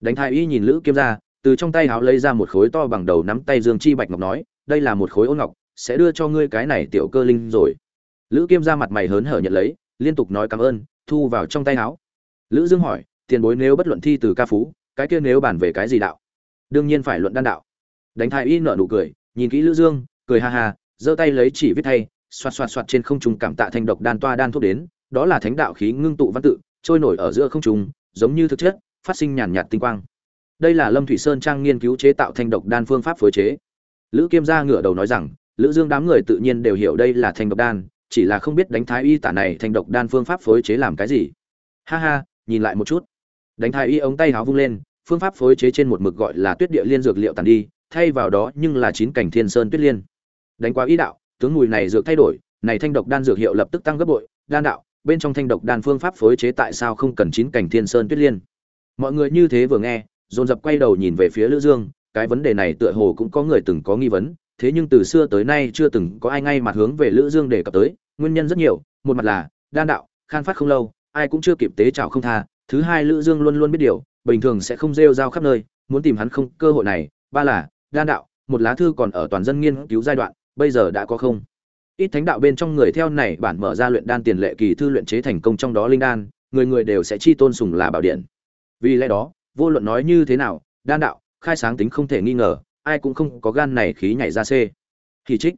đánh thái y nhìn lữ kiêm ra, từ trong tay háo lấy ra một khối to bằng đầu nắm tay dương chi bạch ngọc nói, đây là một khối ôn ngọc, sẽ đưa cho ngươi cái này tiểu cơ linh rồi. Lữ kiêm ra mặt mày hớn hở nhận lấy, liên tục nói cảm ơn, thu vào trong tay háo. Lữ dương hỏi, tiền bối nếu bất luận thi từ ca phú, cái kia nếu bàn về cái gì đạo? Đương nhiên phải luận đan đạo. Đánh thái y nở nụ cười, nhìn kỹ lữ dương, cười ha ha, giơ tay lấy chỉ viết thay, xoạt xoạt xoạt trên không trung cảm tạ thanh độc đan toa đan thuốc đến, đó là thánh đạo khí ngưng tụ văn tự, trôi nổi ở giữa không trung, giống như thực chất phát sinh nhàn nhạt tinh quang. Đây là lâm thủy sơn trang nghiên cứu chế tạo thanh độc đan phương pháp phối chế. Lữ kiêm gia ngửa đầu nói rằng, lữ dương đám người tự nhiên đều hiểu đây là thanh độc đan, chỉ là không biết đánh thái y tả này thanh độc đan phương pháp phối chế làm cái gì. Ha ha, nhìn lại một chút. Đánh thái y ống tay háo vung lên, phương pháp phối chế trên một mực gọi là tuyết địa liên dược liệu tàn đi, thay vào đó nhưng là chín cảnh thiên sơn tuyết liên. Đánh quá ý đạo, tướng mùi này dược thay đổi, này thanh độc đan dược hiệu lập tức tăng gấp bội, đan đạo, bên trong thanh độc đan phương pháp phối chế tại sao không cần chín cảnh thiên sơn tuyết liên? Mọi người như thế vừa nghe, dồn dập quay đầu nhìn về phía lữ dương, cái vấn đề này tựa hồ cũng có người từng có nghi vấn, thế nhưng từ xưa tới nay chưa từng có ai ngay mặt hướng về lữ dương đề cập tới, nguyên nhân rất nhiều, một mặt là, đan đạo, khan phát không lâu, ai cũng chưa kịp tế chào không tha, thứ hai lữ dương luôn luôn biết điều, bình thường sẽ không rêu rao khắp nơi, muốn tìm hắn không, cơ hội này, ba là, đan đạo, một lá thư còn ở toàn dân nghiên cứu giai đoạn, bây giờ đã có không? Ít thánh đạo bên trong người theo này bản mở ra luyện đan tiền lệ kỳ thư luyện chế thành công trong đó linh đan, người người đều sẽ chi tôn sùng là bảo điện vì lẽ đó, vô luận nói như thế nào, đan đạo, khai sáng tính không thể nghi ngờ, ai cũng không có gan này khí nhảy ra c. Thì trích.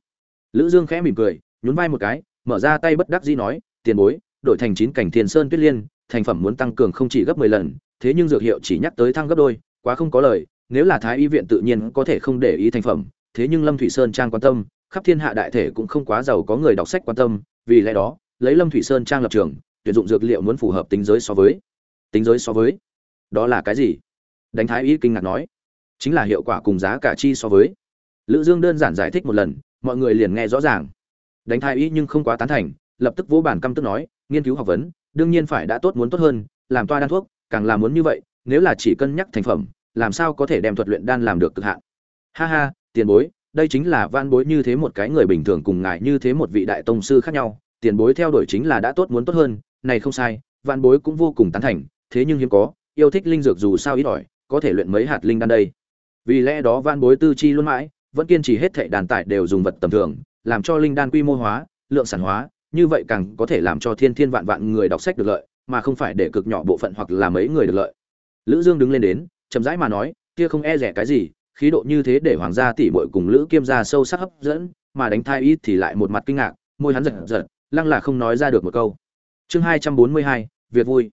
Lữ dương khẽ mỉm cười, nhún vai một cái, mở ra tay bất đắc dĩ nói, tiền bối, đổi thành chín cảnh thiên sơn tuyết liên, thành phẩm muốn tăng cường không chỉ gấp 10 lần, thế nhưng dược hiệu chỉ nhắc tới thăng gấp đôi, quá không có lời, nếu là thái y viện tự nhiên có thể không để ý thành phẩm, thế nhưng lâm thủy sơn trang quan tâm, khắp thiên hạ đại thể cũng không quá giàu có người đọc sách quan tâm, vì lẽ đó, lấy lâm thủy sơn trang lập trường, tuyển dụng dược liệu muốn phù hợp tính giới so với, tính giới so với đó là cái gì? Đánh thái y kinh ngạc nói. Chính là hiệu quả cùng giá cả chi so với. Lữ dương đơn giản giải thích một lần, mọi người liền nghe rõ ràng. Đánh thái y nhưng không quá tán thành, lập tức vỗ bản căm tức nói, nghiên cứu học vấn, đương nhiên phải đã tốt muốn tốt hơn, làm toa đan thuốc, càng là muốn như vậy, nếu là chỉ cân nhắc thành phẩm, làm sao có thể đem thuật luyện đan làm được cực hạn? Ha ha, tiền bối, đây chính là van bối như thế một cái người bình thường cùng ngài như thế một vị đại tông sư khác nhau, tiền bối theo đuổi chính là đã tốt muốn tốt hơn, này không sai, van bối cũng vô cùng tán thành, thế nhưng hiếm có yêu thích linh dược dù sao ít ỏi, có thể luyện mấy hạt linh đan đây. Vì lẽ đó van bối tư chi luôn mãi, vẫn kiên trì hết thệ đàn tải đều dùng vật tầm thường, làm cho linh đan quy mô hóa, lượng sản hóa, như vậy càng có thể làm cho thiên thiên vạn vạn người đọc sách được lợi, mà không phải để cực nhỏ bộ phận hoặc là mấy người được lợi. Lữ dương đứng lên đến, chậm rãi mà nói, kia không e rẻ cái gì, khí độ như thế để hoàng gia tỷ muội cùng lữ kiêm gia sâu sắc hấp dẫn, mà đánh thai ít thì lại một mặt kinh ngạc, môi hắn giật giật, lăng là không nói ra được một câu. Chương hai trăm bốn mươi hai việc vui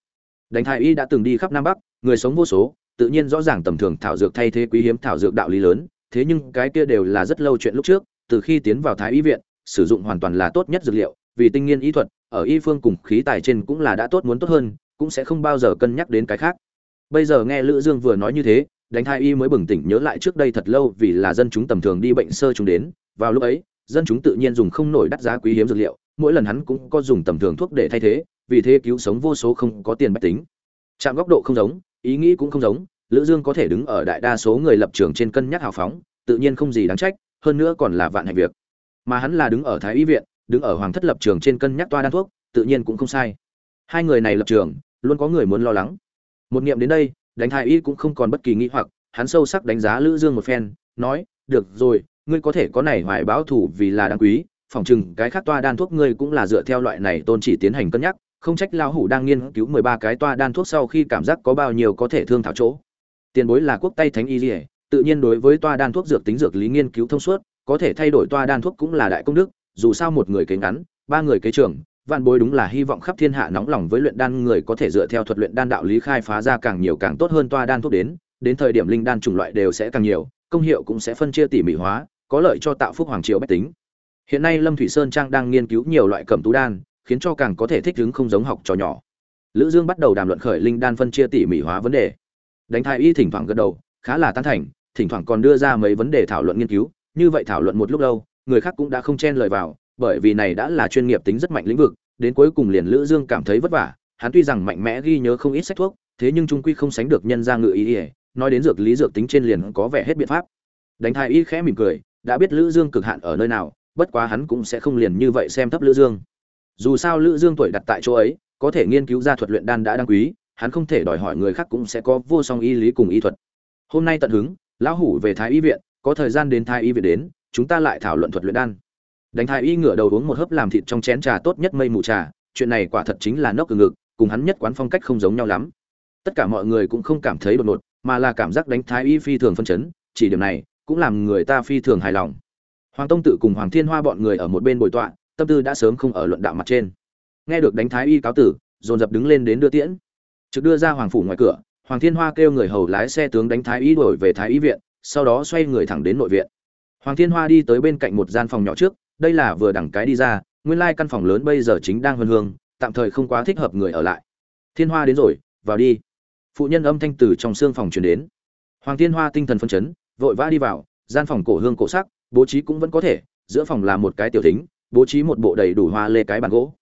đánh Thái y đã từng đi khắp nam bắc, người sống vô số, tự nhiên rõ ràng tầm thường thảo dược thay thế quý hiếm thảo dược đạo lý lớn, thế nhưng cái kia đều là rất lâu chuyện lúc trước, từ khi tiến vào thái y viện, sử dụng hoàn toàn là tốt nhất dược liệu, vì tinh nghiên y thuật, ở y phương cùng khí tài trên cũng là đã tốt muốn tốt hơn, cũng sẽ không bao giờ cân nhắc đến cái khác. Bây giờ nghe lữ dương vừa nói như thế, đánh Thái y mới bừng tỉnh nhớ lại trước đây thật lâu vì là dân chúng tầm thường đi bệnh sơ chúng đến, vào lúc ấy, dân chúng tự nhiên dùng không nổi đắt giá quý hiếm dược liệu, mỗi lần hắn cũng có dùng tầm thường thuốc để thay thế vì thế cứu sống vô số không có tiền bách tính. Chạm góc độ không giống, ý nghĩ cũng không giống, lữ dương có thể đứng ở đại đa số người lập trường trên cân nhắc hào phóng, tự nhiên không gì đáng trách, hơn nữa còn là vạn hạnh việc. Mà hắn là đứng ở thái y viện, đứng ở hoàng thất lập trường trên cân nhắc toa đan thuốc, tự nhiên cũng không sai. Hai người này lập trường, luôn có người muốn lo lắng. Một niệm đến đây, đánh thái y cũng không còn bất kỳ nghĩ hoặc, hắn sâu sắc đánh giá lữ dương một phen, nói, được rồi, ngươi có thể có này hoài báo thủ vì là đáng quý phòng chừng cái khác toa đan thuốc ngươi cũng là dựa theo loại này tôn chỉ tiến hành cân nhắc không trách lão hủ đang nghiên cứu 13 cái toa đan thuốc sau khi cảm giác có bao nhiêu có thể thương thảo chỗ. Tiền bối là quốc tay thánh y liễu tự nhiên đối với toa đan thuốc dược tính dược lý nghiên cứu thông suốt, có thể thay đổi toa đan thuốc cũng là đại công đức, dù sao một người kế ngắn, ba người kế trưởng vạn bối đúng là hy vọng khắp thiên hạ nóng lòng với luyện đan người có thể dựa theo thuật luyện đan đạo lý khai phá ra càng nhiều càng tốt hơn toa đan thuốc đến đến thời điểm linh đan chủng loại đều sẽ càng nhiều, công hiệu cũng sẽ phân chia tỉ mỉ hóa, có lợi cho tạo phúc hoàng triều bách tính. Hiện nay lâm thủy sơn trang đang nghiên cứu nhiều loại cẩm tú đan khiến cho càng có thể thích ứng không giống học trò nhỏ. Lữ dương bắt đầu đàm luận khởi linh đan phân chia tỉ mỉ hóa vấn đề. Đánh thái y thỉnh thoảng gật đầu, khá là tán thành, thỉnh thoảng còn đưa ra mấy vấn đề thảo luận nghiên cứu, như vậy thảo luận một lúc lâu, người khác cũng đã không chen lời vào, bởi vì này đã là chuyên nghiệp tính rất mạnh lĩnh vực, đến cuối cùng liền lữ dương cảm thấy vất vả, hắn tuy rằng mạnh mẽ ghi nhớ không ít sách thuốc, thế nhưng trung quy không sánh được nhân gia ngự ý nói đến dược lý dược tính trên liền có vẻ hết biện pháp. Đánh thái y khẽ mỉm cười, đã biết lữ dương cực hạn ở nơi nào, bất quá hắn cũng sẽ không liền như vậy xem thấp lữ dương dù sao lữ dương tuổi đặt tại chỗ ấy, có thể nghiên cứu ra thuật luyện đan đã đáng quý, hắn không thể đòi hỏi người khác cũng sẽ có vô song y lý cùng y thuật. Hôm nay tận hứng, lão hủ về thái y viện, có thời gian đến thái y viện đến, chúng ta lại thảo luận thuật luyện đan. Đánh thái y ngửa đầu uống một hớp làm thịt trong chén trà tốt nhất mây mù trà, chuyện này quả thật chính là nốc từ ngực, cùng hắn nhất quán phong cách không giống nhau lắm. Tất cả mọi người cũng không cảm thấy đột ngột, mà là cảm giác đánh thái y phi thường phân chấn, chỉ điểm này cũng làm người ta phi thường hài lòng. Hoàng tông tự cùng hoàng thiên hoa bọn người ở một bên bồi tọa tâm tư đã sớm không ở luận đạo mặt trên. Nghe được đánh thái y cáo tử, dồn dập đứng lên đến đưa tiễn. Trực đưa ra hoàng phủ ngoài cửa, hoàng thiên hoa kêu người hầu lái xe tướng đánh thái y đổi về thái y viện, sau đó xoay người thẳng đến nội viện. Hoàng thiên hoa đi tới bên cạnh một gian phòng nhỏ trước, đây là vừa đẳng cái đi ra, nguyên lai căn phòng lớn bây giờ chính đang hân hương, tạm thời không quá thích hợp người ở lại. Thiên hoa đến rồi, vào đi. Phụ nhân âm thanh từ trong xương phòng truyền đến. Hoàng thiên hoa tinh thần phân chấn, vội vã đi vào, gian phòng cổ hương cổ sắc, bố trí cũng vẫn có thể, giữa phòng là một cái tiểu thính bố trí một bộ đầy đủ hoa lê cái bàn gỗ.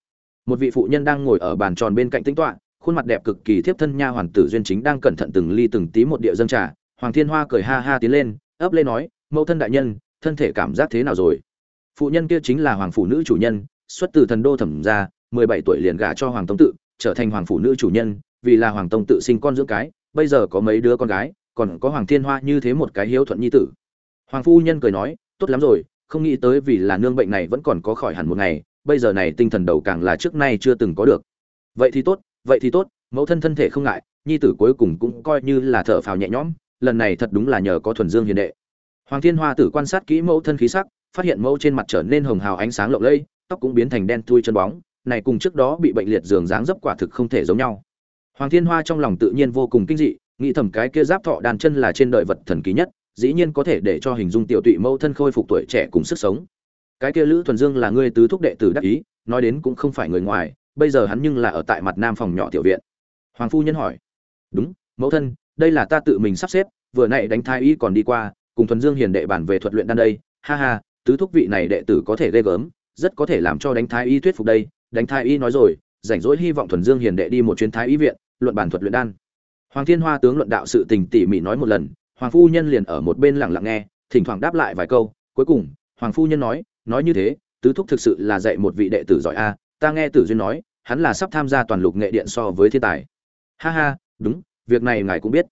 Một vị phụ nhân đang ngồi ở bàn tròn bên cạnh tính tọa, khuôn mặt đẹp cực kỳ thiếp thân nha hoàn tử duyên chính đang cẩn thận từng ly từng tí một địa dâng trà. Hoàng thiên hoa cười ha ha tiến lên, ấp lên nói, mẫu thân đại nhân, thân thể cảm giác thế nào rồi? Phụ nhân kia chính là hoàng phụ nữ chủ nhân, xuất từ thần đô thẩm gia, mười bảy tuổi liền gả cho hoàng tông tự, trở thành hoàng phụ nữ chủ nhân, vì là hoàng tông tự sinh con dưỡng cái, bây giờ có mấy đứa con gái, còn có hoàng thiên hoa như thế một cái hiếu thuận nhi tử. Hoàng phu nhân cười nói, tốt lắm rồi không nghĩ tới vì là nương bệnh này vẫn còn có khỏi hẳn một ngày, bây giờ này tinh thần đầu càng là trước nay chưa từng có được. Vậy thì tốt, vậy thì tốt, mẫu thân thân thể không ngại, nhi tử cuối cùng cũng coi như là thở phào nhẹ nhõm, lần này thật đúng là nhờ có thuần dương hiền đệ. Hoàng thiên hoa tử quan sát kỹ mẫu thân khí sắc, phát hiện mẫu trên mặt trở nên hồng hào ánh sáng lộng lẫy, tóc cũng biến thành đen thui chân bóng, này cùng trước đó bị bệnh liệt giường dáng dấp quả thực không thể giống nhau. Hoàng thiên hoa trong lòng tự nhiên vô cùng kinh dị, nghĩ thầm cái kia giáp thọ đàn chân là trên đời vật thần kỳ nhất dĩ nhiên có thể để cho hình dung tiểu tụy mẫu thân khôi phục tuổi trẻ cùng sức sống. Cái kia lữ thuần dương là ngươi tứ thúc đệ tử đắc ý, nói đến cũng không phải người ngoài, bây giờ hắn nhưng là ở tại mặt nam phòng nhỏ tiểu viện. Hoàng phu nhân hỏi, đúng, mẫu thân, đây là ta tự mình sắp xếp, vừa nãy đánh thai y còn đi qua, cùng thuần dương hiền đệ bản về thuật luyện đan đây. Ha ha, tứ thúc vị này đệ tử có thể ghê gớm, rất có thể làm cho đánh thái y thuyết phục đây. Đánh thái y nói rồi, rảnh rỗi hy vọng thuần dương hiền đệ đi một chuyến thái y viện, luận bản thuật luyện đan. Hoàng thiên hoa tướng luận đạo sự tình tỉ mỉ nói một lần hoàng phu nhân liền ở một bên lặng lặng nghe thỉnh thoảng đáp lại vài câu. Cuối cùng hoàng phu nhân nói nói như thế tứ thúc thực sự là dạy một vị đệ tử giỏi a ta nghe tử duyên nói hắn là sắp tham gia toàn lục nghệ điện so với thiên tài. Ha ha đúng việc này ngài cũng biết.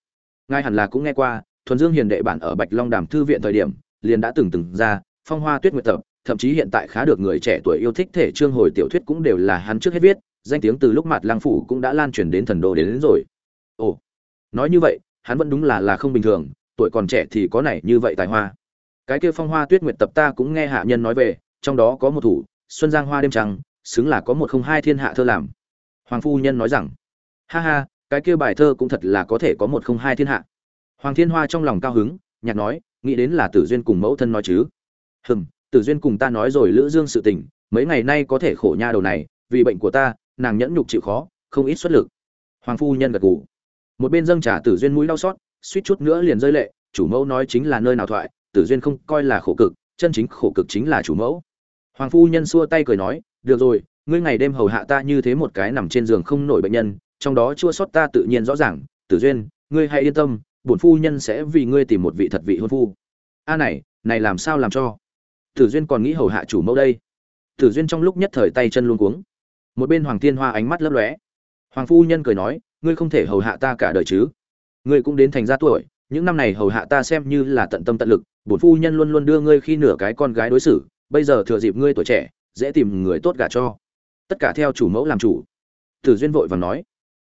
Ngài hẳn là cũng nghe qua thuần dương hiền đệ bản ở bạch long đàm thư viện thời điểm liền đã từng từng ra phong hoa tuyết nguyệt tập thậm chí hiện tại khá được người trẻ tuổi yêu thích thể trương hồi tiểu thuyết cũng đều là hắn trước hết viết danh tiếng từ lúc mặt lang phủ cũng đã lan truyền đến thần đô đến, đến rồi. Ồ nói như vậy hắn vẫn đúng là là không bình thường, tuổi còn trẻ thì có này như vậy tài hoa. Cái kia phong hoa tuyết nguyệt tập ta cũng nghe hạ nhân nói về, trong đó có một thủ, xuân giang hoa đêm trăng, xứng là có một không hai thiên hạ thơ làm. Hoàng phu nhân nói rằng, ha ha, cái kia bài thơ cũng thật là có thể có một không hai thiên hạ. Hoàng thiên hoa trong lòng cao hứng, nhạc nói, nghĩ đến là tử duyên cùng mẫu thân nói chứ. Hừm, tử duyên cùng ta nói rồi lữ dương sự tình, mấy ngày nay có thể khổ nha đầu này, vì bệnh của ta, nàng nhẫn nhục chịu khó, không ít xuất lực. Hoàng phu nhân gật gù một bên dâng trà tử duyên mũi đau xót, suýt chút nữa liền rơi lệ, chủ mẫu nói chính là nơi nào thoại, tử duyên không coi là khổ cực, chân chính khổ cực chính là chủ mẫu. Hoàng phu nhân xua tay cười nói, được rồi, ngươi ngày đêm hầu hạ ta như thế một cái nằm trên giường không nổi bệnh nhân, trong đó chua sót ta tự nhiên rõ ràng, tử duyên, ngươi hãy yên tâm, bổn phu nhân sẽ vì ngươi tìm một vị thật vị hôn phu. A này này làm sao làm cho? Tử duyên còn nghĩ hầu hạ chủ mẫu đây. Tử duyên trong lúc nhất thời tay chân luôn cuống. Một bên hoàng thiên hoa ánh mắt lấp lóe. Hoàng phu nhân cười nói ngươi không thể hầu hạ ta cả đời chứ? Ngươi cũng đến thành gia tuổi, những năm này hầu hạ ta xem như là tận tâm tận lực, bổn phu nhân luôn luôn đưa ngươi khi nửa cái con gái đối xử, bây giờ thừa dịp ngươi tuổi trẻ, dễ tìm người tốt gả cho. Tất cả theo chủ mẫu làm chủ. Tử duyên vội vàng nói.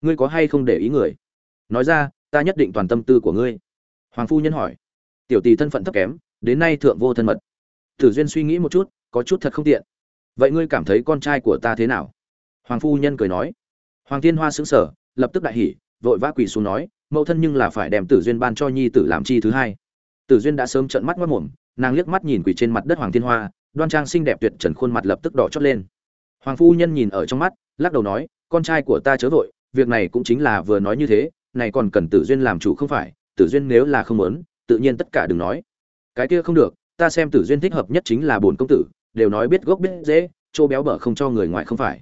Ngươi có hay không để ý người? Nói ra, ta nhất định toàn tâm tư của ngươi. Hoàng phu nhân hỏi. Tiểu tỷ thân phận thấp kém, đến nay thượng vô thân mật. Tử duyên suy nghĩ một chút, có chút thật không tiện. Vậy ngươi cảm thấy con trai của ta thế nào? Hoàng phu nhân cười nói. Hoàng thiên hoa sững sờ lập tức đại hỉ, vội vã quỳ xuống nói, mẫu thân nhưng là phải đem tử duyên ban cho nhi tử làm chi thứ hai. Tử duyên đã sớm trợn mắt mất mồm nàng liếc mắt nhìn quỳ trên mặt đất hoàng thiên hoa, đoan trang xinh đẹp tuyệt trần khuôn mặt lập tức đỏ chót lên. Hoàng phu nhân nhìn ở trong mắt, lắc đầu nói, con trai của ta chớ vội, việc này cũng chính là vừa nói như thế, này còn cần tử duyên làm chủ không phải, tử duyên nếu là không muốn, tự nhiên tất cả đừng nói. Cái kia không được, ta xem tử duyên thích hợp nhất chính là bổn công tử, đều nói biết gốc biết dễ chỗ béo bở không cho người ngoài không phải.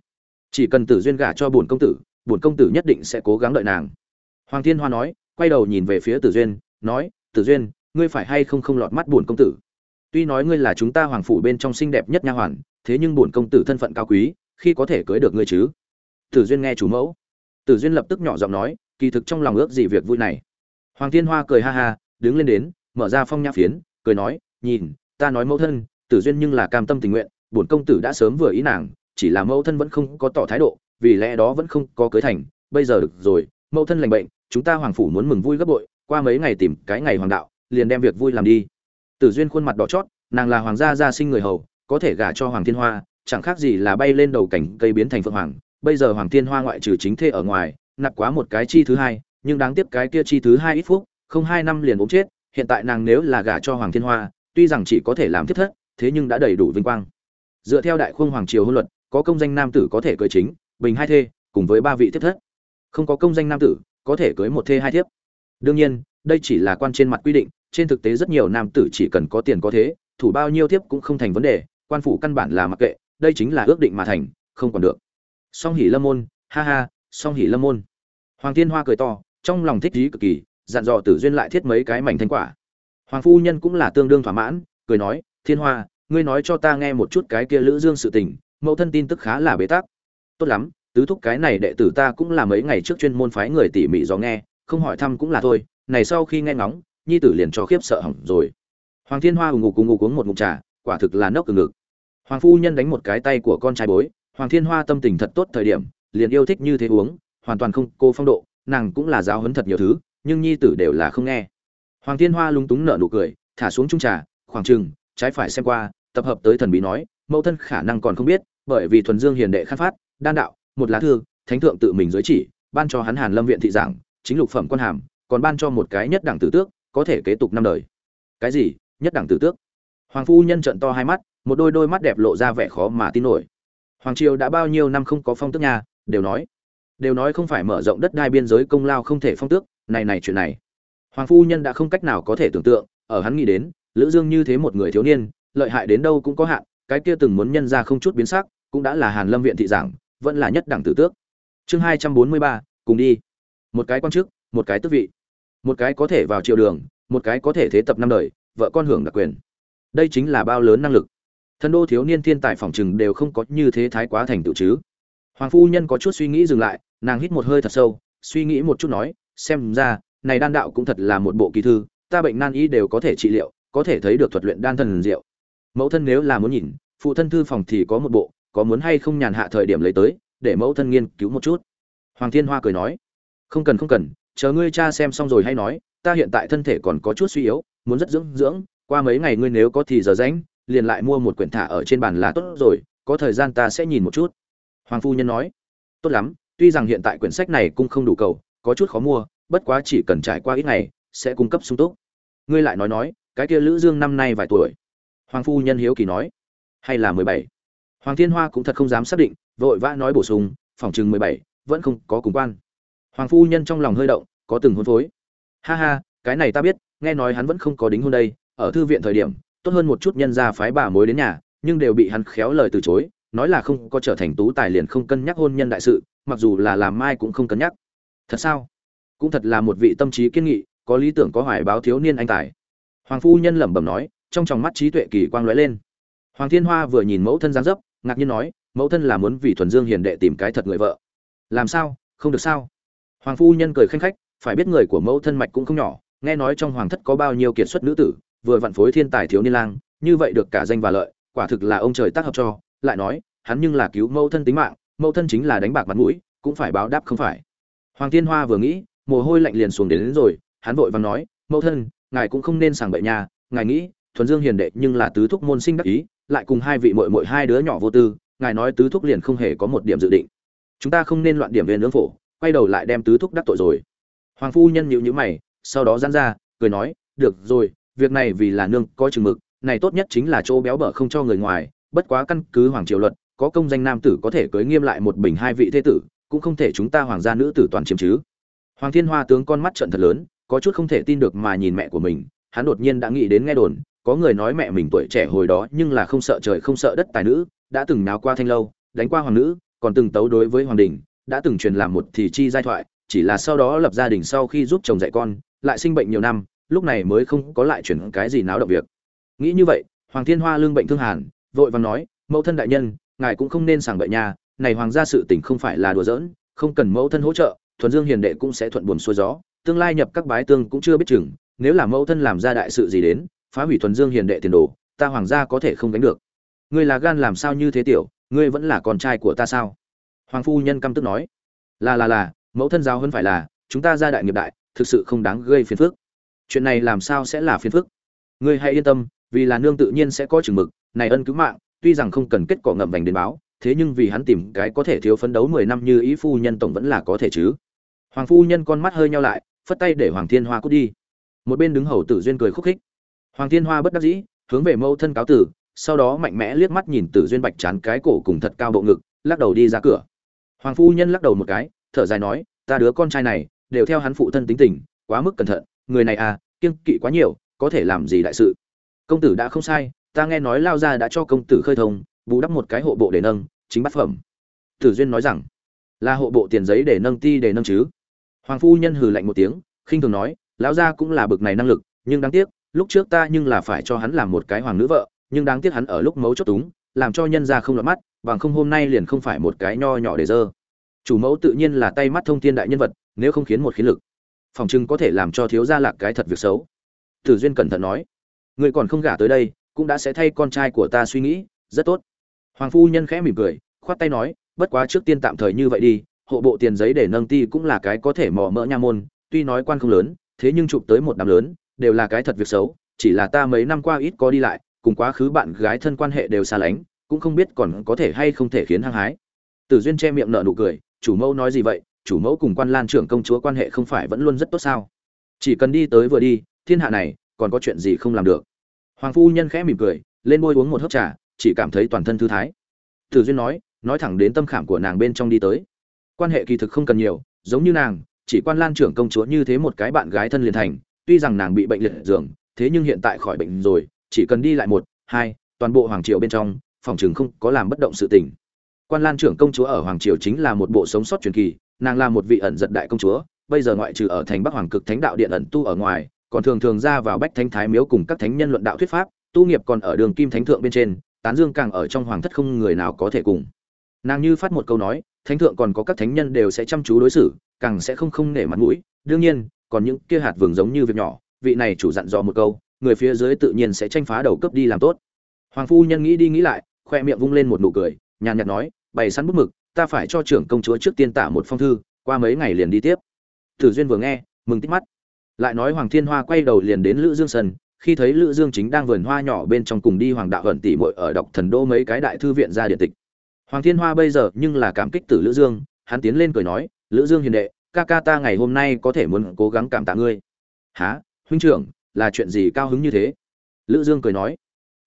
Chỉ cần tử duyên gả cho bổn công tử bổn công tử nhất định sẽ cố gắng đợi nàng. Hoàng thiên hoa nói, quay đầu nhìn về phía tử duyên, nói, tử duyên, ngươi phải hay không không lọt mắt bổn công tử? Tuy nói ngươi là chúng ta hoàng phủ bên trong xinh đẹp nhất nha hoàn, thế nhưng bổn công tử thân phận cao quý, khi có thể cưới được ngươi chứ? Tử duyên nghe chủ mẫu. Tử duyên lập tức nhỏ giọng nói, kỳ thực trong lòng ước gì việc vui này. Hoàng thiên hoa cười ha ha, đứng lên đến, mở ra phong nhã phiến, cười nói, nhìn, ta nói mẫu thân, tử duyên nhưng là cam tâm tình nguyện, bổn công tử đã sớm vừa ý nàng, chỉ là mẫu thân vẫn không có tỏ thái độ vì lẽ đó vẫn không có cưới thành, bây giờ được rồi, mẫu thân lành bệnh, chúng ta hoàng phủ muốn mừng vui gấp bội, qua mấy ngày tìm cái ngày hoàng đạo, liền đem việc vui làm đi. Tử duyên khuôn mặt đỏ chót, nàng là hoàng gia gia sinh người hầu, có thể gả cho hoàng thiên hoa, chẳng khác gì là bay lên đầu cảnh cây biến thành phượng hoàng. Bây giờ hoàng thiên hoa ngoại trừ chính thê ở ngoài, nạp quá một cái chi thứ hai, nhưng đáng tiếc cái kia chi thứ hai ít phúc, không hai năm liền ốm chết, hiện tại nàng nếu là gả cho hoàng thiên hoa, tuy rằng chỉ có thể làm thiết thất, thế nhưng đã đầy đủ vinh quang. Dựa theo đại khung hoàng triều hôn luật, có công danh nam tử có thể cưới chính bình hai thê, cùng với ba vị thiếp thất. Không có công danh nam tử, có thể cưới một thê hai thiếp. Đương nhiên, đây chỉ là quan trên mặt quy định, trên thực tế rất nhiều nam tử chỉ cần có tiền có thế, thủ bao nhiêu thiếp cũng không thành vấn đề, quan phủ căn bản là mặc kệ, đây chính là ước định mà thành, không còn được. Song hỉ lâm môn, ha ha, song hỉ lâm môn. Hoàng thiên hoa cười to, trong lòng thích trí cực kỳ, dặn dò tử duyên lại thiết mấy cái mảnh thanh quả. Hoàng phu nhân cũng là tương đương thỏa mãn, cười nói, thiên hoa, ngươi nói cho ta nghe một chút cái kia lữ dương sự tình, mẫu thân tin tức khá là bế tắc tốt lắm, tứ thúc cái này đệ tử ta cũng là mấy ngày trước chuyên môn phái người tỉ mỉ do nghe, không hỏi thăm cũng là thôi, này sau khi nghe ngóng, nhi tử liền cho khiếp sợ hỏng rồi. Hoàng thiên hoa ù ngục ù ngục uống một ngụm trà, quả thực là nốc từ ngực. Hoàng phu nhân đánh một cái tay của con trai bối, hoàng thiên hoa tâm tình thật tốt thời điểm, liền yêu thích như thế uống, hoàn toàn không cô phong độ, nàng cũng là giáo huấn thật nhiều thứ, nhưng nhi tử đều là không nghe. Hoàng thiên hoa lúng túng nở nụ cười, thả xuống trung trà, khoảng trừng trái phải xem qua, tập hợp tới thần bí nói, mẫu thân khả năng còn không biết, bởi vì thuần dương hiền đệ khát phát đan đạo, một lá thư, thánh thượng tự mình giới chỉ, ban cho hắn hàn lâm viện thị giảng, chính lục phẩm quan hàm, còn ban cho một cái nhất đẳng tử tước, có thể kế tục năm đời. Cái gì? Nhất đẳng tử tước? Hoàng phu nhân trận to hai mắt, một đôi đôi mắt đẹp lộ ra vẻ khó mà tin nổi. Hoàng triều đã bao nhiêu năm không có phong tước nhà đều nói. Đều nói không phải mở rộng đất đai biên giới công lao không thể phong tước, này này chuyện này. Hoàng phu nhân đã không cách nào có thể tưởng tượng, ở hắn nghĩ đến, lữ dương như thế một người thiếu niên, lợi hại đến đâu cũng có hạn, cái kia từng muốn nhân ra không chút biến sắc, cũng đã là hàn lâm viện thị giảng vẫn là nhất đẳng tử tước. Chương hai trăm bốn mươi ba, cùng đi. Một cái quan chức, một cái tước vị. Một cái có thể vào triều đường, một cái có thể thế tập năm đời, vợ con hưởng đặc quyền. Đây chính là bao lớn năng lực. Thân đô thiếu niên thiên tài phòng chừng đều không có như thế thái quá thành tựu chứ. Hoàng phu nhân có chút suy nghĩ dừng lại, nàng hít một hơi thật sâu, suy nghĩ một chút nói, xem ra, này đan đạo cũng thật là một bộ kỳ thư, ta bệnh nan y đều có thể trị liệu, có thể thấy được thuật luyện đan thần diệu. Mẫu thân nếu là muốn nhìn, phụ thân thư phòng thì có một bộ có muốn hay không nhàn hạ thời điểm lấy tới, để mẫu thân nghiên cứu một chút. Hoàng thiên hoa cười nói, không cần không cần, chờ ngươi cha xem xong rồi hay nói, ta hiện tại thân thể còn có chút suy yếu, muốn rất dưỡng dưỡng, qua mấy ngày ngươi nếu có thì giờ rảnh, liền lại mua một quyển thả ở trên bàn là tốt rồi, có thời gian ta sẽ nhìn một chút. Hoàng phu nhân nói, tốt lắm, tuy rằng hiện tại quyển sách này cũng không đủ cầu, có chút khó mua, bất quá chỉ cần trải qua ít ngày, sẽ cung cấp sung túc. Ngươi lại nói nói, cái kia lữ dương năm nay vài tuổi? Hoàng phu nhân hiếu kỳ nói, hay là mười bảy? Hoàng thiên hoa cũng thật không dám xác định, vội vã nói bổ sung, phòng chừng mười bảy, vẫn không có cùng quan. Hoàng phu nhân trong lòng hơi động, có từng hôn phối. Ha ha, cái này ta biết, nghe nói hắn vẫn không có đính hôn đây, ở thư viện thời điểm, tốt hơn một chút nhân gia phái bà mối đến nhà, nhưng đều bị hắn khéo lời từ chối, nói là không có trở thành tú tài liền không cân nhắc hôn nhân đại sự, mặc dù là làm mai cũng không cân nhắc. Thật sao? Cũng thật là một vị tâm trí kiên nghị, có lý tưởng có hoài báo thiếu niên anh tài. Hoàng phu nhân lẩm bẩm nói, trong tròng mắt trí tuệ kỳ quang lóe lên. Hoàng thiên hoa vừa nhìn mẫu thân dáng dấp ngạc nhiên nói mẫu thân là muốn vì thuần dương hiền đệ tìm cái thật người vợ. Làm sao? Không được sao? Hoàng phu nhân cười khanh khách phải biết người của mẫu thân mạch cũng không nhỏ nghe nói trong hoàng thất có bao nhiêu kiệt xuất nữ tử vừa vặn phối thiên tài thiếu niên lang như vậy được cả danh và lợi quả thực là ông trời tác hợp cho. Lại nói hắn nhưng là cứu mẫu thân tính mạng mẫu thân chính là đánh bạc mặt mũi cũng phải báo đáp không phải. Hoàng thiên hoa vừa nghĩ mồ hôi lạnh liền xuống đến, đến rồi hắn vội vàng nói mẫu thân ngài cũng không nên sàng bậy nhà ngài nghĩ thuần dương hiền đệ nhưng là tứ thúc môn sinh đắc ý lại cùng hai vị muội muội hai đứa nhỏ vô tư, ngài nói tứ thúc liền không hề có một điểm dự định. Chúng ta không nên loạn điểm viên nướng phổ, quay đầu lại đem tứ thúc đắc tội rồi. Hoàng phu nhân nhịu nhữ mày, sau đó giãn ra, cười nói, được rồi, việc này vì là nương có chừng mực, này tốt nhất chính là chỗ béo bở không cho người ngoài, bất quá căn cứ hoàng triều luật, có công danh nam tử có thể cưới nghiêm lại một bình hai vị thế tử, cũng không thể chúng ta hoàng gia nữ tử toàn chiếm chứ. Hoàng thiên hoa tướng con mắt trận thật lớn, có chút không thể tin được mà nhìn mẹ của mình, hắn đột nhiên đã nghĩ đến nghe đồn có người nói mẹ mình tuổi trẻ hồi đó nhưng là không sợ trời không sợ đất tài nữ, đã từng náo qua thanh lâu, đánh qua hoàng nữ, còn từng tấu đối với hoàng đình, đã từng truyền làm một thì chi giai thoại, chỉ là sau đó lập gia đình sau khi giúp chồng dạy con, lại sinh bệnh nhiều năm, lúc này mới không có lại chuyển cái gì náo động việc. Nghĩ như vậy, hoàng thiên hoa lương bệnh thương hàn, vội vàng nói, mẫu thân đại nhân, ngài cũng không nên sảng bậy nhà này hoàng gia sự tình không phải là đùa giỡn, không cần mẫu thân hỗ trợ, thuần dương hiền đệ cũng sẽ thuận buồm xuôi gió, tương lai nhập các bái tương cũng chưa biết chừng, nếu là mẫu thân làm ra đại sự gì đến phá hủy thuần dương hiền đệ tiền đồ, ta hoàng gia có thể không gánh được. Ngươi là gan làm sao như thế tiểu, ngươi vẫn là con trai của ta sao? Hoàng phu nhân căm tức nói. Là là là, mẫu thân giáo hơn phải là, chúng ta gia đại nghiệp đại, thực sự không đáng gây phiền phức. Chuyện này làm sao sẽ là phiền phức? Ngươi hãy yên tâm, vì là nương tự nhiên sẽ có chừng mực, này ân cứu mạng, tuy rằng không cần kết quả ngậm vành đến báo, thế nhưng vì hắn tìm cái có thể thiếu phấn đấu mười năm như ý phu nhân tổng vẫn là có thể chứ. Hoàng phu nhân con mắt hơi nhau lại, phất tay để hoàng thiên hoa cút đi. Một bên đứng hầu tử duyên cười khúc khích hoàng thiên hoa bất đắc dĩ, hướng về mẫu thân cáo tử, sau đó mạnh mẽ liếc mắt nhìn tử duyên bạch chán cái cổ cùng thật cao bộ ngực, lắc đầu đi ra cửa. Hoàng phu nhân lắc đầu một cái, thở dài nói, ta đứa con trai này, đều theo hắn phụ thân tính tình, quá mức cẩn thận, người này à kiêng kỵ quá nhiều, có thể làm gì đại sự? Công tử đã không sai, ta nghe nói lao ra đã cho công tử khơi thông, bù đắp một cái hộ bộ để nâng, chính bát phẩm. Tử duyên nói rằng, là hộ bộ tiền giấy để nâng ti để nâng chứ. Hoàng phu nhân hừ lạnh một tiếng, khinh thường nói, lão gia cũng là bực này năng lực, nhưng đáng tiếc lúc trước ta nhưng là phải cho hắn làm một cái hoàng nữ vợ, nhưng đáng tiếc hắn ở lúc mấu chốt túng, làm cho nhân gia không lọt mắt, bằng không hôm nay liền không phải một cái nho nhỏ để dơ. Chủ mẫu tự nhiên là tay mắt thông thiên đại nhân vật, nếu không khiến một khiến lực. Phòng trưng có thể làm cho thiếu gia lạc cái thật việc xấu. Tử duyên cẩn thận nói, người còn không gả tới đây, cũng đã sẽ thay con trai của ta suy nghĩ, rất tốt. Hoàng phu nhân khẽ mỉm cười, khoát tay nói, bất quá trước tiên tạm thời như vậy đi, hộ bộ tiền giấy để nâng ti cũng là cái có thể mò mỡ nha môn, tuy nói quan không lớn, thế nhưng chụp tới một đám lớn đều là cái thật việc xấu, chỉ là ta mấy năm qua ít có đi lại, cùng quá khứ bạn gái thân quan hệ đều xa lánh, cũng không biết còn có thể hay không thể khiến hăng hái. Tử duyên che miệng nở nụ cười, chủ mẫu nói gì vậy? Chủ mẫu cùng quan lan trưởng công chúa quan hệ không phải vẫn luôn rất tốt sao? Chỉ cần đi tới vừa đi, thiên hạ này, còn có chuyện gì không làm được? Hoàng phu nhân khẽ mỉm cười, lên môi uống một hớp trà, chỉ cảm thấy toàn thân thư thái. Tử duyên nói nói thẳng đến tâm khảm của nàng bên trong đi tới. Quan hệ kỳ thực không cần nhiều, giống như nàng, chỉ quan lan trưởng công chúa như thế một cái bạn gái thân liền thành tuy rằng nàng bị bệnh liệt giường, thế nhưng hiện tại khỏi bệnh rồi, chỉ cần đi lại một, hai, toàn bộ hoàng triều bên trong, phòng trường không có làm bất động sự tình. Quan lan trưởng công chúa ở hoàng triều chính là một bộ sống sót truyền kỳ, nàng là một vị ẩn giật đại công chúa, bây giờ ngoại trừ ở thành bắc hoàng cực thánh đạo điện ẩn tu ở ngoài, còn thường thường ra vào bách thánh thái miếu cùng các thánh nhân luận đạo thuyết pháp, tu nghiệp còn ở đường kim thánh thượng bên trên, tán dương càng ở trong hoàng thất không người nào có thể cùng. Nàng như phát một câu nói, thánh thượng còn có các thánh nhân đều sẽ chăm chú đối xử, càng sẽ không không nể mặt mũi. Đương nhiên còn những kia hạt vừng giống như việc nhỏ, vị này chủ dặn dò một câu, người phía dưới tự nhiên sẽ tranh phá đầu cấp đi làm tốt. Hoàng phu nhân nghĩ đi nghĩ lại, khoe miệng vung lên một nụ cười, nhàn nhạt nói, bày sẵn bút mực, ta phải cho trưởng công chúa trước tiên tả một phong thư, qua mấy ngày liền đi tiếp. Tử duyên vừa nghe, mừng tích mắt. Lại nói hoàng thiên hoa quay đầu liền đến lữ dương sân, khi thấy lữ dương chính đang vườn hoa nhỏ bên trong cùng đi hoàng đạo ẩn tỷ muội ở đọc thần đô mấy cái đại thư viện ra điện tịch. Hoàng thiên hoa bây giờ nhưng là cảm kích tử lữ dương, hắn tiến lên cười nói, lữ dương hiền đệ ca ca ta ngày hôm nay có thể muốn cố gắng cảm tạ ngươi. Há huynh trưởng, là chuyện gì cao hứng như thế? Lữ dương cười nói.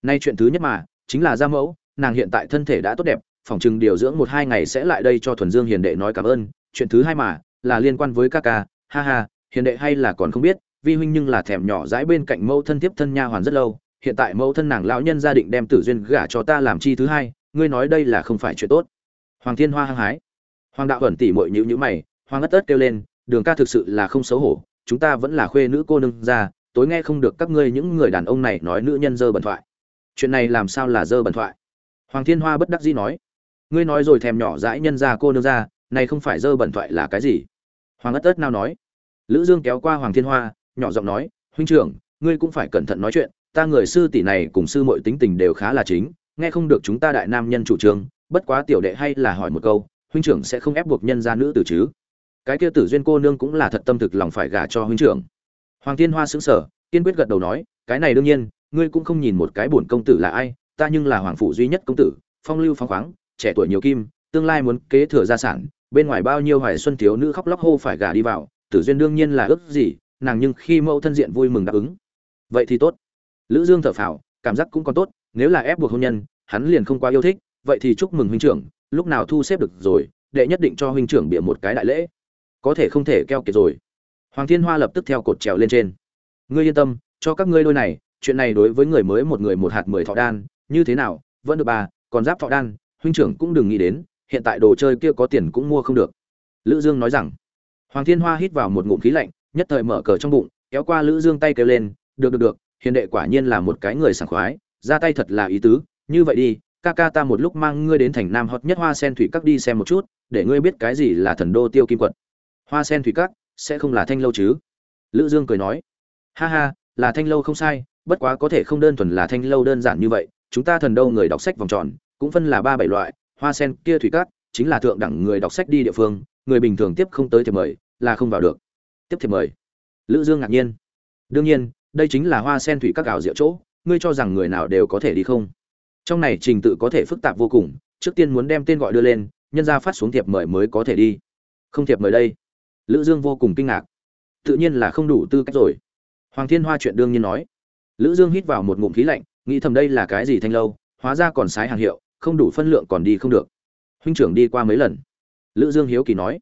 Nay chuyện thứ nhất mà, chính là gia mẫu, nàng hiện tại thân thể đã tốt đẹp, phòng trừng điều dưỡng một hai ngày sẽ lại đây cho thuần dương hiền đệ nói cảm ơn. Chuyện thứ hai mà, là liên quan với ca ca. Ha ha, hiền đệ hay là còn không biết, vi huynh nhưng là thèm nhỏ dãi bên cạnh mẫu thân tiếp thân nha hoàn rất lâu. Hiện tại mẫu thân nàng lão nhân gia định đem tử duyên gả cho ta làm chi thứ hai, ngươi nói đây là không phải chuyện tốt. Hoàng thiên hoa hăng hái. Hoàng đạo ẩn tỉ mội nhữ nhữ mày hoàng ất ất kêu lên, đường ca thực sự là không xấu hổ, chúng ta vẫn là khuê nữ cô nương ra, tối nghe không được các ngươi những người đàn ông này nói nữ nhân dơ bẩn thoại. Chuyện này làm sao là dơ bẩn thoại? Hoàng thiên hoa bất đắc dĩ nói. Ngươi nói rồi thèm nhỏ dãi nhân ra cô nương ra, này không phải dơ bẩn thoại là cái gì? Hoàng ất ất nào nói. Lữ dương kéo qua hoàng thiên hoa, nhỏ giọng nói, huynh trưởng, ngươi cũng phải cẩn thận nói chuyện, ta người sư tỷ này cùng sư muội tính tình đều khá là chính, nghe không được chúng ta đại nam nhân chủ trương, bất quá tiểu đệ hay là hỏi một câu, huynh trưởng sẽ không ép buộc nhân gia nữ tử chứ? Cái kia tử duyên cô nương cũng là thật tâm thực lòng phải gả cho huynh trưởng. Hoàng thiên hoa sững sờ, kiên quyết gật đầu nói, cái này đương nhiên, ngươi cũng không nhìn một cái bổn công tử là ai, ta nhưng là hoàng phủ duy nhất công tử, phong lưu phong khoáng, trẻ tuổi nhiều kim, tương lai muốn kế thừa gia sản, bên ngoài bao nhiêu hoài xuân thiếu nữ khóc lóc hô phải gả đi vào, tử duyên đương nhiên là ước gì, nàng nhưng khi mẫu thân diện vui mừng đáp ứng. Vậy thì tốt. Lữ dương thở phào, cảm giác cũng còn tốt, nếu là ép buộc hôn nhân, hắn liền không quá yêu thích, vậy thì chúc mừng huynh trưởng, lúc nào thu xếp được rồi, đệ nhất định cho huynh trưởng bịa một cái đại lễ có thể không thể keo kiệt rồi. Hoàng thiên hoa lập tức theo cột trèo lên trên. Ngươi yên tâm, cho các ngươi đôi này, chuyện này đối với người mới một người một hạt mười thọ đan, như thế nào, vẫn được bà, còn giáp thọ đan, huynh trưởng cũng đừng nghĩ đến, hiện tại đồ chơi kia có tiền cũng mua không được. Lữ dương nói rằng. Hoàng thiên hoa hít vào một ngụm khí lạnh, nhất thời mở cờ trong bụng, kéo qua lữ dương tay kêu lên, được được được, hiền đệ quả nhiên là một cái người sảng khoái, ra tay thật là ý tứ, như vậy đi, ca ca ta một lúc mang ngươi đến thành nam hot nhất hoa sen thủy các đi xem một chút, để ngươi biết cái gì là thần đô tiêu kim quật hoa sen thủy cát sẽ không là thanh lâu chứ? Lữ dương cười nói. Ha ha, là thanh lâu không sai, bất quá có thể không đơn thuần là thanh lâu đơn giản như vậy, chúng ta thần đâu người đọc sách vòng tròn, cũng phân là ba bảy loại, hoa sen kia thủy cát chính là thượng đẳng người đọc sách đi địa phương, người bình thường tiếp không tới thì mời, là không vào được. Tiếp thì mời. Lữ dương ngạc nhiên. Đương nhiên, đây chính là hoa sen thủy các ảo diệu chỗ, ngươi cho rằng người nào đều có thể đi không? Trong này trình tự có thể phức tạp vô cùng, trước tiên muốn đem tên gọi đưa lên, nhân ra phát xuống thiệp mời mới có thể đi. Không thiệp mời đây lữ dương vô cùng kinh ngạc. Tự nhiên là không đủ tư cách rồi. Hoàng thiên hoa chuyện đương nhiên nói. Lữ dương hít vào một ngụm khí lạnh, nghĩ thầm đây là cái gì thanh lâu, hóa ra còn sái hàng hiệu, không đủ phân lượng còn đi không được. Huynh trưởng đi qua mấy lần? Lữ dương hiếu kỳ nói.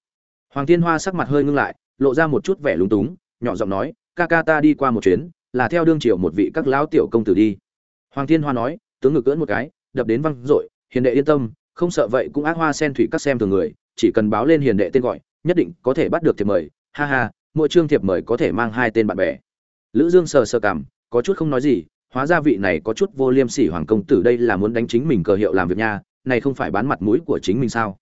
Hoàng thiên hoa sắc mặt hơi ngưng lại, lộ ra một chút vẻ lúng túng, nhỏ giọng nói, ca ca ta đi qua một chuyến, là theo đương triều một vị các lão tiểu công tử đi. Hoàng thiên hoa nói, tướng ngực cưỡn một cái, đập đến văng dội hiền đệ yên tâm, không sợ vậy cũng ác hoa sen thủy các xem thường người, chỉ cần báo lên hiền đệ tên gọi nhất định có thể bắt được thiệp mời. Ha ha, mỗi chương thiệp mời có thể mang hai tên bạn bè. Lữ dương sờ sờ cảm, có chút không nói gì, hóa ra vị này có chút vô liêm sỉ hoàng công tử đây là muốn đánh chính mình cờ hiệu làm việc nha, này không phải bán mặt mũi của chính mình sao?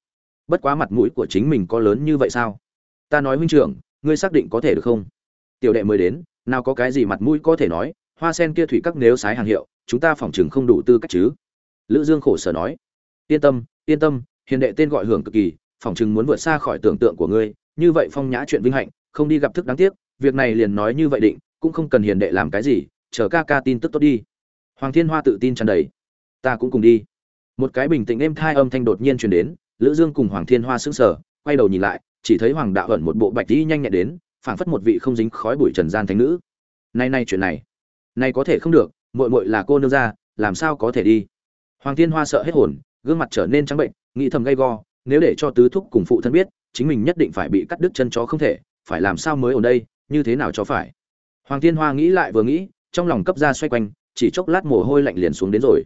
Bất quá mặt mũi của chính mình có lớn như vậy sao? Ta nói huynh trưởng, ngươi xác định có thể được không? Tiểu đệ mới đến, nào có cái gì mặt mũi có thể nói, hoa sen kia thủy các nếu sái hàng hiệu, chúng ta phỏng chừng không đủ tư cách chứ? Lữ dương khổ sở nói. Yên tâm yên tâm, hiền đệ tên gọi hưởng cực kỳ phỏng chừng muốn vượt xa khỏi tưởng tượng của ngươi, như vậy phong nhã chuyện vinh hạnh, không đi gặp thức đáng tiếc, việc này liền nói như vậy định, cũng không cần hiền đệ làm cái gì, chờ ca ca tin tức tốt đi. Hoàng thiên hoa tự tin tràn đầy. Ta cũng cùng đi. Một cái bình tĩnh êm thai âm thanh đột nhiên truyền đến, lữ dương cùng hoàng thiên hoa sững sờ, quay đầu nhìn lại, chỉ thấy hoàng đạo ẩn một bộ bạch y nhanh nhẹn đến, phảng phất một vị không dính khói bụi trần gian thánh nữ. Nay nay chuyện này, nay có thể không được, muội muội là cô nương gia, làm sao có thể đi? Hoàng thiên hoa sợ hết hồn, gương mặt trở nên trắng bệnh, nghĩ thầm gay go nếu để cho tứ thúc cùng phụ thân biết, chính mình nhất định phải bị cắt đứt chân chó không thể, phải làm sao mới ở đây, như thế nào cho phải? Hoàng thiên hoa nghĩ lại vừa nghĩ, trong lòng cấp ra xoay quanh, chỉ chốc lát mồ hôi lạnh liền xuống đến rồi.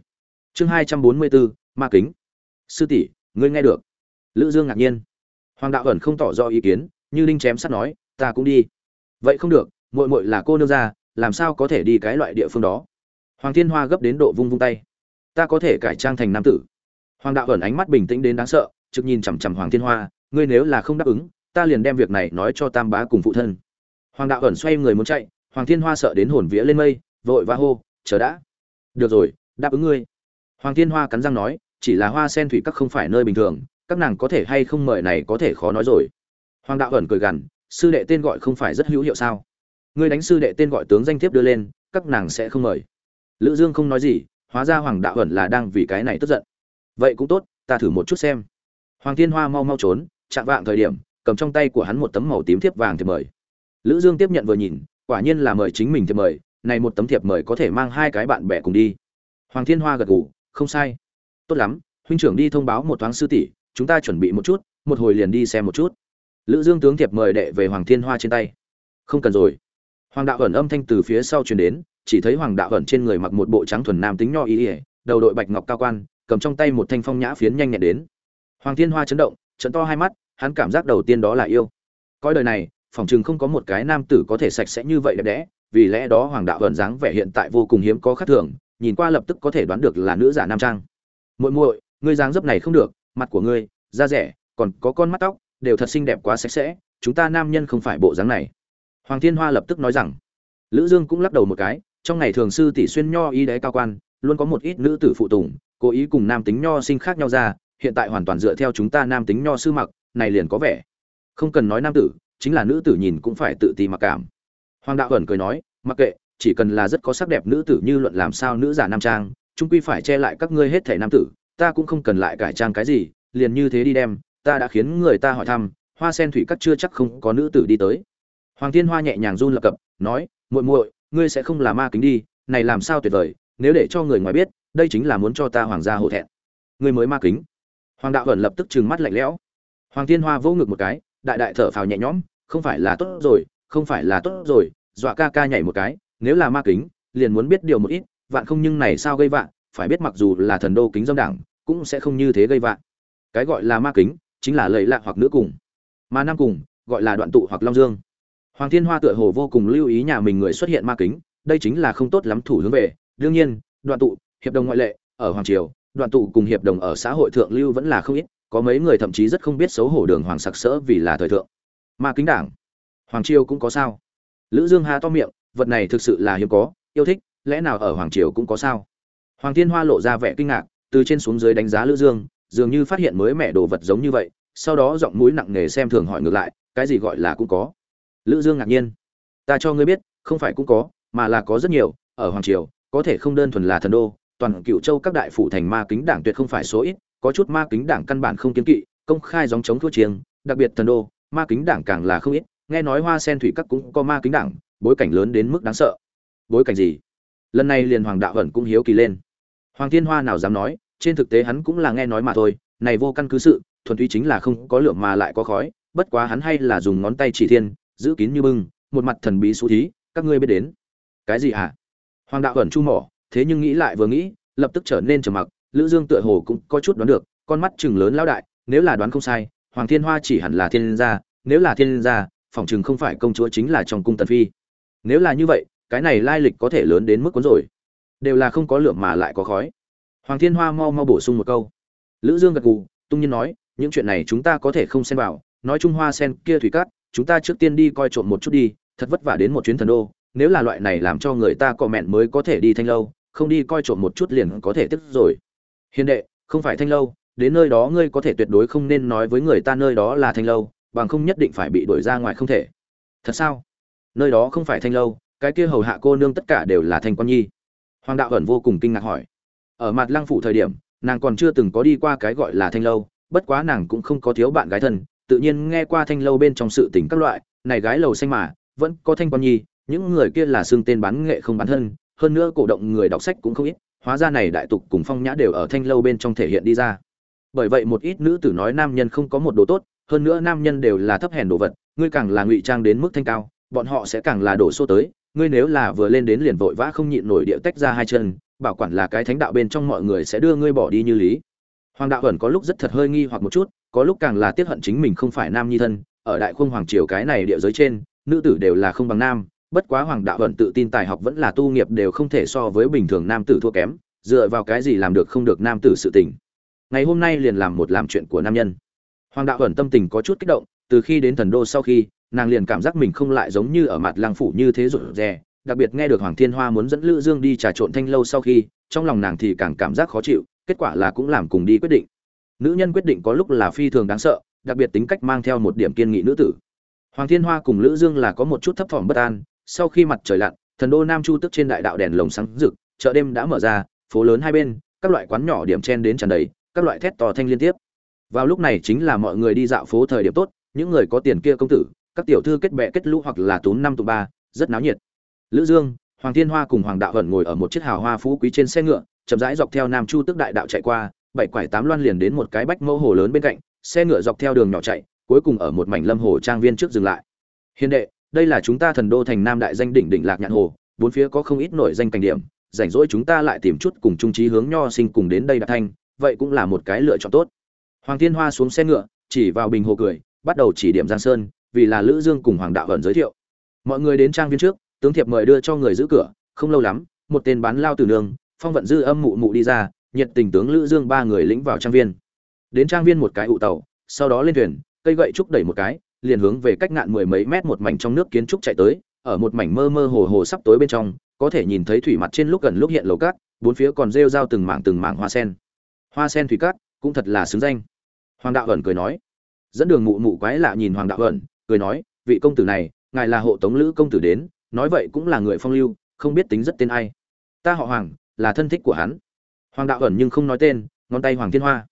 Chương hai trăm bốn mươi bốn ma kính. Sư tỷ, ngươi nghe được. Lữ dương ngạc nhiên. Hoàng đạo ẩn không tỏ rõ ý kiến, như linh chém sắt nói, ta cũng đi. Vậy không được, muội muội là cô nương gia, làm sao có thể đi cái loại địa phương đó? Hoàng thiên hoa gấp đến độ vung vung tay. Ta có thể cải trang thành nam tử. Hoàng đạo ẩn ánh mắt bình tĩnh đến đáng sợ trực nhìn chằm chằm hoàng thiên hoa, ngươi nếu là không đáp ứng, ta liền đem việc này nói cho tam bá cùng phụ thân. Hoàng đạo ẩn xoay người muốn chạy, hoàng thiên hoa sợ đến hồn vía lên mây, vội va hô, chờ đã. Được rồi, đáp ứng ngươi. Hoàng thiên hoa cắn răng nói, chỉ là hoa sen thủy các không phải nơi bình thường, các nàng có thể hay không mời này có thể khó nói rồi. Hoàng đạo ẩn cười gằn, sư đệ tên gọi không phải rất hữu hiệu sao? Ngươi đánh sư đệ tên gọi tướng danh thiếp đưa lên, các nàng sẽ không mời. Lữ dương không nói gì, hóa ra hoàng đạo ẩn là đang vì cái này tức giận. Vậy cũng tốt, ta thử một chút xem hoàng thiên hoa mau mau trốn, chạm vạng thời điểm, cầm trong tay của hắn một tấm màu tím thiếp vàng thiệp mời. Lữ dương tiếp nhận vừa nhìn, quả nhiên là mời chính mình thiệp mời, này một tấm thiệp mời có thể mang hai cái bạn bè cùng đi. Hoàng thiên hoa gật gù, không sai. Tốt lắm, huynh trưởng đi thông báo một thoáng sư tỷ, chúng ta chuẩn bị một chút, một hồi liền đi xem một chút. Lữ dương tướng thiệp mời đệ về hoàng thiên hoa trên tay. Không cần rồi. Hoàng đạo ẩn âm thanh từ phía sau truyền đến, chỉ thấy hoàng đạo ẩn trên người mặc một bộ trắng thuần nam tính nho ý ỉa đầu đội bạch ngọc cao quan, cầm trong tay một thanh phong nhã phiến nhanh nhẹn đến hoàng thiên hoa chấn động, trận to hai mắt, hắn cảm giác đầu tiên đó là yêu. Coi đời này, phòng chừng không có một cái nam tử có thể sạch sẽ như vậy đẹp đẽ, vì lẽ đó hoàng đạo ẩn dáng vẻ hiện tại vô cùng hiếm có khác thường, nhìn qua lập tức có thể đoán được là nữ giả nam trang. Muội muội, ngươi dáng dấp này không được, mặt của ngươi, da rẻ, còn có con mắt tóc, đều thật xinh đẹp quá sạch sẽ, chúng ta nam nhân không phải bộ dáng này. Hoàng thiên hoa lập tức nói rằng. Lữ dương cũng lắc đầu một cái, trong ngày thường sư tỷ xuyên nho y đế cao quan, luôn có một ít nữ tử phụ tùng, cố ý cùng nam tính nho sinh khác nhau ra hiện tại hoàn toàn dựa theo chúng ta nam tính nho sư mặc, này liền có vẻ. Không cần nói nam tử, chính là nữ tử nhìn cũng phải tự ti mặc cảm. Hoàng đạo ẩn cười nói, mặc kệ, chỉ cần là rất có sắc đẹp nữ tử như luận làm sao nữ giả nam trang trung quy phải che lại các ngươi hết thể nam tử, ta cũng không cần lại cải trang cái gì, liền như thế đi đem, ta đã khiến người ta hỏi thăm, hoa sen thủy các chưa chắc không có nữ tử đi tới. Hoàng thiên hoa nhẹ nhàng run lập cập, nói, muội muội, ngươi sẽ không là ma kính đi, này làm sao tuyệt vời, nếu để cho người ngoài biết, đây chính là muốn cho ta hoàng gia hổ thẹn. Ngươi mới ma kính? Hoàng đạo ẩn lập tức trừng mắt lạnh lẽo. Hoàng thiên hoa vỗ ngực một cái, đại đại thở phào nhẹ nhõm, không phải là tốt rồi, không phải là tốt rồi, dọa ca ca nhảy một cái, nếu là ma kính, liền muốn biết điều một ít, vạn không nhưng này sao gây vạn, phải biết mặc dù là thần đô kính dâm đảng, cũng sẽ không như thế gây vạn. Cái gọi là ma kính, chính là lầy lạ hoặc nữ cùng. Mà nam cùng, gọi là đoạn tụ hoặc long dương. Hoàng thiên hoa tựa hồ vô cùng lưu ý nhà mình người xuất hiện ma kính, đây chính là không tốt lắm thủ hướng về. Đương nhiên, đoạn tụ, hiệp đồng ngoại lệ, ở hoàng triều đoạn tụ cùng hiệp đồng ở xã hội thượng lưu vẫn là không ít, có mấy người thậm chí rất không biết xấu hổ đường hoàng sặc sỡ vì là thời thượng. Mà kính đảng. Hoàng triều cũng có sao? Lữ dương hà to miệng, vật này thực sự là hiếm có, yêu thích, lẽ nào ở hoàng triều cũng có sao? Hoàng thiên hoa lộ ra vẻ kinh ngạc, từ trên xuống dưới đánh giá lữ dương, dường như phát hiện mới mẹ đồ vật giống như vậy, sau đó giọng mũi nặng nề xem thường hỏi ngược lại, cái gì gọi là cũng có? Lữ dương ngạc nhiên. Ta cho ngươi biết, không phải cũng có, mà là có rất nhiều, ở hoàng triều, có thể không đơn thuần là thần đô toàn cựu châu các đại phủ thành ma kính đảng tuyệt không phải số ít, có chút ma kính đảng căn bản không kiến kỵ, công khai dòng chống thua chiêng, đặc biệt thần đô, ma kính đảng càng là không ít, nghe nói hoa sen thủy các cũng có ma kính đảng, bối cảnh lớn đến mức đáng sợ. Bối cảnh gì? Lần này liền hoàng đạo ẩn cũng hiếu kỳ lên. Hoàng thiên hoa nào dám nói, trên thực tế hắn cũng là nghe nói mà thôi, này vô căn cứ sự, thuần túy chính là không có lửa mà lại có khói, bất quá hắn hay là dùng ngón tay chỉ thiên, giữ kín như bưng, một mặt thần bí xú thí, các ngươi biết đến. Cái gì hả? Hoàng đạo ẩn chu mỏ thế nhưng nghĩ lại vừa nghĩ, lập tức trở nên trầm mặc, lữ dương tựa hồ cũng có chút đoán được, con mắt chừng lớn lão đại, nếu là đoán không sai, hoàng thiên hoa chỉ hẳn là thiên gia, nếu là thiên gia phỏng chừng không phải công chúa chính là trong cung tần phi. Nếu là như vậy, cái này lai lịch có thể lớn đến mức cuốn rồi. Đều là không có lượng mà lại có khói. Hoàng thiên hoa mau mau bổ sung một câu. Lữ dương gật gù, tung nhiên nói, những chuyện này chúng ta có thể không xen vào, nói trung hoa sen kia thủy cát, chúng ta trước tiên đi coi trộm một chút đi, thật vất vả đến một chuyến thần đô, nếu là loại này làm cho người ta cọ mẹn mới có thể đi thanh lâu không đi coi trộm một chút liền có thể tức rồi. Hiền đệ, không phải thanh lâu, đến nơi đó ngươi có thể tuyệt đối không nên nói với người ta nơi đó là thanh lâu, bằng không nhất định phải bị đuổi ra ngoài không thể. Thật sao? Nơi đó không phải thanh lâu, cái kia hầu hạ cô nương tất cả đều là thanh quan nhi. Hoàng đạo ẩn vô cùng kinh ngạc hỏi. Ở mặt lăng phủ thời điểm, nàng còn chưa từng có đi qua cái gọi là thanh lâu, bất quá nàng cũng không có thiếu bạn gái thân, tự nhiên nghe qua thanh lâu bên trong sự tình các loại, này gái lầu xanh mà, vẫn có thanh quan nhi, những người kia là xương tên bán nghệ không bán thân hơn nữa cổ động người đọc sách cũng không ít, hóa ra này đại tục cùng phong nhã đều ở thanh lâu bên trong thể hiện đi ra. Bởi vậy một ít nữ tử nói nam nhân không có một đồ tốt, hơn nữa nam nhân đều là thấp hèn đồ vật, ngươi càng là ngụy trang đến mức thanh cao, bọn họ sẽ càng là đổ xô tới, ngươi nếu là vừa lên đến liền vội vã không nhịn nổi địa tách ra hai chân, bảo quản là cái thánh đạo bên trong mọi người sẽ đưa ngươi bỏ đi như lý. Hoàng đạo ẩn có lúc rất thật hơi nghi hoặc một chút, có lúc càng là tiếc hận chính mình không phải nam nhi thân, ở đại khung hoàng triều cái này địa giới trên, nữ tử đều là không bằng nam bất quá hoàng đạo ẩn tự tin tài học vẫn là tu nghiệp đều không thể so với bình thường nam tử thua kém, dựa vào cái gì làm được không được nam tử sự tình. Ngày hôm nay liền làm một làm chuyện của nam nhân. Hoàng đạo ẩn tâm tình có chút kích động, từ khi đến thần đô sau khi, nàng liền cảm giác mình không lại giống như ở mặt lang phủ như thế rụt rè, đặc biệt nghe được hoàng thiên hoa muốn dẫn lữ dương đi trà trộn thanh lâu sau khi, trong lòng nàng thì càng cảm giác khó chịu, kết quả là cũng làm cùng đi quyết định. Nữ nhân quyết định có lúc là phi thường đáng sợ, đặc biệt tính cách mang theo một điểm kiên nghị nữ tử. Hoàng thiên hoa cùng lữ dương là có một chút thấp thỏm bất an sau khi mặt trời lặn, thần đô nam chu tức trên đại đạo đèn lồng sáng rực, chợ đêm đã mở ra, phố lớn hai bên, các loại quán nhỏ điểm chen đến tràn đầy, các loại thét to thanh liên tiếp. Vào lúc này chính là mọi người đi dạo phố thời điểm tốt, những người có tiền kia công tử, các tiểu thư kết bè kết lũ hoặc là túm năm tụ ba, rất náo nhiệt. Lữ dương, hoàng thiên hoa cùng hoàng đạo hận ngồi ở một chiếc hào hoa phú quý trên xe ngựa, chậm rãi dọc theo nam chu tức đại đạo chạy qua, bảy quải tám loan liền đến một cái bách mẫu hồ lớn bên cạnh, xe ngựa dọc theo đường nhỏ chạy, cuối cùng ở một mảnh lâm hồ trang viên trước dừng lại. Hiền đệ đây là chúng ta thần đô thành nam đại danh đỉnh đỉnh lạc nhạn hồ, bốn phía có không ít nổi danh cảnh điểm, rảnh rỗi chúng ta lại tìm chút cùng trung trí hướng nho sinh cùng đến đây đạt thanh, vậy cũng là một cái lựa chọn tốt. Hoàng thiên hoa xuống xe ngựa, chỉ vào bình hồ cười, bắt đầu chỉ điểm giang sơn, vì là lữ dương cùng hoàng đạo ẩn giới thiệu. Mọi người đến trang viên trước, tướng thiệp mời đưa cho người giữ cửa, không lâu lắm, một tên bán lao từ nương, phong vận dư âm mụ mụ đi ra, nhiệt tình tướng lữ dương ba người lĩnh vào trang viên. Đến trang viên một cái ụ tàu, sau đó lên thuyền, cây gậy trúc đẩy một cái liền hướng về cách ngạn mười mấy mét một mảnh trong nước kiến trúc chạy tới, ở một mảnh mơ mơ hồ hồ sắp tối bên trong, có thể nhìn thấy thủy mặt trên lúc gần lúc hiện lầu cát, bốn phía còn rêu rao từng mảng từng mảng hoa sen. Hoa sen thủy cát, cũng thật là xứng danh. Hoàng đạo ẩn cười nói. Dẫn đường mụ mụ quái lạ nhìn hoàng đạo ẩn, cười nói, vị công tử này, ngài là hộ tống lữ công tử đến, nói vậy cũng là người phong lưu, không biết tính rất tên ai. Ta họ hoàng, là thân thích của hắn. Hoàng đạo ẩn nhưng không nói tên, ngón tay hoàng thiên hoa.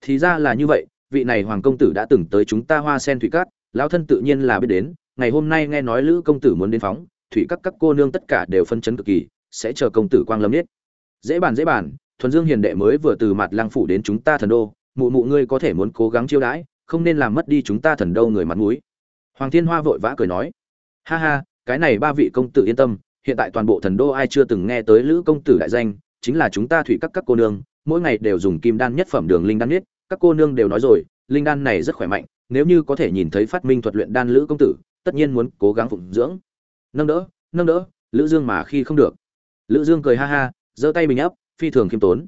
Thì ra là như vậy, vị này hoàng công tử đã từng tới chúng ta hoa sen thủy cát lão thân tự nhiên là biết đến, ngày hôm nay nghe nói lữ công tử muốn đến phóng, thủy các các cô nương tất cả đều phân chấn cực kỳ, sẽ chờ công tử quang lâm nhất dễ bàn dễ bàn, thuần dương hiền đệ mới vừa từ mặt lang phủ đến chúng ta thần đô, mụ mụ ngươi có thể muốn cố gắng chiêu đãi, không nên làm mất đi chúng ta thần đô người mặt mũi. Hoàng thiên hoa vội vã cười nói, ha ha, cái này ba vị công tử yên tâm, hiện tại toàn bộ thần đô ai chưa từng nghe tới lữ công tử đại danh, chính là chúng ta thủy các các cô nương, mỗi ngày đều dùng kim đan nhất phẩm đường linh đan nhất, các cô nương đều nói rồi linh đan này rất khỏe mạnh, nếu như có thể nhìn thấy phát minh thuật luyện đan lữ công tử, tất nhiên muốn cố gắng phụng dưỡng. Nâng đỡ nâng đỡ, lữ dương mà khi không được. Lữ dương cười ha ha, giơ tay bình ấp phi thường khiêm tốn.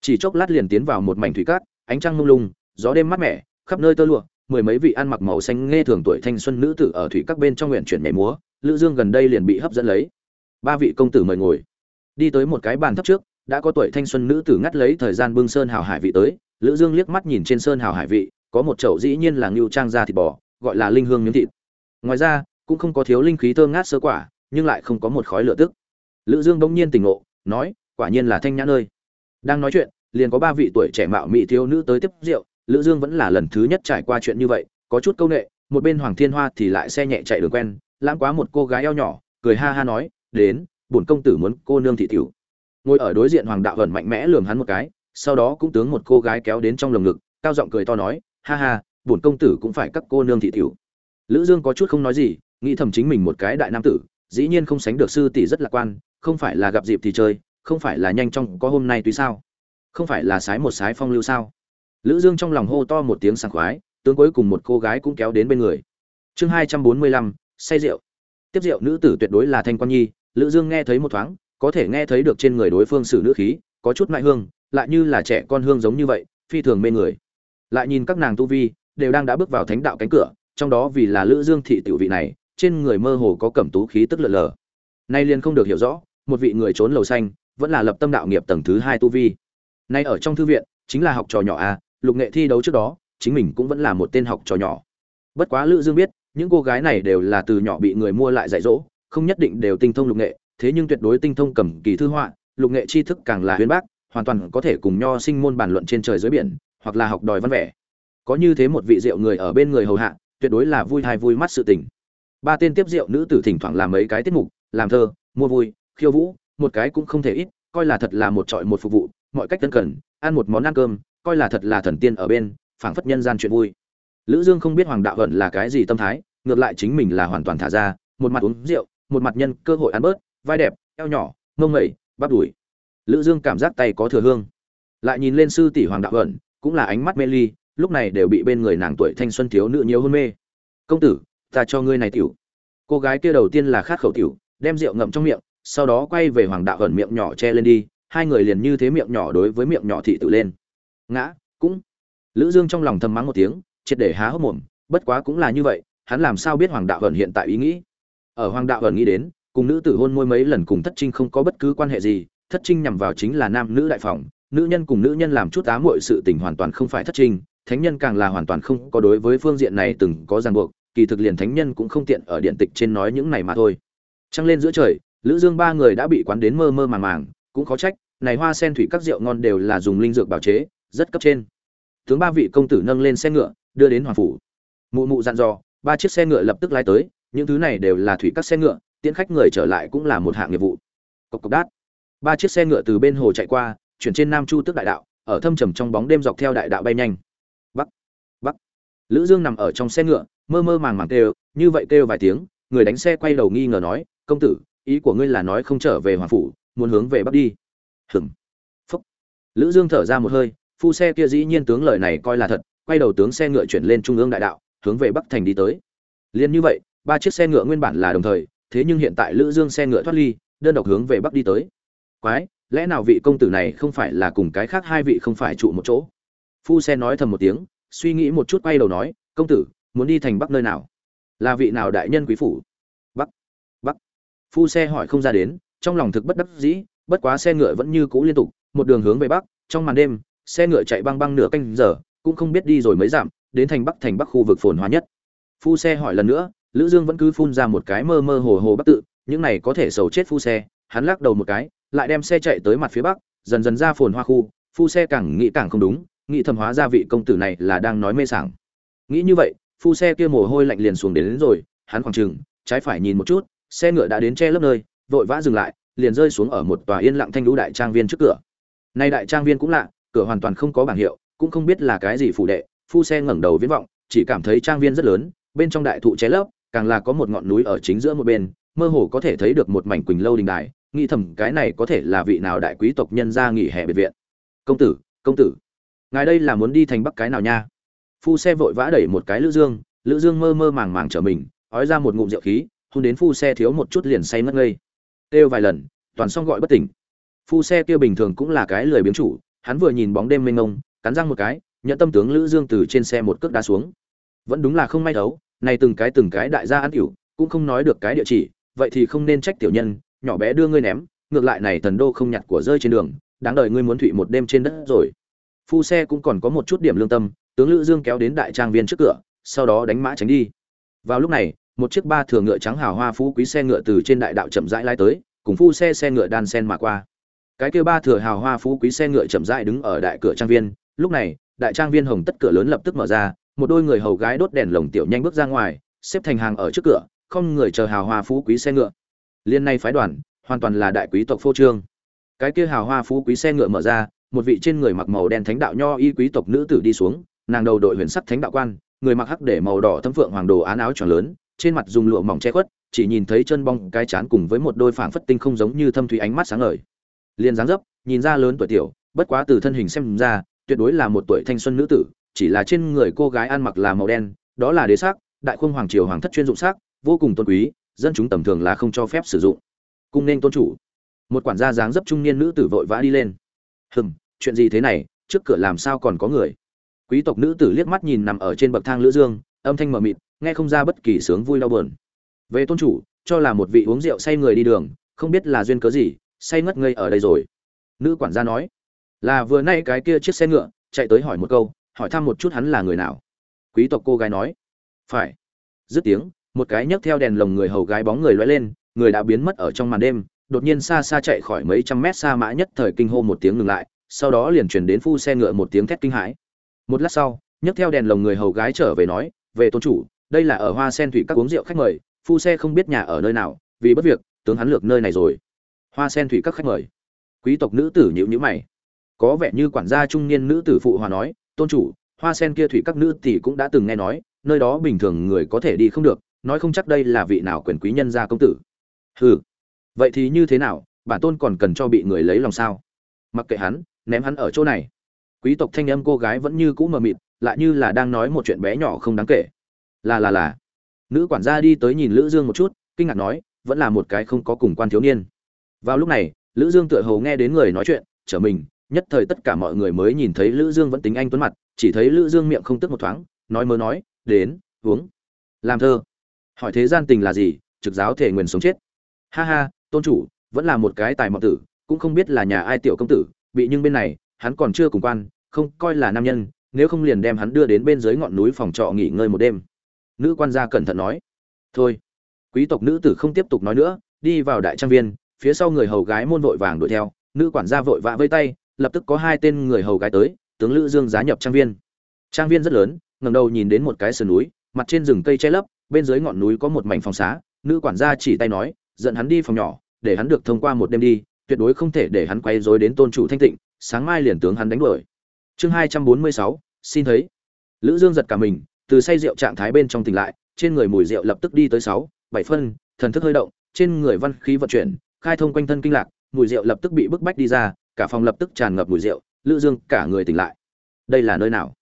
Chỉ chốc lát liền tiến vào một mảnh thủy cát, ánh trăng mông lung, gió đêm mát mẻ, khắp nơi tơ lụa, mười mấy vị ăn mặc màu xanh nghe thường tuổi thanh xuân nữ tử ở thủy các bên trong nguyện chuyển nhảy múa, lữ dương gần đây liền bị hấp dẫn lấy. Ba vị công tử mời ngồi. Đi tới một cái bàn thấp trước, đã có tuổi thanh xuân nữ tử ngắt lấy thời gian bưng sơn hào hải vị tới, lữ dương liếc mắt nhìn trên sơn hào hải vị có một chậu dĩ nhiên là ngưu trang da thịt bò, gọi là linh hương miếng thịt. Ngoài ra, cũng không có thiếu linh khí thơ ngát sơ quả, nhưng lại không có một khói lửa tức. Lữ dương bỗng nhiên tỉnh ngộ, nói, quả nhiên là thanh nhã nơi. Đang nói chuyện, liền có ba vị tuổi trẻ mạo mỹ thiếu nữ tới tiếp rượu. Lữ dương vẫn là lần thứ nhất trải qua chuyện như vậy, có chút câu nệ, một bên hoàng thiên hoa thì lại xe nhẹ chạy đường quen, lãng quá một cô gái eo nhỏ, cười ha ha nói, đến, bổn công tử muốn cô nương thị tiểu. Ngồi ở đối diện hoàng đạo ẩn mạnh mẽ lườm hắn một cái, sau đó cũng tướng một cô gái kéo đến trong lồng ngực, cao giọng cười to nói ha ha bổn công tử cũng phải các cô nương thị tiểu. Lữ dương có chút không nói gì nghĩ thầm chính mình một cái đại nam tử dĩ nhiên không sánh được sư tỷ rất lạc quan không phải là gặp dịp thì chơi không phải là nhanh trong có hôm nay tùy sao? Không phải là sái một sái phong lưu sao? Lữ dương trong lòng hô to một tiếng sảng khoái tướng cuối cùng một cô gái cũng kéo đến bên người. Chương hai trăm bốn mươi lăm, say rượu. Tiếp rượu nữ tử tuyệt đối là thanh quan nhi lữ dương nghe thấy một thoáng có thể nghe thấy được trên người đối phương sử nữ khí có chút mại hương lại như là trẻ con hương giống như vậy phi thường mê người lại nhìn các nàng tu vi, đều đang đã bước vào thánh đạo cánh cửa, trong đó vì là lữ dương thị tiểu vị này, trên người mơ hồ có cẩm tú khí tức lờ lờ. Nay liền không được hiểu rõ, một vị người trốn lầu xanh, vẫn là lập tâm đạo nghiệp tầng thứ hai tu vi. Nay ở trong thư viện, chính là học trò nhỏ a lục nghệ thi đấu trước đó, chính mình cũng vẫn là một tên học trò nhỏ. Bất quá lữ dương biết, những cô gái này đều là từ nhỏ bị người mua lại dạy dỗ, không nhất định đều tinh thông lục nghệ, thế nhưng tuyệt đối tinh thông cầm kỳ thư họa, lục nghệ tri thức càng là huyền bác, hoàn toàn có thể cùng nho sinh môn bàn luận trên trời dưới biển hoặc là học đòi văn vẻ. Có như thế một vị rượu người ở bên người hầu hạ, tuyệt đối là vui thai vui mắt sự tình. Ba tên tiếp rượu nữ tử thỉnh thoảng làm mấy cái tiết mục, làm thơ, mua vui, khiêu vũ, một cái cũng không thể ít, coi là thật là một trọi một phục vụ, mọi cách tân cần, ăn một món ăn cơm, coi là thật là thần tiên ở bên, phảng phất nhân gian chuyện vui. Lữ dương không biết hoàng đạo vận là cái gì tâm thái, ngược lại chính mình là hoàn toàn thả ra, một mặt uống rượu, một mặt nhân cơ hội ăn bớt, vai đẹp, eo nhỏ, mông mẩy bắp đùi. Lữ dương cảm giác tay có thừa hương. Lại nhìn lên sư tỷ hoàng đạo vận cũng là ánh mắt mê ly, lúc này đều bị bên người nàng tuổi thanh xuân thiếu nữ nhiều hôn mê. Công tử, ta cho ngươi này tiểu. Cô gái kia đầu tiên là khát khẩu tiểu, đem rượu ngậm trong miệng, sau đó quay về hoàng đạo ẩn miệng nhỏ che lên đi, hai người liền như thế miệng nhỏ đối với miệng nhỏ thị tự lên. Ngã, cũng. Lữ dương trong lòng thầm mắng một tiếng, triệt để há hốc mồm, bất quá cũng là như vậy, hắn làm sao biết hoàng đạo ẩn hiện tại ý nghĩ? Ở hoàng đạo ẩn nghĩ đến, cùng nữ tử hôn môi mấy lần cùng thất trinh không có bất cứ quan hệ gì, thất trinh nhằm vào chính là nam nữ đại phòng nữ nhân cùng nữ nhân làm chút ám muội sự tình hoàn toàn không phải thất trình, thánh nhân càng là hoàn toàn không có đối với phương diện này từng có ràng buộc, kỳ thực liền thánh nhân cũng không tiện ở điện tịch trên nói những này mà thôi. Trăng lên giữa trời, lữ dương ba người đã bị quán đến mơ mơ màng màng, cũng khó trách, này hoa sen thủy các rượu ngon đều là dùng linh dược bảo chế, rất cấp trên. Tướng ba vị công tử nâng lên xe ngựa, đưa đến hoàng phủ. Mụ mụ dặn dò, ba chiếc xe ngựa lập tức lái tới, những thứ này đều là thủy các xe ngựa, tiễn khách người trở lại cũng là một hạng nghiệp vụ. Cục cục đát. Ba chiếc xe ngựa từ bên hồ chạy qua chuyển trên nam chu Tước đại đạo, ở thâm trầm trong bóng đêm dọc theo đại đạo bay nhanh. Bắc bắc. Lữ dương nằm ở trong xe ngựa, mơ mơ màng màng kêu, như vậy kêu vài tiếng, người đánh xe quay đầu nghi ngờ nói, công tử, ý của ngươi là nói không trở về hoàng phủ, muốn hướng về bắc đi. Hừm phúc. Lữ dương thở ra một hơi, phu xe kia dĩ nhiên tướng lời này coi là thật, quay đầu tướng xe ngựa chuyển lên trung ương đại đạo, hướng về bắc thành đi tới. Liên như vậy, ba chiếc xe ngựa nguyên bản là đồng thời, thế nhưng hiện tại lữ dương xe ngựa thoát ly, đơn độc hướng về bắc đi tới. Quái lẽ nào vị công tử này không phải là cùng cái khác hai vị không phải trụ một chỗ? Phu xe nói thầm một tiếng, suy nghĩ một chút quay đầu nói, công tử, muốn đi thành bắc nơi nào? Là vị nào đại nhân quý phủ? Bắc bắc. Phu xe hỏi không ra đến, trong lòng thực bất đắc dĩ, bất quá xe ngựa vẫn như cũ liên tục, một đường hướng về bắc, trong màn đêm, xe ngựa chạy băng băng nửa canh giờ, cũng không biết đi rồi mới giảm, đến thành bắc thành bắc khu vực phồn hoa nhất. Phu xe hỏi lần nữa, lữ dương vẫn cứ phun ra một cái mơ mơ hồ hồ bắc tự, những này có thể sầu chết phu xe, hắn lắc đầu một cái lại đem xe chạy tới mặt phía bắc dần dần ra phồn hoa khu phu xe càng nghĩ càng không đúng nghĩ thầm hóa ra vị công tử này là đang nói mê sảng. Nghĩ như vậy phu xe kia mồ hôi lạnh liền xuống đến, đến rồi hắn khoảng chừng trái phải nhìn một chút xe ngựa đã đến che lớp nơi vội vã dừng lại liền rơi xuống ở một tòa yên lặng thanh lũ đại trang viên trước cửa. Nay đại trang viên cũng lạ cửa hoàn toàn không có bảng hiệu cũng không biết là cái gì phủ đệ phu xe ngẩng đầu viễn vọng chỉ cảm thấy trang viên rất lớn bên trong đại thụ che lớp càng là có một ngọn núi ở chính giữa một bên mơ hồ có thể thấy được một mảnh quỳnh lâu đình đài nghĩ thầm cái này có thể là vị nào đại quý tộc nhân gia nghỉ hè biệt viện. Công tử công tử, ngài đây là muốn đi thành bắc cái nào nha? Phu xe vội vã đẩy một cái lữ dương lữ dương mơ mơ màng màng trở mình, ói ra một ngụm rượu khí, hôn đến phu xe thiếu một chút liền say ngất ngây. Kêu vài lần, toàn xong gọi bất tỉnh. Phu xe kia bình thường cũng là cái lười biếng chủ, hắn vừa nhìn bóng đêm mênh mông, cắn răng một cái, nhẫn tâm tướng lữ dương từ trên xe một cước đá xuống. Vẫn đúng là không may đấu, này từng cái từng cái đại gia ăn tiểu cũng không nói được cái địa chỉ, vậy thì không nên trách tiểu nhân nhỏ bé đưa ngươi ném, ngược lại này thần đô không nhặt của rơi trên đường, đáng đời ngươi muốn thụy một đêm trên đất rồi. Phu xe cũng còn có một chút điểm lương tâm, tướng lữ dương kéo đến đại trang viên trước cửa, sau đó đánh mã tránh đi. Vào lúc này, một chiếc ba thừa ngựa trắng hào hoa phú quý xe ngựa từ trên đại đạo chậm rãi lái tới, cùng phu xe xe ngựa đan sen mà qua. Cái kia ba thừa hào hoa phú quý xe ngựa chậm rãi đứng ở đại cửa trang viên, lúc này, đại trang viên hồng tất cửa lớn lập tức mở ra, một đôi người hầu gái đốt đèn lồng tiểu nhanh bước ra ngoài, xếp thành hàng ở trước cửa, không người chờ hào hoa phú quý xe ngựa liên nay phái đoàn, hoàn toàn là đại quý tộc phô trương. Cái kia hào hoa phú quý xe ngựa mở ra, một vị trên người mặc màu đen thánh đạo nho y quý tộc nữ tử đi xuống, nàng đầu đội huyền sắc thánh đạo quan, người mặc hắc để màu đỏ thâm phượng hoàng đồ án áo tròn lớn, trên mặt dùng lụa mỏng che khuất, chỉ nhìn thấy chân bong cái chán cùng với một đôi phảng phất tinh không giống như thâm thủy ánh mắt sáng ngời. Liền dáng dấp, nhìn ra lớn tuổi tiểu, bất quá từ thân hình xem ra, tuyệt đối là một tuổi thanh xuân nữ tử, chỉ là trên người cô gái ăn mặc là màu đen, đó là đế sắc, đại khung hoàng triều hoàng thất chuyên dụng sắc, vô cùng tôn quý dân chúng tầm thường là không cho phép sử dụng. Cung nên tôn chủ. Một quản gia dáng dấp trung niên nữ tử vội vã đi lên. Hừm, chuyện gì thế này? Trước cửa làm sao còn có người? Quý tộc nữ tử liếc mắt nhìn nằm ở trên bậc thang lữ dương, âm thanh mờ mịt, nghe không ra bất kỳ sướng vui đau buồn. Về tôn chủ, cho là một vị uống rượu say người đi đường, không biết là duyên cớ gì, say ngất ngây ở đây rồi. Nữ quản gia nói, là vừa nay cái kia chiếc xe ngựa, chạy tới hỏi một câu, hỏi thăm một chút hắn là người nào. Quý tộc cô gái nói, phải. Dứt tiếng một cái nhấc theo đèn lồng người hầu gái bóng người lóe lên, người đã biến mất ở trong màn đêm, đột nhiên xa xa chạy khỏi mấy trăm mét xa mã nhất thời kinh hô một tiếng ngừng lại, sau đó liền chuyển đến phu xe ngựa một tiếng thét kinh hãi. Một lát sau, nhấc theo đèn lồng người hầu gái trở về nói, về tôn chủ, đây là ở hoa sen thủy các uống rượu khách mời, phu xe không biết nhà ở nơi nào, vì bất việc, tướng hắn lược nơi này rồi. Hoa sen thủy các khách mời. Quý tộc nữ tử nhịu nhữ mày. Có vẻ như quản gia trung niên nữ tử phụ hòa nói, tôn chủ, hoa sen kia thủy các nữ tỷ cũng đã từng nghe nói, nơi đó bình thường người có thể đi không được nói không chắc đây là vị nào quyền quý nhân gia công tử. Hừ, vậy thì như thế nào, bản tôn còn cần cho bị người lấy lòng sao? Mặc kệ hắn, ném hắn ở chỗ này. Quý tộc thanh âm cô gái vẫn như cũ mờ mịt, lại như là đang nói một chuyện bé nhỏ không đáng kể. Là là là. Nữ quản gia đi tới nhìn lữ dương một chút, kinh ngạc nói, vẫn là một cái không có cùng quan thiếu niên. Vào lúc này, lữ dương tựa hồ nghe đến người nói chuyện, trở mình, nhất thời tất cả mọi người mới nhìn thấy lữ dương vẫn tính anh tuấn mặt, chỉ thấy lữ dương miệng không tức một thoáng, nói mơ nói, đến, uống. Làm thơ hỏi thế gian tình là gì, trực giáo thể nguyền sống chết. Ha ha, tôn chủ, vẫn là một cái tài mạo tử, cũng không biết là nhà ai tiểu công tử, bị nhưng bên này, hắn còn chưa cùng quan, không coi là nam nhân, nếu không liền đem hắn đưa đến bên dưới ngọn núi phòng trọ nghỉ ngơi một đêm. Nữ quan gia cẩn thận nói. Thôi. Quý tộc nữ tử không tiếp tục nói nữa, đi vào đại trang viên, phía sau người hầu gái môn vội vàng đuổi theo, nữ quản gia vội vã vây tay, lập tức có hai tên người hầu gái tới, tướng lữ dương giá nhập trang viên. Trang viên rất lớn, ngẩng đầu nhìn đến một cái sườn núi, mặt trên rừng cây che lấp bên dưới ngọn núi có một mảnh phòng xá, nữ quản gia chỉ tay nói, dẫn hắn đi phòng nhỏ, để hắn được thông qua một đêm đi, tuyệt đối không thể để hắn quay dối đến tôn chủ thanh tịnh, sáng mai liền tướng hắn đánh đuổi. Chương hai trăm bốn mươi sáu, xin thấy. Lữ dương giật cả mình, từ say rượu trạng thái bên trong tỉnh lại, trên người mùi rượu lập tức đi tới sáu, bảy phân, thần thức hơi động, trên người văn khí vận chuyển, khai thông quanh thân kinh lạc, mùi rượu lập tức bị bức bách đi ra, cả phòng lập tức tràn ngập mùi rượu, lữ dương cả người tỉnh lại. Đây là nơi nào?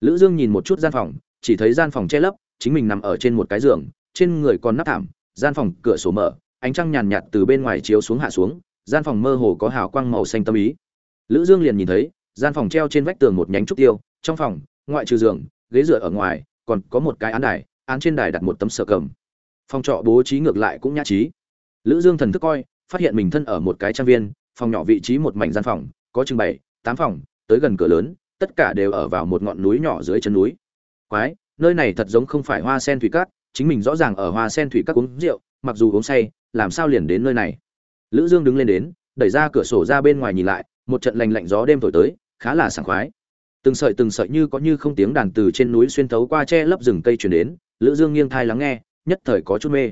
Lữ dương nhìn một chút gian phòng, chỉ thấy gian phòng che lấp chính mình nằm ở trên một cái giường, trên người còn nắp thảm, gian phòng cửa sổ mở, ánh trăng nhàn nhạt từ bên ngoài chiếu xuống hạ xuống, gian phòng mơ hồ có hào quang màu xanh tâm ý. Lữ dương liền nhìn thấy, gian phòng treo trên vách tường một nhánh trúc tiêu, trong phòng, ngoại trừ giường, ghế dựa ở ngoài, còn có một cái án đài, án trên đài đặt một tấm sở cầm. Phòng trọ bố trí ngược lại cũng nhã trí. Lữ dương thần thức coi, phát hiện mình thân ở một cái trang viên, phòng nhỏ vị trí một mảnh gian phòng, có chừng bảy, tám phòng, tới gần cửa lớn, tất cả đều ở vào một ngọn núi nhỏ dưới chân núi. Quái nơi này thật giống không phải hoa sen thủy cát, chính mình rõ ràng ở hoa sen thủy cát uống rượu, mặc dù uống say, làm sao liền đến nơi này? Lữ dương đứng lên đến, đẩy ra cửa sổ ra bên ngoài nhìn lại, một trận lành lạnh gió đêm thổi tới, khá là sảng khoái. Từng sợi từng sợi như có như không tiếng đàn từ trên núi xuyên thấu qua che lấp rừng cây truyền đến, lữ dương nghiêng thai lắng nghe, nhất thời có chút mê.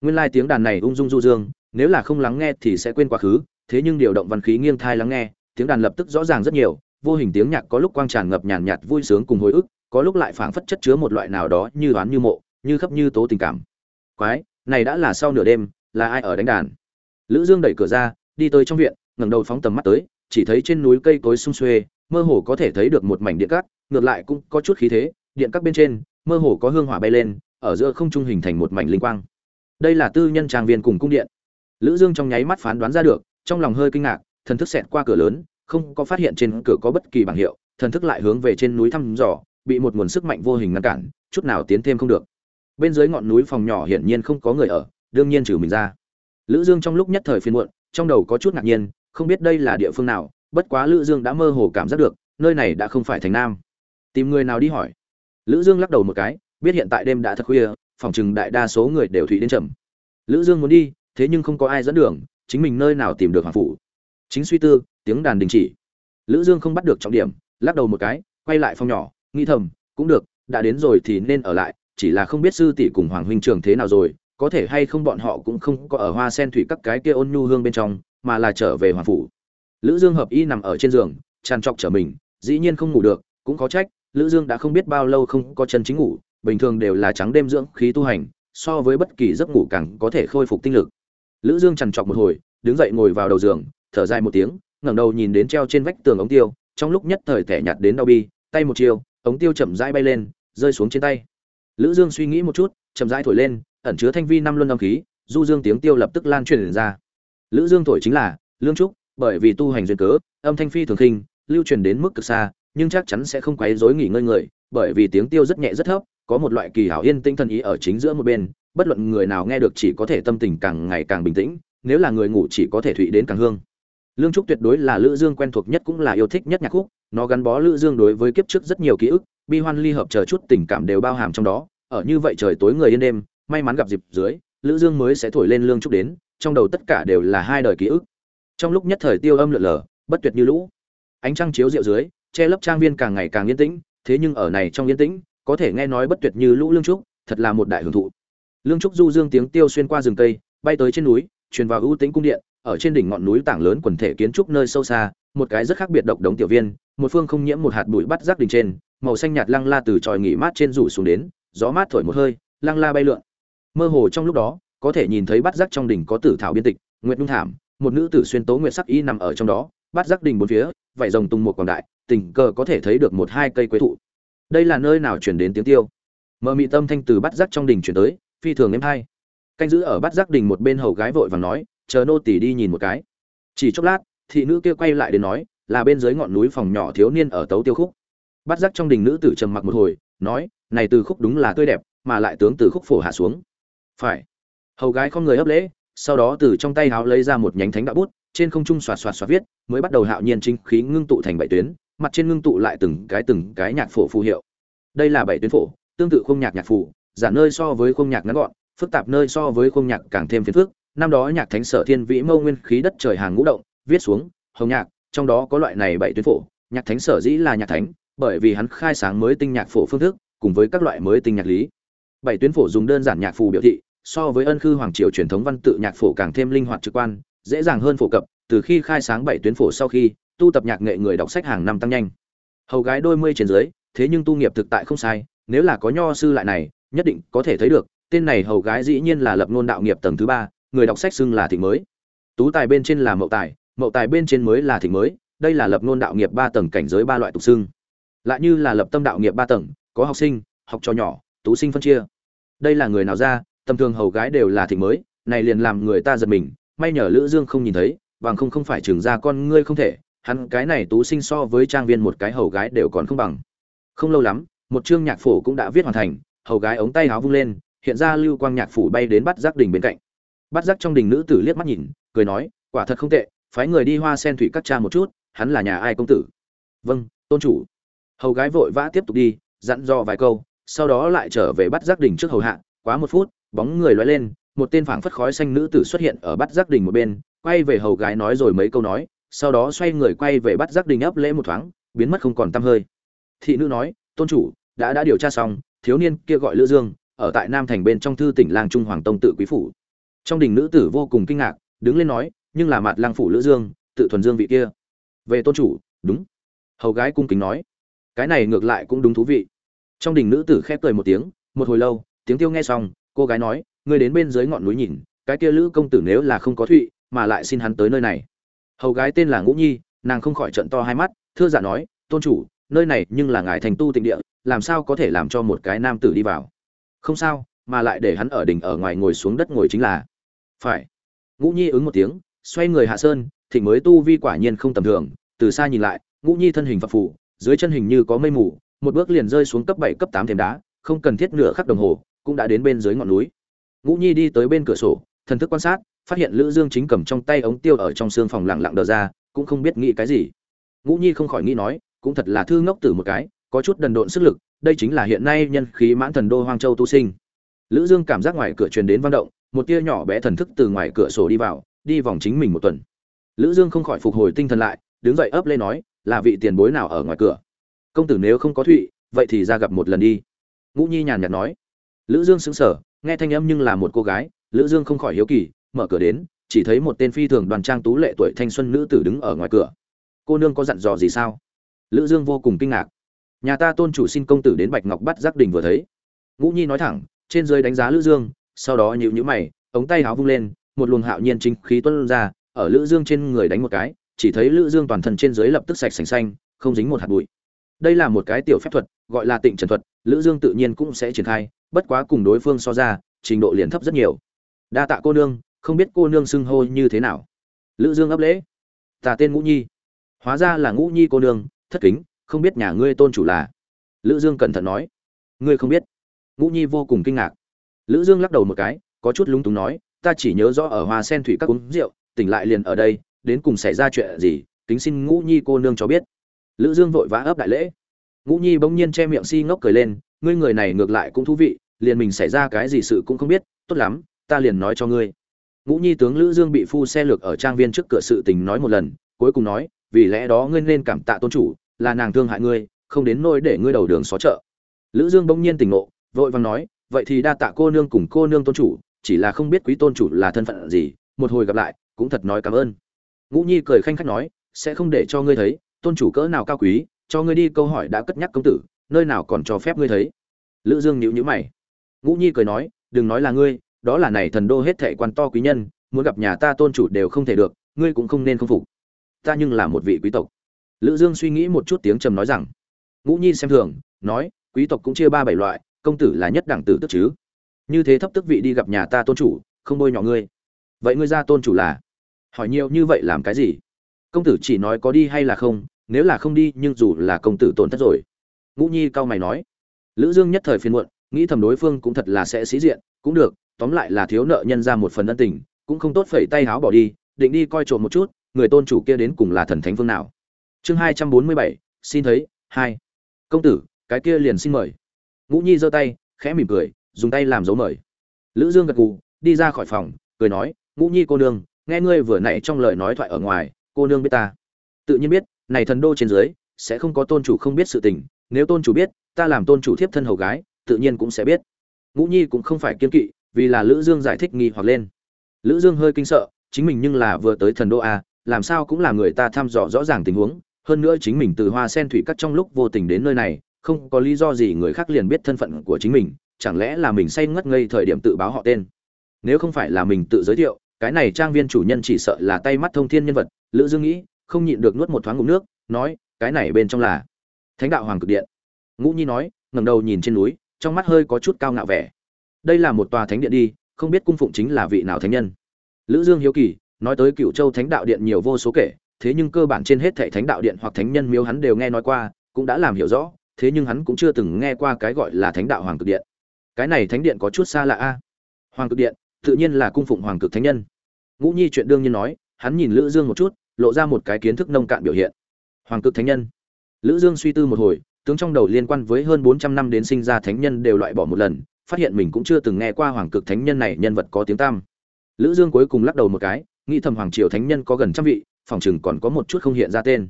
Nguyên lai tiếng đàn này ung dung du dương, nếu là không lắng nghe thì sẽ quên quá khứ, thế nhưng điều động văn khí nghiêng thai lắng nghe, tiếng đàn lập tức rõ ràng rất nhiều, vô hình tiếng nhạc có lúc quang tràn ngập nhàn nhạt vui sướng cùng hồi ức có lúc lại phảng phất chất chứa một loại nào đó như đoán như mộ, như khắp như tố tình cảm. Quái, này đã là sau nửa đêm, là ai ở đánh đàn? Lữ dương đẩy cửa ra, đi tới trong viện, ngẩng đầu phóng tầm mắt tới, chỉ thấy trên núi cây cối sung xuê, mơ hồ có thể thấy được một mảnh điện cát, ngược lại cũng có chút khí thế, điện các bên trên, mơ hồ có hương hỏa bay lên, ở giữa không trung hình thành một mảnh linh quang. Đây là tư nhân trang viên cùng cung điện. Lữ dương trong nháy mắt phán đoán ra được, trong lòng hơi kinh ngạc, thần thức xẹt qua cửa lớn, không có phát hiện trên cửa có bất kỳ bảng hiệu, thần thức lại hướng về trên núi thăm dò bị một nguồn sức mạnh vô hình ngăn cản, chút nào tiến thêm không được. Bên dưới ngọn núi phòng nhỏ hiển nhiên không có người ở, đương nhiên trừ mình ra. Lữ dương trong lúc nhất thời phiền muộn, trong đầu có chút ngạc nhiên, không biết đây là địa phương nào, bất quá lữ dương đã mơ hồ cảm giác được, nơi này đã không phải thành nam. Tìm người nào đi hỏi. Lữ dương lắc đầu một cái, biết hiện tại đêm đã thật khuya, phòng chừng đại đa số người đều thủy đến chậm. Lữ dương muốn đi, thế nhưng không có ai dẫn đường, chính mình nơi nào tìm được hoàng phủ. Chính suy tư, tiếng đàn đình chỉ. Lữ dương không bắt được trọng điểm, lắc đầu một cái, quay lại phòng nhỏ nghĩ thầm, cũng được, đã đến rồi thì nên ở lại, chỉ là không biết sư tỷ cùng hoàng huynh trưởng thế nào rồi, có thể hay không bọn họ cũng không có ở hoa sen thủy các cái kia ôn nhu hương bên trong, mà là trở về hoàng phủ. Lữ dương hợp y nằm ở trên giường, tràn trọc trở mình, dĩ nhiên không ngủ được, cũng có trách, lữ dương đã không biết bao lâu không có chân chính ngủ, bình thường đều là trắng đêm dưỡng khí tu hành, so với bất kỳ giấc ngủ càng có thể khôi phục tinh lực. Lữ dương trằn trọc một hồi, đứng dậy ngồi vào đầu giường, thở dài một tiếng, ngẩng đầu nhìn đến treo trên vách tường ống tiêu, trong lúc nhất thời thẻ nhạt đến đau bi, tay một chiều ống tiêu chậm rãi bay lên, rơi xuống trên tay. Lữ dương suy nghĩ một chút, chậm rãi thổi lên, ẩn chứa thanh vi năm luân âm khí, du dương tiếng tiêu lập tức lan truyền ra. Lữ dương thổi chính là, lương trúc, bởi vì tu hành duyên cớ, âm thanh phi thường khinh, lưu truyền đến mức cực xa, nhưng chắc chắn sẽ không quấy rối nghỉ ngơi người, bởi vì tiếng tiêu rất nhẹ rất thấp, có một loại kỳ hảo yên tĩnh thần ý ở chính giữa một bên, bất luận người nào nghe được chỉ có thể tâm tình càng ngày càng bình tĩnh, nếu là người ngủ chỉ có thể thụy đến càng hương. Lương trúc tuyệt đối là lữ dương quen thuộc nhất cũng là yêu thích nhất nhạc khúc nó gắn bó lữ dương đối với kiếp trước rất nhiều ký ức, bi hoan ly hợp chờ chút tình cảm đều bao hàm trong đó, ở như vậy trời tối người yên đêm, may mắn gặp dịp dưới, lữ dương mới sẽ thổi lên lương trúc đến, trong đầu tất cả đều là hai đời ký ức. Trong lúc nhất thời tiêu âm lượn lờ, bất tuyệt như lũ. Ánh trăng chiếu rượu dưới, che lấp trang viên càng ngày càng yên tĩnh, thế nhưng ở này trong yên tĩnh, có thể nghe nói bất tuyệt như lũ lương trúc thật là một đại hưởng thụ. Lương trúc du dương tiếng tiêu xuyên qua rừng cây, bay tới trên núi, truyền vào ưu tĩnh cung điện, ở trên đỉnh ngọn núi tảng lớn quần thể kiến trúc nơi sâu xa một cái rất khác biệt độc đống tiểu viên, một phương không nhiễm một hạt bụi bắt rác đỉnh trên, màu xanh nhạt lăng la từ tròi nghỉ mát trên rủ xuống đến, gió mát thổi một hơi, lăng la bay lượn. Mơ hồ trong lúc đó, có thể nhìn thấy bắt rác trong đỉnh có tử thảo biên tịch, nguyệt nhung thảm, một nữ tử xuyên tố nguyệt sắc y nằm ở trong đó, bắt rác đỉnh bốn phía vảy rồng tung một quảng đại, tình cờ có thể thấy được một hai cây quế thụ. Đây là nơi nào truyền đến tiếng tiêu? Mơ mị tâm thanh từ bắt rác trong đỉnh truyền tới, phi thường êm hai canh giữ ở bắt rác đỉnh một bên hầu gái vội vàng nói, chờ nô tỳ đi nhìn một cái. Chỉ chốc lát thị nữ kia quay lại đến nói, là bên dưới ngọn núi phòng nhỏ thiếu niên ở tấu tiêu khúc. Bắt giác trong đình nữ tử trầm mặc một hồi, nói, này từ khúc đúng là tươi đẹp, mà lại tướng từ khúc phổ hạ xuống. Phải. Hầu gái không người ấp lễ, sau đó từ trong tay háo lấy ra một nhánh thánh đạo bút, trên không trung xoạt xoạt xoạt viết, mới bắt đầu hạo nhiên chính khí ngưng tụ thành bảy tuyến, mặt trên ngưng tụ lại từng cái từng cái nhạc phổ phù hiệu. Đây là bảy tuyến phổ, tương tự khung nhạc nhạc phù giản nơi so với khung nhạc ngắn gọn, phức tạp nơi so với khung nhạc càng thêm phiền phức. Năm đó nhạc thánh sở thiên vĩ mâu nguyên khí đất trời hàng ngũ động viết xuống, hồng nhạc, trong đó có loại này bảy tuyến phổ, nhạc thánh sở dĩ là nhạc thánh, bởi vì hắn khai sáng mới tinh nhạc phổ phương thức, cùng với các loại mới tinh nhạc lý. Bảy tuyến phổ dùng đơn giản nhạc phù biểu thị, so với ân khư hoàng triều truyền thống văn tự nhạc phổ càng thêm linh hoạt trực quan, dễ dàng hơn phổ cập, từ khi khai sáng bảy tuyến phổ sau khi, tu tập nhạc nghệ người đọc sách hàng năm tăng nhanh. Hầu gái đôi mươi trên dưới, thế nhưng tu nghiệp thực tại không sai, nếu là có nho sư lại này, nhất định có thể thấy được, tên này hầu gái dĩ nhiên là lập ngôn đạo nghiệp tầng thứ ba, người đọc sách xưng là thịnh mới. Tú tài bên trên là mậu tài mậu tài bên trên mới là thịnh mới, đây là lập ngôn đạo nghiệp ba tầng cảnh giới ba loại tục xưng. Lại như là lập tâm đạo nghiệp ba tầng, có học sinh, học trò nhỏ, tú sinh phân chia. Đây là người nào ra, tầm thường hầu gái đều là thịnh mới, này liền làm người ta giật mình, may nhờ lữ dương không nhìn thấy, bằng không không phải trường ra con ngươi không thể, hắn cái này tú sinh so với trang viên một cái hầu gái đều còn không bằng. Không lâu lắm, một chương nhạc phổ cũng đã viết hoàn thành, hầu gái ống tay áo vung lên, hiện ra lưu quang nhạc phủ bay đến bắt giác đình bên cạnh. Bắt giác trong đình nữ tử liếc mắt nhìn, cười nói, quả thật không tệ phái người đi hoa sen thủy các cha một chút, hắn là nhà ai công tử? Vâng tôn chủ. Hầu gái vội vã tiếp tục đi, dặn dò vài câu, sau đó lại trở về bắt giác đỉnh trước hầu hạ, quá một phút, bóng người loay lên, một tên phảng phất khói xanh nữ tử xuất hiện ở bắt giác đỉnh một bên, quay về hầu gái nói rồi mấy câu nói, sau đó xoay người quay về bắt giác đỉnh ấp lễ một thoáng, biến mất không còn tăm hơi. Thị nữ nói, tôn chủ, đã đã điều tra xong, thiếu niên kia gọi lữ dương, ở tại nam thành bên trong thư tỉnh lang trung hoàng tông tự quý phủ. Trong đình nữ tử vô cùng kinh ngạc, đứng lên nói nhưng là mặt lang phủ lữ dương, tự thuần dương vị kia. Về tôn chủ, đúng. Hầu gái cung kính nói. Cái này ngược lại cũng đúng thú vị. Trong đình nữ tử khép cười một tiếng, một hồi lâu, tiếng tiêu nghe xong, cô gái nói, ngươi đến bên dưới ngọn núi nhìn, cái kia lữ công tử nếu là không có thụy, mà lại xin hắn tới nơi này. Hầu gái tên là ngũ nhi, nàng không khỏi trận to hai mắt, thưa giả nói, tôn chủ, nơi này nhưng là ngài thành tu tịnh địa, làm sao có thể làm cho một cái nam tử đi vào? Không sao, mà lại để hắn ở đỉnh ở ngoài ngồi xuống đất ngồi chính là. Phải. Ngũ nhi ứng một tiếng xoay người hạ sơn, thịnh mới tu vi quả nhiên không tầm thường, từ xa nhìn lại, ngũ nhi thân hình phập phụ dưới chân hình như có mây mù, một bước liền rơi xuống cấp bảy, cấp tám thềm đá, không cần thiết nửa khắc đồng hồ, cũng đã đến bên dưới ngọn núi. Ngũ nhi đi tới bên cửa sổ, thần thức quan sát, phát hiện lữ dương chính cầm trong tay ống tiêu ở trong xương phòng lặng lặng đờ ra, cũng không biết nghĩ cái gì. Ngũ nhi không khỏi nghĩ nói, cũng thật là thư ngốc tử một cái, có chút đần độn sức lực, đây chính là hiện nay nhân khí mãn thần đô hoang châu tu sinh. Lữ dương cảm giác ngoài cửa truyền đến văn động, một tia nhỏ bé thần thức từ ngoài cửa sổ đi vào đi vòng chính mình một tuần. Lữ dương không khỏi phục hồi tinh thần lại, đứng dậy ấp lên nói, là vị tiền bối nào ở ngoài cửa? Công tử nếu không có thụy, vậy thì ra gặp một lần đi. Ngũ nhi nhàn nhạt nói. Lữ dương sững sờ, nghe thanh âm nhưng là một cô gái, lữ dương không khỏi hiếu kỳ, mở cửa đến, chỉ thấy một tên phi thường đoàn trang tú lệ tuổi thanh xuân nữ tử đứng ở ngoài cửa. Cô nương có dặn dò gì sao? Lữ dương vô cùng kinh ngạc. Nhà ta tôn chủ xin công tử đến bạch ngọc bắt giác đình vừa thấy. Ngũ nhi nói thẳng, trên dưới đánh giá lữ dương, sau đó nhíu nhíu mày, ống tay áo vung lên một luồng hạo nhiên chính khí tuôn ra, ở lữ dương trên người đánh một cái, chỉ thấy lữ dương toàn thân trên dưới lập tức sạch sành xanh, không dính một hạt bụi. Đây là một cái tiểu phép thuật, gọi là tịnh trần thuật, lữ dương tự nhiên cũng sẽ triển khai, bất quá cùng đối phương so ra, trình độ liền thấp rất nhiều. Đa tạ cô nương, không biết cô nương xưng hô như thế nào. Lữ dương ấp lễ. Ta tên ngũ nhi. Hóa ra là ngũ nhi cô nương, thất kính, không biết nhà ngươi tôn chủ là? Lữ dương cẩn thận nói. Ngươi không biết. Ngũ nhi vô cùng kinh ngạc. Lữ dương lắc đầu một cái, có chút lúng túng nói ta chỉ nhớ rõ ở hoa sen thủy các uống rượu, tỉnh lại liền ở đây, đến cùng xảy ra chuyện gì, kính xin ngũ nhi cô nương cho biết. Lữ dương vội vã ấp đại lễ. Ngũ nhi bỗng nhiên che miệng si ngốc cười lên, ngươi người này ngược lại cũng thú vị, liền mình xảy ra cái gì sự cũng không biết, tốt lắm, ta liền nói cho ngươi. Ngũ nhi tướng lữ dương bị phu xe lược ở trang viên trước cửa sự tình nói một lần, cuối cùng nói, vì lẽ đó ngươi nên cảm tạ tôn chủ, là nàng thương hại ngươi, không đến nỗi để ngươi đầu đường xó chợ. Lữ dương bỗng nhiên tỉnh ngộ, vội vàng nói, vậy thì đa tạ cô nương cùng cô nương tôn chủ chỉ là không biết quý tôn chủ là thân phận gì, một hồi gặp lại, cũng thật nói cảm ơn. Ngũ nhi cười khanh khách nói, sẽ không để cho ngươi thấy, tôn chủ cỡ nào cao quý, cho ngươi đi câu hỏi đã cất nhắc công tử, nơi nào còn cho phép ngươi thấy. Lữ dương nhíu nhíu mày. Ngũ nhi cười nói, đừng nói là ngươi, đó là này thần đô hết thệ quan to quý nhân, muốn gặp nhà ta tôn chủ đều không thể được, ngươi cũng không nên không phục. Ta nhưng là một vị quý tộc. Lữ dương suy nghĩ một chút tiếng trầm nói rằng. Ngũ nhi xem thường, nói, quý tộc cũng chia ba bảy loại, công tử là nhất đẳng tử tức chứ như thế thấp tức vị đi gặp nhà ta tôn chủ, không bôi nhọ ngươi. Vậy ngươi ra tôn chủ là? Hỏi nhiều như vậy làm cái gì? Công tử chỉ nói có đi hay là không, nếu là không đi, nhưng dù là công tử tổn thất rồi. Ngũ nhi cao mày nói. Lữ dương nhất thời phiền muộn, nghĩ thầm đối phương cũng thật là sẽ sĩ diện, cũng được, tóm lại là thiếu nợ nhân ra một phần ân tình, cũng không tốt phẩy tay háo bỏ đi, định đi coi trộm một chút, người tôn chủ kia đến cùng là thần thánh phương nào. Chương hai trăm bốn mươi bảy, xin thấy, hai. Công tử, cái kia liền xin mời. Ngũ nhi giơ tay, khẽ mỉm cười dùng tay làm dấu mời. Lữ dương gật gù, đi ra khỏi phòng, cười nói, ngũ nhi cô nương, nghe ngươi vừa nãy trong lời nói thoại ở ngoài, cô nương biết ta. Tự nhiên biết, này thần đô trên dưới, sẽ không có tôn chủ không biết sự tình, nếu tôn chủ biết, ta làm tôn chủ thiếp thân hầu gái, tự nhiên cũng sẽ biết. Ngũ nhi cũng không phải kiên kỵ, vì là lữ dương giải thích nghi hoặc lên. Lữ dương hơi kinh sợ, chính mình nhưng là vừa tới thần đô a làm sao cũng là người ta thăm dò rõ ràng tình huống, hơn nữa chính mình từ hoa sen thủy cắt trong lúc vô tình đến nơi này, không có lý do gì người khác liền biết thân phận của chính mình chẳng lẽ là mình say ngất ngây thời điểm tự báo họ tên? Nếu không phải là mình tự giới thiệu, cái này trang viên chủ nhân chỉ sợ là tay mắt thông thiên nhân vật. Lữ dương nghĩ, không nhịn được nuốt một thoáng ngụm nước, nói, cái này bên trong là thánh đạo hoàng cực điện. Ngũ nhi nói, ngẩng đầu nhìn trên núi, trong mắt hơi có chút cao ngạo vẻ. Đây là một tòa thánh điện đi, không biết cung phụng chính là vị nào thánh nhân. Lữ dương hiếu kỳ, nói tới cựu châu thánh đạo điện nhiều vô số kể, thế nhưng cơ bản trên hết thảy thánh đạo điện hoặc thánh nhân miếu hắn đều nghe nói qua, cũng đã làm hiểu rõ, thế nhưng hắn cũng chưa từng nghe qua cái gọi là thánh đạo hoàng cực điện cái này thánh điện có chút xa lạ a. Hoàng cực điện, tự nhiên là cung phụng hoàng cực thánh nhân. Ngũ nhi chuyện đương nhiên nói, hắn nhìn lữ dương một chút, lộ ra một cái kiến thức nông cạn biểu hiện. Hoàng cực thánh nhân. Lữ dương suy tư một hồi, tướng trong đầu liên quan với hơn 400 năm đến sinh ra thánh nhân đều loại bỏ một lần, phát hiện mình cũng chưa từng nghe qua hoàng cực thánh nhân này nhân vật có tiếng tăm. Lữ dương cuối cùng lắc đầu một cái, nghĩ thầm hoàng triều thánh nhân có gần trăm vị, phòng chừng còn có một chút không hiện ra tên.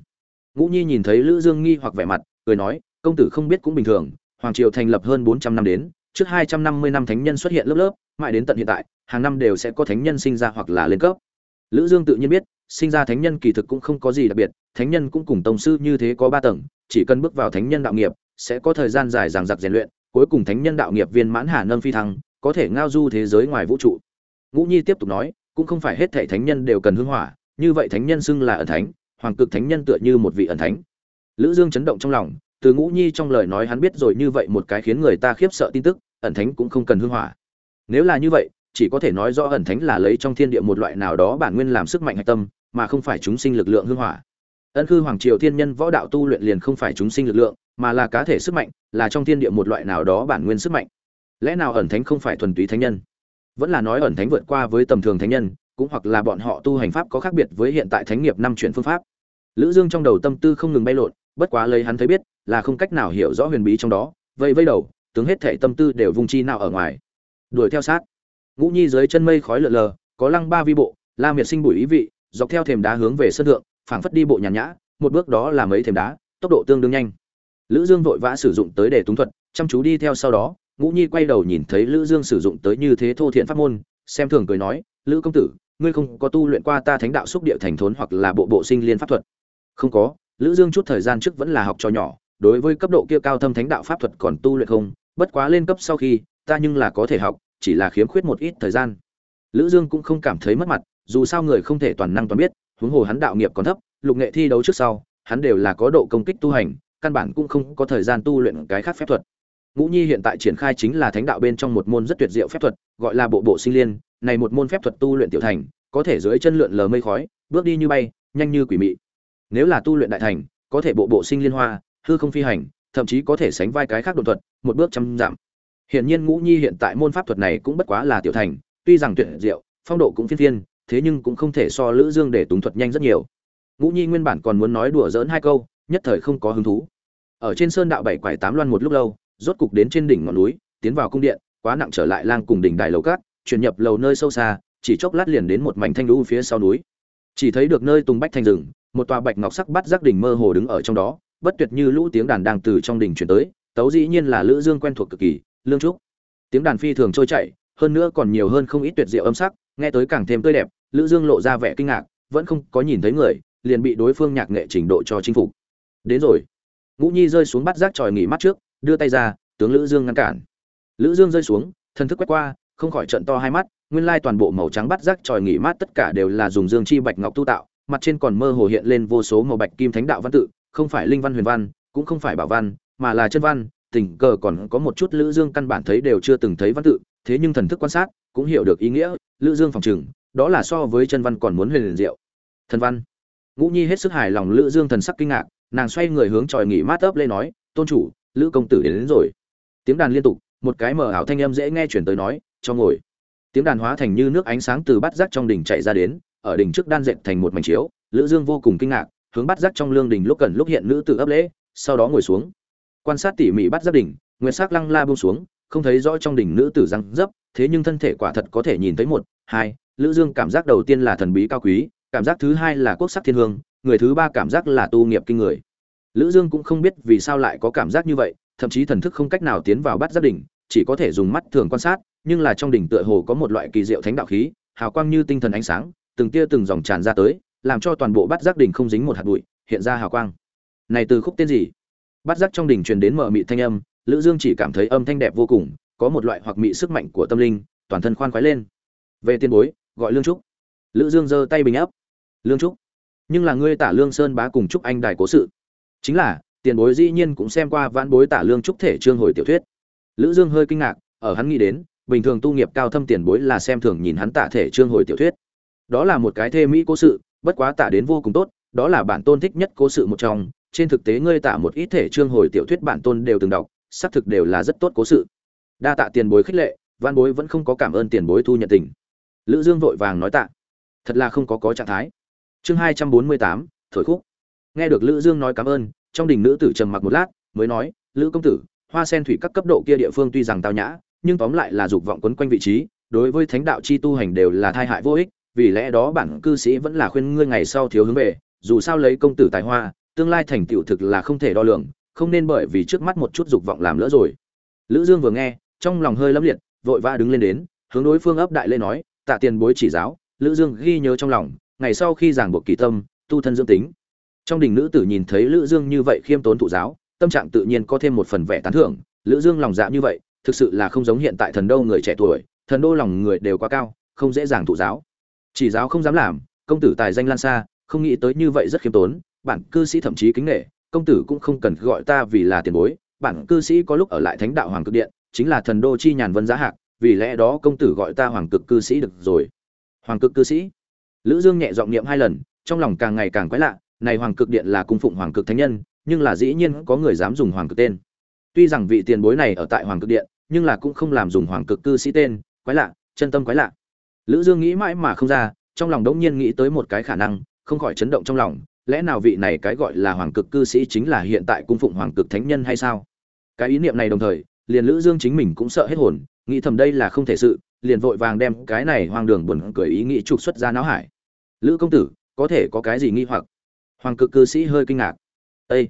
Ngũ nhi nhìn thấy lữ dương nghi hoặc vẻ mặt, cười nói, công tử không biết cũng bình thường, hoàng triều thành lập hơn 400 năm đến trước 250 năm thánh nhân xuất hiện lớp lớp, mãi đến tận hiện tại, hàng năm đều sẽ có thánh nhân sinh ra hoặc là lên cấp. Lữ dương tự nhiên biết, sinh ra thánh nhân kỳ thực cũng không có gì đặc biệt, thánh nhân cũng cùng tông sư như thế có ba tầng, chỉ cần bước vào thánh nhân đạo nghiệp, sẽ có thời gian dài dằng dặc rèn luyện, cuối cùng thánh nhân đạo nghiệp viên mãn hà nâng phi thăng, có thể ngao du thế giới ngoài vũ trụ. Ngũ nhi tiếp tục nói, cũng không phải hết thảy thánh nhân đều cần hương hỏa, như vậy thánh nhân xưng là ẩn thánh, hoàng cực thánh nhân tựa như một vị ẩn thánh. Lữ dương chấn động trong lòng từ ngũ nhi trong lời nói hắn biết rồi như vậy một cái khiến người ta khiếp sợ tin tức, ẩn thánh cũng không cần hương hỏa. Nếu là như vậy, chỉ có thể nói rõ ẩn thánh là lấy trong thiên địa một loại nào đó bản nguyên làm sức mạnh hạch tâm, mà không phải chúng sinh lực lượng hương hỏa. Ân khư hoàng triều thiên nhân võ đạo tu luyện liền không phải chúng sinh lực lượng, mà là cá thể sức mạnh, là trong thiên địa một loại nào đó bản nguyên sức mạnh. Lẽ nào ẩn thánh không phải thuần túy thánh nhân? Vẫn là nói ẩn thánh vượt qua với tầm thường thánh nhân, cũng hoặc là bọn họ tu hành pháp có khác biệt với hiện tại thánh nghiệp năm chuyển phương pháp. Lữ dương trong đầu tâm tư không ngừng bay lộn bất quá lấy hắn thấy biết, là không cách nào hiểu rõ huyền bí trong đó, vây vây đầu, tướng hết thể tâm tư đều vung chi nào ở ngoài. Đuổi theo sát. Ngũ nhi dưới chân mây khói lờ lờ, có lăng ba vi bộ, la miệt sinh bụi ý vị, dọc theo thềm đá hướng về sân thượng, phảng phất đi bộ nhàn nhã, một bước đó là mấy thềm đá, tốc độ tương đương nhanh. Lữ dương vội vã sử dụng tới để túng thuật, chăm chú đi theo sau đó, ngũ nhi quay đầu nhìn thấy lữ dương sử dụng tới như thế thô thiện pháp môn, xem thường cười nói, lữ công tử, ngươi không có tu luyện qua ta thánh đạo xúc địa thành thốn hoặc là bộ bộ sinh liên pháp thuật? Không có lữ dương chút thời gian trước vẫn là học trò nhỏ, đối với cấp độ kia cao thâm thánh đạo pháp thuật còn tu luyện không, bất quá lên cấp sau khi, ta nhưng là có thể học, chỉ là khiếm khuyết một ít thời gian. Lữ dương cũng không cảm thấy mất mặt, dù sao người không thể toàn năng toàn biết, huống hồ hắn đạo nghiệp còn thấp, lục nghệ thi đấu trước sau, hắn đều là có độ công kích tu hành, căn bản cũng không có thời gian tu luyện cái khác phép thuật. Ngũ nhi hiện tại triển khai chính là thánh đạo bên trong một môn rất tuyệt diệu phép thuật, gọi là bộ bộ sinh liên, này một môn phép thuật tu luyện tiểu thành, có thể dưới chân lượn lờ mây khói, bước đi như bay, nhanh như quỷ mị nếu là tu luyện đại thành có thể bộ bộ sinh liên hoa hư không phi hành thậm chí có thể sánh vai cái khác đột thuật một bước trăm giảm Hiển nhiên Ngũ Nhi hiện tại môn pháp thuật này cũng bất quá là tiểu thành, tuy rằng tuyệt diệu, phong độ cũng phiên phiên, thế nhưng cũng không thể so Lữ Dương để túng thuật nhanh rất nhiều. Ngũ Nhi nguyên bản còn muốn nói đùa giỡn hai câu, nhất thời không có hứng thú. Ở trên sơn đạo bảy quải tám loan một lúc lâu, rốt cục đến trên đỉnh ngọn núi, tiến vào cung điện, quá nặng trở lại lang cùng đỉnh đài lầu cát, chuyển nhập lầu nơi sâu xa, chỉ chốc lát liền đến một mảnh thanh lũ phía sau núi. Chỉ thấy được nơi tung bách thành rừng, một tòa bạch ngọc sắc bắt giác đỉnh mơ hồ đứng ở trong đó, bất tuyệt như lũ tiếng đàn đang từ trong đỉnh truyền tới, tấu dĩ nhiên là Lữ Dương quen thuộc cực kỳ, lương trúc. Tiếng đàn phi thường trôi chảy hơn nữa còn nhiều hơn không ít tuyệt diệu âm sắc nghe tới càng thêm tươi đẹp lữ dương lộ ra vẻ kinh ngạc vẫn không có nhìn thấy người liền bị đối phương nhạc nghệ trình độ cho chinh phục. Đến rồi. Ngũ nhi rơi xuống bắt giác tròi nghỉ mắt trước đưa tay ra tướng lữ dương ngăn cản. Lữ dương rơi xuống thân thức quét qua không khỏi trận to hai mắt nguyên lai toàn bộ màu trắng bắt giác tròi nghỉ mát tất cả đều là dùng dương chi bạch ngọc tu tạo mặt trên còn mơ hồ hiện lên vô số màu bạch kim thánh đạo văn tự không phải linh văn huyền văn cũng không phải bảo văn mà là chân văn tình cờ còn có một chút lữ dương căn bản thấy đều chưa từng thấy văn tự thế nhưng thần thức quan sát cũng hiểu được ý nghĩa lữ dương phòng trừng đó là so với chân văn còn muốn huyền liền diệu. Thần văn. Ngũ nhi hết sức hài lòng lữ dương thần sắc kinh ngạc nàng xoay người hướng tròi nghỉ mát ấp lên nói tôn chủ lữ công tử đến, đến rồi. Tiếng đàn liên tục một cái mở ảo thanh âm dễ nghe chuyển tới nói cho ngồi tiếng đàn hóa thành như nước ánh sáng từ bát giác trong đỉnh chạy ra đến, ở đỉnh trước đan dệt thành một mảnh chiếu, lữ dương vô cùng kinh ngạc, hướng bát giác trong lương đỉnh lúc gần lúc hiện nữ tử ấp lễ, sau đó ngồi xuống. Quan sát tỉ mỉ bát giác đỉnh, nguyệt sắc lăng la buông xuống, không thấy rõ trong đỉnh nữ tử răng dấp, thế nhưng thân thể quả thật có thể nhìn thấy một, hai, lữ dương cảm giác đầu tiên là thần bí cao quý, cảm giác thứ hai là quốc sắc thiên hương, người thứ ba cảm giác là tu nghiệp kinh người. Lữ dương cũng không biết vì sao lại có cảm giác như vậy, thậm chí thần thức không cách nào tiến vào bát giác đỉnh, chỉ có thể dùng mắt thường quan sát nhưng là trong đỉnh tựa hồ có một loại kỳ diệu thánh đạo khí, hào quang như tinh thần ánh sáng, từng tia từng dòng tràn ra tới, làm cho toàn bộ bát giác đỉnh không dính một hạt bụi, hiện ra hào quang. Này từ khúc tên gì? Bát giác trong đỉnh truyền đến mở mịt thanh âm, lữ dương chỉ cảm thấy âm thanh đẹp vô cùng, có một loại hoặc mị sức mạnh của tâm linh, toàn thân khoan khoái lên. Về tiên bối, gọi lương trúc. Lữ dương giơ tay bình áp. Lương trúc, nhưng là ngươi tả lương sơn bá cùng trúc anh đài cố sự. Chính là, tiền bối dĩ nhiên cũng xem qua vãn bối tả lương trúc thể trương hồi tiểu thuyết. Lữ dương hơi kinh ngạc, ở hắn nghĩ đến bình thường tu nghiệp cao thâm tiền bối là xem thường nhìn hắn tả thể trương hồi tiểu thuyết. Đó là một cái thê mỹ cố sự, bất quá tả đến vô cùng tốt, đó là bản tôn thích nhất cố sự một trong, trên thực tế ngươi tả một ít thể trương hồi tiểu thuyết bản tôn đều từng đọc, xác thực đều là rất tốt cố sự. Đa tạ tiền bối khích lệ, văn bối vẫn không có cảm ơn tiền bối thu nhận tình. Lữ dương vội vàng nói tạ. Thật là không có có trạng thái. Chương hai trăm bốn mươi tám, thổi khúc. Nghe được lữ dương nói cảm ơn, trong đình nữ tử trầm mặc một lát, mới nói, lữ công tử, hoa sen thủy các cấp độ kia địa phương tuy rằng tao nhã nhưng tóm lại là dục vọng quấn quanh vị trí đối với thánh đạo chi tu hành đều là tai hại vô ích vì lẽ đó bản cư sĩ vẫn là khuyên ngươi ngày sau thiếu hướng về dù sao lấy công tử tài hoa tương lai thành tựu thực là không thể đo lường, không nên bởi vì trước mắt một chút dục vọng làm lỡ rồi. Lữ Dương vừa nghe, trong lòng hơi lấm liệt, vội vã đứng lên đến, hướng đối phương ấp đại lên nói, tạ tiền bối chỉ giáo, Lữ Dương ghi nhớ trong lòng, ngày sau khi giảng buộc kỳ tâm, tu thân dưỡng tính. Trong đình nữ tử nhìn thấy Lữ Dương như vậy khiêm tốn thụ giáo, tâm trạng tự nhiên có thêm một phần vẻ tán thưởng, Lữ Dương lòng dạ như vậy, thực sự là không giống hiện tại thần đô người trẻ tuổi, thần đô lòng người đều quá cao, không dễ dàng thụ giáo. Chỉ giáo không dám làm, công tử tài danh lan xa, không nghĩ tới như vậy rất khiêm tốn, bản cư sĩ thậm chí kính nể, công tử cũng không cần gọi ta vì là tiền bối, bản cư sĩ có lúc ở lại Thánh đạo Hoàng cực điện, chính là thần đô chi nhàn vân giá hạc, vì lẽ đó công tử gọi ta Hoàng cực cư sĩ được rồi. Hoàng cực cư sĩ. Lữ Dương nhẹ giọng niệm hai lần, trong lòng càng ngày càng quái lạ, này hoàng cực điện là cung phụng hoàng cực thánh nhân nhưng là dĩ nhiên có người dám dùng hoàng cực tên tuy rằng vị tiền bối này ở tại hoàng cực điện nhưng là cũng không làm dùng hoàng cực cư sĩ tên, quái lạ, chân tâm quái lạ. Lữ dương nghĩ mãi mà không ra, trong lòng đống nhiên nghĩ tới một cái khả năng, không khỏi chấn động trong lòng, lẽ nào vị này cái gọi là hoàng cực cư sĩ chính là hiện tại cung phụng hoàng cực thánh nhân hay sao? Cái ý niệm này đồng thời, liền lữ dương chính mình cũng sợ hết hồn, nghĩ thầm đây là không thể sự, liền vội vàng đem cái này hoang đường buồn cười ý nghĩ trục xuất ra não hải. Lữ công tử, có thể có cái gì nghi hoặc? Hoàng cực cư sĩ hơi kinh ngạc. Ê!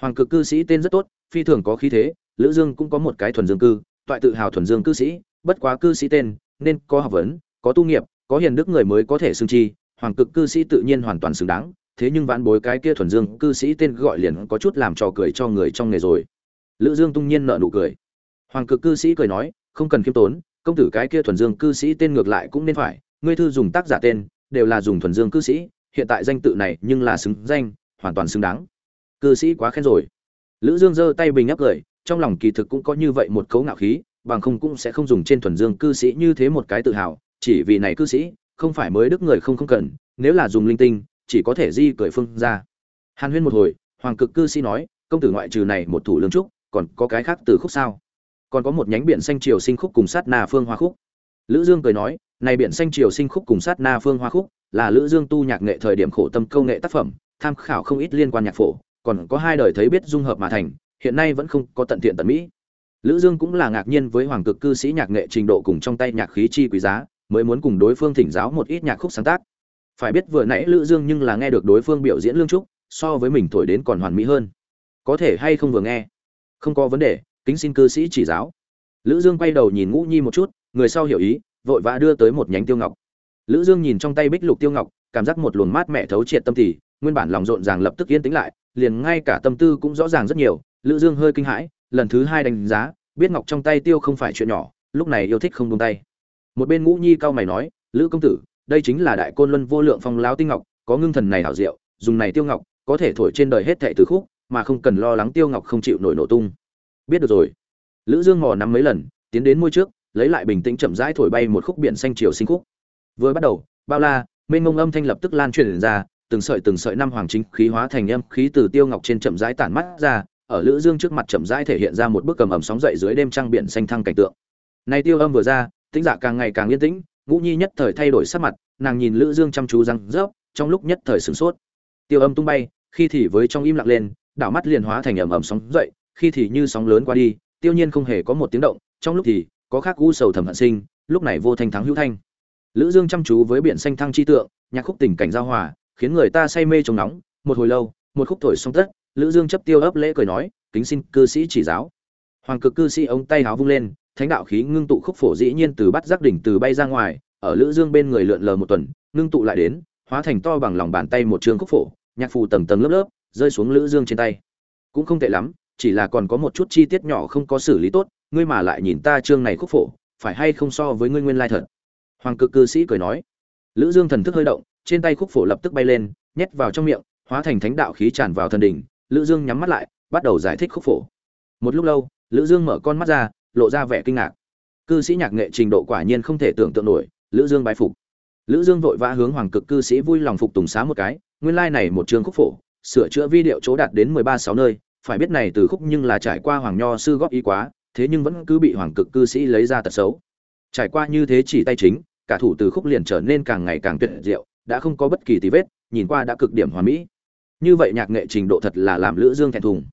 hoàng cực cư sĩ tên rất tốt, phi thường có khí thế, lữ dương cũng có một cái thuần dương cư toại tự hào thuần dương cư sĩ, bất quá cư sĩ tên, nên có học vấn, có tu nghiệp, có hiền đức người mới có thể xưng chi, hoàng cực cư sĩ tự nhiên hoàn toàn xứng đáng, thế nhưng vãn bối cái kia thuần dương cư sĩ tên gọi liền có chút làm trò cười cho người trong nghề rồi. Lữ dương tung nhiên nở nụ cười. Hoàng cực cư sĩ cười nói, không cần khiêm tốn, công tử cái kia thuần dương cư sĩ tên ngược lại cũng nên phải, ngươi thư dùng tác giả tên, đều là dùng thuần dương cư sĩ, hiện tại danh tự này nhưng là xứng danh, hoàn toàn xứng đáng. Cư sĩ quá khen rồi. Lữ dương giơ tay bình áp cười trong lòng kỳ thực cũng có như vậy một cấu ngạo khí, bằng không cũng sẽ không dùng trên thuần dương cư sĩ như thế một cái tự hào, chỉ vì này cư sĩ, không phải mới đức người không không cần, nếu là dùng linh tinh, chỉ có thể di cười phương ra. Hàn huyên một hồi, hoàng cực cư sĩ nói, công tử ngoại trừ này một thủ lương trúc, còn có cái khác từ khúc sao? Còn có một nhánh biển xanh triều sinh khúc cùng sát na phương hoa khúc. Lữ dương cười nói, này biển xanh triều sinh khúc cùng sát na phương hoa khúc, là lữ dương tu nhạc nghệ thời điểm khổ tâm câu nghệ tác phẩm, tham khảo không ít liên quan nhạc phổ, còn có hai đời thấy biết dung hợp mà thành hiện nay vẫn không có tận thiện tận mỹ. Lữ dương cũng là ngạc nhiên với hoàng cực cư sĩ nhạc nghệ trình độ cùng trong tay nhạc khí chi quý giá, mới muốn cùng đối phương thỉnh giáo một ít nhạc khúc sáng tác. Phải biết vừa nãy lữ dương nhưng là nghe được đối phương biểu diễn lương trúc, so với mình thổi đến còn hoàn mỹ hơn. Có thể hay không vừa nghe? Không có vấn đề, kính xin cư sĩ chỉ giáo. Lữ dương quay đầu nhìn ngũ nhi một chút, người sau hiểu ý, vội vã đưa tới một nhánh tiêu ngọc. Lữ dương nhìn trong tay bích lục tiêu ngọc, cảm giác một luồng mát mẻ thấu triệt tâm tỷ nguyên bản lòng rộn ràng lập tức yên tĩnh lại, liền ngay cả tâm tư cũng rõ ràng rất nhiều lữ dương hơi kinh hãi, lần thứ hai đánh giá, biết ngọc trong tay tiêu không phải chuyện nhỏ, lúc này yêu thích không buông tay. Một bên ngũ nhi cao mày nói, lữ công tử, đây chính là đại côn luân vô lượng phong lao tinh ngọc, có ngưng thần này hảo diệu, dùng này tiêu ngọc, có thể thổi trên đời hết thệ từ khúc, mà không cần lo lắng tiêu ngọc không chịu nổi nổ tung. Biết được rồi. Lữ dương mò nắm mấy lần, tiến đến môi trước, lấy lại bình tĩnh chậm rãi thổi bay một khúc biển xanh chiều sinh khúc. Vừa bắt đầu, bao la, mênh mông âm thanh lập tức lan truyền ra, từng sợi từng sợi năm hoàng chính khí hóa thành âm khí từ tiêu ngọc trên chậm rãi tản mắt ra ở lữ dương trước mặt chậm rãi thể hiện ra một bức cầm ẩm sóng dậy dưới đêm trăng biển xanh thăng cảnh tượng. Này tiêu âm vừa ra, tĩnh dạ càng ngày càng yên tĩnh, ngũ nhi nhất thời thay đổi sắc mặt, nàng nhìn lữ dương chăm chú răng rớp, trong lúc nhất thời sửng sốt. Tiêu âm tung bay, khi thì với trong im lặng lên, đảo mắt liền hóa thành ẩm ẩm sóng dậy, khi thì như sóng lớn qua đi, tiêu nhiên không hề có một tiếng động, trong lúc thì có khác u sầu thầm hận sinh, lúc này vô thanh thắng hữu thanh. Lữ dương chăm chú với biển xanh thăng chi tượng, nhạc khúc tình cảnh giao hòa, khiến người ta say mê trong nóng, một hồi lâu, một khúc thổi xong tất lữ dương chấp tiêu ấp lễ cười nói, kính xin cư sĩ chỉ giáo. Hoàng cực cư sĩ ống tay háo vung lên, thánh đạo khí ngưng tụ khúc phổ dĩ nhiên từ bắt giác đỉnh từ bay ra ngoài, ở lữ dương bên người lượn lờ một tuần, ngưng tụ lại đến, hóa thành to bằng lòng bàn tay một trường khúc phổ, nhạc phù tầng tầng lớp lớp, rơi xuống lữ dương trên tay. Cũng không tệ lắm, chỉ là còn có một chút chi tiết nhỏ không có xử lý tốt, ngươi mà lại nhìn ta chương này khúc phổ, phải hay không so với ngươi nguyên lai thật? Hoàng cực cư sĩ cười nói. Lữ dương thần thức hơi động, trên tay khúc phổ lập tức bay lên, nhét vào trong miệng, hóa thành thánh đạo khí tràn vào thân đỉnh lữ dương nhắm mắt lại, bắt đầu giải thích khúc phổ. Một lúc lâu, lữ dương mở con mắt ra, lộ ra vẻ kinh ngạc. Cư sĩ nhạc nghệ trình độ quả nhiên không thể tưởng tượng nổi, lữ dương bái phục. Lữ dương vội vã hướng hoàng cực cư sĩ vui lòng phục tùng xá một cái, nguyên lai like này một trường khúc phổ, sửa chữa vi điệu chỗ đạt đến 13 sáu nơi, phải biết này từ khúc nhưng là trải qua hoàng nho sư góp ý quá, thế nhưng vẫn cứ bị hoàng cực cư sĩ lấy ra tật xấu. Trải qua như thế chỉ tay chính, cả thủ từ khúc liền trở nên càng ngày càng tuyệt diệu, đã không có bất kỳ tí vết, nhìn qua đã cực điểm hoàn mỹ như vậy nhạc nghệ trình độ thật là làm lữ dương thẹn thùng.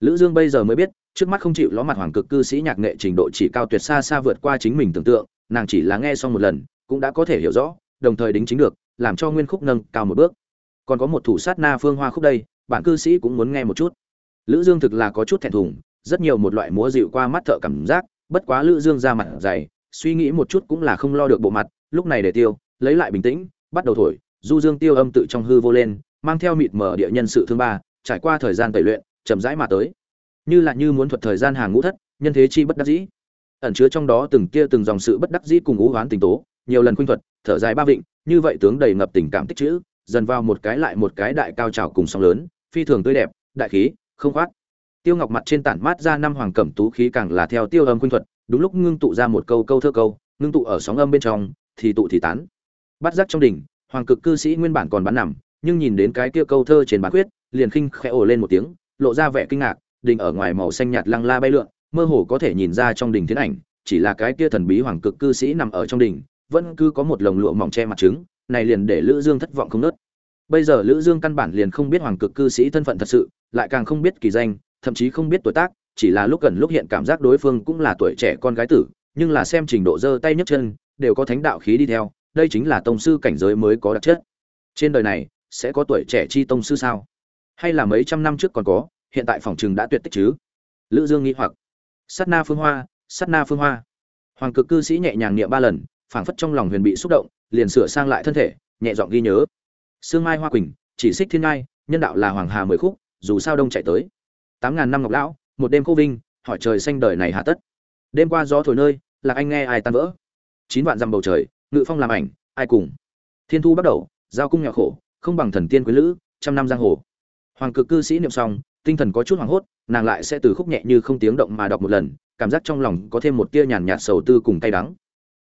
Lữ dương bây giờ mới biết, trước mắt không chịu ló mặt hoàng cực cư sĩ nhạc nghệ trình độ chỉ cao tuyệt xa xa vượt qua chính mình tưởng tượng, nàng chỉ là nghe xong một lần, cũng đã có thể hiểu rõ, đồng thời đính chính được, làm cho nguyên khúc nâng cao một bước. Còn có một thủ sát na phương hoa khúc đây, bản cư sĩ cũng muốn nghe một chút. Lữ dương thực là có chút thẹn thùng, rất nhiều một loại múa dịu qua mắt thợ cảm giác, bất quá lữ dương ra mặt dày, suy nghĩ một chút cũng là không lo được bộ mặt, lúc này để tiêu, lấy lại bình tĩnh, bắt đầu thổi, du dương tiêu âm tự trong hư vô lên mang theo mịt mờ địa nhân sự thương ba, trải qua thời gian tẩy luyện, chậm rãi mà tới. Như là như muốn thuật thời gian hàng ngũ thất, nhân thế chi bất đắc dĩ. Ẩn chứa trong đó từng kia từng dòng sự bất đắc dĩ cùng ngũ hoán tình tố, nhiều lần khuynh thuật, thở dài ba vịnh, như vậy tướng đầy ngập tình cảm tích chữ, dần vào một cái lại một cái đại cao trào cùng sóng lớn, phi thường tươi đẹp, đại khí, không khoát. Tiêu ngọc mặt trên tản mát ra năm hoàng cẩm tú khí càng là theo tiêu âm khuynh thuật, đúng lúc ngưng tụ ra một câu câu thơ câu, ngưng tụ ở sóng âm bên trong, thì tụ thì tán. Bắt giác trong đỉnh, hoàng cực cư sĩ nguyên bản còn bắn nằm nhưng nhìn đến cái kia câu thơ trên bán quyết, liền khinh khẽ ồ lên một tiếng, lộ ra vẻ kinh ngạc, đình ở ngoài màu xanh nhạt lăng la bay lượn, mơ hồ có thể nhìn ra trong đỉnh thiên ảnh, chỉ là cái kia thần bí hoàng cực cư sĩ nằm ở trong đỉnh vẫn cứ có một lồng lụa mỏng che mặt trứng, này liền để lữ dương thất vọng không nớt. Bây giờ lữ dương căn bản liền không biết hoàng cực cư sĩ thân phận thật sự, lại càng không biết kỳ danh, thậm chí không biết tuổi tác, chỉ là lúc gần lúc hiện cảm giác đối phương cũng là tuổi trẻ con gái tử, nhưng là xem trình độ giơ tay nhấc chân, đều có thánh đạo khí đi theo, đây chính là tông sư cảnh giới mới có đặc chất. Trên đời này sẽ có tuổi trẻ chi tông sư sao? Hay là mấy trăm năm trước còn có, hiện tại phòng trường đã tuyệt tích chứ? Lữ dương nghĩ hoặc. Sát na phương hoa, sát na phương hoa. Hoàng cực cư sĩ nhẹ nhàng niệm ba lần, phảng phất trong lòng huyền bị xúc động, liền sửa sang lại thân thể, nhẹ giọng ghi nhớ. Sương mai hoa quỳnh, chỉ xích thiên ngai, nhân đạo là hoàng hà mười khúc, dù sao đông chạy tới. Tám ngàn năm ngọc lão, một đêm cô vinh, hỏi trời xanh đời này hạ tất. Đêm qua gió thổi nơi là anh nghe ai tan vỡ. Chín vạn dặm bầu trời, ngự phong làm ảnh, ai cùng? Thiên thu bắt đầu, giao cung nhỏ khổ không bằng thần tiên quý lữ, trăm năm giang hồ. Hoàng cực cư sĩ niệm xong, tinh thần có chút hoảng hốt, nàng lại sẽ từ khúc nhẹ như không tiếng động mà đọc một lần, cảm giác trong lòng có thêm một tia nhàn nhạt sầu tư cùng cay đắng.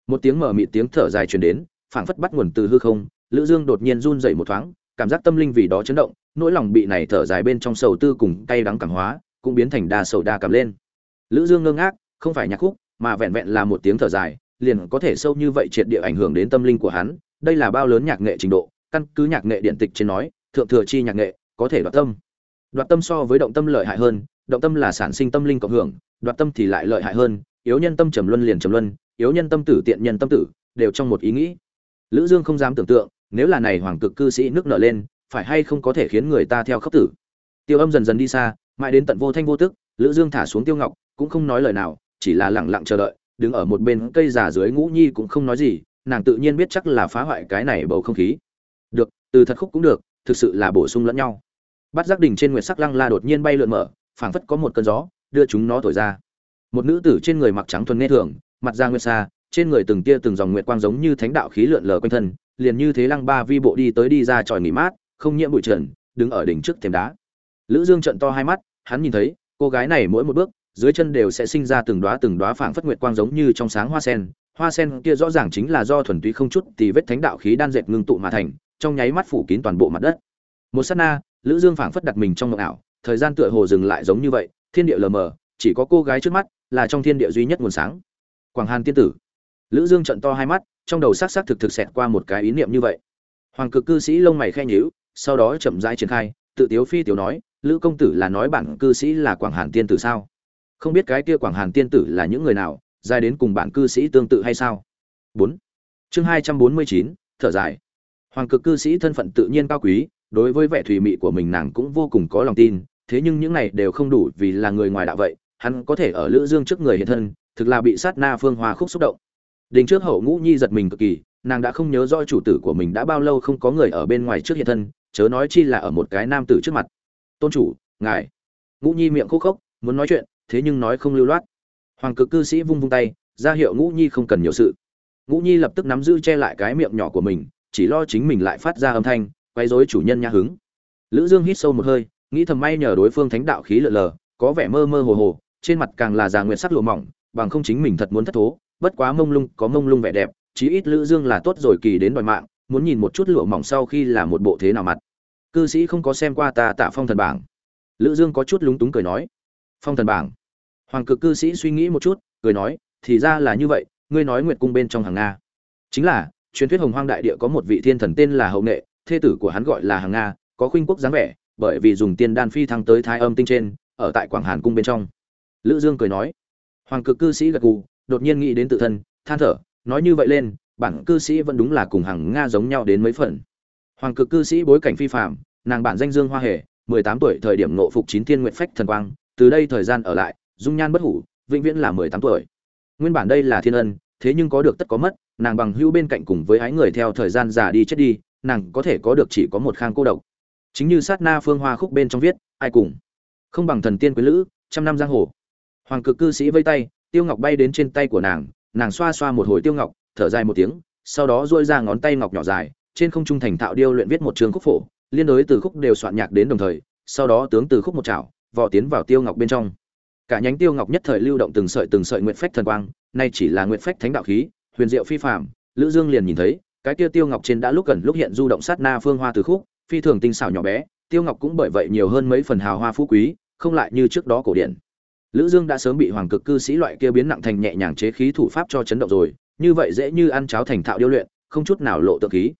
Một tiếng mở mịt tiếng thở dài truyền đến, phảng phất bắt nguồn từ hư không, lữ dương đột nhiên run rẩy một thoáng, cảm giác tâm linh vì đó chấn động, nỗi lòng bị này thở dài bên trong sầu tư cùng cay đắng cảm hóa, cũng biến thành đa sầu đa cảm lên. Lữ dương ngơ ngác, không phải nhạc khúc, mà vẹn vẹn là một tiếng thở dài, liền có thể sâu như vậy triệt địa ảnh hưởng đến tâm linh của hắn, đây là bao lớn nhạc nghệ trình độ căn cứ nhạc nghệ điện tịch trên nói, thượng thừa chi nhạc nghệ có thể đoạt tâm. Đoạt tâm so với động tâm lợi hại hơn, động tâm là sản sinh tâm linh cộng hưởng, đoạt tâm thì lại lợi hại hơn, yếu nhân tâm trầm luân liền trầm luân, yếu nhân tâm tử tiện nhân tâm tử, đều trong một ý nghĩ. Lữ dương không dám tưởng tượng, nếu là này hoàng cực cư sĩ nước nợ lên, phải hay không có thể khiến người ta theo khắp tử. Tiêu âm dần dần đi xa, mãi đến tận vô thanh vô tức, lữ dương thả xuống tiêu ngọc, cũng không nói lời nào, chỉ là lặng lặng chờ đợi, đứng ở một bên cây già dưới ngũ nhi cũng không nói gì, nàng tự nhiên biết chắc là phá hoại cái này bầu không khí từ thật khúc cũng được, thực sự là bổ sung lẫn nhau. Bắt giác đỉnh trên nguyệt sắc lăng la đột nhiên bay lượn mở, phảng phất có một cơn gió, đưa chúng nó thổi ra. Một nữ tử trên người mặc trắng thuần nghe thường, mặt da nguyệt xa trên người từng tia từng dòng nguyệt quang giống như thánh đạo khí lượn lờ quanh thân, liền như thế lăng ba vi bộ đi tới đi ra tròi nghỉ mát, không nhiễm bụi trần, đứng ở đỉnh trước thềm đá. Lữ dương trận to hai mắt, hắn nhìn thấy, cô gái này mỗi một bước, dưới chân đều sẽ sinh ra từng đóa từng đóa phảng phất nguyệt quang giống như trong sáng hoa sen. Hoa sen kia rõ ràng chính là do thuần túy không chút thì vết thánh đạo khí đan dệt ngưng tụ mà thành trong nháy mắt phủ kín toàn bộ mặt đất. Một sát na lữ dương phảng phất đặt mình trong mộng ảo thời gian tựa hồ dừng lại giống như vậy thiên địa lờ mờ chỉ có cô gái trước mắt là trong thiên địa duy nhất nguồn sáng. Quảng hàn tiên tử. Lữ dương trận to hai mắt trong đầu sắc sắc thực thực xẹt qua một cái ý niệm như vậy. Hoàng cực cư sĩ lông mày khe nhíu sau đó chậm rãi triển khai tự tiếu phi tiểu nói lữ công tử là nói bản cư sĩ là quảng hàn tiên tử sao? Không biết cái kia quảng hàn tiên tử là những người nào dài đến cùng bản cư sĩ tương tự hay sao? 4. chương 249, thở dài hoàng cực cư sĩ thân phận tự nhiên cao quý, đối với vẻ thùy mị của mình nàng cũng vô cùng có lòng tin, thế nhưng những này đều không đủ vì là người ngoài đạo vậy, hắn có thể ở lữ dương trước người hiện thân, thực là bị sát na phương hoa khúc xúc động. Đình trước hậu ngũ nhi giật mình cực kỳ, nàng đã không nhớ rõ chủ tử của mình đã bao lâu không có người ở bên ngoài trước hiện thân, chớ nói chi là ở một cái nam tử trước mặt. Tôn chủ, ngài. Ngũ nhi miệng khúc khốc, muốn nói chuyện, thế nhưng nói không lưu loát. Hoàng cực cư sĩ vung vung tay, ra hiệu ngũ nhi không cần nhiều sự. Ngũ nhi lập tức nắm giữ che lại cái miệng nhỏ của mình chỉ lo chính mình lại phát ra âm thanh quay rối chủ nhân nha hứng. Lữ dương hít sâu một hơi, nghĩ thầm may nhờ đối phương thánh đạo khí lờ lờ, có vẻ mơ mơ hồ hồ, trên mặt càng là già nguyệt sắc lụa mỏng, bằng không chính mình thật muốn thất thố, bất quá mông lung, có mông lung vẻ đẹp, chí ít lữ dương là tốt rồi kỳ đến đòi mạng, muốn nhìn một chút lụa mỏng sau khi là một bộ thế nào mặt. Cư sĩ không có xem qua ta tạ phong thần bảng. Lữ dương có chút lúng túng cười nói, phong thần bảng? Hoàng cực cư sĩ suy nghĩ một chút, cười nói, thì ra là như vậy, ngươi nói nguyệt cung bên trong hàng nga. Chính là truyền thuyết hồng hoang đại địa có một vị thiên thần tên là hậu nghệ, thê tử của hắn gọi là hàng nga, có khuynh quốc dáng vẻ, bởi vì dùng tiên đan phi thăng tới thái âm tinh trên, ở tại quảng hàn cung bên trong. Lữ dương cười nói, hoàng cực cư sĩ gật gù, đột nhiên nghĩ đến tự thân, than thở, nói như vậy lên, bản cư sĩ vẫn đúng là cùng hàng nga giống nhau đến mấy phần. Hoàng cực cư sĩ bối cảnh phi phạm nàng bản danh dương hoa hề 18 tuổi thời điểm ngộ phục chín thiên nguyện phách thần quang, từ đây thời gian ở lại, dung nhan bất hủ, vĩnh viễn là 18 tuổi. Nguyên bản đây là thiên ân, thế nhưng có được tất có mất nàng bằng hữu bên cạnh cùng với ái người theo thời gian già đi chết đi, nàng có thể có được chỉ có một khang cô độc. Chính như sát na phương hoa khúc bên trong viết, ai cùng? Không bằng thần tiên quý lữ, trăm năm giang hồ. Hoàng cực cư sĩ vây tay, tiêu ngọc bay đến trên tay của nàng nàng xoa xoa một hồi tiêu ngọc, thở dài một tiếng, sau đó duỗi ra ngón tay ngọc nhỏ dài, trên không trung thành thạo điêu luyện viết một trường khúc phổ, liên đối từ khúc đều soạn nhạc đến đồng thời, sau đó tướng từ khúc một chảo, vò tiến vào tiêu ngọc bên trong. Cả nhánh tiêu ngọc nhất thời lưu động từng sợi từng sợi nguyện phách thần quang, nay chỉ là nguyện phách thánh đạo khí huyền diệu phi phàm, lữ dương liền nhìn thấy, cái kia tiêu ngọc trên đã lúc gần lúc hiện du động sát na phương hoa từ khúc, phi thường tinh xảo nhỏ bé, tiêu ngọc cũng bởi vậy nhiều hơn mấy phần hào hoa phú quý, không lại như trước đó cổ điển. Lữ dương đã sớm bị hoàng cực cư sĩ loại kia biến nặng thành nhẹ nhàng chế khí thủ pháp cho chấn động rồi, như vậy dễ như ăn cháo thành thạo điêu luyện, không chút nào lộ tượng khí.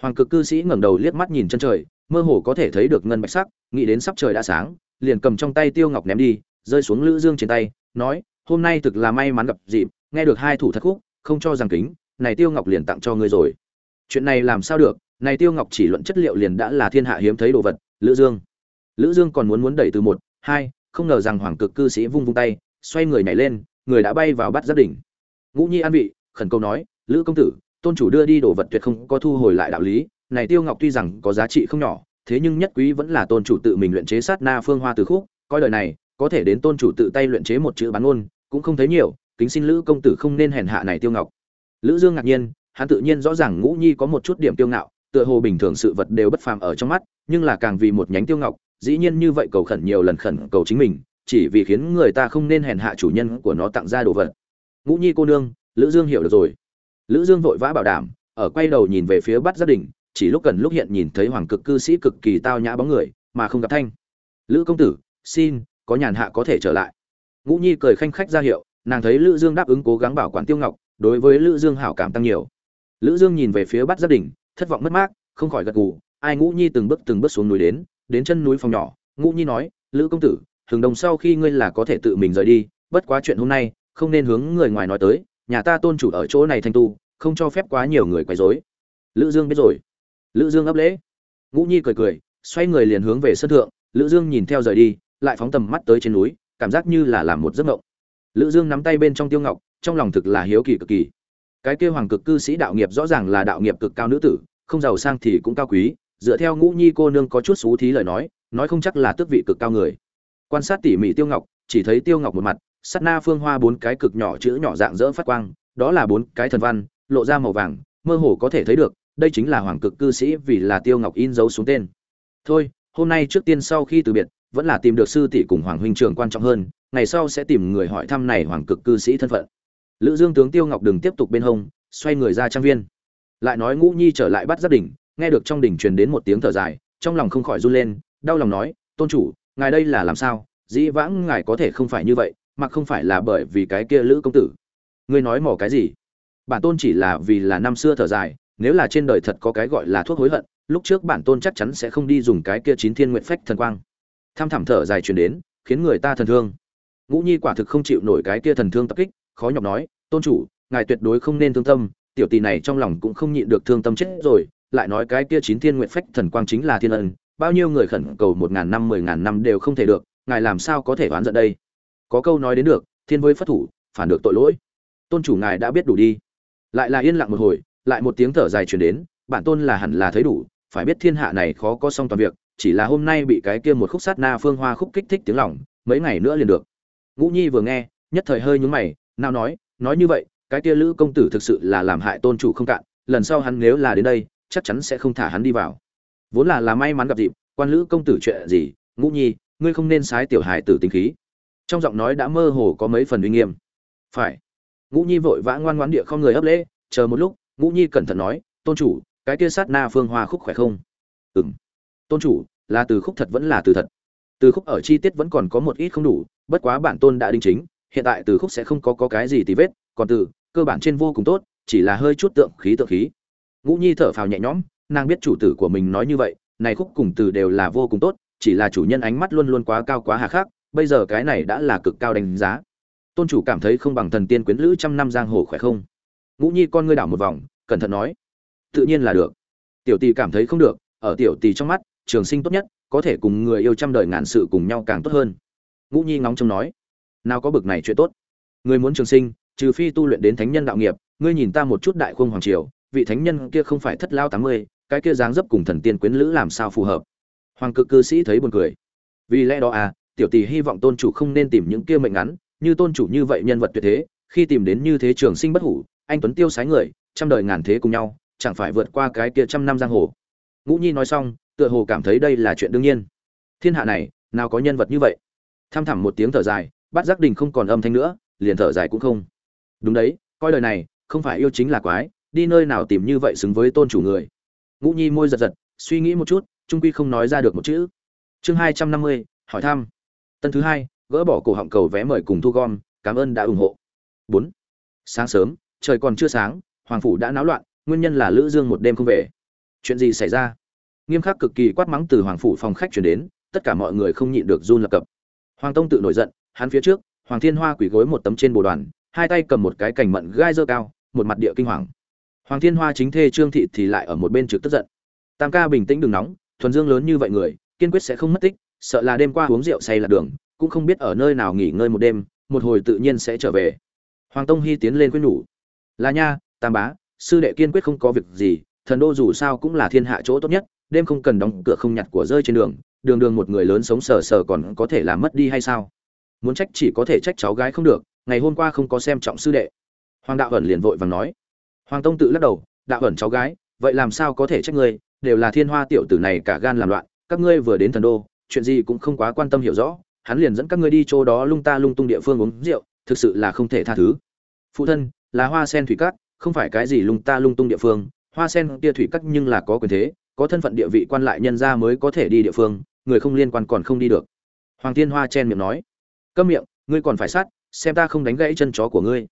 Hoàng cực cư sĩ ngẩng đầu liếc mắt nhìn chân trời, mơ hồ có thể thấy được ngân bạch sắc, nghĩ đến sắp trời đã sáng, liền cầm trong tay tiêu ngọc ném đi, rơi xuống lữ dương trên tay, nói, hôm nay thực là may mắn gặp dịp, nghe được hai thủ thật khúc không cho rằng kính, này tiêu ngọc liền tặng cho ngươi rồi. Chuyện này làm sao được, này tiêu ngọc chỉ luận chất liệu liền đã là thiên hạ hiếm thấy đồ vật, lữ dương. Lữ dương còn muốn muốn đẩy từ một, hai, không ngờ rằng hoàng cực cư sĩ vung vung tay, xoay người nhảy lên, người đã bay vào bắt giáp đỉnh. Ngũ nhi an vị, khẩn cầu nói, lữ công tử, tôn chủ đưa đi đồ vật tuyệt không có thu hồi lại đạo lý, này tiêu ngọc tuy rằng có giá trị không nhỏ, thế nhưng nhất quý vẫn là tôn chủ tự mình luyện chế sát na phương hoa từ khúc, coi lời này, có thể đến tôn chủ tự tay luyện chế một chữ bán ngôn, cũng không thấy nhiều kính xin lữ công tử không nên hèn hạ này tiêu ngọc. Lữ dương ngạc nhiên, hắn tự nhiên rõ ràng ngũ nhi có một chút điểm tiêu ngạo, tựa hồ bình thường sự vật đều bất phàm ở trong mắt, nhưng là càng vì một nhánh tiêu ngọc, dĩ nhiên như vậy cầu khẩn nhiều lần khẩn cầu chính mình, chỉ vì khiến người ta không nên hèn hạ chủ nhân của nó tặng ra đồ vật. Ngũ nhi cô nương, lữ dương hiểu được rồi. Lữ dương vội vã bảo đảm, ở quay đầu nhìn về phía bắt gia đình chỉ lúc gần lúc hiện nhìn thấy hoàng cực cư sĩ cực kỳ tao nhã bóng người, mà không gặp thanh. Lữ công tử, xin, có nhàn hạ có thể trở lại. Ngũ nhi cười khanh khách ra hiệu nàng thấy lữ dương đáp ứng cố gắng bảo quản tiêu ngọc, đối với lữ dương hảo cảm tăng nhiều. Lữ dương nhìn về phía bát gia đình thất vọng mất mát, không khỏi gật gù, ai ngũ nhi từng bước từng bước xuống núi đến đến chân núi phòng nhỏ, ngũ nhi nói, lữ công tử hừng đồng sau khi ngươi là có thể tự mình rời đi, bất quá chuyện hôm nay, không nên hướng người ngoài nói tới, nhà ta tôn chủ ở chỗ này thanh tu, không cho phép quá nhiều người quấy rối. Lữ dương biết rồi. Lữ dương ấp lễ. Ngũ nhi cười cười, xoay người liền hướng về sân thượng, lữ dương nhìn theo rời đi, lại phóng tầm mắt tới trên núi, cảm giác như là làm một giấc mộng lữ dương nắm tay bên trong tiêu ngọc, trong lòng thực là hiếu kỳ cực kỳ. Cái kia hoàng cực cư sĩ đạo nghiệp rõ ràng là đạo nghiệp cực cao nữ tử, không giàu sang thì cũng cao quý, dựa theo ngũ nhi cô nương có chút xú thí lời nói nói không chắc là tước vị cực cao người. Quan sát tỉ mỉ tiêu ngọc, chỉ thấy tiêu ngọc một mặt sát na phương hoa bốn cái cực nhỏ chữ nhỏ dạng dỡ phát quang, đó là bốn cái thần văn, lộ ra màu vàng, mơ hồ có thể thấy được, đây chính là hoàng cực cư sĩ vì là tiêu ngọc in dấu xuống tên. Thôi, hôm nay trước tiên sau khi từ biệt, vẫn là tìm được sư tỷ cùng hoàng huynh trường quan trọng hơn ngày sau sẽ tìm người hỏi thăm này hoàng cực cư sĩ thân phận. Lữ dương tướng tiêu ngọc đừng tiếp tục bên hông, xoay người ra trang viên. Lại nói ngũ nhi trở lại bắt gia đình nghe được trong đỉnh truyền đến một tiếng thở dài, trong lòng không khỏi run lên, đau lòng nói, tôn chủ, ngài đây là làm sao? Dĩ vãng ngài có thể không phải như vậy, mà không phải là bởi vì cái kia lữ công tử. Ngươi nói mỏ cái gì? Bản tôn chỉ là vì là năm xưa thở dài, nếu là trên đời thật có cái gọi là thuốc hối hận, lúc trước bản tôn chắc chắn sẽ không đi dùng cái kia chín thiên nguyện phách thần quang. Tham thảm thở dài truyền đến, khiến người ta thần thương ngũ nhi quả thực không chịu nổi cái kia thần thương tập kích, khó nhọc nói, tôn chủ, ngài tuyệt đối không nên thương tâm, tiểu tỷ này trong lòng cũng không nhịn được thương tâm chết rồi, lại nói cái kia chín thiên nguyện phách thần quang chính là thiên ân, bao nhiêu người khẩn cầu một ngàn năm, mười ngàn năm đều không thể được, ngài làm sao có thể oán giận đây? Có câu nói đến được, thiên với phất thủ, phản được tội lỗi. Tôn chủ, ngài đã biết đủ đi. Lại là yên lặng một hồi, lại một tiếng thở dài truyền đến, bản tôn là hẳn là thấy đủ, phải biết thiên hạ này khó có xong toàn việc, chỉ là hôm nay bị cái kia một khúc sát na phương hoa khúc kích thích tiếng lòng, mấy ngày nữa liền được ngũ nhi vừa nghe, nhất thời hơi nhún mày, nào nói nói như vậy, cái kia lữ công tử thực sự là làm hại tôn chủ không cạn, lần sau hắn nếu là đến đây, chắc chắn sẽ không thả hắn đi vào. Vốn là là may mắn gặp dịp, quan lữ công tử chuyện gì, ngũ nhi, ngươi không nên sái tiểu hài tử tính khí. Trong giọng nói đã mơ hồ có mấy phần uy nghiêm. Phải. Ngũ nhi vội vã ngoan ngoãn địa không người ấp lễ, chờ một lúc, ngũ nhi cẩn thận nói, tôn chủ, cái kia sát na phương hoa khúc khỏe không? Ừng tôn chủ, là từ khúc thật vẫn là từ thật từ khúc ở chi tiết vẫn còn có một ít không đủ bất quá bản tôn đã đính chính hiện tại từ khúc sẽ không có, có cái gì tì vết còn từ cơ bản trên vô cùng tốt chỉ là hơi chút tượng khí tượng khí. Ngũ nhi thở phào nhẹ nhõm nàng biết chủ tử của mình nói như vậy này khúc cùng từ đều là vô cùng tốt chỉ là chủ nhân ánh mắt luôn luôn quá cao quá hà khắc bây giờ cái này đã là cực cao đánh giá. Tôn chủ cảm thấy không bằng thần tiên quyến lữ trăm năm giang hồ khỏe không? Ngũ nhi con ngươi đảo một vòng cẩn thận nói. Tự nhiên là được. Tiểu tỷ cảm thấy không được ở tiểu tỷ trong mắt trường sinh tốt nhất có thể cùng người yêu trăm đời ngàn sự cùng nhau càng tốt hơn. Ngũ nhi ngóng trông nói, nào có bực này chuyện tốt. Người muốn trường sinh, trừ phi tu luyện đến thánh nhân đạo nghiệp, ngươi nhìn ta một chút đại khung hoàng triều, vị thánh nhân kia không phải thất lao tám mươi, cái kia dáng dấp cùng thần tiên quyến lữ làm sao phù hợp? Hoàng cực cư sĩ thấy buồn cười. Vì lẽ đó à tiểu tỷ hy vọng tôn chủ không nên tìm những kia mệnh ngắn, như tôn chủ như vậy nhân vật tuyệt thế, khi tìm đến như thế trường sinh bất hủ, anh tuấn tiêu sái người, trăm đời ngàn thế cùng nhau, chẳng phải vượt qua cái kia trăm năm giang hồ. Ngũ nhi nói xong tựa hồ cảm thấy đây là chuyện đương nhiên. Thiên hạ này, nào có nhân vật như vậy? Tham thẳm một tiếng thở dài Bát giác đình không còn âm thanh nữa, liền thở dài cũng không. Đúng đấy, coi đời này, không phải yêu chính là quái, đi nơi nào tìm như vậy xứng với tôn chủ người. Ngũ nhi môi giật giật, suy nghĩ một chút, trung quy không nói ra được một chữ. Chương hai trăm năm mươi, hỏi thăm. Tân thứ hai, gỡ bỏ cổ họng cầu vé mời cùng thu gom, cảm ơn đã ủng hộ. Bốn, sáng sớm, trời còn chưa sáng, hoàng phủ đã náo loạn, nguyên nhân là lữ dương một đêm không về. Chuyện gì xảy ra? Nghiêm khắc cực kỳ quát mắng từ hoàng phủ phòng khách chuyển đến, tất cả mọi người không nhịn được run lập cập. Hoàng tông tự nổi giận, hắn phía trước, hoàng thiên hoa quỳ gối một tấm trên bồ đoàn, hai tay cầm một cái cành mận gai dơ cao, một mặt địa kinh hoàng. Hoàng thiên hoa chính thê trương thị thì lại ở một bên trực tức giận. Tam ca bình tĩnh đừng nóng, thuần dương lớn như vậy người, kiên quyết sẽ không mất tích, sợ là đêm qua uống rượu say là đường, cũng không biết ở nơi nào nghỉ ngơi một đêm, một hồi tự nhiên sẽ trở về. Hoàng tông hy tiến lên quyết nhủ. Là nha, tam bá, sư đệ kiên quyết không có việc gì, thần đô dù sao cũng là thiên hạ chỗ tốt nhất đêm không cần đóng cửa không nhặt của rơi trên đường đường đường một người lớn sống sờ sờ còn có thể làm mất đi hay sao? Muốn trách chỉ có thể trách cháu gái không được, ngày hôm qua không có xem trọng sư đệ. Hoàng đạo ẩn liền vội vàng nói. Hoàng tông tự lắc đầu, đạo ẩn cháu gái, vậy làm sao có thể trách ngươi? Đều là thiên hoa tiểu tử này cả gan làm loạn, các ngươi vừa đến thần đô, chuyện gì cũng không quá quan tâm hiểu rõ, hắn liền dẫn các ngươi đi chỗ đó lung ta lung tung địa phương uống rượu, thực sự là không thể tha thứ. Phụ thân, là hoa sen thủy cát, không phải cái gì lung ta lung tung địa phương, hoa sen kia thủy cát nhưng là có quyền thế có thân phận địa vị quan lại nhân gia mới có thể đi địa phương, người không liên quan còn không đi được. Hoàng thiên hoa chen miệng nói, câm miệng, ngươi còn phải sát, xem ta không đánh gãy chân chó của ngươi.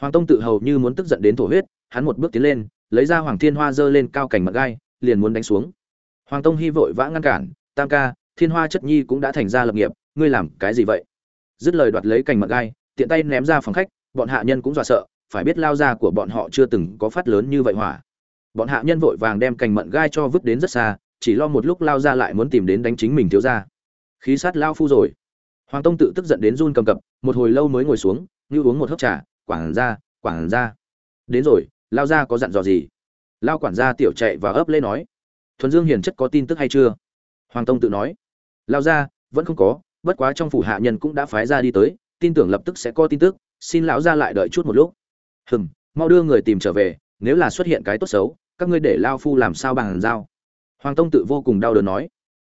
Hoàng tông tự hầu như muốn tức giận đến thổ huyết, hắn một bước tiến lên, lấy ra hoàng thiên hoa giơ lên cao cảnh mặt gai, liền muốn đánh xuống. Hoàng tông hy vội vã ngăn cản, tam ca, thiên hoa chất nhi cũng đã thành ra lập nghiệp, ngươi làm cái gì vậy? Dứt lời đoạt lấy cành mặt gai, tiện tay ném ra phòng khách, bọn hạ nhân cũng dọa sợ, phải biết lao ra của bọn họ chưa từng có phát lớn như vậy hỏa bọn hạ nhân vội vàng đem cành mận gai cho vứt đến rất xa, chỉ lo một lúc lao ra lại muốn tìm đến đánh chính mình thiếu ra khí sát lao phu rồi. Hoàng tông tự tức giận đến run cầm cập, một hồi lâu mới ngồi xuống, như uống một hớp trà, quản ra quản ra đến rồi, lao ra có dặn dò gì? Lao quản gia tiểu chạy và ấp lê nói. Thuần dương hiền chất có tin tức hay chưa? Hoàng tông tự nói. Lao ra, vẫn không có, bất quá trong phủ hạ nhân cũng đã phái ra đi tới, tin tưởng lập tức sẽ có tin tức, xin lão ra lại đợi chút một lúc. Hừm, mau đưa người tìm trở về nếu là xuất hiện cái tốt xấu, các ngươi để lao phu làm sao bằng giao? Hoàng tông tự vô cùng đau đớn nói.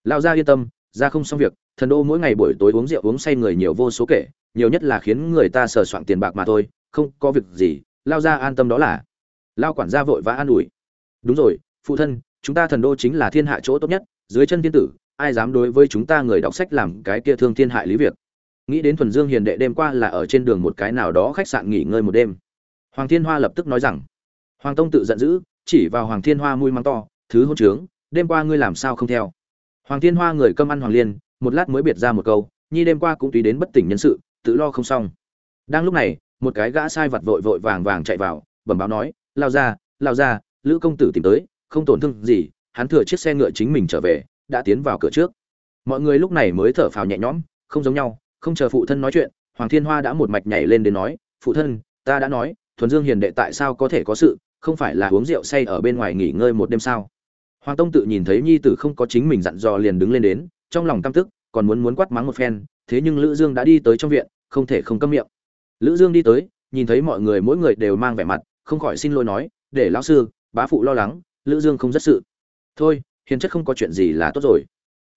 Lao ra yên tâm ra không xong việc, thần đô mỗi ngày buổi tối uống rượu uống say người nhiều vô số kể, nhiều nhất là khiến người ta sờ soạn tiền bạc mà thôi, không có việc gì, lao ra an tâm đó là. Lao quản gia vội vã an ủi. Đúng rồi, phụ thân, chúng ta thần đô chính là thiên hạ chỗ tốt nhất, dưới chân thiên tử, ai dám đối với chúng ta người đọc sách làm cái kia thương thiên hại lý việc? Nghĩ đến thuần dương hiền đệ đêm qua là ở trên đường một cái nào đó khách sạn nghỉ ngơi một đêm. Hoàng thiên hoa lập tức nói rằng hoàng tông tự giận dữ, chỉ vào hoàng thiên hoa mùi mắng to, thứ hôn trướng, đêm qua ngươi làm sao không theo? Hoàng thiên hoa người cơm ăn hoàng liên, một lát mới biệt ra một câu, nhi đêm qua cũng tùy đến bất tỉnh nhân sự, tự lo không xong. Đang lúc này, một cái gã sai vặt vội vội vàng vàng chạy vào, bẩm báo nói, lao ra lao ra, lữ công tử tìm tới, không tổn thương gì, hắn thừa chiếc xe ngựa chính mình trở về, đã tiến vào cửa trước. Mọi người lúc này mới thở phào nhẹ nhõm, không giống nhau, không chờ phụ thân nói chuyện, hoàng thiên hoa đã một mạch nhảy lên đến nói, phụ thân, ta đã nói, thuần dương hiền đệ tại sao có thể có sự không phải là uống rượu say ở bên ngoài nghỉ ngơi một đêm sao? Hoàng tông tự nhìn thấy nhi tử không có chính mình dặn dò liền đứng lên đến, trong lòng căm tức, còn muốn muốn quát mắng một phen, thế nhưng lữ dương đã đi tới trong viện, không thể không câm miệng. Lữ dương đi tới, nhìn thấy mọi người mỗi người đều mang vẻ mặt, không khỏi xin lỗi nói, để lão sư, bá phụ lo lắng, lữ dương không rất sự. Thôi, hiền chất không có chuyện gì là tốt rồi.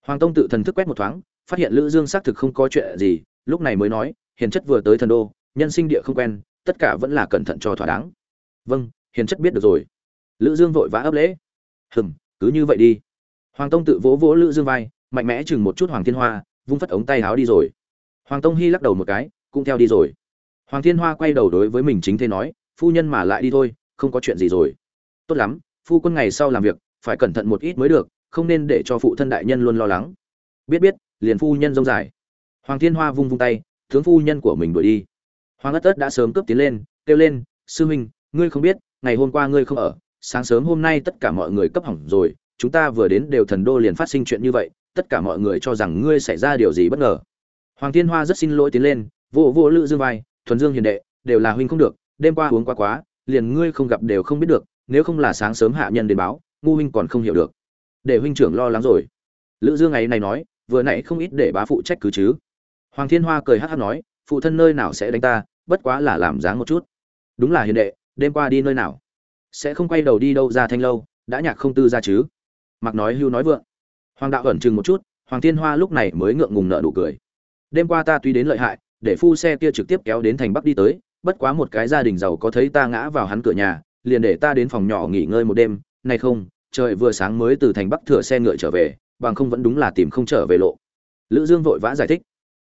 Hoàng tông tự thần thức quét một thoáng, phát hiện lữ dương xác thực không có chuyện gì, lúc này mới nói, hiền chất vừa tới thần đô, nhân sinh địa không quen, tất cả vẫn là cẩn thận cho thỏa đáng. Vâng hiền chất biết được rồi. Lữ dương vội vã ấp lễ. Hừm, cứ như vậy đi. Hoàng tông tự vỗ vỗ lữ dương vai, mạnh mẽ chừng một chút hoàng thiên hoa, vung phất ống tay áo đi rồi. Hoàng tông hy lắc đầu một cái, cũng theo đi rồi. Hoàng thiên hoa quay đầu đối với mình chính thế nói, phu nhân mà lại đi thôi, không có chuyện gì rồi. Tốt lắm, phu quân ngày sau làm việc, phải cẩn thận một ít mới được, không nên để cho phụ thân đại nhân luôn lo lắng. Biết biết, liền phu nhân rông dài. Hoàng thiên hoa vung vung tay, tướng phu nhân của mình đuổi đi. Hoàng ất ất đã sớm cướp tiến lên, kêu lên, sư huynh, ngươi không biết ngày hôm qua ngươi không ở, sáng sớm hôm nay tất cả mọi người cấp hỏng rồi, chúng ta vừa đến đều thần đô liền phát sinh chuyện như vậy, tất cả mọi người cho rằng ngươi xảy ra điều gì bất ngờ. Hoàng thiên hoa rất xin lỗi tiến lên, vô vô lữ dương vai, thuần dương hiền đệ, đều là huynh không được, đêm qua uống quá quá, liền ngươi không gặp đều không biết được, nếu không là sáng sớm hạ nhân đến báo, ngu huynh còn không hiểu được. Để huynh trưởng lo lắng rồi. Lữ dương ấy này nói, vừa nãy không ít để bá phụ trách cứ chứ. Hoàng thiên hoa cười hắt hắt nói, phụ thân nơi nào sẽ đánh ta, bất quá là làm dáng một chút. Đúng là hiền đệ đêm qua đi nơi nào? Sẽ không quay đầu đi đâu ra thanh lâu, đã nhạc không tư ra chứ? Mặc nói hưu nói vượng. Hoàng đạo ẩn chừng một chút, hoàng thiên hoa lúc này mới ngượng ngùng nợ nụ cười. Đêm qua ta tuy đến lợi hại, để phu xe kia trực tiếp kéo đến thành bắc đi tới, bất quá một cái gia đình giàu có thấy ta ngã vào hắn cửa nhà, liền để ta đến phòng nhỏ nghỉ ngơi một đêm. Nay không, trời vừa sáng mới từ thành bắc thừa xe ngựa trở về, bằng không vẫn đúng là tìm không trở về lộ. Lữ dương vội vã giải thích.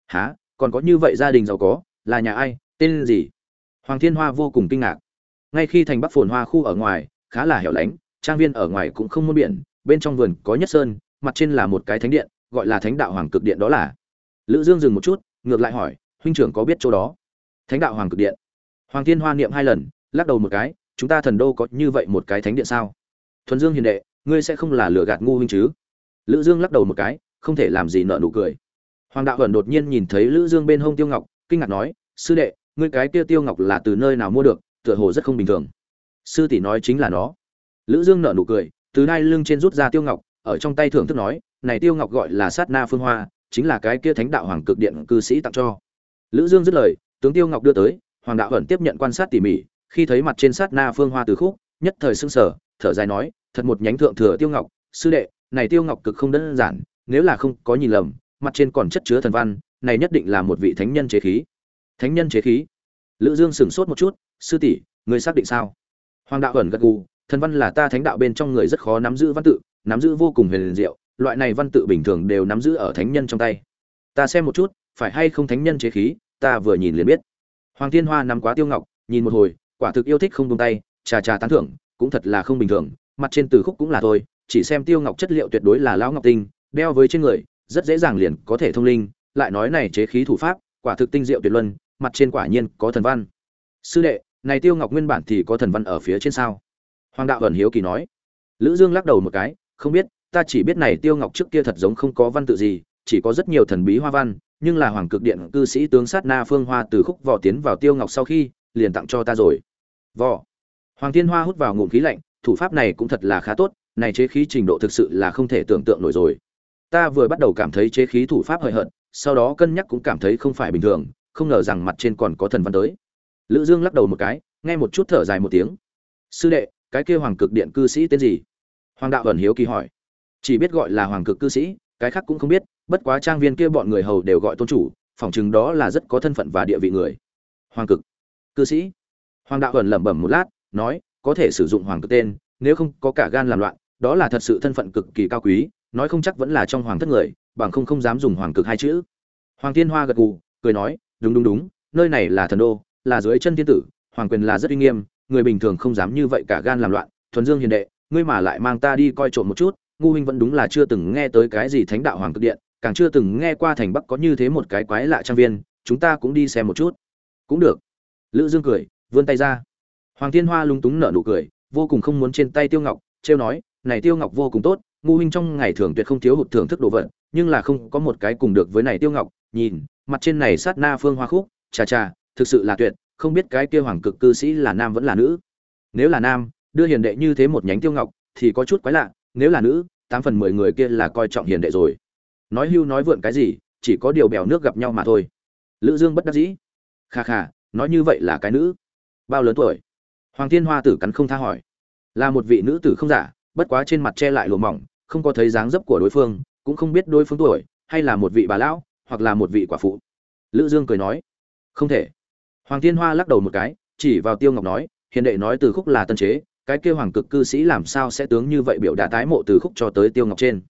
Há còn có như vậy gia đình giàu có, là nhà ai? Tên gì? Hoàng thiên hoa vô cùng kinh ngạc ngay khi thành bắc phồn hoa khu ở ngoài, khá là hẻo lánh, trang viên ở ngoài cũng không muôn biển, bên trong vườn có nhất sơn, mặt trên là một cái thánh điện, gọi là thánh đạo hoàng cực điện đó là. Lữ dương dừng một chút, ngược lại hỏi, huynh trưởng có biết chỗ đó? Thánh đạo hoàng cực điện. Hoàng thiên hoa niệm hai lần, lắc đầu một cái, chúng ta thần đô có như vậy một cái thánh điện sao? Thuần dương hiền đệ, ngươi sẽ không là lừa gạt ngu huynh chứ? Lữ dương lắc đầu một cái, không thể làm gì nợ nụ cười. Hoàng đạo ẩn đột nhiên nhìn thấy lữ dương bên hông tiêu ngọc, kinh ngạc nói, sư đệ, ngươi cái kia tiêu ngọc là từ nơi nào mua được? Tựa hồ rất không bình thường. Sư tỷ nói chính là nó. Lữ dương nở nụ cười, từ đai lưng trên rút ra tiêu ngọc, ở trong tay thưởng thức nói, này tiêu ngọc gọi là sát na phương hoa, chính là cái kia thánh đạo hoàng cực điện cư sĩ tặng cho. Lữ dương dứt lời, tướng tiêu ngọc đưa tới, hoàng đạo ẩn tiếp nhận quan sát tỉ mỉ, khi thấy mặt trên sát na phương hoa từ khúc, nhất thời sưng sở thở dài nói, thật một nhánh thượng thừa tiêu ngọc, sư đệ, này tiêu ngọc cực không đơn giản, nếu là không có nhìn lầm, mặt trên còn chất chứa thần văn, này nhất định là một vị thánh nhân chế khí. Thánh nhân chế khí? Lữ dương sửng sốt một chút sư tỷ, ngươi xác định sao? Hoàng đạo ẩn gật gù, thần văn là ta thánh đạo bên trong người rất khó nắm giữ văn tự, nắm giữ vô cùng huyền diệu, loại này văn tự bình thường đều nắm giữ ở thánh nhân trong tay. Ta xem một chút, phải hay không thánh nhân chế khí, ta vừa nhìn liền biết. Hoàng thiên hoa nắm quá tiêu ngọc, nhìn một hồi, quả thực yêu thích không buông tay trà trà tán thưởng, cũng thật là không bình thường, mặt trên từ khúc cũng là thôi, chỉ xem tiêu ngọc chất liệu tuyệt đối là lão ngọc tinh, đeo với trên người, rất dễ dàng liền có thể thông linh, lại nói này chế khí thủ pháp, quả thực tinh diệu tuyệt luân, mặt trên quả nhiên có thần văn. Sư đệ này tiêu ngọc nguyên bản thì có thần văn ở phía trên sao? Hoàng đạo ẩn hiếu kỳ nói. Lữ dương lắc đầu một cái, không biết, ta chỉ biết này tiêu ngọc trước kia thật giống không có văn tự gì, chỉ có rất nhiều thần bí hoa văn, nhưng là hoàng cực điện cư sĩ tướng sát na phương hoa từ khúc vỏ tiến vào tiêu ngọc sau khi, liền tặng cho ta rồi. Vỏ hoàng thiên hoa hút vào ngụm khí lạnh, thủ pháp này cũng thật là khá tốt, này chế khí trình độ thực sự là không thể tưởng tượng nổi rồi. Ta vừa bắt đầu cảm thấy chế khí thủ pháp hời hợt, sau đó cân nhắc cũng cảm thấy không phải bình thường, không ngờ rằng mặt trên còn có thần văn tới lữ dương lắc đầu một cái, nghe một chút thở dài một tiếng. Sư đệ, cái kia hoàng cực điện cư sĩ tên gì? Hoàng đạo ẩn hiếu kỳ hỏi. Chỉ biết gọi là hoàng cực cư sĩ, cái khác cũng không biết, bất quá trang viên kia bọn người hầu đều gọi tôn chủ, phỏng chừng đó là rất có thân phận và địa vị người. Hoàng cực cư sĩ? Hoàng đạo ẩn lẩm bẩm một lát, nói, có thể sử dụng hoàng cực tên, nếu không có cả gan làm loạn, đó là thật sự thân phận cực kỳ cao quý, nói không chắc vẫn là trong hoàng thất người, bằng không không dám dùng hoàng cực hai chữ. Hoàng thiên hoa gật gù, cười nói, đúng đúng đúng, nơi này là thần đô là dưới chân thiên tử, hoàng quyền là rất uy nghiêm, người bình thường không dám như vậy cả gan làm loạn, thuần dương hiền đệ, ngươi mà lại mang ta đi coi trộm một chút, ngu huynh vẫn đúng là chưa từng nghe tới cái gì thánh đạo hoàng cực điện, càng chưa từng nghe qua thành bắc có như thế một cái quái lạ trang viên, chúng ta cũng đi xem một chút. Cũng được. Lữ dương cười, vươn tay ra. Hoàng thiên hoa lúng túng nở nụ cười, vô cùng không muốn trên tay tiêu ngọc, trêu nói, này tiêu ngọc vô cùng tốt, ngu huynh trong ngày thường tuyệt không thiếu hụt thưởng thức đồ vật, nhưng là không có một cái cùng được với này tiêu ngọc, nhìn, mặt trên này sát na phương hoa khúc, chà chà thực sự là tuyệt, không biết cái kia hoàng cực cư sĩ là nam vẫn là nữ. Nếu là nam, đưa hiền đệ như thế một nhánh tiêu ngọc, thì có chút quái lạ, nếu là nữ, tám phần mười người kia là coi trọng hiền đệ rồi. Nói hưu nói vượn cái gì, chỉ có điều bèo nước gặp nhau mà thôi. Lữ dương bất đắc dĩ. Kha kha, nói như vậy là cái nữ. Bao lớn tuổi? Hoàng thiên hoa tử cắn không tha hỏi. Là một vị nữ tử không giả, bất quá trên mặt che lại lùa mỏng, không có thấy dáng dấp của đối phương, cũng không biết đối phương tuổi, hay là một vị bà lão, hoặc là một vị quả phụ. Lữ dương cười nói. Không thể hoàng thiên hoa lắc đầu một cái, chỉ vào tiêu ngọc nói, hiền đệ nói từ khúc là tân chế, cái kêu hoàng cực cư sĩ làm sao sẽ tướng như vậy biểu đạt tái mộ từ khúc cho tới tiêu ngọc trên?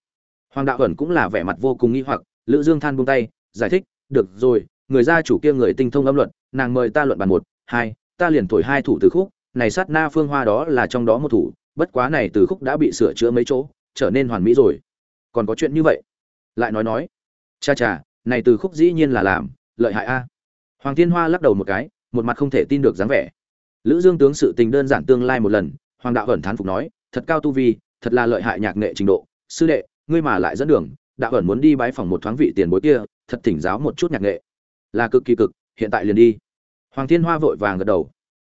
Hoàng đạo ẩn cũng là vẻ mặt vô cùng nghi hoặc, lữ dương than buông tay, giải thích, được rồi, người gia chủ kia người tinh thông âm luật, nàng mời ta luận bàn một, hai, ta liền thổi hai thủ từ khúc, này sát na phương hoa đó là trong đó một thủ, bất quá này từ khúc đã bị sửa chữa mấy chỗ, trở nên hoàn mỹ rồi. Còn có chuyện như vậy? Lại nói nói, cha cha, này từ khúc dĩ nhiên là làm, lợi hại a hoàng thiên hoa lắc đầu một cái một mặt không thể tin được dáng vẻ. Lữ dương tướng sự tình đơn giản tương lai một lần hoàng đạo ẩn thán phục nói thật cao tu vi thật là lợi hại nhạc nghệ trình độ. Sư đệ ngươi mà lại dẫn đường đạo ẩn muốn đi bái phòng một thoáng vị tiền bối kia thật thỉnh giáo một chút nhạc nghệ. Là cực kỳ cực hiện tại liền đi. Hoàng thiên hoa vội vàng gật đầu.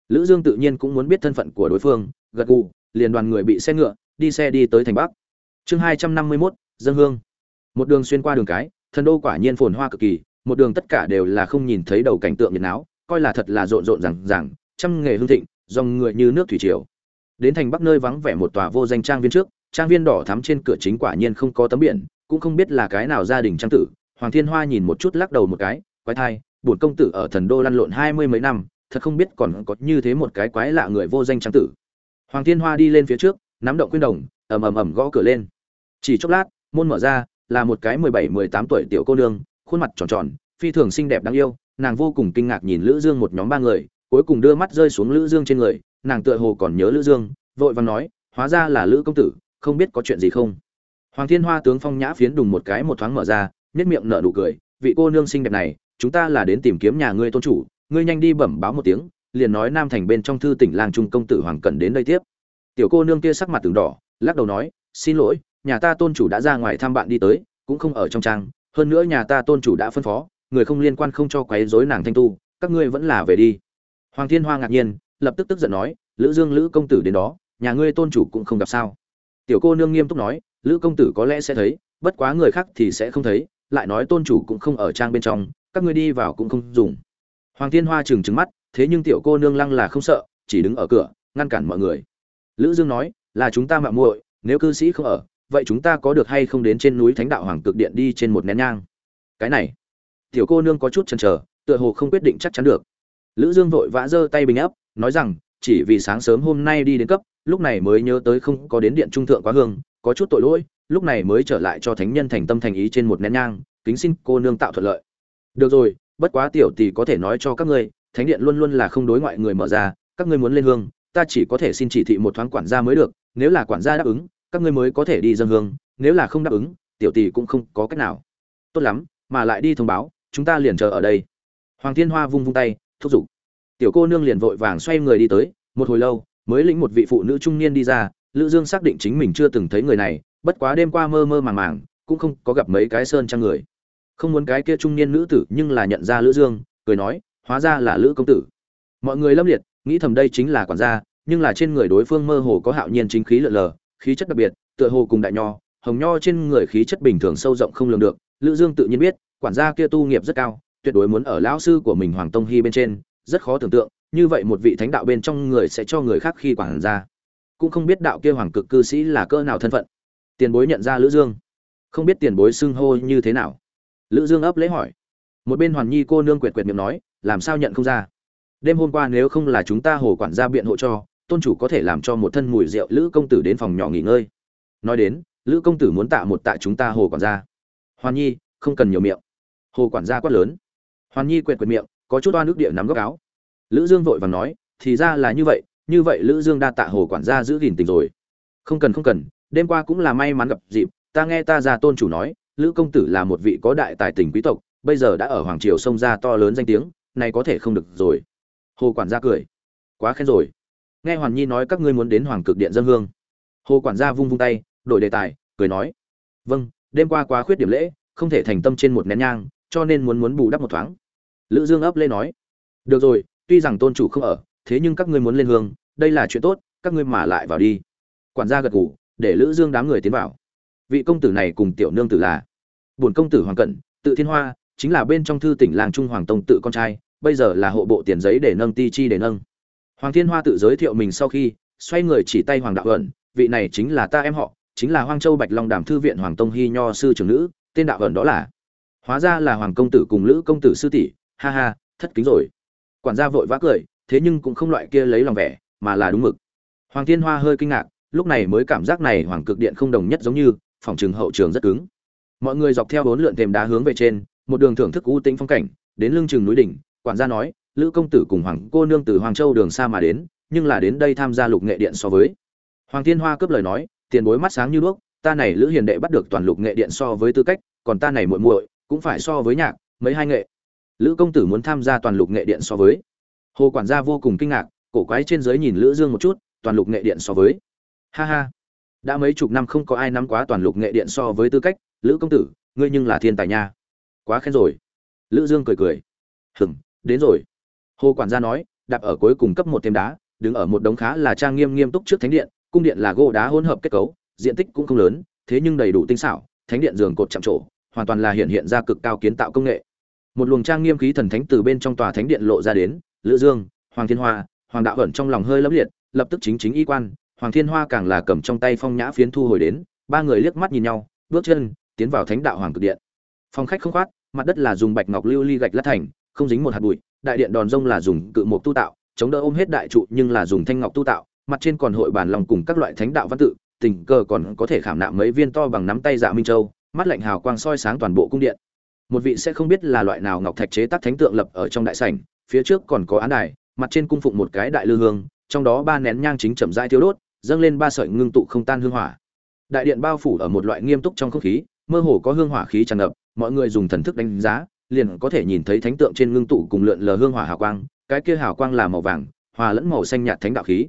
Lữ dương tự nhiên cũng muốn biết thân phận của đối phương gật gù liền đoàn người bị xe ngựa đi xe đi tới thành bắc. Chương hai trăm năm mươi 251, dân hương. Một đường xuyên qua đường cái thần đô quả nhiên phồn hoa cực kỳ một đường tất cả đều là không nhìn thấy đầu cảnh tượng nhiệt náo, coi là thật là rộn rộn rằng rằng trăm nghề hương thịnh, dòng người như nước thủy triều. Đến thành bắc nơi vắng vẻ một tòa vô danh trang viên trước, trang viên đỏ thắm trên cửa chính quả nhiên không có tấm biển, cũng không biết là cái nào gia đình trang tử. Hoàng thiên hoa nhìn một chút lắc đầu một cái, quái thai, bổn công tử ở thần đô lăn lộn hai mươi mấy năm, thật không biết còn có như thế một cái quái lạ người vô danh trang tử. Hoàng thiên hoa đi lên phía trước, nắm động quyên đồng, ầm ầm ầm gõ cửa lên. Chỉ chốc lát, môn mở ra, là một cái mười bảy, mười tám tuổi tiểu cô nương khuôn mặt tròn tròn, phi thường xinh đẹp đáng yêu, nàng vô cùng kinh ngạc nhìn lữ dương một nhóm ba người, cuối cùng đưa mắt rơi xuống lữ dương trên người, nàng tựa hồ còn nhớ lữ dương, vội vàng nói, hóa ra là lữ công tử, không biết có chuyện gì không? Hoàng thiên hoa tướng phong nhã phiến đùng một cái một thoáng mở ra nét miệng nở nụ cười, vị cô nương xinh đẹp này, chúng ta là đến tìm kiếm nhà ngươi tôn chủ, ngươi nhanh đi bẩm báo một tiếng, liền nói nam thành bên trong thư tỉnh làng trung công tử hoàng cẩn đến đây tiếp. Tiểu cô nương kia sắc mặt từng đỏ, lắc đầu nói, xin lỗi, nhà ta tôn chủ đã ra ngoài thăm bạn đi tới, cũng không ở trong trang hơn nữa nhà ta tôn chủ đã phân phó, người không liên quan không cho quấy rối nàng thanh tu, các ngươi vẫn là về đi. Hoàng thiên hoa ngạc nhiên, lập tức tức giận nói, lữ dương, lữ công tử đến đó, nhà ngươi tôn chủ cũng không gặp sao. Tiểu cô nương nghiêm túc nói, lữ công tử có lẽ sẽ thấy, bất quá người khác thì sẽ không thấy, lại nói tôn chủ cũng không ở trang bên trong, các ngươi đi vào cũng không dùng. Hoàng thiên hoa trừng trừng mắt, thế nhưng tiểu cô nương lăng là không sợ, chỉ đứng ở cửa, ngăn cản mọi người. Lữ dương nói, là chúng ta mạo muội, nếu cư sĩ không ở vậy chúng ta có được hay không đến trên núi thánh đạo hoàng cực điện đi trên một nén nhang? Cái này, tiểu cô nương có chút chần chờ, tựa hồ không quyết định chắc chắn được. Lữ dương vội vã giơ tay bình ấp nói rằng, chỉ vì sáng sớm hôm nay đi đến cấp, lúc này mới nhớ tới không có đến điện trung thượng quá hương, có chút tội lỗi, lúc này mới trở lại cho thánh nhân thành tâm thành ý trên một nén nhang, kính xin cô nương tạo thuận lợi. Được rồi, bất quá tiểu tỷ có thể nói cho các ngươi, thánh điện luôn luôn là không đối ngoại người mở ra, các ngươi muốn lên hương, ta chỉ có thể xin chỉ thị một thoáng quản gia mới được, nếu là quản gia đáp ứng các ngươi mới có thể đi dân hương, nếu là không đáp ứng, tiểu tỷ cũng không có cách nào. Tốt lắm, mà lại đi thông báo, chúng ta liền chờ ở đây. Hoàng thiên hoa vung vung tay, thúc giục. Tiểu cô nương liền vội vàng xoay người đi tới, một hồi lâu, mới lĩnh một vị phụ nữ trung niên đi ra, lữ dương xác định chính mình chưa từng thấy người này, bất quá đêm qua mơ mơ màng màng, cũng không có gặp mấy cái sơn trang người. Không muốn cái kia trung niên nữ tử nhưng là nhận ra lữ dương, cười nói, hóa ra là lữ công tử. Mọi người lâm liệt, nghĩ thầm đây chính là quản gia, nhưng là trên người đối phương mơ hồ có hạo nhiên chính khí lượn lờ khí chất đặc biệt, tựa hồ cùng đại nho, hồng nho trên người khí chất bình thường sâu rộng không lường được. Lữ dương tự nhiên biết, quản gia kia tu nghiệp rất cao, tuyệt đối muốn ở lão sư của mình hoàng tông Hi bên trên, rất khó tưởng tượng, như vậy một vị thánh đạo bên trong người sẽ cho người khác khi quản gia. Cũng không biết đạo kia hoàng cực cư sĩ là cỡ nào thân phận. Tiền bối nhận ra lữ dương. Không biết tiền bối xưng hô như thế nào. Lữ dương ấp lấy hỏi. Một bên hoàn nhi cô nương quệt quệt miệng nói, làm sao nhận không ra? Đêm hôm qua nếu không là chúng ta hồ quản gia biện hộ cho tôn chủ có thể làm cho một thân mùi rượu lữ công tử đến phòng nhỏ nghỉ ngơi. Nói đến, lữ công tử muốn tạ một tạ chúng ta hồ quản gia. Hoàn nhi, không cần nhiều miệng. Hồ quản gia quát lớn. Hoàn nhi quẹt quẹt miệng, có chút oan nước địa nắm góc áo. Lữ dương vội vàng nói, thì ra là như vậy như vậy lữ dương đa tạ hồ quản gia giữ gìn tình rồi. Không cần không cần, đêm qua cũng là may mắn gặp dịp, ta nghe ta ra tôn chủ nói, lữ công tử là một vị có đại tài tình quý tộc, bây giờ đã ở hoàng triều sông ra to lớn danh tiếng này có thể không được rồi. Hồ quản gia cười. Quá khen rồi nghe hoàn nhi nói các ngươi muốn đến hoàng cực điện dân hương. Hồ quản gia vung vung tay, đổi đề tài, cười nói. Vâng đêm qua quá khuyết điểm lễ, không thể thành tâm trên một nén nhang, cho nên muốn muốn bù đắp một thoáng. Lữ dương ấp lên nói. Được rồi, tuy rằng tôn chủ không ở, thế nhưng các ngươi muốn lên hương, đây là chuyện tốt, các ngươi mà lại vào đi. Quản gia gật gù, để lữ dương đám người tiến vào. Vị công tử này cùng tiểu nương tử là bổn công tử hoàng cận, tự thiên hoa, chính là bên trong thư tỉnh làng trung hoàng tông tự con trai, bây giờ là hộ bộ tiền giấy để nâng ti chi để nâng hoàng thiên hoa tự giới thiệu mình sau khi, xoay người chỉ tay hoàng đạo ẩn, vị này chính là ta em họ, chính là hoang châu bạch long đàm thư viện hoàng tông hy nho sư trưởng nữ, tên đạo ẩn đó là. Hóa ra là hoàng công tử cùng lữ công tử sư tỷ, ha ha, thất kính rồi. Quản gia vội vã cười, thế nhưng cũng không loại kia lấy lòng vẻ, mà là đúng mực. Hoàng thiên hoa hơi kinh ngạc, lúc này mới cảm giác này hoàng cực điện không đồng nhất giống như, phòng trường hậu trường rất cứng. Mọi người dọc theo bốn lượn thềm đá hướng về trên, một đường thưởng thức u tĩnh phong cảnh, đến lưng chừng núi đỉnh, quản gia nói lữ công tử cùng hoàng cô nương từ hoàng châu đường xa mà đến, nhưng là đến đây tham gia lục nghệ điện so với. Hoàng thiên hoa cướp lời nói, tiền bối mắt sáng như đuốc, ta này lữ hiền đệ bắt được toàn lục nghệ điện so với tư cách, còn ta này muội muội cũng phải so với nhạc, mấy hai nghệ. Lữ công tử muốn tham gia toàn lục nghệ điện so với. Hồ quản gia vô cùng kinh ngạc, cổ quái trên dưới nhìn lữ dương một chút, toàn lục nghệ điện so với. Ha ha. Đã mấy chục năm không có ai nắm quá toàn lục nghệ điện so với tư cách, lữ công tử, ngươi nhưng là thiên tài nha. Quá khen rồi. Lữ dương cười cười. Hừm, đến rồi hồ quản gia nói, đạp ở cuối cùng cấp một thêm đá, đứng ở một đống khá là trang nghiêm nghiêm túc trước thánh điện, cung điện là gỗ đá hỗn hợp kết cấu, diện tích cũng không lớn, thế nhưng đầy đủ tinh xảo, thánh điện giường cột chạm trổ, hoàn toàn là hiện hiện ra cực cao kiến tạo công nghệ. Một luồng trang nghiêm khí thần thánh từ bên trong tòa thánh điện lộ ra đến, lữ dương, hoàng thiên hoa, hoàng đạo ẩn trong lòng hơi lấp liệt, lập tức chính chính y quan, hoàng thiên hoa càng là cầm trong tay phong nhã phiến thu hồi đến, ba người liếc mắt nhìn nhau, bước chân, tiến vào thánh đạo hoàng cực điện. Phòng khách không khoát, mặt đất là dùng bạch ngọc lưu ly gạch lát thành, không dính một hạt bụi đại điện đòn rông là dùng cự mục tu tạo, chống đỡ ôm hết đại trụ nhưng là dùng thanh ngọc tu tạo, mặt trên còn hội bàn lòng cùng các loại thánh đạo văn tự, tình cờ còn có thể khảm nạm mấy viên to bằng nắm tay dạ minh châu, mắt lạnh hào quang soi sáng toàn bộ cung điện. Một vị sẽ không biết là loại nào ngọc thạch chế tác thánh tượng lập ở trong đại sảnh, phía trước còn có án đài, mặt trên cung phụng một cái đại lư hương, trong đó ba nén nhang chính chậm rãi thiêu đốt, dâng lên ba sợi ngưng tụ không tan hương hỏa. Đại điện bao phủ ở một loại nghiêm túc trong không khí, mơ hồ có hương hỏa khí tràn ngập, mọi người dùng thần thức đánh giá liền có thể nhìn thấy thánh tượng trên ngưng tụ cùng lượn lờ hương hỏa hào quang, cái kia hào quang là màu vàng, hòa lẫn màu xanh nhạt thánh đạo khí.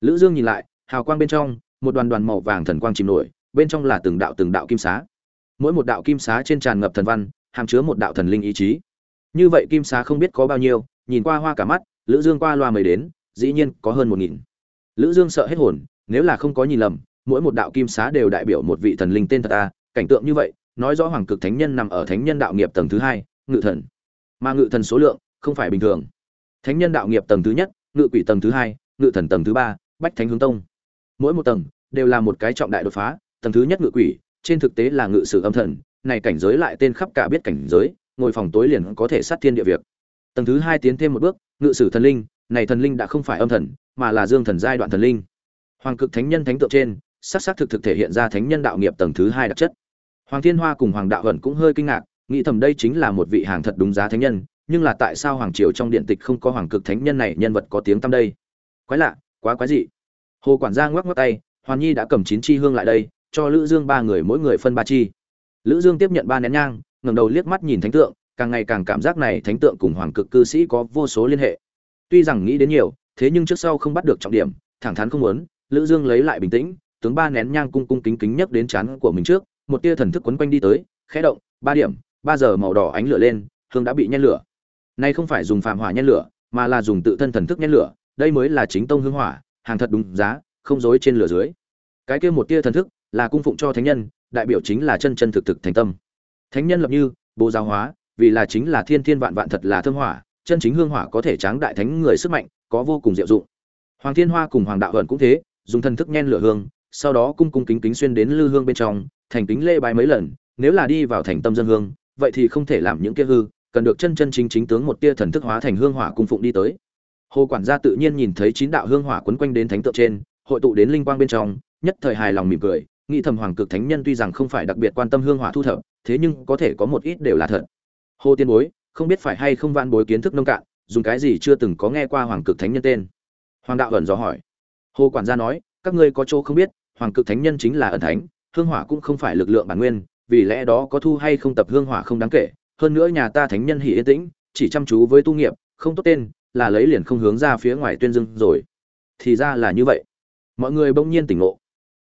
Lữ dương nhìn lại, hào quang bên trong, một đoàn đoàn màu vàng thần quang chìm nổi, bên trong là từng đạo từng đạo kim xá. Mỗi một đạo kim xá trên tràn ngập thần văn, hàm chứa một đạo thần linh ý chí. Như vậy kim xá không biết có bao nhiêu, nhìn qua hoa cả mắt, lữ dương qua loa mới đến, dĩ nhiên có hơn một nghìn. Lữ dương sợ hết hồn, nếu là không có nhìn lầm, mỗi một đạo kim xá đều đại biểu một vị thần linh tên thật a, cảnh tượng như vậy, nói rõ hoàng cực thánh nhân nằm ở thánh nhân đạo nghiệp tầng thứ hai ngự thần. Mà ngự thần số lượng không phải bình thường. Thánh nhân đạo nghiệp tầng thứ nhất, ngự quỷ tầng thứ hai, ngự thần tầng thứ ba, bách thánh hướng tông. Mỗi một tầng đều là một cái trọng đại đột phá, tầng thứ nhất ngự quỷ, trên thực tế là ngự sử âm thần, này cảnh giới lại tên khắp cả biết cảnh giới, ngồi phòng tối liền có thể sát thiên địa việc. Tầng thứ hai tiến thêm một bước, ngự sử thần linh, này thần linh đã không phải âm thần, mà là dương thần giai đoạn thần linh. Hoàng cực thánh nhân thánh tượng trên sắc sắc thực thực thể hiện ra thánh nhân đạo nghiệp tầng thứ hai đặc chất. Hoàng thiên hoa cùng hoàng đạo hận cũng hơi kinh ngạc nghĩ thầm đây chính là một vị hàng thật đúng giá thánh nhân, nhưng là tại sao hoàng triều trong điện tịch không có hoàng cực thánh nhân này nhân vật có tiếng tăm đây? Quái lạ, quá quái dị. Hồ quản gia ngoắc ngoắc tay, hoàn nhi đã cầm chín chi hương lại đây, cho lữ dương ba người mỗi người phân ba chi. Lữ dương tiếp nhận ba nén nhang, ngẩng đầu liếc mắt nhìn thánh tượng, càng ngày càng cảm giác này thánh tượng cùng hoàng cực cư sĩ có vô số liên hệ. Tuy rằng nghĩ đến nhiều, thế nhưng trước sau không bắt được trọng điểm, thẳng thắn không muốn, lữ dương lấy lại bình tĩnh, tướng ba nén nhang cung cung kính kính nhấc đến chán của mình trước, một tia thần thức quấn quanh đi tới, khẽ động, ba điểm ba giờ màu đỏ ánh lửa lên, hương đã bị nhen lửa. Nay không phải dùng phạm hỏa nhen lửa, mà là dùng tự thân thần thức nhen lửa, đây mới là chính tông hương hỏa, hàng thật đúng giá, không dối trên lửa dưới. Cái kia một tia thần thức là cung phụng cho thánh nhân, đại biểu chính là chân chân thực thực thành tâm. Thánh nhân lập như, bồ giáo hóa, vì là chính là thiên thiên vạn vạn thật là thơm hỏa, chân chính hương hỏa có thể tráng đại thánh người sức mạnh, có vô cùng diệu dụng. Hoàng thiên hoa cùng hoàng đạo hận cũng thế, dùng thần thức nhen lửa hương, sau đó cung cung kính kính xuyên đến lư hương bên trong, thành kính lê bài mấy lần, nếu là đi vào thành tâm dân hương vậy thì không thể làm những kia hư, cần được chân chân chính chính tướng một tia thần thức hóa thành hương hỏa cung phụng đi tới. Hồ quản gia tự nhiên nhìn thấy chín đạo hương hỏa quấn quanh đến thánh tượng trên, hội tụ đến linh quang bên trong, nhất thời hài lòng mỉm cười, nghĩ thầm hoàng cực thánh nhân tuy rằng không phải đặc biệt quan tâm hương hỏa thu thập, thế nhưng có thể có một ít đều là thật. Hồ tiên bối, không biết phải hay không van bối kiến thức nông cạn, dùng cái gì chưa từng có nghe qua hoàng cực thánh nhân tên? Hoàng đạo ẩn dò hỏi. Hồ quản gia nói, các ngươi có chỗ không biết, hoàng cực thánh nhân chính là ẩn thánh, hương hỏa cũng không phải lực lượng bản nguyên vì lẽ đó có thu hay không tập hương hỏa không đáng kể, hơn nữa nhà ta thánh nhân hỉ yên tĩnh, chỉ chăm chú với tu nghiệp, không tốt tên, là lấy liền không hướng ra phía ngoài tuyên dương rồi. Thì ra là như vậy. Mọi người bỗng nhiên tỉnh ngộ.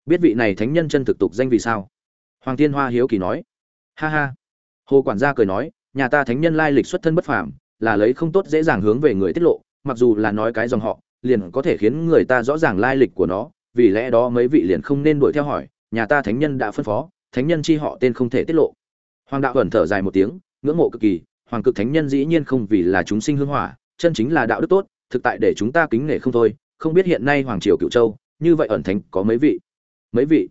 Biết vị này thánh nhân chân thực tục danh vì sao? Hoàng thiên hoa hiếu kỳ nói. Ha ha. Hồ quản gia cười nói, nhà ta thánh nhân lai lịch xuất thân bất phàm, là lấy không tốt dễ dàng hướng về người tiết lộ, mặc dù là nói cái dòng họ, liền có thể khiến người ta rõ ràng lai lịch của nó, vì lẽ đó mấy vị liền không nên đuổi theo hỏi, nhà ta thánh nhân đã phân phó thánh nhân chi họ tên không thể tiết lộ. Hoàng đạo ẩn thở dài một tiếng, ngưỡng mộ cực kỳ, hoàng cực thánh nhân dĩ nhiên không vì là chúng sinh hương hỏa, chân chính là đạo đức tốt, thực tại để chúng ta kính nể không thôi, không biết hiện nay hoàng triều cựu châu, như vậy ẩn thánh có mấy vị? Mấy vị?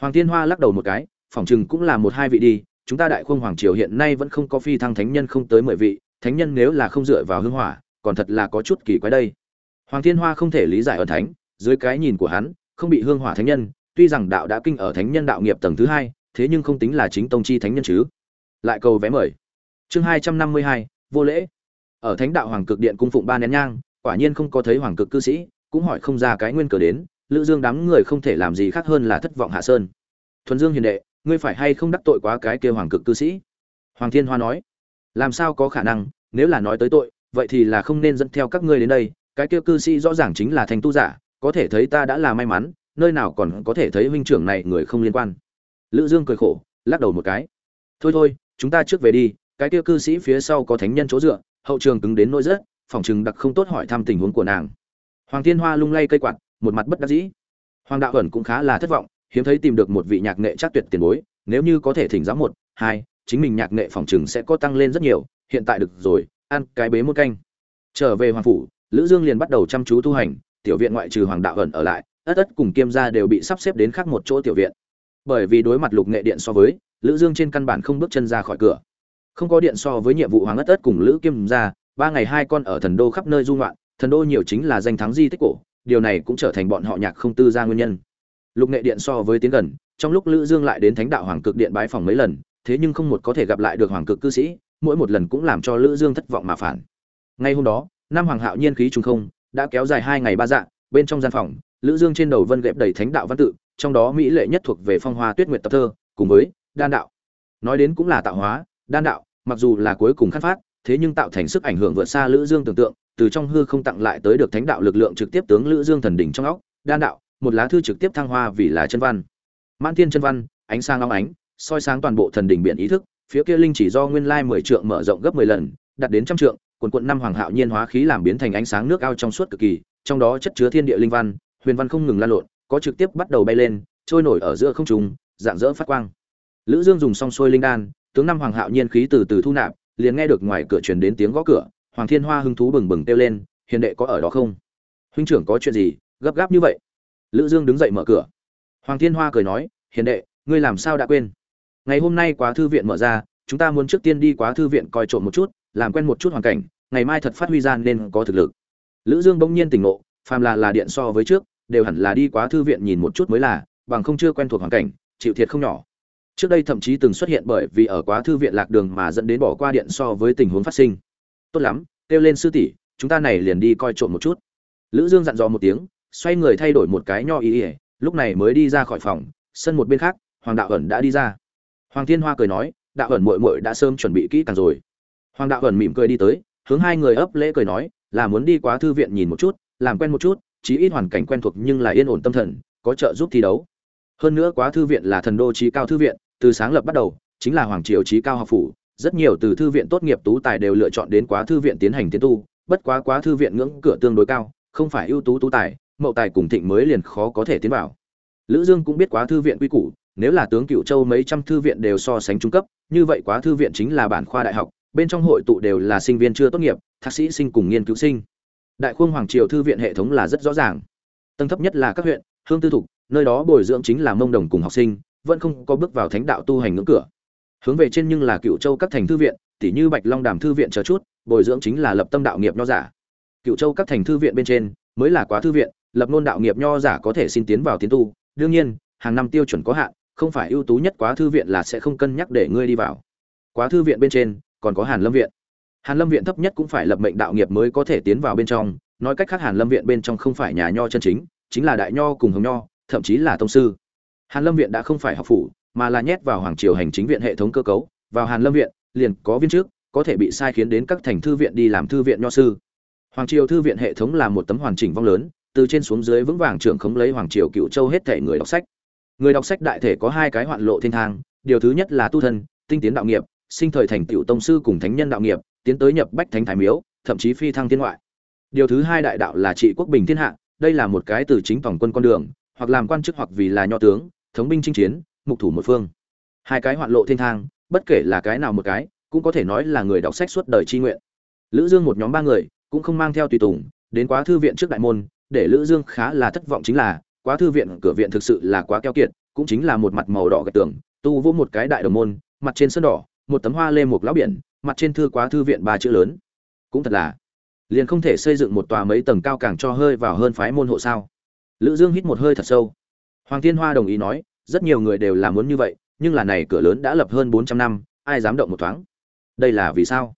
Hoàng thiên hoa lắc đầu một cái phỏng chừng cũng là một hai vị đi, chúng ta đại khung hoàng triều hiện nay vẫn không có phi thăng thánh nhân không tới mười vị, thánh nhân nếu là không dựa vào hương hỏa, còn thật là có chút kỳ quái đây. Hoàng thiên hoa không thể lý giải ẩn thánh, dưới cái nhìn của hắn, không bị hương hỏa thánh nhân tuy rằng đạo đã kinh ở thánh nhân đạo nghiệp tầng thứ hai, thế nhưng không tính là chính tông chi thánh nhân chứ. Lại cầu vé mời. Chương hai trăm năm mươi hai, vô lễ. Ở thánh đạo hoàng cực điện cung phụng ba nén nhang, quả nhiên không có thấy hoàng cực cư sĩ, cũng hỏi không ra cái nguyên cờ đến, lữ dương đám người không thể làm gì khác hơn là thất vọng hạ sơn. Thuần dương hiền đệ, ngươi phải hay không đắc tội quá cái kia hoàng cực cư sĩ? Hoàng thiên hoa nói. Làm sao có khả năng, nếu là nói tới tội, vậy thì là không nên dẫn theo các ngươi đến đây, cái kia cư sĩ rõ ràng chính là thành tu giả, có thể thấy ta đã là may mắn nơi nào còn có thể thấy huynh trưởng này người không liên quan. Lữ dương cười khổ, lắc đầu một cái. Thôi thôi, chúng ta trước về đi, cái kia cư sĩ phía sau có thánh nhân chỗ dựa, hậu trường cứng đến nỗi rất phòng trường đặc không tốt hỏi thăm tình huống của nàng. Hoàng thiên hoa lung lay cây quạt, một mặt bất đắc dĩ. Hoàng đạo ẩn cũng khá là thất vọng, hiếm thấy tìm được một vị nhạc nghệ chắc tuyệt tiền bối, nếu như có thể thỉnh giáo một, hai, chính mình nhạc nghệ phòng trường sẽ có tăng lên rất nhiều, hiện tại được rồi, ăn cái bế một canh. Trở về hoàng phủ, lữ dương liền bắt đầu chăm chú tu hành, tiểu viện ngoại trừ hoàng đạo ẩn ở lại ất ất cùng kiêm gia đều bị sắp xếp đến khác một chỗ tiểu viện. Bởi vì đối mặt lục nghệ điện so với, lữ dương trên căn bản không bước chân ra khỏi cửa. Không có điện so với nhiệm vụ hoàng ất ất cùng lữ kiêm gia, ba ngày hai con ở thần đô khắp nơi du ngoạn, thần đô nhiều chính là danh thắng di tích cổ, điều này cũng trở thành bọn họ nhạc không tư ra nguyên nhân. Lục nghệ điện so với tiến gần, trong lúc lữ dương lại đến thánh đạo hoàng cực điện bái phòng mấy lần, thế nhưng không một có thể gặp lại được hoàng cực cư sĩ, mỗi một lần cũng làm cho lữ dương thất vọng mà phản. Ngay hôm đó nam hoàng hạo nhiên khí trùng không, đã kéo dài hai ngày ba dạng bên trong gian phòng lữ dương trên đầu vân gẹp đầy thánh đạo văn tự, trong đó mỹ lệ nhất thuộc về phong hoa tuyết nguyệt tập thơ, cùng với đan đạo. Nói đến cũng là tạo hóa, đan đạo, mặc dù là cuối cùng khát phát, thế nhưng tạo thành sức ảnh hưởng vượt xa lữ dương tưởng tượng, từ trong hư không tặng lại tới được thánh đạo lực lượng trực tiếp tướng lữ dương thần đỉnh trong óc, đan đạo, một lá thư trực tiếp thăng hoa vì là chân văn. Mãn thiên chân văn, ánh sáng long ánh, soi sáng toàn bộ thần đỉnh biển ý thức, phía kia linh chỉ do nguyên lai mười trượng mở rộng gấp mười lần, đạt đến trăm trượng quần quận năm hoàng hạo nhiên hóa khí làm biến thành ánh sáng nước ao trong suốt cực kỳ, trong đó chất chứa thiên địa linh văn huyền văn không ngừng lan lộn, có trực tiếp bắt đầu bay lên, trôi nổi ở giữa không trung, dạng dỡ phát quang. Lữ dương dùng xong xuôi linh đan, tướng năm hoàng hạo nhiên khí từ từ thu nạp, liền nghe được ngoài cửa truyền đến tiếng gõ cửa, hoàng thiên hoa hứng thú bừng bừng kêu lên, hiền đệ có ở đó không? Huynh trưởng có chuyện gì? Gấp gáp như vậy. Lữ dương đứng dậy mở cửa. Hoàng thiên hoa cười nói, hiền đệ, ngươi làm sao đã quên? Ngày hôm nay quá thư viện mở ra, chúng ta muốn trước tiên đi quá thư viện coi trộm một chút, làm quen một chút hoàn cảnh, ngày mai thật phát huy gian nên có thực lực. Lữ dương bỗng nhiên tỉnh ngộ, phàm là là điện so với trước đều hẳn là đi quá thư viện nhìn một chút mới là, bằng không chưa quen thuộc hoàn cảnh, chịu thiệt không nhỏ. Trước đây thậm chí từng xuất hiện bởi vì ở quá thư viện lạc đường mà dẫn đến bỏ qua điện so với tình huống phát sinh. Tốt lắm, kêu lên sư tỷ, chúng ta này liền đi coi trộm một chút. Lữ dương dặn dò một tiếng, xoay người thay đổi một cái nho ý ỉa lúc này mới đi ra khỏi phòng, sân một bên khác, hoàng đạo ẩn đã đi ra. Hoàng thiên hoa cười nói, đạo ẩn muội muội đã sớm chuẩn bị kỹ càng rồi. Hoàng đạo ẩn mỉm cười đi tới, hướng hai người ấp lễ cười nói, là muốn đi quá thư viện nhìn một chút, làm quen một chút chí ít hoàn cảnh quen thuộc nhưng là yên ổn tâm thần, có trợ giúp thi đấu. Hơn nữa quá thư viện là thần đô trí cao thư viện, từ sáng lập bắt đầu, chính là hoàng triều trí cao học phủ, rất nhiều từ thư viện tốt nghiệp tú tài đều lựa chọn đến quá thư viện tiến hành tiến tu, bất quá quá thư viện ngưỡng cửa tương đối cao, không phải ưu tú tú tài, mậu tài cùng thịnh mới liền khó có thể tiến vào. Lữ dương cũng biết quá thư viện quy củ, nếu là tướng Cửu châu mấy trăm thư viện đều so sánh trung cấp, như vậy quá thư viện chính là bản khoa đại học, bên trong hội tụ đều là sinh viên chưa tốt nghiệp, thạc sĩ sinh cùng nghiên cứu sinh đại khuông hoàng triều thư viện hệ thống là rất rõ ràng. Tầng thấp nhất là các huyện, hương tư thục, nơi đó bồi dưỡng chính là mông đồng cùng học sinh, vẫn không có bước vào thánh đạo tu hành ngưỡng cửa. Hướng về trên nhưng là cựu châu các thành thư viện tỷ như bạch long đàm thư viện chờ chút, bồi dưỡng chính là lập tâm đạo nghiệp nho giả. Cựu châu các thành thư viện bên trên, mới là quá thư viện, lập ngôn đạo nghiệp nho giả có thể xin tiến vào tiến tu. Đương nhiên, hàng năm tiêu chuẩn có hạn, không phải ưu tú nhất quá thư viện là sẽ không cân nhắc để ngươi đi vào. Quá thư viện bên trên, còn có hàn lâm viện hàn lâm viện thấp nhất cũng phải lập mệnh đạo nghiệp mới có thể tiến vào bên trong, nói cách khác hàn lâm viện bên trong không phải nhà nho chân chính chính là đại nho cùng hồng nho, thậm chí là tông sư. Hàn lâm viện đã không phải học phủ, mà là nhét vào hoàng triều hành chính viện hệ thống cơ cấu, vào hàn lâm viện, liền có viên trước có thể bị sai khiến đến các thành thư viện đi làm thư viện nho sư. Hoàng triều thư viện hệ thống là một tấm hoàn chỉnh vong lớn, từ trên xuống dưới vững vàng trưởng khống lấy hoàng triều cựu châu hết thể người đọc sách. Người đọc sách đại thể có hai cái hoạn lộ thiên thang, điều thứ nhất là tu thân, tinh tiến đạo nghiệp, sinh thời thành tựu tông sư cùng thánh nhân đạo nghiệp tiến tới nhập bách thánh thái miếu, thậm chí phi thăng thiên ngoại. Điều thứ hai đại đạo là trị quốc bình thiên hạ, đây là một cái từ chính tổng quân con đường, hoặc làm quan chức hoặc vì là nho tướng, thống binh chinh chiến, mục thủ một phương. Hai cái hoạn lộ thiên thang, bất kể là cái nào một cái, cũng có thể nói là người đọc sách suốt đời chi nguyện. Lữ dương một nhóm ba người, cũng không mang theo tùy tùng, đến quá thư viện trước đại môn, để lữ dương khá là thất vọng chính là, quá thư viện, cửa viện thực sự là quá keo kiệt, cũng chính là một mặt màu đỏ gạch tường, tu vô một cái đại đồng môn, mặt trên sân đỏ một tấm hoa lê một lão biển, mặt trên thư quá thư viện ba chữ lớn. Cũng thật là, liền không thể xây dựng một tòa mấy tầng cao càng cho hơi vào hơn phái môn hộ sao? Lữ dương hít một hơi thật sâu. Hoàng thiên hoa đồng ý nói, rất nhiều người đều là muốn như vậy, nhưng là này cửa lớn đã lập hơn 400 năm, ai dám động một thoáng? Đây là vì sao?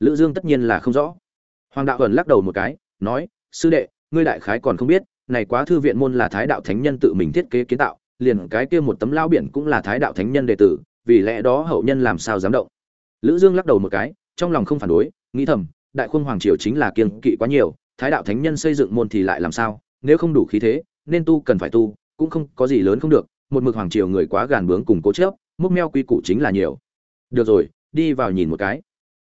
Lữ dương tất nhiên là không rõ. Hoàng đạo ẩn lắc đầu một cái, nói, sư đệ, ngươi đại khái còn không biết, này quá thư viện môn là thái đạo thánh nhân tự mình thiết kế kiến tạo, liền cái kia một tấm lao biển cũng là thái đạo thánh nhân đệ tử vì lẽ đó hậu nhân làm sao dám động. Lữ dương lắc đầu một cái, trong lòng không phản đối, nghĩ thầm, đại khung hoàng triều chính là kiêng kỵ quá nhiều, thái đạo thánh nhân xây dựng môn thì lại làm sao, nếu không đủ khí thế, nên tu cần phải tu, cũng không có gì lớn không được, một mực hoàng triều người quá gàn bướng cùng cố chấp, múc meo quy củ chính là nhiều. Được rồi, đi vào nhìn một cái.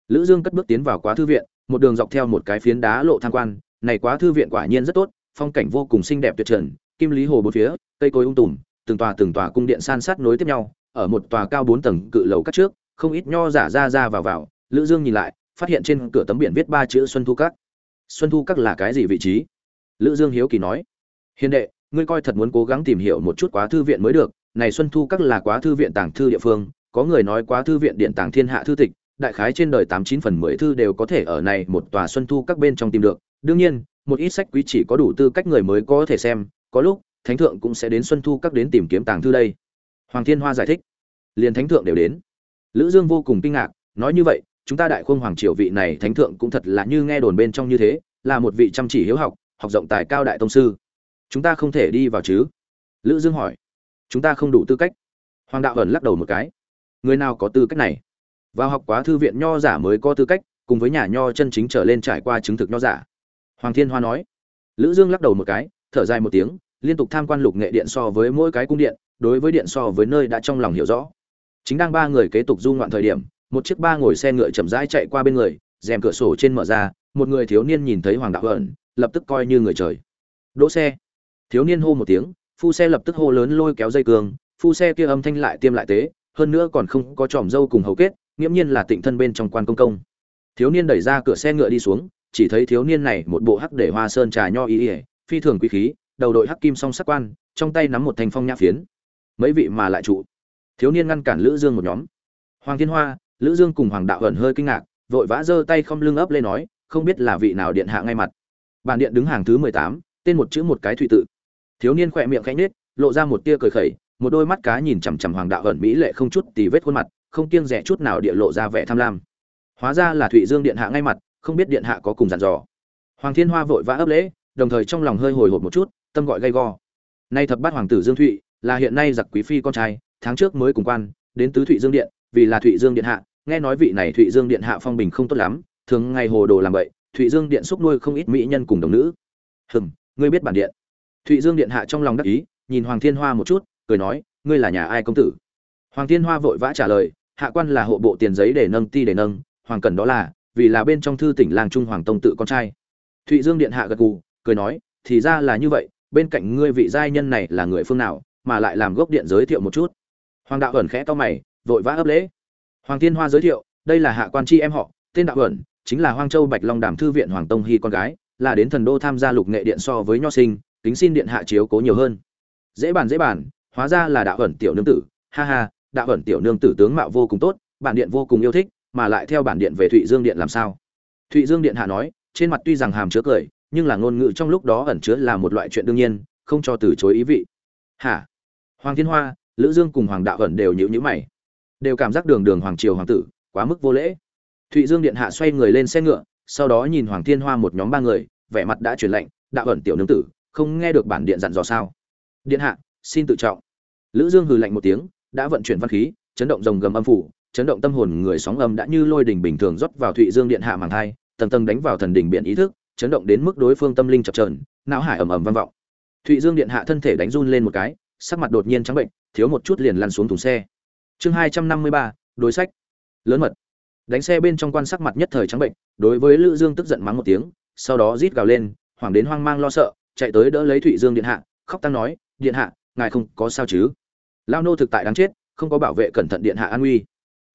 Lữ dương cất bước tiến vào quá thư viện, một đường dọc theo một cái phiến đá lộ tham quan, này quá thư viện quả nhiên rất tốt, phong cảnh vô cùng xinh đẹp tuyệt trần, kim lý hồ bốn phía, cây cối ung tùm, từng tòa từng tòa cung điện san sát nối tiếp nhau ở một tòa cao bốn tầng cự lầu cắt trước, không ít nho giả ra ra vào vào, lữ dương nhìn lại, phát hiện trên cửa tấm biển viết ba chữ xuân thu các. Xuân thu các là cái gì vị trí? Lữ dương hiếu kỳ nói. Hiền đệ, ngươi coi thật muốn cố gắng tìm hiểu một chút quá thư viện mới được, này xuân thu các là quá thư viện tàng thư địa phương, có người nói quá thư viện điện tàng thiên hạ thư tịch, đại khái trên đời tám chín phần mười thư đều có thể ở này một tòa xuân thu các bên trong tìm được. Đương nhiên, một ít sách quý chỉ có đủ tư cách người mới có thể xem, có lúc, thánh thượng cũng sẽ đến xuân thu các đến tìm kiếm tàng thư đây hoàng thiên hoa giải thích. Liền thánh thượng đều đến. Lữ dương vô cùng kinh ngạc, nói như vậy, chúng ta đại khung hoàng triều vị này thánh thượng cũng thật là như nghe đồn bên trong như thế, là một vị chăm chỉ hiếu học học rộng tài cao đại tông sư. Chúng ta không thể đi vào chứ? Lữ dương hỏi. Chúng ta không đủ tư cách. Hoàng đạo ẩn lắc đầu một cái. Người nào có tư cách này? Vào học quá thư viện nho giả mới có tư cách, cùng với nhà nho chân chính trở lên trải qua chứng thực nho giả. Hoàng thiên hoa nói. Lữ dương lắc đầu một cái, thở dài một tiếng, liên tục tham quan lục nghệ điện so với mỗi cái cung điện đối với điện so với nơi đã trong lòng hiểu rõ. Chính đang ba người kế tục du ngoạn thời điểm, một chiếc ba ngồi xe ngựa chậm rãi chạy qua bên người, rèm cửa sổ trên mở ra, một người thiếu niên nhìn thấy hoàng đạo ẩn lập tức coi như người trời. Đỗ xe. Thiếu niên hô một tiếng, phu xe lập tức hô lớn lôi kéo dây cương phu xe kia âm thanh lại tiêm lại tế, hơn nữa còn không có tròm dâu cùng hầu kết, nghiễm nhiên là tịnh thân bên trong quan công công. Thiếu niên đẩy ra cửa xe ngựa đi xuống, chỉ thấy thiếu niên này một bộ hắc để hoa sơn trà nho ý ỉa phi thường quý khí, đầu đội hắc kim song sắc quan, trong tay nắm một thanh phong nhã phiến mấy vị mà lại trụ thiếu niên ngăn cản lữ dương một nhóm. Hoàng thiên hoa, lữ dương cùng hoàng đạo ẩn hơi kinh ngạc, vội vã giơ tay không lưng ấp lên nói, không biết là vị nào điện hạ ngay mặt. Bản điện đứng hàng thứ mười tám, tên một chữ một cái thụy tự. Thiếu niên khỏe miệng khẽ nết lộ ra một tia cười khẩy, một đôi mắt cá nhìn chằm chằm hoàng đạo ẩn mỹ lệ không chút tì vết khuôn mặt, không kiêng rẻ chút nào địa lộ ra vẻ tham lam. Hóa ra là thụy dương điện hạ ngay mặt, không biết điện hạ có cùng dặn dò. Hoàng thiên hoa vội vã ấp lễ, đồng thời trong lòng hơi hồi hộp một chút, tâm gọi gay go. Nay thập bát hoàng tử dương thụy là hiện nay giặc quý phi con trai, tháng trước mới cùng quan, đến tứ thụy dương điện, vì là thụy dương điện hạ, nghe nói vị này thụy dương điện hạ phong bình không tốt lắm, thường ngày hồ đồ làm vậy thụy dương điện xúc nuôi không ít mỹ nhân cùng đồng nữ. Hừm, ngươi biết bản điện. Thụy dương điện hạ trong lòng đắc ý, nhìn hoàng thiên hoa một chút, cười nói, ngươi là nhà ai công tử? Hoàng thiên hoa vội vã trả lời, hạ quan là hộ bộ tiền giấy để nâng ti để nâng, hoàng cần đó là, vì là bên trong thư tỉnh làng trung hoàng tông tự con trai. Thụy dương điện hạ gật gù, cười nói, thì ra là như vậy, bên cạnh ngươi vị giai nhân này là người phương nào? Mà lại làm gốc điện giới thiệu một chút. Hoàng đạo ẩn khẽ to mày, vội vã ấp lễ. Hoàng thiên hoa giới thiệu, đây là hạ quan chi em họ, tên đạo ẩn, chính là hoang châu bạch long đàm thư viện hoàng tông hy con gái, là đến thần đô tham gia lục nghệ điện so với nho sinh tính xin điện hạ chiếu cố nhiều hơn. Dễ bàn dễ bàn, hóa ra là đạo ẩn tiểu nương tử. Ha ha, đạo ẩn tiểu nương tử tướng mạo vô cùng tốt, bản điện vô cùng yêu thích, mà lại theo bản điện về thụy dương điện làm sao? Thụy dương điện hạ nói, trên mặt tuy rằng hàm chứa cười, nhưng là ngôn ngữ trong lúc đó ẩn chứa là một loại chuyện đương nhiên, không cho từ chối ý vị. Hả? Hoàng thiên hoa, lữ dương cùng hoàng đạo ẩn đều nhíu nhíu mày. Đều cảm giác đường đường hoàng triều hoàng tử, quá mức vô lễ. Thụy dương điện hạ xoay người lên xe ngựa, sau đó nhìn hoàng thiên hoa một nhóm ba người, vẻ mặt đã chuyển lạnh, đạo ẩn tiểu nương tử, không nghe được bản điện dặn dò sao? Điện hạ, xin tự trọng. Lữ dương hừ lạnh một tiếng, đã vận chuyển văn khí, chấn động rồng gầm âm phủ, chấn động tâm hồn người sóng âm đã như lôi đỉnh bình thường rót vào thụy dương điện hạ màng hai tầng tầng đánh vào thần đỉnh biện ý thức, chấn động đến mức đối phương tâm linh chập chờn, não hải ầm ầm vang vọng. Thụy dương điện hạ thân thể đánh run lên một cái sắc mặt đột nhiên trắng bệnh, thiếu một chút liền lăn xuống thùng xe. Chương hai trăm năm mươi ba, đối sách. Lớn mật. Đánh xe bên trong quan sắc mặt nhất thời trắng bệnh, đối với lữ dương tức giận mắng một tiếng, sau đó rít gào lên, hoảng đến hoang mang lo sợ, chạy tới đỡ lấy thụy dương điện hạ, khóc tăng nói, điện hạ, ngài không có sao chứ? Lao nô thực tại đáng chết, không có bảo vệ cẩn thận điện hạ an nguy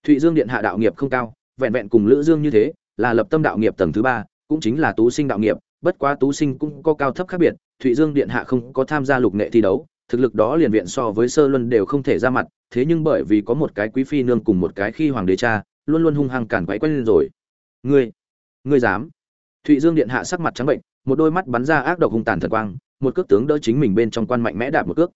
thụy dương điện hạ đạo nghiệp không cao, vẹn vẹn cùng lữ dương như thế, là lập tâm đạo nghiệp tầng thứ ba, cũng chính là tú sinh đạo nghiệp, bất quá tú sinh cũng có cao thấp khác biệt, thụy dương điện hạ không có tham gia lục nghệ thi đấu thực lực đó liền viện so với sơ luân đều không thể ra mặt, thế nhưng bởi vì có một cái quý phi nương cùng một cái khi hoàng đế cha, luôn luôn hung hăng cản quấy quen lên rồi. Ngươi ngươi dám? Thụy dương điện hạ sắc mặt trắng bệnh, một đôi mắt bắn ra ác độc hung tàn thật quang, một cước tướng đỡ chính mình bên trong quan mạnh mẽ đạp một cước.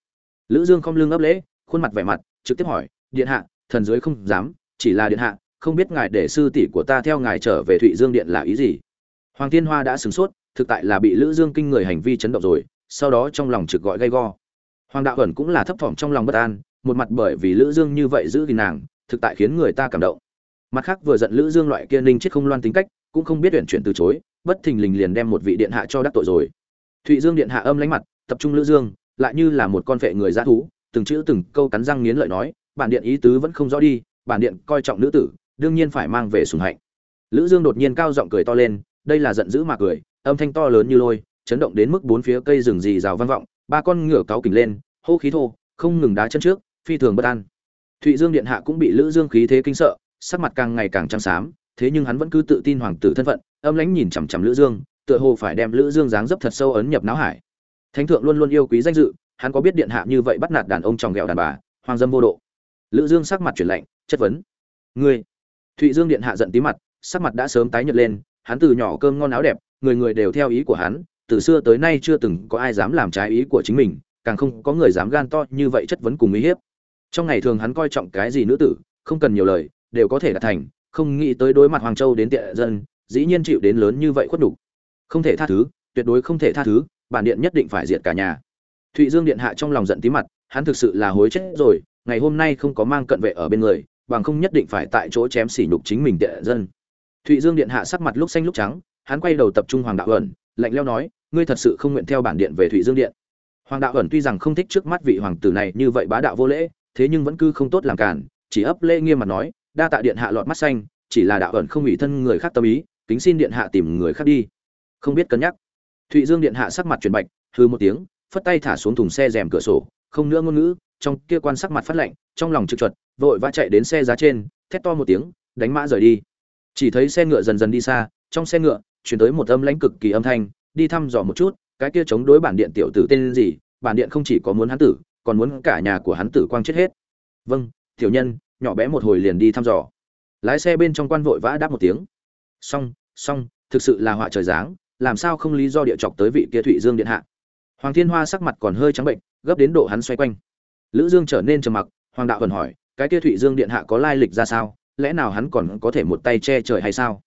Lữ dương không lưng ấp lễ, khuôn mặt vẻ mặt, trực tiếp hỏi, điện hạ, thần dưới không dám, chỉ là điện hạ, không biết ngài để sư tỷ của ta theo ngài trở về thụy dương điện là ý gì? Hoàng thiên hoa đã sửng sốt, thực tại là bị lữ dương kinh người hành vi chấn động rồi, sau đó trong lòng trực gọi gay go hoàng đạo ẩn cũng là thấp thỏm trong lòng bất an, một mặt bởi vì lữ dương như vậy giữ gìn nàng, thực tại khiến người ta cảm động. Mặt khác vừa giận lữ dương loại kia ninh chết không loan tính cách, cũng không biết tuyển chuyển từ chối, bất thình lình liền đem một vị điện hạ cho đắc tội rồi. Thụy dương điện hạ âm lánh mặt, tập trung lữ dương, lại như là một con vệ người dã thú, từng chữ từng câu cắn răng nghiến lợi nói, bản điện ý tứ vẫn không rõ đi, bản điện coi trọng nữ tử, đương nhiên phải mang về sùng hạnh. Lữ dương đột nhiên cao giọng cười to lên, đây là giận dữ mà cười, âm thanh to lớn như lôi, chấn động đến mức bốn phía cây rừng rì rào vang vọng ba con ngựa cáo kình lên, hô khí thô, không ngừng đá chân trước, phi thường bất an. Thụy dương điện hạ cũng bị lữ dương khí thế kinh sợ, sắc mặt càng ngày càng trắng xám, thế nhưng hắn vẫn cứ tự tin hoàng tử thân phận, âm lãnh nhìn chằm chằm lữ dương, tựa hồ phải đem lữ dương dáng dấp thật sâu ấn nhập não hải. Thánh thượng luôn luôn yêu quý danh dự, hắn có biết điện hạ như vậy bắt nạt đàn ông tròng ghẹo đàn bà, hoang dâm vô độ. Lữ dương sắc mặt chuyển lạnh, chất vấn. Ngươi? Thụy dương điện hạ giận tí mặt, sắc mặt đã sớm tái nhợt lên, hắn từ nhỏ cơm ngon áo đẹp, người người đều theo ý của hắn từ xưa tới nay chưa từng có ai dám làm trái ý của chính mình, càng không có người dám gan to như vậy chất vấn cùng uy hiếp. Trong ngày thường hắn coi trọng cái gì nữ tử, không cần nhiều lời, đều có thể đạt thành, không nghĩ tới đối mặt hoàng châu đến tiện dân, dĩ nhiên chịu đến lớn như vậy khuất đủ. không thể tha thứ, tuyệt đối không thể tha thứ, bản điện nhất định phải diệt cả nhà. Thụy dương điện hạ trong lòng giận tí mặt, hắn thực sự là hối chết rồi, ngày hôm nay không có mang cận vệ ở bên người, bằng không nhất định phải tại chỗ chém sỉ nhục chính mình tiện dân. Thụy dương điện hạ sắc mặt lúc xanh lúc trắng, hắn quay đầu tập trung hoàng đạo ẩn lạnh leo nói ngươi thật sự không nguyện theo bản điện về thụy dương điện. Hoàng đạo ẩn tuy rằng không thích trước mắt vị hoàng tử này như vậy bá đạo vô lễ, thế nhưng vẫn cứ không tốt làm cản chỉ ấp lễ nghiêm mặt nói, đa tạ điện hạ lọt mắt xanh, chỉ là đạo ẩn không ủy thân người khác tâm ý, kính xin điện hạ tìm người khác đi. Không biết cân nhắc. Thụy dương điện hạ sắc mặt chuyển bạch hư một tiếng, phất tay thả xuống thùng xe rèm cửa sổ, không nữa ngôn ngữ, trong kia quan sắc mặt phát lạnh, trong lòng trực chuột, vội vã chạy đến xe giá trên, thét to một tiếng, đánh mã rời đi. Chỉ thấy xe ngựa dần dần đi xa, trong xe ngựa, chuyển tới một âm lãnh cực kỳ âm thanh đi thăm dò một chút, cái kia chống đối bản điện tiểu tử tên gì, bản điện không chỉ có muốn hắn tử, còn muốn cả nhà của hắn tử quang chết hết. Vâng tiểu nhân, nhỏ bé một hồi liền đi thăm dò. Lái xe bên trong quan vội vã đáp một tiếng. Xong xong, thực sự là họa trời dáng làm sao không lý do địa chọc tới vị kia thụy dương điện hạ. Hoàng thiên hoa sắc mặt còn hơi trắng bệnh, gấp đến độ hắn xoay quanh. Lữ dương trở nên trầm mặc, hoàng đạo vần hỏi, cái kia thụy dương điện hạ có lai lịch ra sao? Lẽ nào hắn còn có thể một tay che trời hay sao?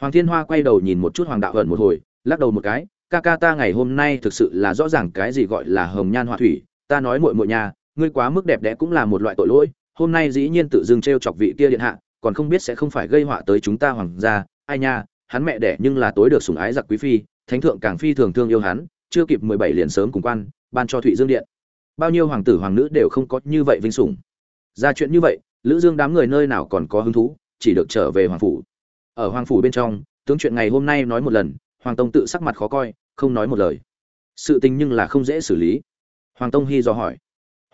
Hoàng thiên hoa quay đầu nhìn một chút hoàng đạo vần một hồi lắc đầu một cái, ca ca ta ngày hôm nay thực sự là rõ ràng cái gì gọi là hồng nhan họa thủy, ta nói muội muội nhà, ngươi quá mức đẹp đẽ cũng là một loại tội lỗi, hôm nay dĩ nhiên tự dưng trêu chọc vị kia điện hạ, còn không biết sẽ không phải gây họa tới chúng ta hoàng gia, ai nha, hắn mẹ đẻ nhưng là tối được sủng ái giặc quý phi, thánh thượng càng phi thường thương yêu hắn, chưa kịp mười bảy liền sớm cùng quan, ban cho thụy dương điện. Bao nhiêu hoàng tử hoàng nữ đều không có như vậy vinh sủng. Ra chuyện như vậy, lữ dương đám người nơi nào còn có hứng thú, chỉ được trở về hoàng phủ. Ở hoàng phủ bên trong, tướng chuyện ngày hôm nay nói một lần hoàng tông tự sắc mặt khó coi, không nói một lời. Sự tình nhưng là không dễ xử lý. Hoàng tông hy do hỏi.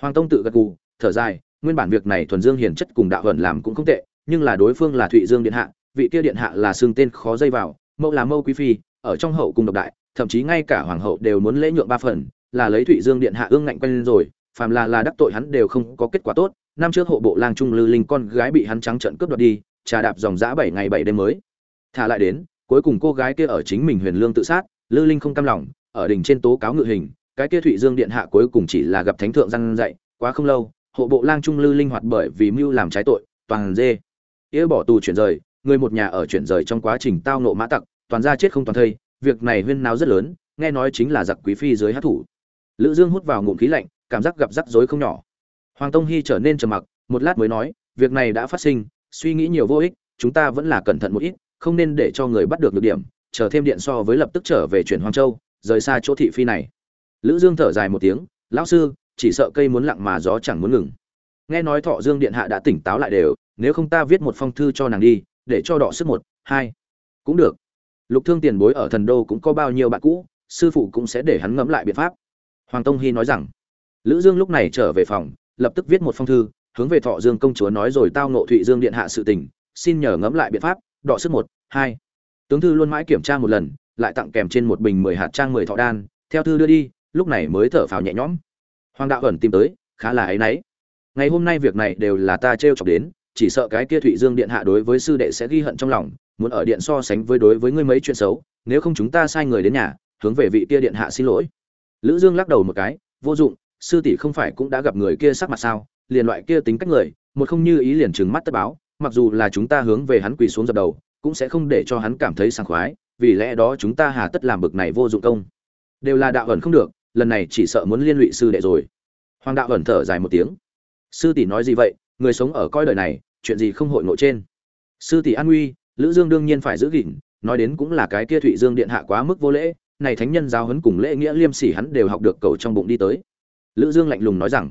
Hoàng tông tự gật gù, thở dài, nguyên bản việc này thuần dương hiền chất cùng đạo hận làm cũng không tệ, nhưng là đối phương là thụy dương điện hạ, vị kia điện hạ là xương tên khó dây vào, mẫu là Mẫu quý phi, ở trong hậu cung độc đại, thậm chí ngay cả hoàng hậu đều muốn lễ nhượng ba phần, là lấy thụy dương điện hạ ương ngạnh quen rồi, phàm là là đắc tội hắn đều không có kết quả tốt. Năm trước hộ bộ lang trung lư linh con gái bị hắn trắng trợn cướp đoạt đi, trà đạp dòng dã bảy ngày bảy đêm mới. Thả lại đến cuối cùng cô gái kia ở chính mình huyền lương tự sát, lư linh không cam lòng, ở đỉnh trên tố cáo ngự hình, cái kia thụy dương điện hạ cuối cùng chỉ là gặp thánh thượng răn dạy, quá không lâu, hộ bộ lang trung lư linh hoạt bởi vì mưu làm trái tội, toàn dê. Nghĩa bỏ tù chuyển rời, người một nhà ở chuyển rời trong quá trình tao nộ mã tặc, toàn ra chết không toàn thây, việc này huyên náo rất lớn, nghe nói chính là giặc quý phi dưới hát thủ. Lữ dương hút vào ngụm khí lạnh, cảm giác gặp rắc rối không nhỏ. Hoàng tông hy trở nên trầm mặc, một lát mới nói, việc này đã phát sinh, suy nghĩ nhiều vô ích, chúng ta vẫn là cẩn thận một ít không nên để cho người bắt được được điểm, chờ thêm điện so với lập tức trở về chuyển hoàng châu, rời xa chỗ thị phi này. Lữ dương thở dài một tiếng, lão sư, chỉ sợ cây muốn lặng mà gió chẳng muốn ngừng. Nghe nói thọ dương điện hạ đã tỉnh táo lại đều, nếu không ta viết một phong thư cho nàng đi, để cho đọ sức một, hai. Cũng được. Lục thương tiền bối ở thần đô cũng có bao nhiêu bạn cũ, sư phụ cũng sẽ để hắn ngẫm lại biện pháp. Hoàng tông hy nói rằng. Lữ dương lúc này trở về phòng, lập tức viết một phong thư, hướng về thọ dương công chúa nói rồi tao ngộ thụy dương điện hạ sự tình, xin nhờ ngẫm lại biện pháp đọ sức một, hai. Tướng thư luôn mãi kiểm tra một lần, lại tặng kèm trên một bình mười hạt trang mười thọ đan, theo thư đưa đi, lúc này mới thở phào nhẹ nhõm. Hoàng đạo ẩn tìm tới, khá là ấy nấy ngày hôm nay việc này đều là ta trêu chọc đến, chỉ sợ cái kia thụy dương điện hạ đối với sư đệ sẽ ghi hận trong lòng, muốn ở điện so sánh với đối với ngươi mấy chuyện xấu, nếu không chúng ta sai người đến nhà, hướng về vị kia điện hạ xin lỗi. Lữ dương lắc đầu một cái, vô dụng, sư tỷ không phải cũng đã gặp người kia sắc mặt sao, liền loại kia tính cách người, một không như ý liền trừng mắt tất báo mặc dù là chúng ta hướng về hắn quỳ xuống dập đầu, cũng sẽ không để cho hắn cảm thấy sảng khoái, vì lẽ đó chúng ta hà tất làm bực này vô dụng công. Đều là đạo ẩn không được, lần này chỉ sợ muốn liên lụy sư đệ rồi. Hoàng đạo ẩn thở dài một tiếng. Sư tỷ nói gì vậy? Người sống ở coi đời này, chuyện gì không hội ngộ trên? Sư tỷ an nguy, lữ dương đương nhiên phải giữ gìn, nói đến cũng là cái kia thụy dương điện hạ quá mức vô lễ, này thánh nhân giáo huấn cùng lễ nghĩa liêm sỉ hắn đều học được cầu trong bụng đi tới. Lữ dương lạnh lùng nói rằng,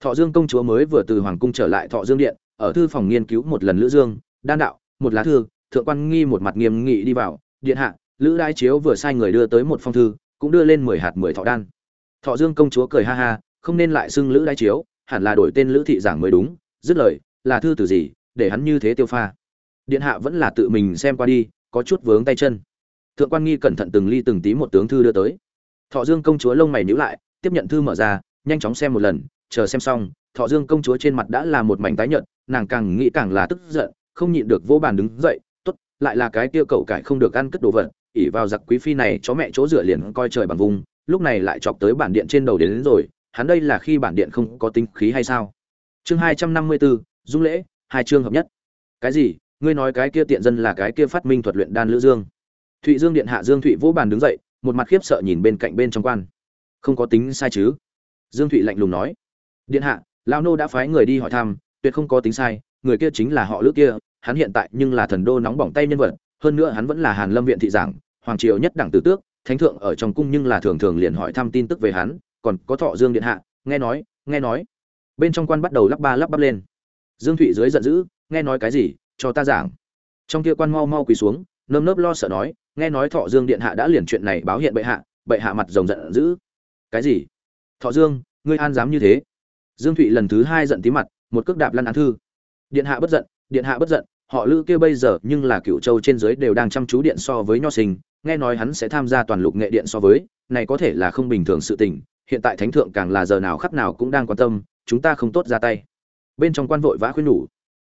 thọ dương công chúa mới vừa từ hoàng cung trở lại thọ dương điện ở thư phòng nghiên cứu một lần lữ dương, đan đạo, một lá thư, thượng quan nghi một mặt nghiêm nghị đi vào, điện hạ, lữ đai chiếu vừa sai người đưa tới một phong thư, cũng đưa lên mười hạt mười thọ đan. Thọ dương công chúa cười ha ha, không nên lại xưng lữ đai chiếu, hẳn là đổi tên lữ thị giảng mới đúng, dứt lời, là thư từ gì, để hắn như thế tiêu pha. Điện hạ vẫn là tự mình xem qua đi, có chút vướng tay chân. Thượng quan nghi cẩn thận từng ly từng tí một tướng thư đưa tới. Thọ dương công chúa lông mày nhíu lại, tiếp nhận thư mở ra, nhanh chóng xem một lần, chờ xem xong, thọ dương công chúa trên mặt đã là một mảnh tái nhợt nàng càng nghĩ càng là tức giận không nhịn được vô bàn đứng dậy tốt lại là cái kia cậu cải không được ăn cất đồ vật ỉ vào giặc quý phi này chó mẹ chỗ rửa liền coi trời bằng vùng lúc này lại chọc tới bản điện trên đầu đến, đến rồi hắn đây là khi bản điện không có tính khí hay sao? Chương hai trăm năm mươi bốn dung lễ hai chương hợp nhất. Cái gì? Ngươi nói cái kia tiện dân là cái kia phát minh thuật luyện đan lữ dương. Thụy dương điện hạ dương thụy vỗ bàn đứng dậy một mặt khiếp sợ nhìn bên cạnh bên trong quan. Không có tính sai chứ? Dương thụy lạnh lùng nói. Điện hạ lao nô đã phái người đi hỏi thăm tuyệt không có tính sai, người kia chính là họ lữ kia, hắn hiện tại nhưng là thần đô nóng bỏng tay nhân vật, hơn nữa hắn vẫn là hàn lâm viện thị giảng, hoàng triều nhất đẳng tử tước, thánh thượng ở trong cung nhưng là thường thường liền hỏi thăm tin tức về hắn, còn có thọ dương điện hạ, nghe nói nghe nói. Bên trong quan bắt đầu lắp ba lắp bắp lên. Dương thụy dưới giận dữ, nghe nói cái gì, cho ta giảng. Trong kia quan mau mau quỳ xuống, nơm nớp lo sợ nói, nghe nói thọ dương điện hạ đã liền chuyện này báo hiện bệ hạ bệ hạ mặt rồng giận dữ. Cái gì? Thọ dương, ngươi an dám như thế? Dương thụy lần thứ hai giận tí mặt một cước đạp lăn án thư. Điện hạ bất giận, điện hạ bất giận, họ lữ kia bây giờ nhưng là cựu châu trên dưới đều đang chăm chú điện so với nho sinh, nghe nói hắn sẽ tham gia toàn lục nghệ điện so với, này có thể là không bình thường sự tình, hiện tại thánh thượng càng là giờ nào khắc nào cũng đang quan tâm, chúng ta không tốt ra tay. Bên trong quan vội vã khuyên nhủ,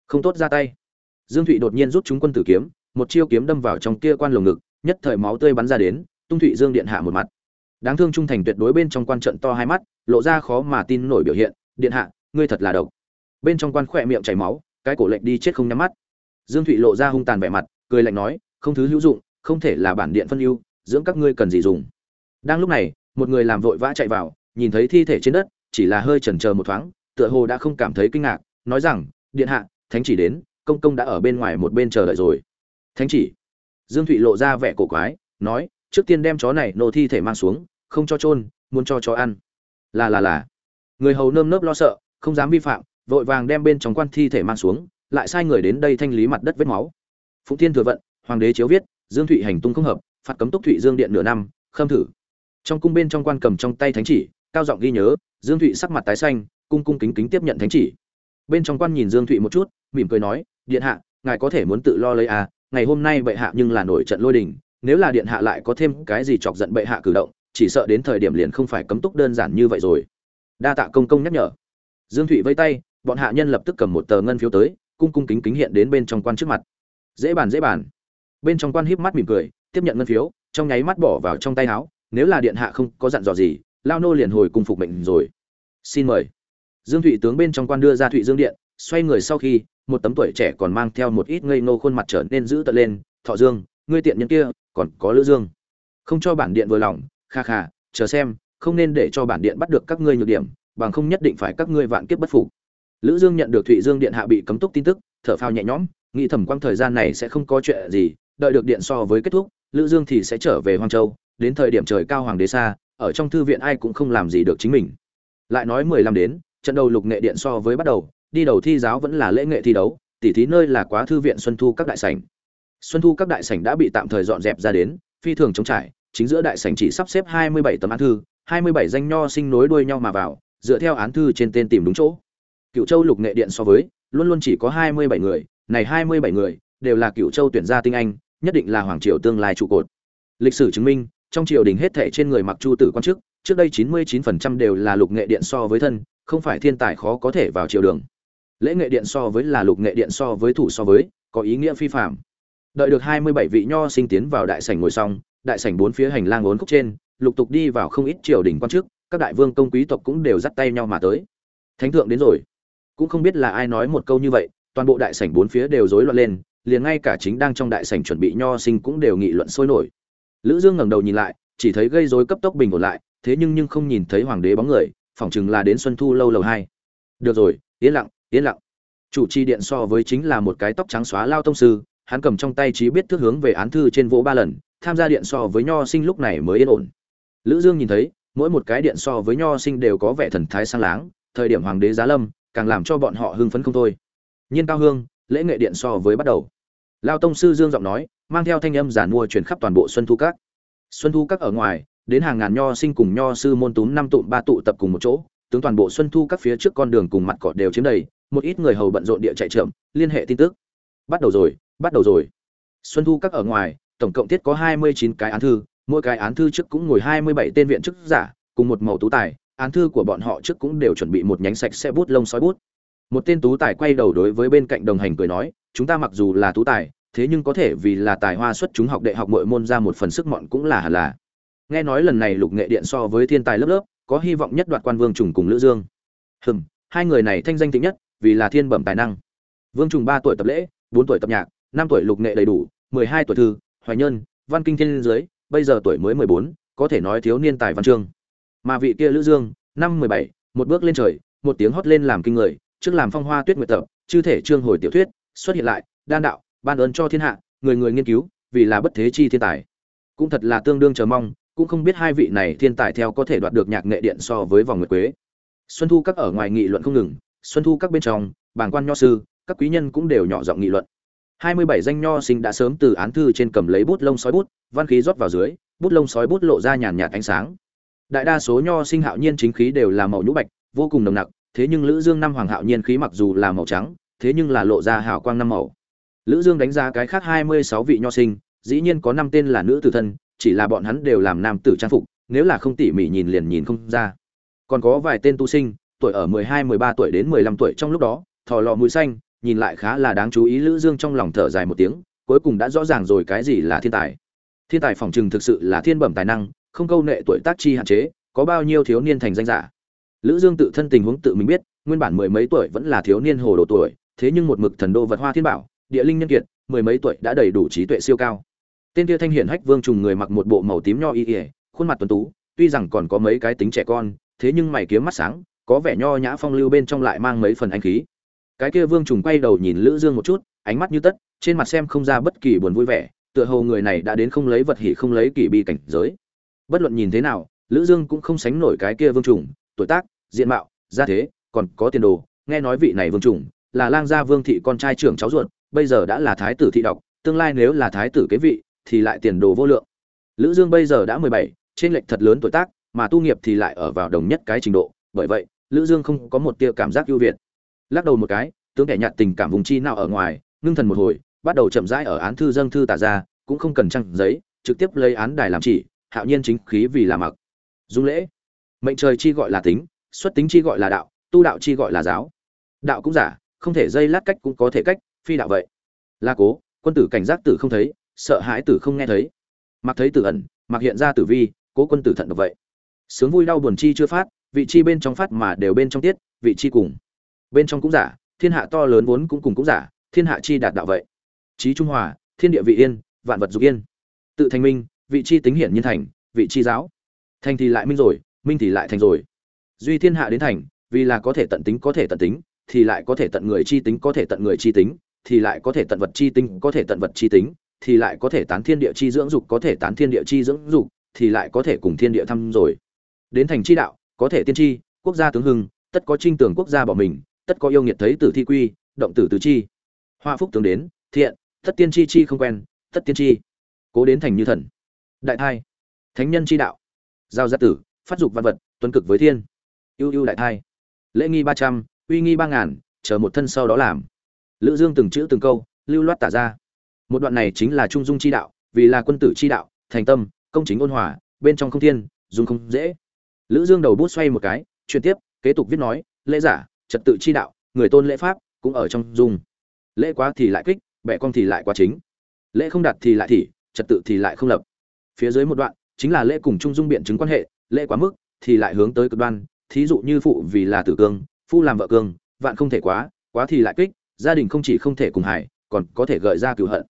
không tốt ra tay. Dương thụy đột nhiên rút chúng quân tử kiếm, một chiêu kiếm đâm vào trong kia quan lồng ngực, nhất thời máu tươi bắn ra đến, tung thụy dương điện hạ một mặt. Đáng thương trung thành tuyệt đối bên trong quan trận to hai mắt, lộ ra khó mà tin nổi biểu hiện, điện hạ, ngươi thật là độc bên trong quan khỏe miệng chảy máu, cái cổ lệnh đi chết không nhắm mắt. Dương thụy lộ ra hung tàn vẻ mặt, cười lạnh nói, không thứ hữu dụng, không thể là bản điện phân ưu, dưỡng các ngươi cần gì dùng. Đang lúc này, một người làm vội vã chạy vào, nhìn thấy thi thể trên đất, chỉ là hơi chần chờ một thoáng, tựa hồ đã không cảm thấy kinh ngạc, nói rằng, điện hạ, thánh chỉ đến, công công đã ở bên ngoài một bên chờ đợi rồi. Thánh chỉ? Dương thụy lộ ra vẻ cổ quái, nói, trước tiên đem chó này nô thi thể mang xuống, không cho chôn, muốn cho chó ăn. Là là là. Người hầu nơm nớp lo sợ, không dám vi phạm vội vàng đem bên trong quan thi thể mang xuống, lại sai người đến đây thanh lý mặt đất vết máu. Phụng thiên thừa vận, hoàng đế chiếu viết, dương thụy hành tung không hợp, phạt cấm túc thụy dương điện nửa năm, khâm thử. Trong cung bên trong quan cầm trong tay thánh chỉ, cao giọng ghi nhớ, dương thụy sắc mặt tái xanh, cung cung kính kính tiếp nhận thánh chỉ. Bên trong quan nhìn dương thụy một chút, mỉm cười nói, điện hạ, ngài có thể muốn tự lo lấy à ngày hôm nay bệ hạ nhưng là nổi trận lôi đình, nếu là điện hạ lại có thêm cái gì chọc giận bệ hạ cử động, chỉ sợ đến thời điểm liền không phải cấm túc đơn giản như vậy rồi. Đa tạ công công nhắc nhở. Dương thụy vây tay bọn hạ nhân lập tức cầm một tờ ngân phiếu tới, cung cung kính kính hiện đến bên trong quan trước mặt. Dễ bàn dễ bàn. Bên trong quan híp mắt mỉm cười, tiếp nhận ngân phiếu, trong nháy mắt bỏ vào trong tay áo, nếu là điện hạ không có dặn dò gì, lao nô liền hồi cùng phục mệnh rồi. Xin mời. Dương thụy tướng bên trong quan đưa ra thụy dương điện, xoay người sau khi, một tấm tuổi trẻ còn mang theo một ít ngây ngô khuôn mặt trở nên giữ tợn lên, thọ dương, ngươi tiện nhân kia, còn có lữ dương. Không cho bản điện vừa lòng, kha kha, chờ xem, không nên để cho bản điện bắt được các ngươi nhược điểm, bằng không nhất định phải các ngươi vạn kiếp bất phục lữ dương nhận được thụy dương điện hạ bị cấm túc tin tức, thở phào nhẹ nhõm, nghĩ thầm quang thời gian này sẽ không có chuyện gì, đợi được điện so với kết thúc, lữ dương thì sẽ trở về hoang châu, đến thời điểm trời cao hoàng đế xa, ở trong thư viện ai cũng không làm gì được chính mình. Lại nói mười lăm đến, trận đầu lục nghệ điện so với bắt đầu, đi đầu thi giáo vẫn là lễ nghệ thi đấu, tỉ thí nơi là quá thư viện xuân thu các đại sảnh. Xuân thu các đại sảnh đã bị tạm thời dọn dẹp ra đến, phi thường chống trải, chính giữa đại sảnh chỉ sắp xếp hai mươi bảy tấm án thư, hai mươi bảy danh nho sinh nối đuôi nhau mà vào, dựa theo án thư trên tên tìm đúng chỗ cựu châu lục nghệ điện so với, luôn luôn chỉ có hai mươi bảy người, này hai mươi bảy người, đều là cựu châu tuyển gia tinh anh, nhất định là hoàng triều tương lai trụ cột. Lịch sử chứng minh, trong triều đình hết thảy trên người mặc chu tử quan chức, trước đây chín mươi 99% đều là lục nghệ điện so với thân, không phải thiên tài khó có thể vào triều đường. Lễ nghệ điện so với là lục nghệ điện so với thủ so với, có ý nghĩa phi phạm đợi được hai mươi bảy vị nho sinh tiến vào đại sảnh ngồi xong, đại sảnh bốn phía hành lang ốn khúc trên, lục tục đi vào không ít triều đình quan chức, các đại vương công quý tộc cũng đều dắt tay nhau mà tới. Thánh thượng đến rồi cũng không biết là ai nói một câu như vậy, toàn bộ đại sảnh bốn phía đều rối loạn lên, liền ngay cả chính đang trong đại sảnh chuẩn bị nho sinh cũng đều nghị luận sôi nổi. Lữ dương ngẩng đầu nhìn lại, chỉ thấy gây rối cấp tốc bình ổn lại, thế nhưng nhưng không nhìn thấy hoàng đế bóng người, phỏng chừng là đến xuân thu lâu lầu hai. Được rồi, yên lặng yên lặng. Chủ trì điện so với chính là một cái tóc trắng xóa lao tông sư, hắn cầm trong tay trí biết thước hướng về án thư trên vỗ ba lần, tham gia điện so với nho sinh lúc này mới yên ổn. Lữ dương nhìn thấy, mỗi một cái điện so với nho sinh đều có vẻ thần thái sang láng, thời điểm hoàng đế giá lâm càng làm cho bọn họ hưng phấn không thôi. Nhiên cao hương, lễ nghệ điện so với bắt đầu. Lao tông sư dương giọng nói, mang theo thanh âm giản mua truyền khắp toàn bộ xuân thu các. Xuân thu các ở ngoài, đến hàng ngàn nho sinh cùng nho sư môn túm năm tụm ba tụ tập cùng một chỗ, tướng toàn bộ xuân thu các phía trước con đường cùng mặt cỏ đều chiếm đầy, một ít người hầu bận rộn địa chạy trộm liên hệ tin tức. Bắt đầu rồi, bắt đầu rồi. Xuân thu các ở ngoài, tổng cộng thiết có hai mươi chín cái án thư, mỗi cái án thư trước cũng ngồi hai mươi bảy tên viện chức giả, cùng một màu tú tài án thư của bọn họ trước cũng đều chuẩn bị một nhánh sạch sẽ bút lông sói bút. Một tên tú tài quay đầu đối với bên cạnh đồng hành cười nói, chúng ta mặc dù là tú tài, thế nhưng có thể vì là tài hoa xuất chúng học đại học mọi môn ra một phần sức mọn cũng là hẳn là. Nghe nói lần này lục nghệ điện so với thiên tài lớp lớp, có hy vọng nhất đoạt quan vương trùng cùng lữ dương. Hừm, hai người này thanh danh tính nhất, vì là thiên bẩm tài năng. Vương trùng ba tuổi tập lễ, bốn tuổi tập nhạc, năm tuổi lục nghệ đầy đủ, mười hai tuổi thư, hoài nhân, văn kinh thiên dưới, bây giờ tuổi mới mười bốn, có thể nói thiếu niên tài văn chương mà vị kia lữ dương, năm mười bảy, một bước lên trời, một tiếng hót lên làm kinh người, trước làm phong hoa tuyết nguyệt tập, chư thể trương hồi tiểu thuyết, xuất hiện lại, đan đạo, ban ơn cho thiên hạ, người người nghiên cứu, vì là bất thế chi thiên tài. Cũng thật là tương đương chờ mong, cũng không biết hai vị này thiên tài theo có thể đoạt được nhạc nghệ điện so với vòng nguyệt quế. Xuân thu các ở ngoài nghị luận không ngừng, xuân thu các bên trong, bàng quan nho sư, các quý nhân cũng đều nhỏ giọng nghị luận. Hai mươi bảy danh nho sinh đã sớm từ án thư trên cầm lấy bút lông sói bút, văn khí rót vào dưới, bút lông sói bút lộ ra nhàn nhạt ánh sáng đại đa số nho sinh hạo nhiên chính khí đều là màu nhũ bạch, vô cùng nồng nặc, thế nhưng lữ dương năm hoàng hạo nhiên khí mặc dù là màu trắng, thế nhưng là lộ ra hào quang năm màu. Lữ dương đánh giá cái khác hai mươi sáu vị nho sinh, dĩ nhiên có năm tên là nữ tử thân, chỉ là bọn hắn đều làm nam tử trang phục, nếu là không tỉ mỉ nhìn liền nhìn không ra. Còn có vài tên tu sinh, tuổi ở mười hai, mười ba tuổi đến mười lăm tuổi trong lúc đó, thò lò mũi xanh, nhìn lại khá là đáng chú ý lữ dương trong lòng thở dài một tiếng, cuối cùng đã rõ ràng rồi cái gì là thiên tài. Thiên tài phỏng chừng thực sự là thiên bẩm tài năng không câu nệ tuổi tác chi hạn chế, có bao nhiêu thiếu niên thành danh giả. Lữ dương tự thân tình huống tự mình biết, nguyên bản mười mấy tuổi vẫn là thiếu niên hồ đồ tuổi, thế nhưng một mực thần đô vật hoa thiên bảo, địa linh nhân kiệt, mười mấy tuổi đã đầy đủ trí tuệ siêu cao. Tên kia thanh hiển hách vương trùng người mặc một bộ màu tím nho y ỉa khuôn mặt tuấn tú, tuy rằng còn có mấy cái tính trẻ con, thế nhưng mày kiếm mắt sáng, có vẻ nho nhã phong lưu bên trong lại mang mấy phần anh khí. Cái kia vương trùng quay đầu nhìn lữ dương một chút, ánh mắt như tất, trên mặt xem không ra bất kỳ buồn vui vẻ, tựa hồ người này đã đến không lấy vật hỉ không lấy kỳ bi cảnh giới bất luận nhìn thế nào lữ dương cũng không sánh nổi cái kia vương trùng tuổi tác diện mạo gia thế còn có tiền đồ. Nghe nói vị này vương trùng là lang gia vương thị con trai trưởng cháu ruột bây giờ đã là thái tử thị độc tương lai nếu là thái tử kế vị thì lại tiền đồ vô lượng. Lữ dương bây giờ đã 17, trên lệch thật lớn tuổi tác mà tu nghiệp thì lại ở vào đồng nhất cái trình độ. Bởi vậy lữ dương không có một tia cảm giác ưu việt. Lắc đầu một cái tướng kẻ nhạt tình cảm vùng chi nào ở ngoài ngưng thần một hồi bắt đầu chậm rãi ở án thư dâng thư tả ra cũng không cần trăng giấy trực tiếp lấy án đài làm chỉ hạo nhiên chính khí vì là mặc. Dung lễ. Mệnh trời chi gọi là tính, xuất tính chi gọi là đạo, tu đạo chi gọi là giáo. Đạo cũng giả, không thể dây lát cách cũng có thể cách, phi đạo vậy. Là cố, quân tử cảnh giác tử không thấy, sợ hãi tử không nghe thấy. Mặc thấy tử ẩn, mặc hiện ra tử vi, cố quân tử thận độc vậy. Sướng vui đau buồn chi chưa phát, vị chi bên trong phát mà đều bên trong tiết, vị chi cùng. Bên trong cũng giả, thiên hạ to lớn vốn cũng cùng cũng giả, thiên hạ chi đạt đạo vậy. Trí trung hòa, thiên địa vị yên, vạn vật dục yên. Tự thành minh vị chi tính hiển nhiên thành vị chi giáo thành thì lại minh rồi minh thì lại thành rồi duy thiên hạ đến thành vì là có thể tận tính có thể tận tính thì lại có thể tận người chi tính có thể tận người chi tính thì lại có thể tận vật chi tính có thể tận vật chi tính thì lại có thể tán thiên địa chi dưỡng dục có thể tán thiên địa chi dưỡng dục thì lại có thể cùng thiên địa thăm rồi đến thành chi đạo có thể tiên tri quốc gia tướng hưng tất có trinh tưởng quốc gia bỏ mình tất có yêu nghiệt thấy tử thi quy động tử tứ chi hoa phúc tướng đến thiện tất tiên chi chi không quen tất tiên chi cố đến thành như thần đại thai. Thánh nhân chi đạo. Giao gia tử, phát dục văn vật, tuân cực với thiên. Ưu ưu đại thai. Lễ nghi ba trăm, uy nghi ba ngàn, chờ một thân sau đó làm. Lữ dương từng chữ từng câu, lưu loát tả ra. Một đoạn này chính là trung dung chi đạo, vì là quân tử chi đạo, thành tâm, công chính ôn hòa, bên trong không thiên, dùng không dễ. Lữ dương đầu bút xoay một cái, chuyển tiếp, kế tục viết nói, lễ giả, trật tự chi đạo, người tôn lễ pháp, cũng ở trong dung. Lễ quá thì lại kích, bẻ cong thì lại quá chính. Lễ không đạt thì lại thị trật tự thì lại không lập phía dưới một đoạn, chính là lễ cùng trung dung biện chứng quan hệ, lễ quá mức, thì lại hướng tới cực đoan, thí dụ như phụ vì là tử cương, phu làm vợ cương, vạn không thể quá quá thì lại kích, gia đình không chỉ không thể cùng hài, còn có thể gợi ra cựu hận.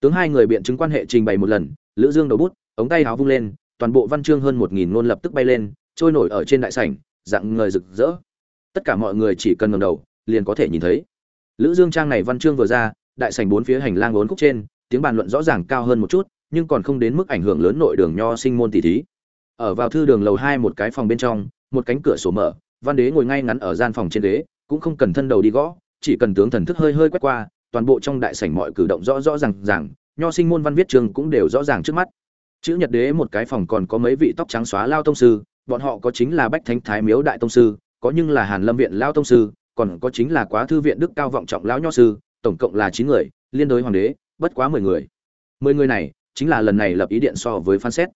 Tướng hai người biện chứng quan hệ trình bày một lần, lữ dương đầu bút, ống tay áo vung lên, toàn bộ văn chương hơn một nghìn ngôn lập tức bay lên, trôi nổi ở trên đại sảnh, dạng người rực rỡ. Tất cả mọi người chỉ cần ngẩng đầu, liền có thể nhìn thấy. Lữ dương trang này văn chương vừa ra, đại sảnh bốn phía hành lang bốn khúc trên, tiếng bàn luận rõ ràng cao hơn một chút nhưng còn không đến mức ảnh hưởng lớn nội đường nho sinh môn tỷ thí. Ở vào thư đường lầu hai một cái phòng bên trong, một cánh cửa sổ mở, văn đế ngồi ngay ngắn ở gian phòng trên đế cũng không cần thân đầu đi gõ, chỉ cần tướng thần thức hơi hơi quét qua, toàn bộ trong đại sảnh mọi cử động rõ rõ ràng ràng, nho sinh môn văn viết trường cũng đều rõ ràng trước mắt. Chữ nhật đế một cái phòng còn có mấy vị tóc trắng xóa lao tông sư, bọn họ có chính là bách thánh thái miếu đại tông sư, có nhưng là hàn lâm viện lao tông sư, còn có chính là quá thư viện đức cao vọng trọng lão nho sư, tổng cộng là chín người, liên đối hoàng đế, bất quá mười người. Mười người này chính là lần này lập ý điện so với phán xét.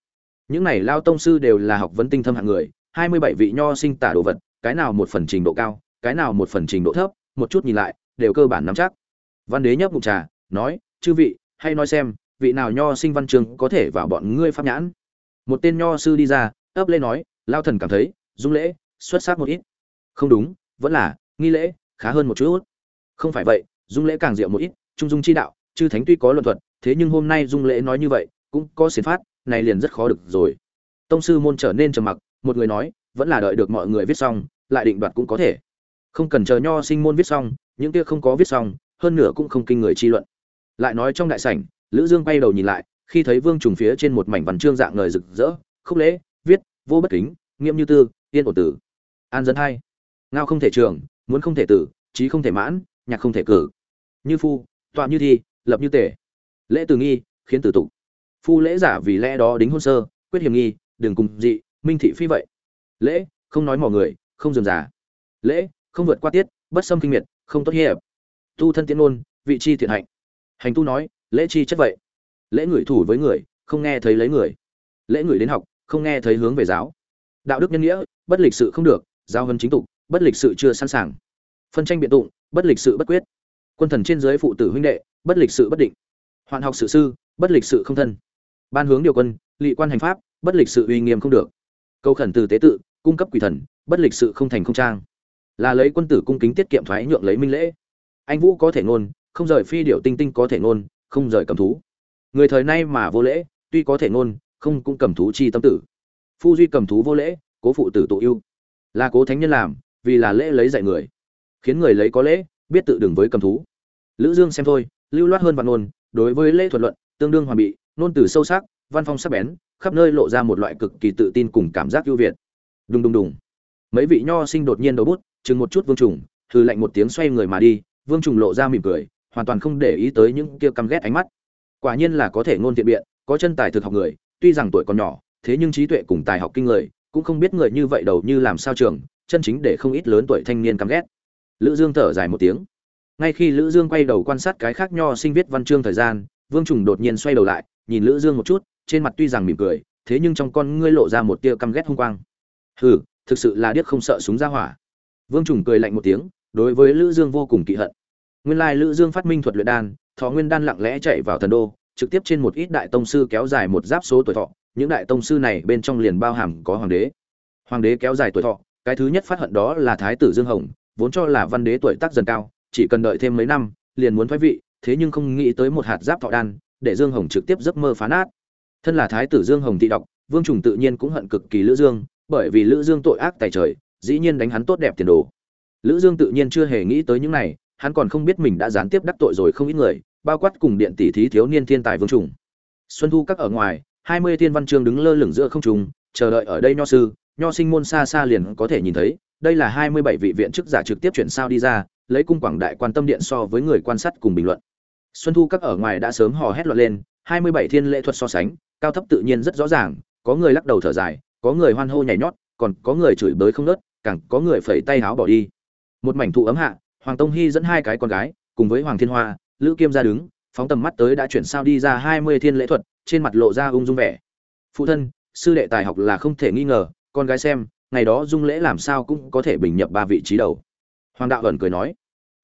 Những này lao tông sư đều là học vấn tinh thâm hạng người, hai mươi bảy vị nho sinh tả đồ vật, cái nào một phần trình độ cao, cái nào một phần trình độ thấp, một chút nhìn lại, đều cơ bản nắm chắc. Văn đế nhấp ngụm trà, nói, chư vị hay nói xem, vị nào nho sinh văn trường có thể vào bọn ngươi pháp nhãn? Một tên nho sư đi ra, ấp lên nói, lao thần cảm thấy, dung lễ, xuất sắc một ít. Không đúng, vẫn là, nghi lễ, khá hơn một chút. Không phải vậy, dung lễ càng diệu một ít, trung dung chi đạo, chư thánh tuy có luận thuật thế nhưng hôm nay dung lễ nói như vậy, cũng có xiển phát, này liền rất khó được rồi. Tông sư môn trở nên trầm mặc, một người nói, vẫn là đợi được mọi người viết xong, lại định đoạt cũng có thể. Không cần chờ nho sinh môn viết xong, những kia không có viết xong, hơn nửa cũng không kinh người chi luận. Lại nói trong đại sảnh, lữ dương bay đầu nhìn lại, khi thấy vương trùng phía trên một mảnh văn chương dạng ngời rực rỡ, khúc lễ, viết, vô bất kính, nghiêm như tư, yên ổn tử. An dân hai. Ngao không thể trường, muốn không thể tử, trí không thể mãn, nhạc không thể cử. Như phu, tọa như thi, lập như tể lễ từ nghi, khiến tử tục. Phu lễ giả vì lẽ đó đính hôn sơ, quyết hiểm nghi, đừng cùng dị, minh thị phi vậy. Lễ, không nói mò người, không dườm giả lễ, không vượt qua tiết, bất xâm kinh miệt, không tốt hiệp. Tu thân tiến ngôn, vị chi thiện hạnh. Hành tu nói, lễ chi chất vậy. Lễ người thủ với người, không nghe thấy lấy người. Lễ người đến học, không nghe thấy hướng về giáo. Đạo đức nhân nghĩa, bất lịch sự không được giao hân chính tục, bất lịch sự chưa sẵn sàng. Phân tranh biện tụng, bất lịch sự bất quyết. Quân thần trên dưới phụ tử huynh đệ, bất lịch sự bất định hoạn học sự sư, bất lịch sự không thân. Ban hướng điều quân, lị quan hành pháp, bất lịch sự uy nghiêm không được. Câu khẩn từ tế tự, cung cấp quỷ thần, bất lịch sự không thành không trang. Là lấy quân tử cung kính tiết kiệm thoái nhượng lấy minh lễ. Anh vũ có thể ngôn, không rời phi điệu tinh tinh có thể ngôn, không rời cầm thú. Người thời nay mà vô lễ, tuy có thể ngôn, không cũng cầm thú chi tâm tử. Phu duy cầm thú vô lễ, cố phụ tử tụ yêu là cố thánh nhân làm, vì là lễ lấy dạy người. Khiến người lấy có lễ, biết tự đừng với cầm thú. Lữ dương xem thôi, lưu loát hơn văn ngôn đối với lễ thuật luận, tương đương hoàn bị, nôn từ sâu sắc, văn phong sắc bén, khắp nơi lộ ra một loại cực kỳ tự tin cùng cảm giác ưu việt. Đùng đùng đùng. Mấy vị nho sinh đột nhiên đầu bút, chừng một chút vương trùng, hừ lạnh một tiếng xoay người mà đi, vương trùng lộ ra mỉm cười, hoàn toàn không để ý tới những kia căm ghét ánh mắt. Quả nhiên là có thể ngôn tiện biện, có chân tài thực học người, tuy rằng tuổi còn nhỏ, thế nhưng trí tuệ cùng tài học kinh người, cũng không biết người như vậy đầu như làm sao trường, chân chính để không ít lớn tuổi thanh niên căm ghét. Lữ dương thở dài một tiếng ngay khi lữ dương quay đầu quan sát cái khác nho sinh viết văn chương thời gian, vương trùng đột nhiên xoay đầu lại, nhìn lữ dương một chút, trên mặt tuy rằng mỉm cười, thế nhưng trong con ngươi lộ ra một tia căm ghét hung quang. Hừ, thực sự là điếc không sợ súng ra hỏa. Vương trùng cười lạnh một tiếng, đối với lữ dương vô cùng kỵ hận. Nguyên lai lữ dương phát minh thuật luyện đan, thọ nguyên đan lặng lẽ chạy vào thần đô, trực tiếp trên một ít đại tông sư kéo dài một giáp số tuổi thọ, những đại tông sư này bên trong liền bao hàm có hoàng đế. Hoàng đế kéo dài tuổi thọ, cái thứ nhất phát hận đó là thái tử dương hồng, vốn cho là văn đế tuổi tác dần cao chỉ cần đợi thêm mấy năm liền muốn thoái vị thế nhưng không nghĩ tới một hạt giáp thọ đan để dương hồng trực tiếp giấc mơ phá nát. Thân là thái tử dương hồng thị độc, vương trùng tự nhiên cũng hận cực kỳ lữ dương bởi vì lữ dương tội ác tại trời dĩ nhiên đánh hắn tốt đẹp tiền đồ. Lữ dương tự nhiên chưa hề nghĩ tới những này hắn còn không biết mình đã gián tiếp đắc tội rồi không ít người bao quát cùng điện tỷ thí thiếu niên thiên tài vương trùng. Xuân thu các ở ngoài hai mươi thiên văn chương đứng lơ lửng giữa không trung chờ đợi ở đây nho sư nho sinh môn xa xa liền có thể nhìn thấy đây là hai mươi bảy vị viện chức giả trực tiếp chuyển sao đi ra lấy cung quảng đại quan tâm điện so với người quan sát cùng bình luận. Xuân thu các ở ngoài đã sớm hò hét loạn lên, hai mươi bảy thiên lễ thuật so sánh, cao thấp tự nhiên rất rõ ràng, có người lắc đầu thở dài, có người hoan hô nhảy nhót, còn có người chửi bới không nớt, càng có người phẩy tay háo bỏ đi. Một mảnh thụ ấm hạ, hoàng tông hy dẫn hai cái con gái, cùng với hoàng thiên hoa, lữ kiêm ra đứng, phóng tầm mắt tới đã chuyển sao đi ra hai mươi thiên lễ thuật, trên mặt lộ ra ung dung vẻ. Phụ thân, sư đệ tài học là không thể nghi ngờ, con gái xem, ngày đó dung lễ làm sao cũng có thể bình nhập ba vị trí đầu hoàng đạo ẩn cười nói.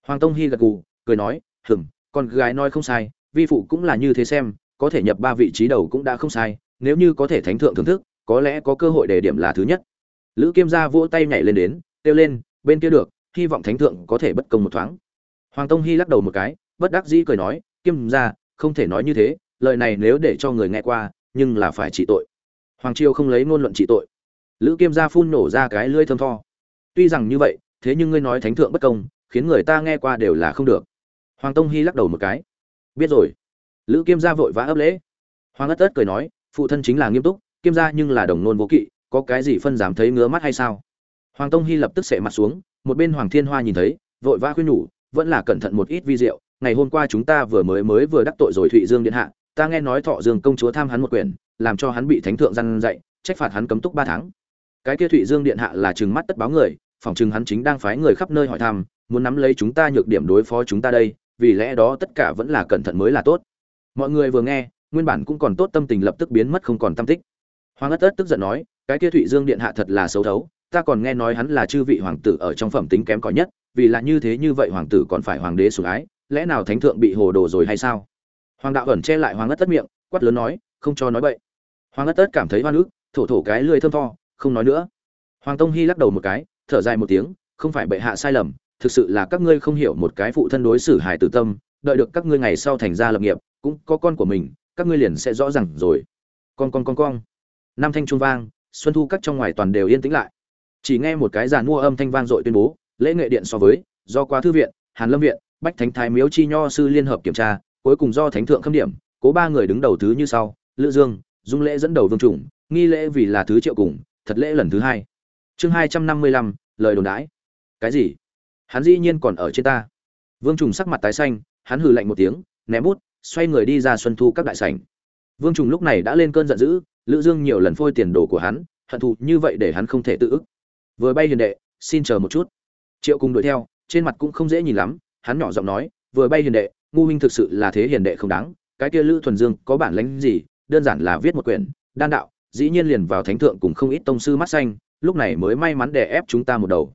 Hoàng tông hy gật gù, cười nói hừng con gái nói không sai, vi phụ cũng là như thế xem, có thể nhập ba vị trí đầu cũng đã không sai, nếu như có thể thánh thượng thưởng thức, có lẽ có cơ hội đề điểm là thứ nhất. Lữ kiêm gia vỗ tay nhảy lên đến, kêu lên, bên kia được, hy vọng thánh thượng có thể bất công một thoáng. Hoàng tông hy lắc đầu một cái, bất đắc dĩ cười nói, kiêm gia, không thể nói như thế, lời này nếu để cho người nghe qua, nhưng là phải trị tội. Hoàng triều không lấy ngôn luận trị tội. Lữ kiêm gia phun nổ ra cái lưỡi thơm tho. Tuy rằng như vậy thế nhưng ngươi nói thánh thượng bất công, khiến người ta nghe qua đều là không được. Hoàng tông hy lắc đầu một cái. Biết rồi. Lữ kiêm gia vội vã ấp lễ. Hoàng ất ất cười nói, phụ thân chính là nghiêm túc, kiêm gia nhưng là đồng nôn vô kỵ, có cái gì phân giảm thấy ngứa mắt hay sao? Hoàng tông hy lập tức sệ mặt xuống, một bên hoàng thiên hoa nhìn thấy, vội vã khuyên nhủ, vẫn là cẩn thận một ít vi diệu, ngày hôm qua chúng ta vừa mới mới vừa đắc tội rồi thụy dương điện hạ, ta nghe nói thọ dương công chúa tham hắn một quyền làm cho hắn bị thánh thượng răn dạy, trách phạt hắn cấm túc ba tháng. Cái kia thụy dương điện hạ là trừng mắt tất báo người phỏng chừng hắn chính đang phái người khắp nơi hỏi thăm, muốn nắm lấy chúng ta nhược điểm đối phó chúng ta đây, vì lẽ đó tất cả vẫn là cẩn thận mới là tốt. Mọi người vừa nghe, nguyên bản cũng còn tốt tâm tình lập tức biến mất không còn tâm tích. Hoàng ất ất tức giận nói, cái kia thụy dương điện hạ thật là xấu thấu, ta còn nghe nói hắn là chư vị hoàng tử ở trong phẩm tính kém cỏi nhất, vì là như thế như vậy hoàng tử còn phải hoàng đế sủng ái, lẽ nào thánh thượng bị hồ đồ rồi hay sao? Hoàng đạo ẩn che lại hoàng ất tất miệng, quát lớn nói, không cho nói bậy. Hoàng ất tất cảm thấy hoa nước thổ thổ cái lưỡi thơm tho, không nói nữa. Hoàng tông hy lắc đầu một cái thở dài một tiếng, không phải bệ hạ sai lầm, thực sự là các ngươi không hiểu một cái phụ thân đối xử hài tử tâm, đợi được các ngươi ngày sau thành ra lập nghiệp, cũng có con của mình, các ngươi liền sẽ rõ ràng rồi. Con con con con. Năm thanh trung vang, xuân thu các trong ngoài toàn đều yên tĩnh lại. Chỉ nghe một cái giàn mua âm thanh vang dội tuyên bố, lễ nghệ điện so với, do qua thư viện, hàn lâm viện, bách thánh thái miếu chi nho sư liên hợp kiểm tra, cuối cùng do thánh thượng khâm điểm, cố ba người đứng đầu thứ như sau, lữ dương, dung lễ dẫn đầu vương chủng nghi lễ vì là thứ triệu cùng, thật lễ lần thứ hai chương hai trăm năm mươi lăm, lời đồn đãi. Cái gì? Hắn dĩ nhiên còn ở trên ta. Vương trùng sắc mặt tái xanh, hắn hừ lạnh một tiếng, ném bút, xoay người đi ra xuân thu các đại sảnh. Vương trùng lúc này đã lên cơn giận dữ, lữ dương nhiều lần phôi tiền đồ của hắn, hận thù như vậy để hắn không thể tự ức. Vừa bay hiền đệ, xin chờ một chút. Triệu cùng đuổi theo, trên mặt cũng không dễ nhìn lắm, hắn nhỏ giọng nói, vừa bay hiền đệ, ngu minh thực sự là thế hiền đệ không đáng, cái kia lữ thuần dương có bản lĩnh gì, đơn giản là viết một quyển, đan đạo, dĩ nhiên liền vào thánh thượng cùng không ít tông sư mắt xanh lúc này mới may mắn đè ép chúng ta một đầu.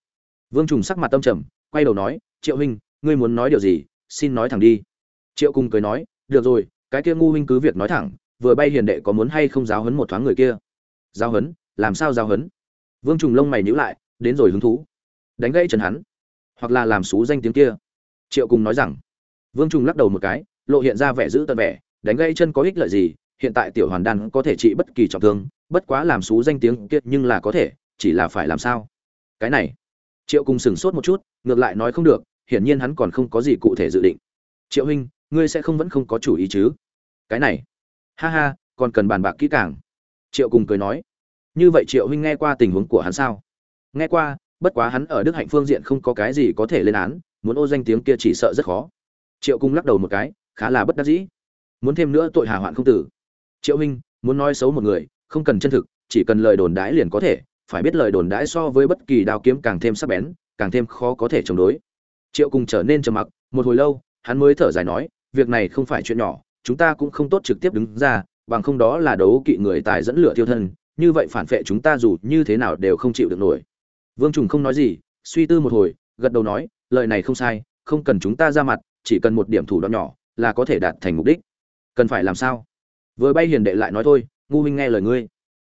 Vương trùng sắc mặt tâm trầm, quay đầu nói, triệu huynh, ngươi muốn nói điều gì? Xin nói thẳng đi. Triệu cùng cười nói, được rồi, cái kia ngu huynh cứ việc nói thẳng, vừa bay hiền đệ có muốn hay không giáo hấn một thoáng người kia? Giáo hấn làm sao giáo hấn vương trùng lông mày nhíu lại, đến rồi hứng thú. Đánh gãy trần hắn. Hoặc là làm xú danh tiếng kia. Triệu cùng nói rằng. Vương trùng lắc đầu một cái, lộ hiện ra vẻ giữ tận vẻ, đánh gãy chân có ích lợi gì? Hiện tại tiểu hoàn đan có thể trị bất kỳ trọng thương, bất quá làm xú danh tiếng kia nhưng là có thể chỉ là phải làm sao? Cái này, triệu cùng sửng sốt một chút, ngược lại nói không được, hiển nhiên hắn còn không có gì cụ thể dự định. Triệu huynh, ngươi sẽ không vẫn không có chủ ý chứ? Cái này, ha ha, còn cần bàn bạc kỹ càng. Triệu cùng cười nói, như vậy triệu huynh nghe qua tình huống của hắn sao? Nghe qua, bất quá hắn ở đức hạnh phương diện không có cái gì có thể lên án, muốn ô danh tiếng kia chỉ sợ rất khó. Triệu cung lắc đầu một cái, khá là bất đắc dĩ. Muốn thêm nữa tội hà hoạn không tử. Triệu huynh, muốn nói xấu một người, không cần chân thực, chỉ cần lời đồn đãi liền có thể phải biết lời đồn đãi so với bất kỳ đao kiếm càng thêm sắc bén, càng thêm khó có thể chống đối. Triệu cùng trở nên trầm mặc, một hồi lâu, hắn mới thở dài nói, việc này không phải chuyện nhỏ, chúng ta cũng không tốt trực tiếp đứng ra, bằng không đó là đấu kỵ người tài dẫn lửa tiêu thân, như vậy phản vệ chúng ta dù như thế nào đều không chịu được nổi. Vương trùng không nói gì, suy tư một hồi, gật đầu nói, lời này không sai, không cần chúng ta ra mặt, chỉ cần một điểm thủ đoạn nhỏ là có thể đạt thành mục đích. Cần phải làm sao? Vừa bay hiền đệ lại nói, thôi, ngu minh nghe lời ngươi.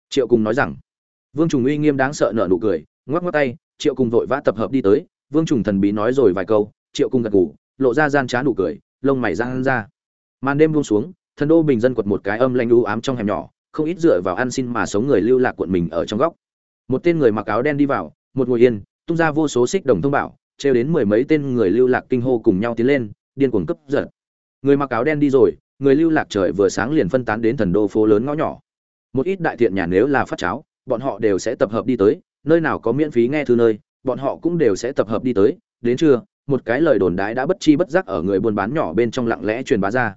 Triệu cùng nói rằng vương trùng uy nghiêm đáng sợ nở nụ cười, ngoắc ngoắc tay, triệu cùng vội vã tập hợp đi tới. Vương trùng thần bí nói rồi vài câu, triệu cùng gật gù, lộ ra gian trá nụ cười, lông mày giang ra. Màn đêm buông xuống, thần đô bình dân quật một cái âm lanh u ám trong hẻm nhỏ, không ít dựa vào ăn xin mà sống người lưu lạc quận mình ở trong góc. Một tên người mặc áo đen đi vào, một ngồi yên, tung ra vô số xích đồng thông bảo, trêu đến mười mấy tên người lưu lạc kinh hô cùng nhau tiến lên, điên cuồng cấp giật. Người mặc áo đen đi rồi, người lưu lạc trời vừa sáng liền phân tán đến thần đô phố lớn ngõ nhỏ. Một ít đại thiện nhà nếu là phát cháo bọn họ đều sẽ tập hợp đi tới, nơi nào có miễn phí nghe thư nơi, bọn họ cũng đều sẽ tập hợp đi tới. Đến trưa, một cái lời đồn đái đã bất chi bất giác ở người buôn bán nhỏ bên trong lặng lẽ truyền bá ra.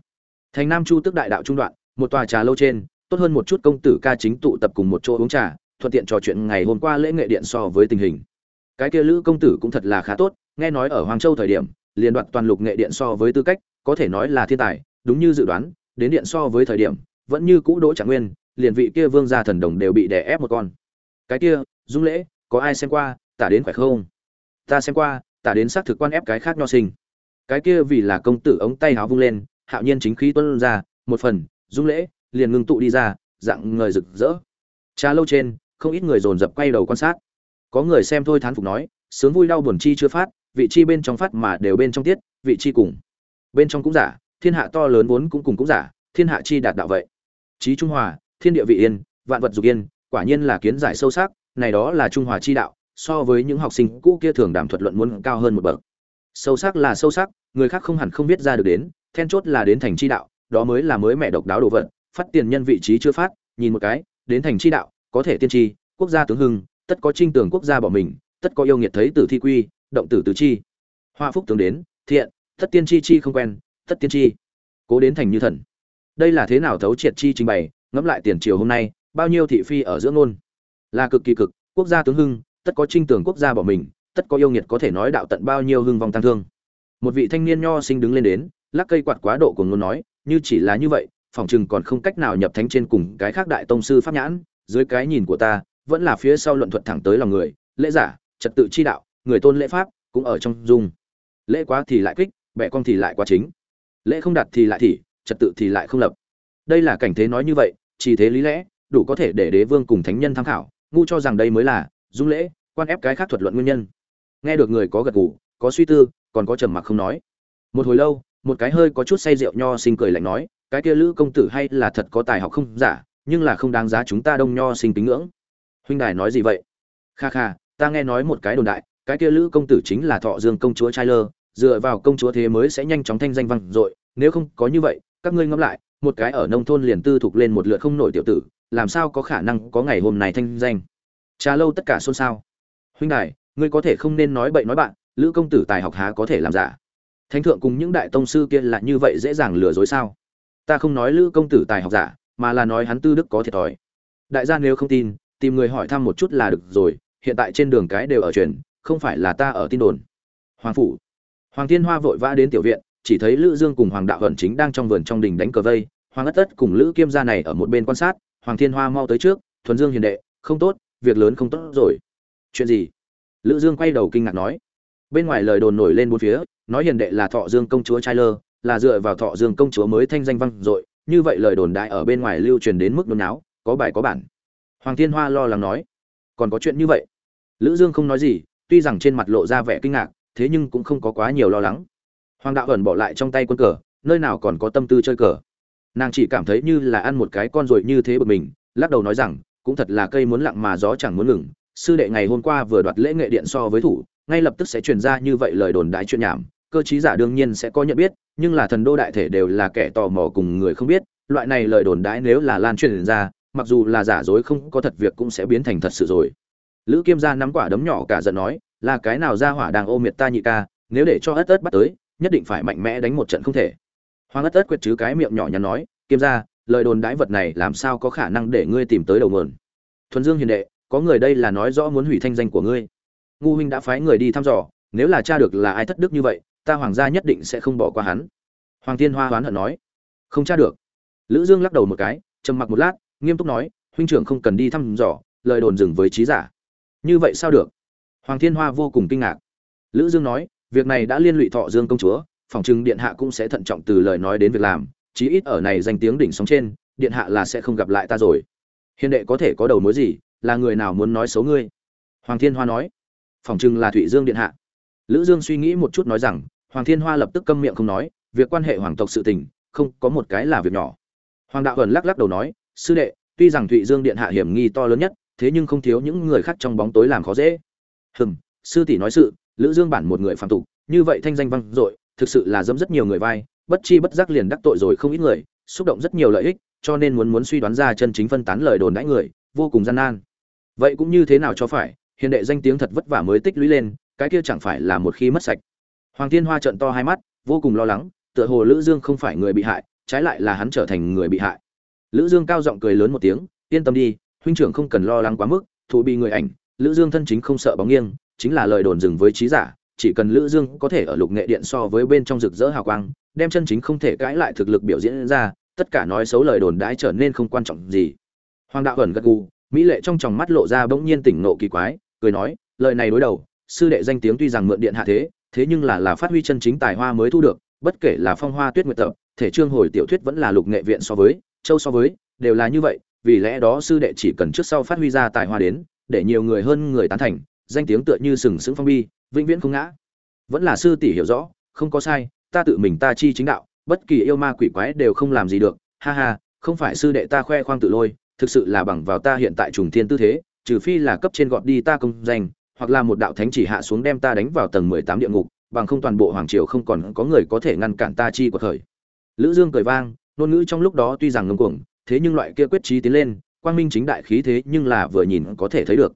Thành nam chu tức đại đạo trung đoạn, một tòa trà lâu trên, tốt hơn một chút công tử ca chính tụ tập cùng một chỗ uống trà, thuận tiện trò chuyện ngày hôm qua lễ nghệ điện so với tình hình. Cái kia lữ công tử cũng thật là khá tốt, nghe nói ở hoàng châu thời điểm, liền đoạt toàn lục nghệ điện so với tư cách, có thể nói là thiên tài, đúng như dự đoán, đến điện so với thời điểm, vẫn như cũ đỗ trạng nguyên liền vị kia vương gia thần đồng đều bị đè ép một con. Cái kia, dung lễ, có ai xem qua, tả đến phải không? Ta xem qua, tả đến xác thực quan ép cái khác nho sinh. Cái kia vì là công tử ống tay háo vung lên, hạo nhiên chính khí tuân ra, một phần, dung lễ, liền ngưng tụ đi ra, dạng người rực rỡ. Trà lâu trên, không ít người dồn dập quay đầu quan sát. Có người xem thôi thán phục nói, sướng vui đau buồn chi chưa phát, vị chi bên trong phát mà đều bên trong tiết, vị chi cùng. Bên trong cũng giả, thiên hạ to lớn vốn cũng cùng cũng giả, thiên hạ chi đạt đạo vậy. Trí trung hòa thiên địa vị yên, vạn vật dục yên, quả nhiên là kiến giải sâu sắc, này đó là trung hòa chi đạo, so với những học sinh cũ kia thường đàm thuật luận muốn cao hơn một bậc. Sâu sắc là sâu sắc, người khác không hẳn không biết ra được đến, then chốt là đến thành chi đạo, đó mới là mới mẹ độc đáo đồ vật, phát tiền nhân vị trí chưa phát, nhìn một cái, đến thành chi đạo, có thể tiên tri, quốc gia tướng hưng, tất có trinh tường quốc gia bỏ mình, tất có yêu nghiệt thấy tử thi quy, động tử tử chi. Hoa phúc tướng đến, thiện tất tiên chi chi không quen tất tiên chi cố đến thành như thần. Đây là thế nào thấu triệt chi trình bày ngẫm lại tiền triều hôm nay, bao nhiêu thị phi ở giữa ngôn. Là cực kỳ cực, quốc gia tướng hưng, tất có trinh tường quốc gia bỏ mình, tất có yêu nghiệt có thể nói đạo tận bao nhiêu hưng vong tăng thương. Một vị thanh niên nho sinh đứng lên đến, lắc cây quạt quá độ của ngôn nói, như chỉ là như vậy, phòng chừng còn không cách nào nhập thánh trên cùng cái khác đại tông sư pháp nhãn, dưới cái nhìn của ta, vẫn là phía sau luận thuật thẳng tới lòng người, lễ giả, trật tự chi đạo, người tôn lễ pháp, cũng ở trong dung. Lễ quá thì lại kích, bẻ con thì lại quá chính. Lễ không đặt thì lại thì, trật tự thì lại không lập đây là cảnh thế nói như vậy, chỉ thế lý lẽ, đủ có thể để đế vương cùng thánh nhân tham khảo, ngu cho rằng đây mới là dung lễ, quan ép cái khác thuật luận nguyên nhân. Nghe được người có gật gù, có suy tư, còn có trầm mặc không nói. Một hồi lâu, một cái hơi có chút say rượu nho sinh cười lạnh nói, cái kia lữ công tử hay là thật có tài học không? Giả nhưng là không đáng giá chúng ta đông nho sinh kính ngưỡng. Huynh đài nói gì vậy? Kha kha, ta nghe nói một cái đồn đại, cái kia lữ công tử chính là thọ dương công chúa trai lơ, dựa vào công chúa thế mới sẽ nhanh chóng thanh danh vang dội, nếu không có như vậy, các ngươi ngẫm lại một cái ở nông thôn liền tư thục lên một lượt không nổi tiểu tử, làm sao có khả năng có ngày hôm này thanh danh? Trà lâu tất cả xôn xao. Huynh đài, ngươi có thể không nên nói bậy nói bạn, lữ công tử tài học há có thể làm giả? Thánh thượng cùng những đại tông sư kia là như vậy dễ dàng lừa dối sao? Ta không nói lữ công tử tài học giả, mà là nói hắn tư đức có thiệt thòi. Đại gia nếu không tin, tìm người hỏi thăm một chút là được rồi, hiện tại trên đường cái đều ở truyền, không phải là ta ở tin đồn. Hoàng phủ. Hoàng thiên hoa vội vã đến tiểu viện chỉ thấy lữ dương cùng hoàng đạo hận chính đang trong vườn trong đình đánh cờ vây, hoàng ất tất cùng lữ kiêm gia này ở một bên quan sát, hoàng thiên hoa mau tới trước, thuần dương hiền đệ, không tốt, việc lớn không tốt rồi. Chuyện gì? Lữ dương quay đầu kinh ngạc nói. Bên ngoài lời đồn nổi lên bốn phía, nói hiền đệ là thọ dương công chúa trai lơ, là dựa vào thọ dương công chúa mới thanh danh vang dội, như vậy lời đồn đại ở bên ngoài lưu truyền đến mức nôn náo, có bài có bản. Hoàng thiên hoa lo lắng nói. Còn có chuyện như vậy? Lữ dương không nói gì, tuy rằng trên mặt lộ ra vẻ kinh ngạc, thế nhưng cũng không có quá nhiều lo lắng hoàng đạo ẩn bỏ lại trong tay quân cờ, nơi nào còn có tâm tư chơi cờ. Nàng chỉ cảm thấy như là ăn một cái con ruồi như thế bực mình, lắc đầu nói rằng, cũng thật là cây muốn lặng mà gió chẳng muốn ngừng, sư đệ ngày hôm qua vừa đoạt lễ nghệ điện so với thủ, ngay lập tức sẽ truyền ra như vậy lời đồn đại chuyện nhảm. Cơ chí giả đương nhiên sẽ có nhận biết, nhưng là thần đô đại thể đều là kẻ tò mò cùng người không biết, loại này lời đồn đãi nếu là lan truyền ra, mặc dù là giả dối không có thật việc cũng sẽ biến thành thật sự rồi. Lữ kiêm gia nắm quả đấm nhỏ cả giận nói, là cái nào ra hỏa đang ô miệt ta nhị ca, nếu để cho ất ất bắt tới nhất định phải mạnh mẽ đánh một trận không thể. Hoàng ất ất quyết chứ cái miệng nhỏ nhắn nói kiêm gia lời đồn đãi vật này làm sao có khả năng để ngươi tìm tới đầu nguồn? Thuần dương hiền đệ, có người đây là nói rõ muốn hủy thanh danh của ngươi. Ngu huynh đã phái người đi thăm dò, nếu là cha được là ai thất đức như vậy, ta hoàng gia nhất định sẽ không bỏ qua hắn. Hoàng thiên hoa hoán hận nói, không tra được. Lữ dương lắc đầu một cái, trầm mặc một lát, nghiêm túc nói, huynh trưởng không cần đi thăm dò, lời đồn dừng với trí giả. Như vậy sao được? Hoàng thiên hoa vô cùng kinh ngạc. Lữ dương nói việc này đã liên lụy thọ dương công chúa, phòng chừng điện hạ cũng sẽ thận trọng từ lời nói đến việc làm, chí ít ở này danh tiếng đỉnh sóng trên, điện hạ là sẽ không gặp lại ta rồi. Hiền đệ có thể có đầu mối gì, là người nào muốn nói xấu ngươi? Hoàng thiên hoa nói. Phòng chừng là thụy dương điện hạ. Lữ dương suy nghĩ một chút nói rằng, hoàng thiên hoa lập tức câm miệng không nói, việc quan hệ hoàng tộc sự tình, không có một cái là việc nhỏ. Hoàng đạo ẩn lắc lắc đầu nói, sư đệ, tuy rằng thụy dương điện hạ hiểm nghi to lớn nhất, thế nhưng không thiếu những người khác trong bóng tối làm khó dễ. Hừm, sư tỷ nói sự lữ dương bản một người phạm tục, như vậy thanh danh vang dội, thực sự là dẫm rất nhiều người vai, bất chi bất giác liền đắc tội rồi không ít người, xúc động rất nhiều lợi ích, cho nên muốn muốn suy đoán ra chân chính phân tán lời đồn đãi người, vô cùng gian nan. Vậy cũng như thế nào cho phải, hiền đệ danh tiếng thật vất vả mới tích lũy lên, cái kia chẳng phải là một khi mất sạch. Hoàng thiên hoa trợn to hai mắt, vô cùng lo lắng, tựa hồ lữ dương không phải người bị hại, trái lại là hắn trở thành người bị hại. Lữ dương cao giọng cười lớn một tiếng, yên tâm đi, huynh trưởng không cần lo lắng quá mức thụ bị người ảnh, lữ dương thân chính không sợ bóng nghiêng chính là lời đồn dừng với trí giả, chỉ cần lữ dương có thể ở lục nghệ điện so với bên trong rực rỡ hào quang, đem chân chính không thể cãi lại thực lực biểu diễn ra, tất cả nói xấu lời đồn đãi trở nên không quan trọng gì. Hoàng đạo ẩn gật gù, mỹ lệ trong tròng mắt lộ ra bỗng nhiên tỉnh nộ kỳ quái, cười nói, lời này đối đầu, sư đệ danh tiếng tuy rằng mượn điện hạ thế thế nhưng là là phát huy chân chính tài hoa mới thu được, bất kể là phong hoa tuyết nguyệt tập, thể trương hồi tiểu thuyết vẫn là lục nghệ viện so với, châu so với, đều là như vậy, vì lẽ đó sư đệ chỉ cần trước sau phát huy ra tài hoa đến, để nhiều người hơn người tán thành danh tiếng tựa như sừng sững phong bi, vĩnh viễn không ngã. Vẫn là sư tỷ hiểu rõ, không có sai, ta tự mình ta chi chính đạo, bất kỳ yêu ma quỷ quái đều không làm gì được. Ha ha, không phải sư đệ ta khoe khoang tự lôi, thực sự là bằng vào ta hiện tại trùng thiên tư thế, trừ phi là cấp trên gọt đi ta công danh, hoặc là một đạo thánh chỉ hạ xuống đem ta đánh vào tầng mười tám địa ngục, bằng không toàn bộ hoàng triều không còn có người có thể ngăn cản ta chi của thời. Lữ dương cười vang, ngôn ngữ trong lúc đó tuy rằng ngông cuồng, thế nhưng loại kia quyết trí tiến lên, quang minh chính đại khí thế nhưng là vừa nhìn có thể thấy được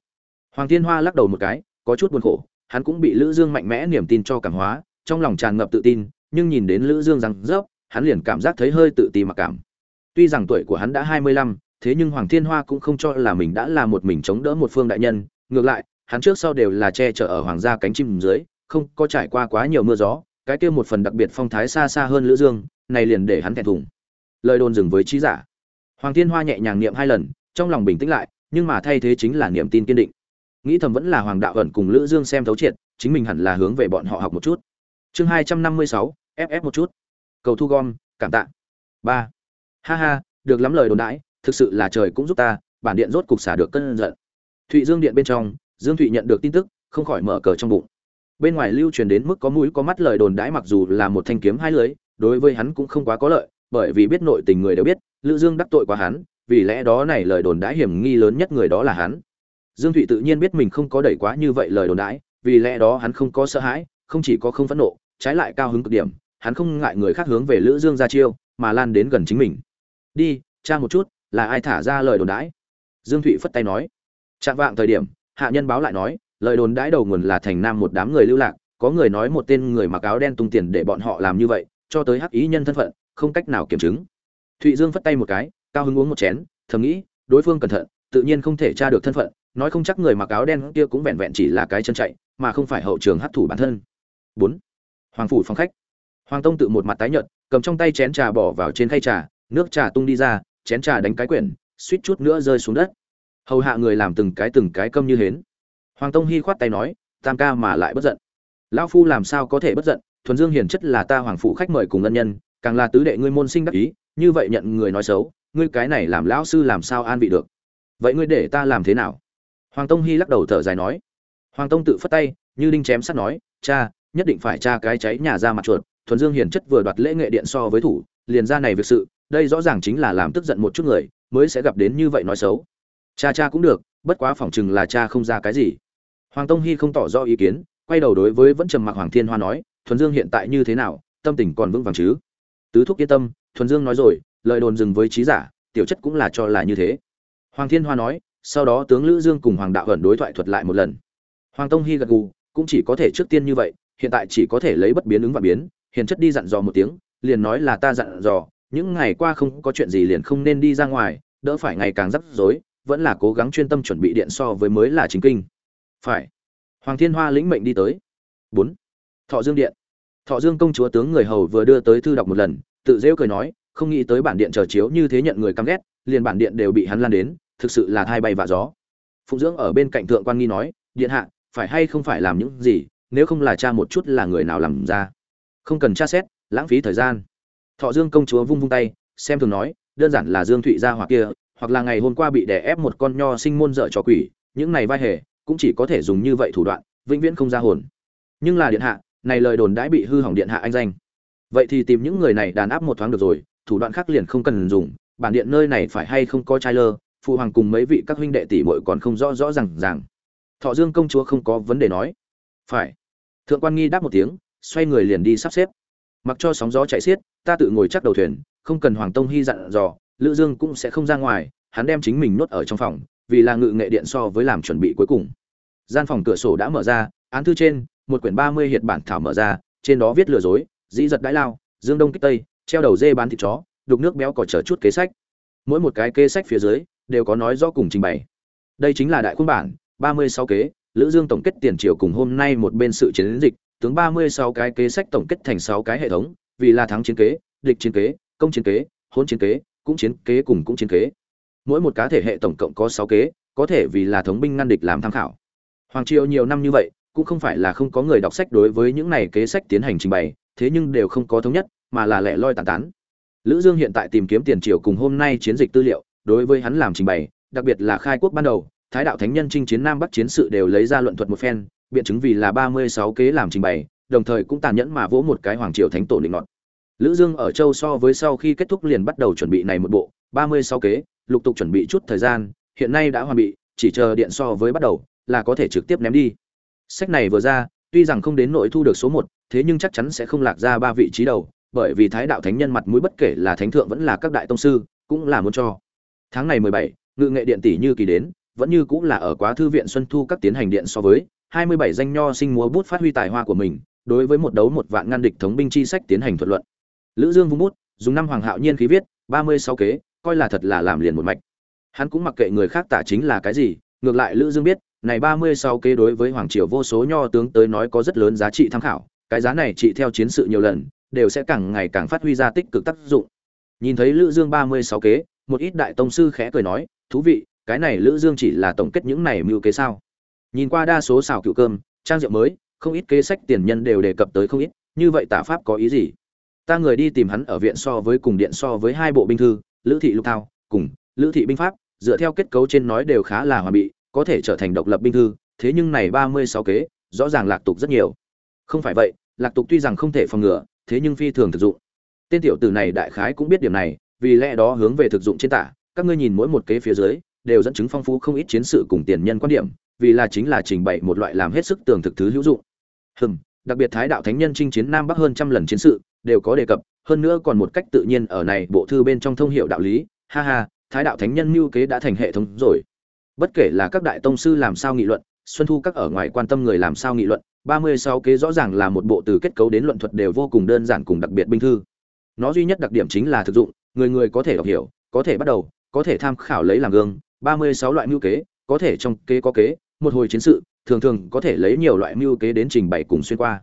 hoàng thiên hoa lắc đầu một cái có chút buồn khổ hắn cũng bị lữ dương mạnh mẽ niềm tin cho cảm hóa trong lòng tràn ngập tự tin nhưng nhìn đến lữ dương rằng rớp hắn liền cảm giác thấy hơi tự ti mặc cảm. Tuy rằng tuổi của hắn đã 25, thế nhưng hoàng thiên hoa cũng không cho là mình đã là một mình chống đỡ một phương đại nhân ngược lại hắn trước sau đều là che chở ở hoàng gia cánh chim dưới không có trải qua quá nhiều mưa gió cái kia một phần đặc biệt phong thái xa xa hơn lữ dương này liền để hắn thẹn thùng. Lời đồn dừng với trí giả. Hoàng thiên hoa nhẹ nhàng niệm hai lần trong lòng bình tĩnh lại nhưng mà thay thế chính là niềm tin kiên định nghĩ thầm vẫn là hoàng đạo ẩn cùng lữ dương xem thấu triệt, chính mình hẳn là hướng về bọn họ học một chút. Chương hai trăm năm mươi sáu ff một chút. Cầu thu gom, cảm tạ. Ba. Ha ha, được lắm lời đồn đãi, thực sự là trời cũng giúp ta, bản điện rốt cục xả được cơn giận. Thụy dương điện bên trong, dương thụy nhận được tin tức, không khỏi mở cờ trong bụng. Bên ngoài lưu truyền đến mức có mũi có mắt lời đồn đãi mặc dù là một thanh kiếm hai lưới, đối với hắn cũng không quá có lợi, bởi vì biết nội tình người đều biết, lữ dương đắc tội quá hắn, vì lẽ đó này lời đồn đãi hiểm nghi lớn nhất người đó là hắn dương thụy tự nhiên biết mình không có đẩy quá như vậy lời đồn đãi, vì lẽ đó hắn không có sợ hãi, không chỉ có không phẫn nộ, trái lại cao hứng cực điểm, hắn không ngại người khác hướng về lữ dương ra chiêu, mà lan đến gần chính mình. Đi, tra một chút, là ai thả ra lời đồn đãi? Dương thụy phất tay nói. Trạng vạng thời điểm, hạ nhân báo lại nói, lời đồn đãi đầu nguồn là thành nam một đám người lưu lạc, có người nói một tên người mặc áo đen tung tiền để bọn họ làm như vậy, cho tới hắc ý nhân thân phận, không cách nào kiểm chứng. Thụy dương phất tay một cái, cao hứng uống một chén, thầm nghĩ, đối phương cẩn thận, tự nhiên không thể tra được thân phận nói không chắc người mặc áo đen kia cũng vẹn vẹn chỉ là cái chân chạy, mà không phải hậu trường hấp thủ bản thân. Bốn, hoàng phủ phòng khách. Hoàng tông tự một mặt tái nhợt, cầm trong tay chén trà bỏ vào trên khay trà, nước trà tung đi ra, chén trà đánh cái quyển, suýt chút nữa rơi xuống đất. Hầu hạ người làm từng cái từng cái câm như hến. Hoàng tông hy khoát tay nói, tam ca mà lại bất giận. Lão phu làm sao có thể bất giận? Thuần dương hiển chất là ta hoàng phụ khách mời cùng ân nhân, càng là tứ đệ ngươi môn sinh đắc ý, như vậy nhận người nói xấu, ngươi cái này làm lão sư làm sao an vị được? Vậy ngươi để ta làm thế nào? Hoàng tông hy lắc đầu thở dài nói. Hoàng tông tự phất tay, như đinh chém sắt nói, cha, nhất định phải cha cái cháy nhà ra mặt chuột, thuần dương Hiền chất vừa đoạt lễ nghệ điện so với thủ, liền ra này việc sự, đây rõ ràng chính là làm tức giận một chút người, mới sẽ gặp đến như vậy nói xấu. Cha cha cũng được, bất quá phỏng chừng là cha không ra cái gì. Hoàng tông hy không tỏ rõ ý kiến, quay đầu đối với vẫn trầm mặc hoàng thiên hoa nói, thuần dương hiện tại như thế nào, tâm tình còn vững vàng chứ? Tứ thúc yên tâm, thuần dương nói rồi, lời đồn dừng với trí giả, tiểu chất cũng là cho là như thế. Hoàng thiên hoa nói sau đó tướng lữ dương cùng hoàng đạo hẩn đối thoại thuật lại một lần. Hoàng tông hy gật gù, cũng chỉ có thể trước tiên như vậy, hiện tại chỉ có thể lấy bất biến ứng và biến, hiền chất đi dặn dò một tiếng, liền nói là ta dặn dò, những ngày qua không có chuyện gì liền không nên đi ra ngoài, đỡ phải ngày càng rắc rối, vẫn là cố gắng chuyên tâm chuẩn bị điện so với mới là chính kinh. Phải. Hoàng thiên hoa lĩnh mệnh đi tới. Bốn. Thọ dương điện. Thọ dương công chúa tướng người hầu vừa đưa tới thư đọc một lần, tự rêu cười nói, không nghĩ tới bản điện chờ chiếu như thế nhận người căm ghét, liền bản điện đều bị hắn lan đến thực sự là thai bay vạ gió. Phụng dưỡng ở bên cạnh thượng quan nghi nói, điện hạ, phải hay không phải làm những gì, nếu không là cha một chút là người nào làm ra? Không cần tra xét, lãng phí thời gian. Thọ dương công chúa vung vung tay, xem thường nói, đơn giản là dương thụy gia hoặc kia, hoặc là ngày hôm qua bị đè ép một con nho sinh môn dợ cho quỷ, những này vai hề, cũng chỉ có thể dùng như vậy thủ đoạn, vĩnh viễn không ra hồn. Nhưng là điện hạ, này lời đồn đãi bị hư hỏng điện hạ anh danh. Vậy thì tìm những người này đàn áp một thoáng được rồi, thủ đoạn khác liền không cần dùng, bản điện nơi này phải hay không có trai lơ phụ hoàng cùng mấy vị các huynh đệ tỷ muội còn không rõ rõ ràng ràng. Thọ dương công chúa không có vấn đề nói. Phải. Thượng quan nghi đáp một tiếng, xoay người liền đi sắp xếp. Mặc cho sóng gió chạy xiết, ta tự ngồi chắc đầu thuyền, không cần hoàng tông hy dặn dò, lữ dương cũng sẽ không ra ngoài, hắn đem chính mình nuốt ở trong phòng, vì là ngự nghệ điện so với làm chuẩn bị cuối cùng. Gian phòng cửa sổ đã mở ra, án thư trên, một quyển ba mươi hiệt bản thảo mở ra, trên đó viết lừa dối, dĩ giật đãi lao, dương đông kích tây, treo đầu dê bán thịt chó, đục nước béo cỏ chờ chút kế sách. Mỗi một cái kế sách phía dưới đều có nói rõ cùng trình bày. Đây chính là đại khuôn bản, ba mươi sáu kế, lữ dương tổng kết tiền triều cùng hôm nay một bên sự chiến dịch, tướng ba mươi sáu cái kế sách tổng kết thành sáu cái hệ thống, vì là thắng chiến kế, địch chiến kế, công chiến kế hôn chiến kế, cũng chiến kế cùng cũng chiến kế. Mỗi một cá thể hệ tổng cộng có sáu kế, có thể vì là thống binh ngăn địch làm tham khảo. Hoàng triều nhiều năm như vậy, cũng không phải là không có người đọc sách đối với những này kế sách tiến hành trình bày, thế nhưng đều không có thống nhất, mà là lẻ loi tàn tán. Lữ dương hiện tại tìm kiếm tiền triều cùng hôm nay chiến dịch tư liệu đối với hắn làm trình bày, đặc biệt là khai quốc ban đầu, thái đạo thánh nhân chinh chiến nam bắc chiến sự đều lấy ra luận thuật một phen, biện chứng vì là 36 kế làm trình bày, đồng thời cũng tàn nhẫn mà vỗ một cái hoàng triều thánh tổ định nọt. Lữ dương ở châu so với sau khi kết thúc liền bắt đầu chuẩn bị này một bộ 36 kế, lục tục chuẩn bị chút thời gian, hiện nay đã hoàn bị, chỉ chờ điện so với bắt đầu, là có thể trực tiếp ném đi. Sách này vừa ra, tuy rằng không đến nội thu được số một, thế nhưng chắc chắn sẽ không lạc ra ba vị trí đầu, bởi vì thái đạo thánh nhân mặt mũi bất kể là thánh thượng vẫn là các đại tông sư, cũng là muốn cho tháng này mười bảy, ngự nghệ điện tỷ như kỳ đến, vẫn như cũng là ở quá thư viện xuân thu các tiến hành điện so với, hai mươi bảy danh nho sinh múa bút phát huy tài hoa của mình, đối với một đấu một vạn ngăn địch thống binh chi sách tiến hành thuận luận. Lữ dương vung bút, dùng năm hoàng hạo nhiên khí viết, ba mươi sáu kế, coi là thật là làm liền một mạch. Hắn cũng mặc kệ người khác tả chính là cái gì, ngược lại lữ dương biết, này ba mươi sáu kế đối với hoàng triều vô số nho tướng tới nói có rất lớn giá trị tham khảo, cái giá này trị theo chiến sự nhiều lần, đều sẽ càng ngày càng phát huy ra tích cực tác dụng. Nhìn thấy lữ dương ba mươi sáu kế một ít đại tông sư khẽ cười nói, thú vị, cái này lữ dương chỉ là tổng kết những này mưu kế sao? Nhìn qua đa số xào cựu cơm, trang rượu mới, không ít kế sách tiền nhân đều đề cập tới không ít, như vậy tả pháp có ý gì? Ta người đi tìm hắn ở viện so với cùng điện so với hai bộ binh thư, lữ thị lục thao, cùng lữ thị binh pháp, dựa theo kết cấu trên nói đều khá là hoàn bị, có thể trở thành độc lập binh thư, thế nhưng này ba mươi sáu kế, rõ ràng lạc tục rất nhiều. Không phải vậy, lạc tục tuy rằng không thể phòng ngừa, thế nhưng phi thường thực dụng. Tên tiểu tử này đại khái cũng biết điểm này vì lẽ đó hướng về thực dụng trên tả, các ngươi nhìn mỗi một kế phía dưới, đều dẫn chứng phong phú không ít chiến sự cùng tiền nhân quan điểm, vì là chính là trình bày một loại làm hết sức tường thực thứ hữu dụng. Hừm, đặc biệt thái đạo thánh nhân chinh chiến nam bắc hơn trăm lần chiến sự, đều có đề cập, hơn nữa còn một cách tự nhiên ở này bộ thư bên trong thông hiệu đạo lý. Ha ha, thái đạo thánh nhân mưu kế đã thành hệ thống rồi. Bất kể là các đại tông sư làm sao nghị luận, xuân thu các ở ngoài quan tâm người làm sao nghị luận, ba mươi sáu kế rõ ràng là một bộ từ kết cấu đến luận thuật đều vô cùng đơn giản cùng đặc biệt binh thư. Nó duy nhất đặc điểm chính là thực dụng người người có thể đọc hiểu, có thể bắt đầu, có thể tham khảo lấy làm gương, ba mươi sáu loại mưu kế, có thể trong kế có kế, một hồi chiến sự, thường thường có thể lấy nhiều loại mưu kế đến trình bày cùng xuyên qua.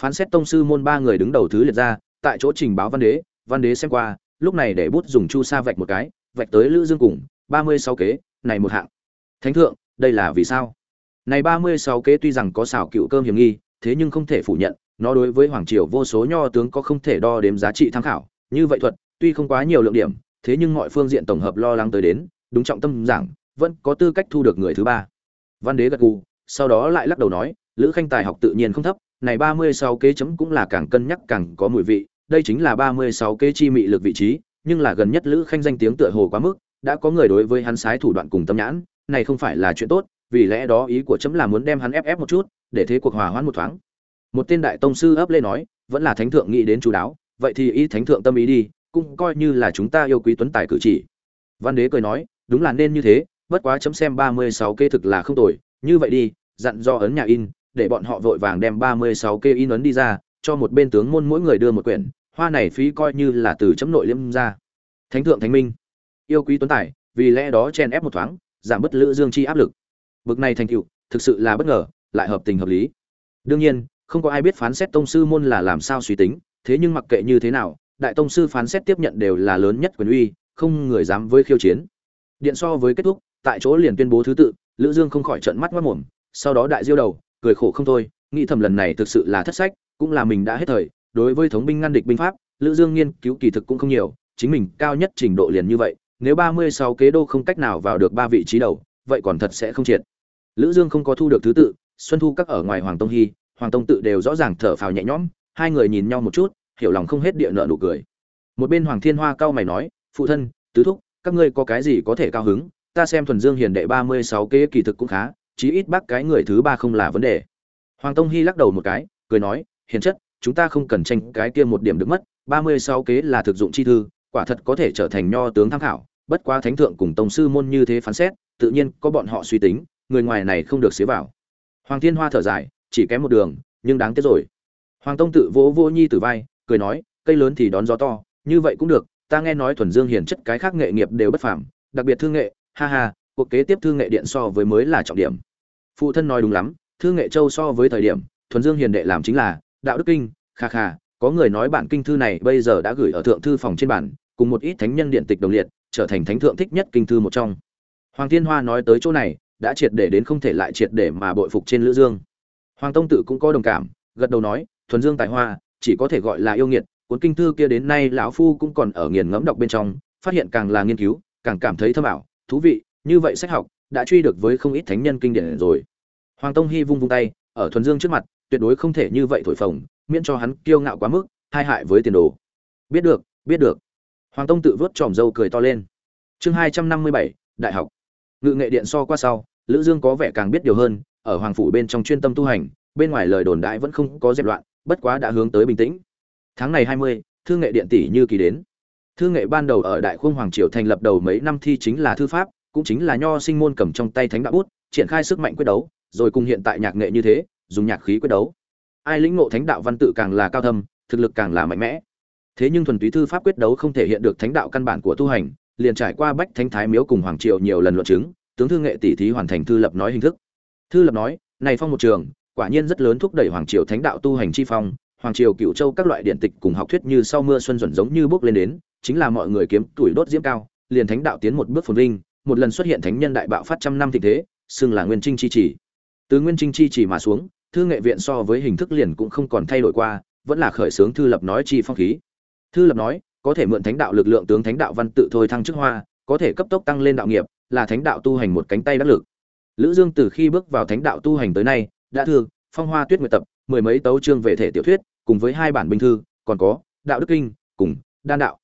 Phán xét tông sư môn ba người đứng đầu thứ liệt ra, tại chỗ trình báo văn đế văn đế xem qua, lúc này để bút dùng chu sa vạch một cái, vạch tới lữ dương cùng, ba mươi sáu kế, này một hạng. Thánh thượng, đây là vì sao? Này ba mươi sáu kế tuy rằng có xảo cựu cơm hiểm nghi, thế nhưng không thể phủ nhận, nó đối với hoàng triều vô số nho tướng có không thể đo đếm giá trị tham khảo, như vậy thuật tuy không quá nhiều lượng điểm, thế nhưng mọi phương diện tổng hợp lo lắng tới đến, đúng trọng tâm giảng, vẫn có tư cách thu được người thứ ba. Văn đế gật gù, sau đó lại lắc đầu nói, lữ khanh tài học tự nhiên không thấp, này ba mươi sáu kế chấm cũng là càng cân nhắc càng có mùi vị, đây chính là ba mươi sáu kế chi mị lực vị trí, nhưng là gần nhất lữ khanh danh tiếng tựa hồ quá mức, đã có người đối với hắn sái thủ đoạn cùng tâm nhãn, này không phải là chuyện tốt, vì lẽ đó ý của chấm là muốn đem hắn ép ép một chút, để thế cuộc hòa hoãn một thoáng. Một tên đại tông sư ấp lên nói, vẫn là thánh thượng nghĩ đến chú đáo, vậy thì ý thánh thượng tâm ý đi cũng coi như là chúng ta yêu quý tuấn tài cử chỉ. Văn đế cười nói, đúng là nên như thế, bất quá chấm xem ba mươi sáu kê thực là không tồi. Như vậy đi, dặn do ấn nhà in, để bọn họ vội vàng đem ba mươi sáu kê in ấn đi ra, cho một bên tướng môn mỗi người đưa một quyển, hoa này phí coi như là từ chấm nội liêm ra. Thánh thượng thánh minh, yêu quý tuấn tài, vì lẽ đó chen ép một thoáng, giảm bớt lữ dương chi áp lực. Bực này thành tựu, thực sự là bất ngờ, lại hợp tình hợp lý. Đương nhiên, không có ai biết phán xét tông sư môn là làm sao suy tính, thế nhưng mặc kệ như thế nào đại tông sư phán xét tiếp nhận đều là lớn nhất quyền uy, không người dám với khiêu chiến. Điện so với kết thúc, tại chỗ liền tuyên bố thứ tự, lữ dương không khỏi trợn mắt mắt mồm, sau đó đại diêu đầu, cười khổ không thôi, nghĩ thầm lần này thực sự là thất sách, cũng là mình đã hết thời, đối với thống binh ngăn địch binh pháp, lữ dương nghiên cứu kỳ thực cũng không nhiều, chính mình cao nhất trình độ liền như vậy, nếu 36 kế đô không cách nào vào được ba vị trí đầu, vậy còn thật sẽ không triệt. Lữ dương không có thu được thứ tự, xuân thu các ở ngoài hoàng tông hy, hoàng tông tự đều rõ ràng thở phào nhẹ nhõm, hai người nhìn nhau một chút hiểu lòng không hết địa nợ nụ cười. Một bên hoàng thiên hoa cao mày nói, phụ thân, tứ thúc, các ngươi có cái gì có thể cao hứng? Ta xem thuần dương hiền đệ 36 kế kỳ thực cũng khá, chí ít bác cái người thứ ba không là vấn đề. Hoàng tông hy lắc đầu một cái, cười nói, hiền chất, chúng ta không cần tranh cái kia một điểm được mất 36 kế là thực dụng chi thư, quả thật có thể trở thành nho tướng tham khảo, bất quá thánh thượng cùng tổng sư môn như thế phán xét, tự nhiên có bọn họ suy tính, người ngoài này không được xế vào. Hoàng thiên hoa thở dài, chỉ kém một đường, nhưng đáng tiếc rồi. Hoàng tông tự vỗ vô nhi từ vai cười nói, cây lớn thì đón gió to, như vậy cũng được, ta nghe nói thuần dương hiền chất cái khác nghệ nghiệp đều bất phàm, đặc biệt thương nghệ, ha ha, cuộc kế tiếp thương nghệ điện so với mới là trọng điểm. Phụ thân nói đúng lắm thương nghệ châu so với thời điểm, thuần dương hiền đệ làm chính là đạo đức kinh, kha kha, có người nói bản kinh thư này bây giờ đã gửi ở thượng thư phòng trên bản, cùng một ít thánh nhân điện tịch đồng liệt, trở thành thánh thượng thích nhất kinh thư một trong. Hoàng thiên hoa nói tới chỗ này, đã triệt để đến không thể lại triệt để mà bội phục trên lữ dương. Hoàng tông tự cũng có đồng cảm, gật đầu nói, thuần dương tài hoa chỉ có thể gọi là yêu nghiệt, cuốn kinh thư kia đến nay lão phu cũng còn ở nghiền ngẫm đọc bên trong, phát hiện càng là nghiên cứu, càng cảm thấy thâm ảo, thú vị, như vậy sách học đã truy được với không ít thánh nhân kinh điển rồi. Hoàng tông hy vung vung tay, ở thuần dương trước mặt, tuyệt đối không thể như vậy thổi phồng, miễn cho hắn kiêu ngạo quá mức hai hại với tiền đồ. Biết được biết được. Hoàng tông tự vớt tròm râu cười to lên. Chương hai trăm năm mươi bảy, đại học. Ngự nghệ điện so qua sau, lữ dương có vẻ càng biết điều hơn, ở hoàng phủ bên trong chuyên tâm tu hành, bên ngoài lời đồn đại vẫn không có dẹp loạn bất quá đã hướng tới bình tĩnh. Tháng này hai mươi, thư nghệ điện tỷ như kỳ đến. Thư nghệ ban đầu ở đại khung hoàng triều thành lập đầu mấy năm thi chính là thư pháp cũng chính là nho sinh môn cầm trong tay thánh đạo bút triển khai sức mạnh quyết đấu rồi cùng hiện tại nhạc nghệ như thế dùng nhạc khí quyết đấu. Ai lĩnh ngộ thánh đạo văn tự càng là cao thâm thực lực càng là mạnh mẽ. Thế nhưng thuần túy thư pháp quyết đấu không thể hiện được thánh đạo căn bản của tu hành liền trải qua bách thánh thái miếu cùng hoàng triều nhiều lần luận chứng tướng thư nghệ tỷ thí hoàn thành thư lập nói hình thức. Thư lập nói này phong một trường quả nhiên rất lớn thúc đẩy hoàng triều thánh đạo tu hành chi phong, hoàng triều cựu châu các loại điện tịch cùng học thuyết như sau mưa xuân dần giống như bước lên đến, chính là mọi người kiếm tuổi đốt diễm cao, liền thánh đạo tiến một bước phồn vinh, một lần xuất hiện thánh nhân đại bạo phát trăm năm thịnh thế, xưng là nguyên trinh chi chỉ. Từ nguyên trinh chi chỉ mà xuống, thư nghệ viện so với hình thức liền cũng không còn thay đổi qua, vẫn là khởi xướng thư lập nói chi phong khí. Thư lập nói, có thể mượn thánh đạo lực lượng tướng thánh đạo văn tự thôi thăng chức hoa, có thể cấp tốc tăng lên đạo nghiệp, là thánh đạo tu hành một cánh tay đắc lực. Lữ dương từ khi bước vào thánh đạo tu hành tới nay đã thư, phong hoa tuyết nguyệt tập, mười mấy tấu chương về thể tiểu thuyết, cùng với hai bản binh thư, còn có đạo đức kinh cùng đan đạo.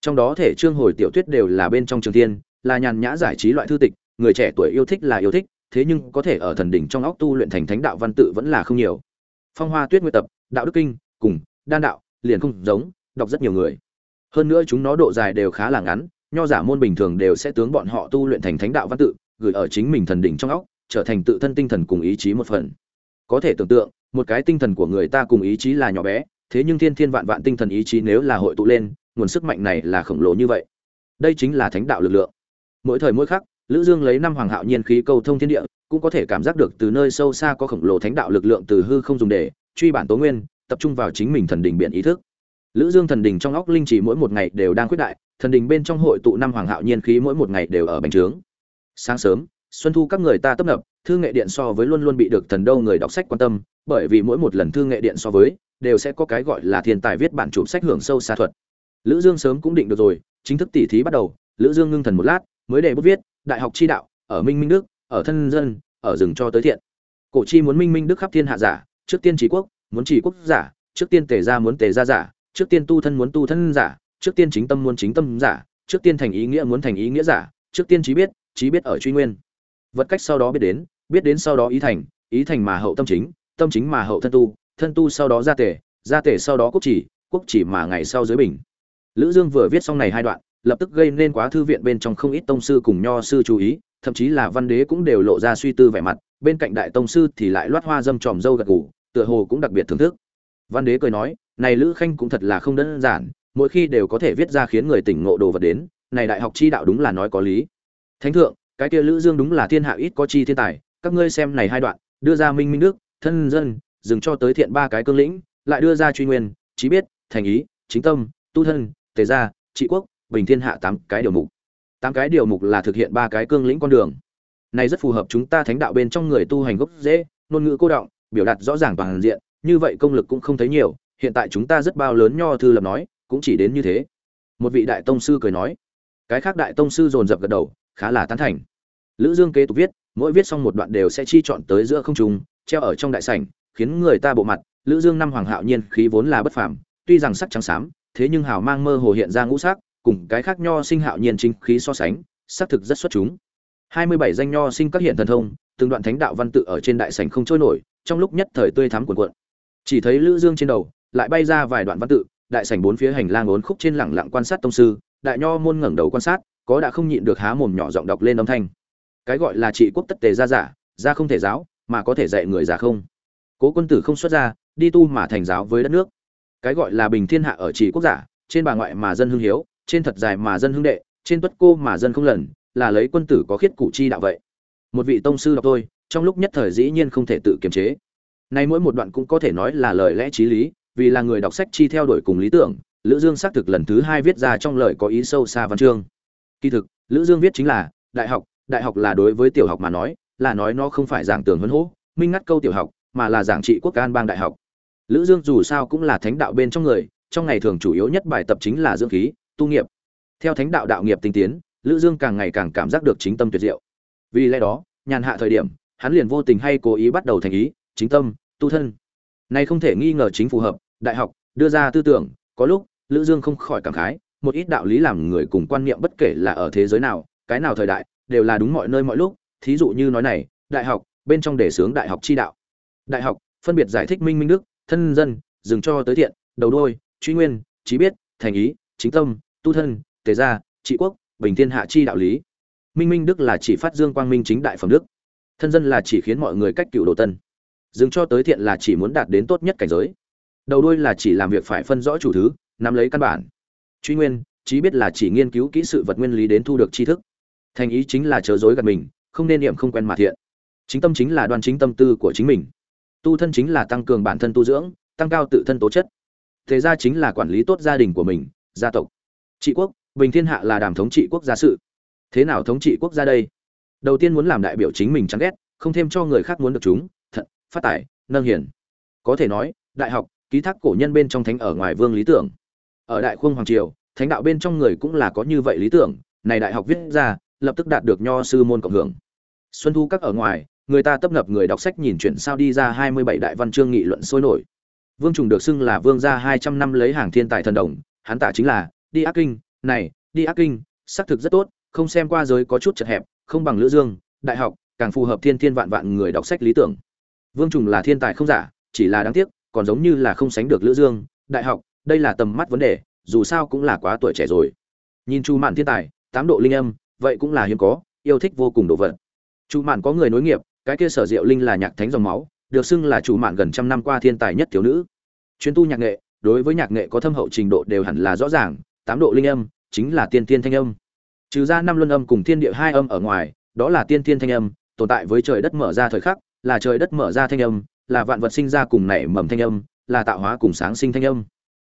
Trong đó thể chương hồi tiểu thuyết đều là bên trong trường thiên là nhàn nhã giải trí loại thư tịch, người trẻ tuổi yêu thích là yêu thích, thế nhưng có thể ở thần đỉnh trong óc tu luyện thành thánh đạo văn tự vẫn là không nhiều. Phong hoa tuyết nguyệt tập, đạo đức kinh cùng đan đạo liền không giống, đọc rất nhiều người. Hơn nữa chúng nó độ dài đều khá là ngắn, nho giả môn bình thường đều sẽ tướng bọn họ tu luyện thành thánh đạo văn tự, gửi ở chính mình thần đỉnh trong óc, trở thành tự thân tinh thần cùng ý chí một phần có thể tưởng tượng, một cái tinh thần của người ta cùng ý chí là nhỏ bé, thế nhưng thiên thiên vạn vạn tinh thần ý chí nếu là hội tụ lên, nguồn sức mạnh này là khổng lồ như vậy. Đây chính là thánh đạo lực lượng. Mỗi thời mỗi khắc, lữ dương lấy năm hoàng hạo nhiên khí câu thông thiên địa, cũng có thể cảm giác được từ nơi sâu xa có khổng lồ thánh đạo lực lượng từ hư không dùng để truy bản tố nguyên, tập trung vào chính mình thần đỉnh biện ý thức. Lữ dương thần đỉnh trong óc linh chỉ mỗi một ngày đều đang quyết đại, thần đỉnh bên trong hội tụ năm hoàng hạo nhiên khí mỗi một ngày đều ở bành trướng. Sáng sớm, xuân thu các người ta tấp nập thư nghệ điện so với luôn luôn bị được thần đâu người đọc sách quan tâm, bởi vì mỗi một lần thư nghệ điện so với đều sẽ có cái gọi là thiên tài viết bản chụp sách hưởng sâu xa thuật. Lữ dương sớm cũng định được rồi, chính thức tỉ thí bắt đầu, lữ dương ngưng thần một lát, mới để bút viết, đại học chi đạo, ở minh minh đức, ở thân dân, ở rừng cho tới thiện. Cổ chi muốn minh minh đức khắp thiên hạ giả, trước tiên chỉ quốc, muốn chỉ quốc giả, trước tiên tề gia muốn tề gia giả, trước tiên tu thân muốn tu thân giả, trước tiên chính tâm muốn chính tâm giả, trước tiên thành ý nghĩa muốn thành ý nghĩa giả, trước tiên trí biết trí biết ở truy nguyên. Vật cách sau đó biết đến biết đến sau đó ý thành ý thành mà hậu tâm chính tâm chính mà hậu thân tu thân tu sau đó gia tề gia tề sau đó quốc chỉ quốc chỉ mà ngày sau giới bình. Lữ dương vừa viết xong này hai đoạn, lập tức gây nên quá thư viện bên trong không ít tông sư cùng nho sư chú ý, thậm chí là văn đế cũng đều lộ ra suy tư vẻ mặt, bên cạnh đại tông sư thì lại loát hoa dâm tròm dâu gật gù, tựa hồ cũng đặc biệt thưởng thức. Văn đế cười nói, này lữ khanh cũng thật là không đơn giản, mỗi khi đều có thể viết ra khiến người tỉnh ngộ đồ vật đến, này đại học chi đạo đúng là nói có lý. Thánh thượng, cái kia lữ dương đúng là thiên hạ ít có chi thiên tài các ngươi xem này hai đoạn, đưa ra minh minh đức, thân dân, dừng cho tới thiện ba cái cương lĩnh, lại đưa ra truy nguyên trí biết, thành ý, chính tâm, tu thân, tề gia, trị quốc, bình thiên hạ tám cái điều mục. Tám cái điều mục là thực hiện ba cái cương lĩnh con đường. Này rất phù hợp chúng ta thánh đạo bên trong người tu hành gốc dễ, ngôn ngữ cô động, biểu đạt rõ ràng toàn diện, như vậy công lực cũng không thấy nhiều, hiện tại chúng ta rất bao lớn nho thư lập nói, cũng chỉ đến như thế. Một vị đại tông sư cười nói. Cái khác đại tông sư dồn dập gật đầu, khá là tán thành. Lữ dương kế tục viết mỗi viết xong một đoạn đều sẽ chi chọn tới giữa không trung, treo ở trong đại sảnh, khiến người ta bộ mặt. Lữ dương năm hoàng hạo nhiên, khí vốn là bất phàm, tuy rằng sắc trắng xám, thế nhưng hào mang mơ hồ hiện ra ngũ sắc, cùng cái khác nho sinh hạo nhiên chính khí so sánh xác thực rất xuất chúng. 27 danh nho sinh các hiện thần thông, từng đoạn thánh đạo văn tự ở trên đại sảnh không trôi nổi, trong lúc nhất thời tươi thắm cuộn cuộn. Chỉ thấy lữ dương trên đầu, lại bay ra vài đoạn văn tự, đại sảnh bốn phía hành lang uốn khúc trên lẳng lặng quan sát tông sư, đại nho môn ngẩng đầu quan sát, có đã không nhịn được há mồm nhỏ giọng đọc lên âm thanh cái gọi là trị quốc tất tề gia giả, gia không thể giáo, mà có thể dạy người giả không. Cố quân tử không xuất ra đi tu mà thành giáo với đất nước. Cái gọi là bình thiên hạ ở trị quốc giả, trên bà ngoại mà dân hưng hiếu, trên thật dài mà dân hưng đệ, trên tuất cô mà dân không lần, là lấy quân tử có khiết cụ chi đạo vậy. Một vị tông sư đọc tôi, trong lúc nhất thời dĩ nhiên không thể tự kiềm chế. Nay mỗi một đoạn cũng có thể nói là lời lẽ t lý, vì là người đọc sách chi theo đuổi cùng lý tưởng, lữ dương xác thực lần thứ hai viết ra trong lời có ý sâu xa văn chương. Kỳ thực, lữ dương viết chính là, đại học đại học là đối với tiểu học mà nói, là nói nó không phải giảng tường huấn hỗ, minh ngắt câu tiểu học, mà là giảng trị quốc an bang đại học. Lữ dương dù sao cũng là thánh đạo bên trong người, trong ngày thường chủ yếu nhất bài tập chính là dưỡng khí, tu nghiệp. Theo thánh đạo đạo nghiệp tinh tiến, lữ dương càng ngày càng cảm giác được chính tâm tuyệt diệu. Vì lẽ đó, nhàn hạ thời điểm, hắn liền vô tình hay cố ý bắt đầu thành ý, chính tâm, tu thân. Này không thể nghi ngờ chính phù hợp, đại học, đưa ra tư tưởng, có lúc, lữ dương không khỏi cảm khái, một ít đạo lý làm người cùng quan niệm bất kể là ở thế giới nào, cái nào thời đại đều là đúng mọi nơi mọi lúc. Thí dụ như nói này, đại học, bên trong đề sướng đại học chi đạo. Đại học, phân biệt giải thích minh minh đức, thân dân, dừng cho tới thiện, đầu đôi, truy nguyên, trí biết, thành ý, chính tâm, tu thân, tề gia, trị quốc, bình thiên hạ chi đạo lý. Minh minh đức là chỉ phát dương quang minh chính đại phẩm đức. Thân dân là chỉ khiến mọi người cách cựu đồ tân. Dừng cho tới thiện là chỉ muốn đạt đến tốt nhất cảnh giới. Đầu đuôi là chỉ làm việc phải phân rõ chủ thứ, nắm lấy căn bản. Truy nguyên, trí biết là chỉ nghiên cứu kỹ sự vật nguyên lý đến thu được tri thức thành ý chính là chớ dối gạt mình, không nên niệm không quen mà thiện. Chính tâm chính là đoan chính tâm tư của chính mình. Tu thân chính là tăng cường bản thân tu dưỡng, tăng cao tự thân tố chất. Thế ra chính là quản lý tốt gia đình của mình, gia tộc. Trị quốc, bình thiên hạ là đàm thống trị quốc gia sự. Thế nào thống trị quốc gia đây? Đầu tiên muốn làm đại biểu chính mình chán ghét, không thêm cho người khác muốn được chúng, thận, phát tài, nâng hiển. Có thể nói, đại học, ký thác cổ nhân bên trong thánh ở ngoài vương lý tưởng. Ở đại khung hoàng triều, thánh đạo bên trong người cũng là có như vậy lý tưởng. Này đại học viết ra lập tức đạt được nho sư môn cộng hưởng. Xuân thu các ở ngoài, người ta tấp nập người đọc sách nhìn chuyện sao đi ra hai mươi bảy đại văn chương nghị luận sôi nổi. Vương trùng được xưng là vương gia hai trăm năm lấy hàng thiên tài thần đồng, hắn tả chính là, đi ác kinh, này, đi ác kinh, xác thực rất tốt, không xem qua giới có chút chật hẹp, không bằng lữ dương, đại học, càng phù hợp thiên thiên vạn vạn người đọc sách lý tưởng. Vương trùng là thiên tài không giả, chỉ là đáng tiếc, còn giống như là không sánh được lữ dương, đại học, đây là tầm mắt vấn đề, dù sao cũng là quá tuổi trẻ rồi. Nhìn chu mạn thiên tài, tám độ linh âm vậy cũng là hiếm có, yêu thích vô cùng đồ vật. Chủ mạn có người nối nghiệp, cái kia sở diệu linh là nhạc thánh dòng máu, được xưng là chủ mạn gần trăm năm qua thiên tài nhất thiếu nữ. Chuyên tu nhạc nghệ, đối với nhạc nghệ có thâm hậu trình độ đều hẳn là rõ ràng, tám độ linh âm, chính là tiên tiên thanh âm. Trừ ra năm luân âm cùng thiên địa hai âm ở ngoài, đó là tiên tiên thanh âm, tồn tại với trời đất mở ra thời khắc, là trời đất mở ra thanh âm, là vạn vật sinh ra cùng nảy mầm thanh âm, là tạo hóa cùng sáng sinh thanh âm.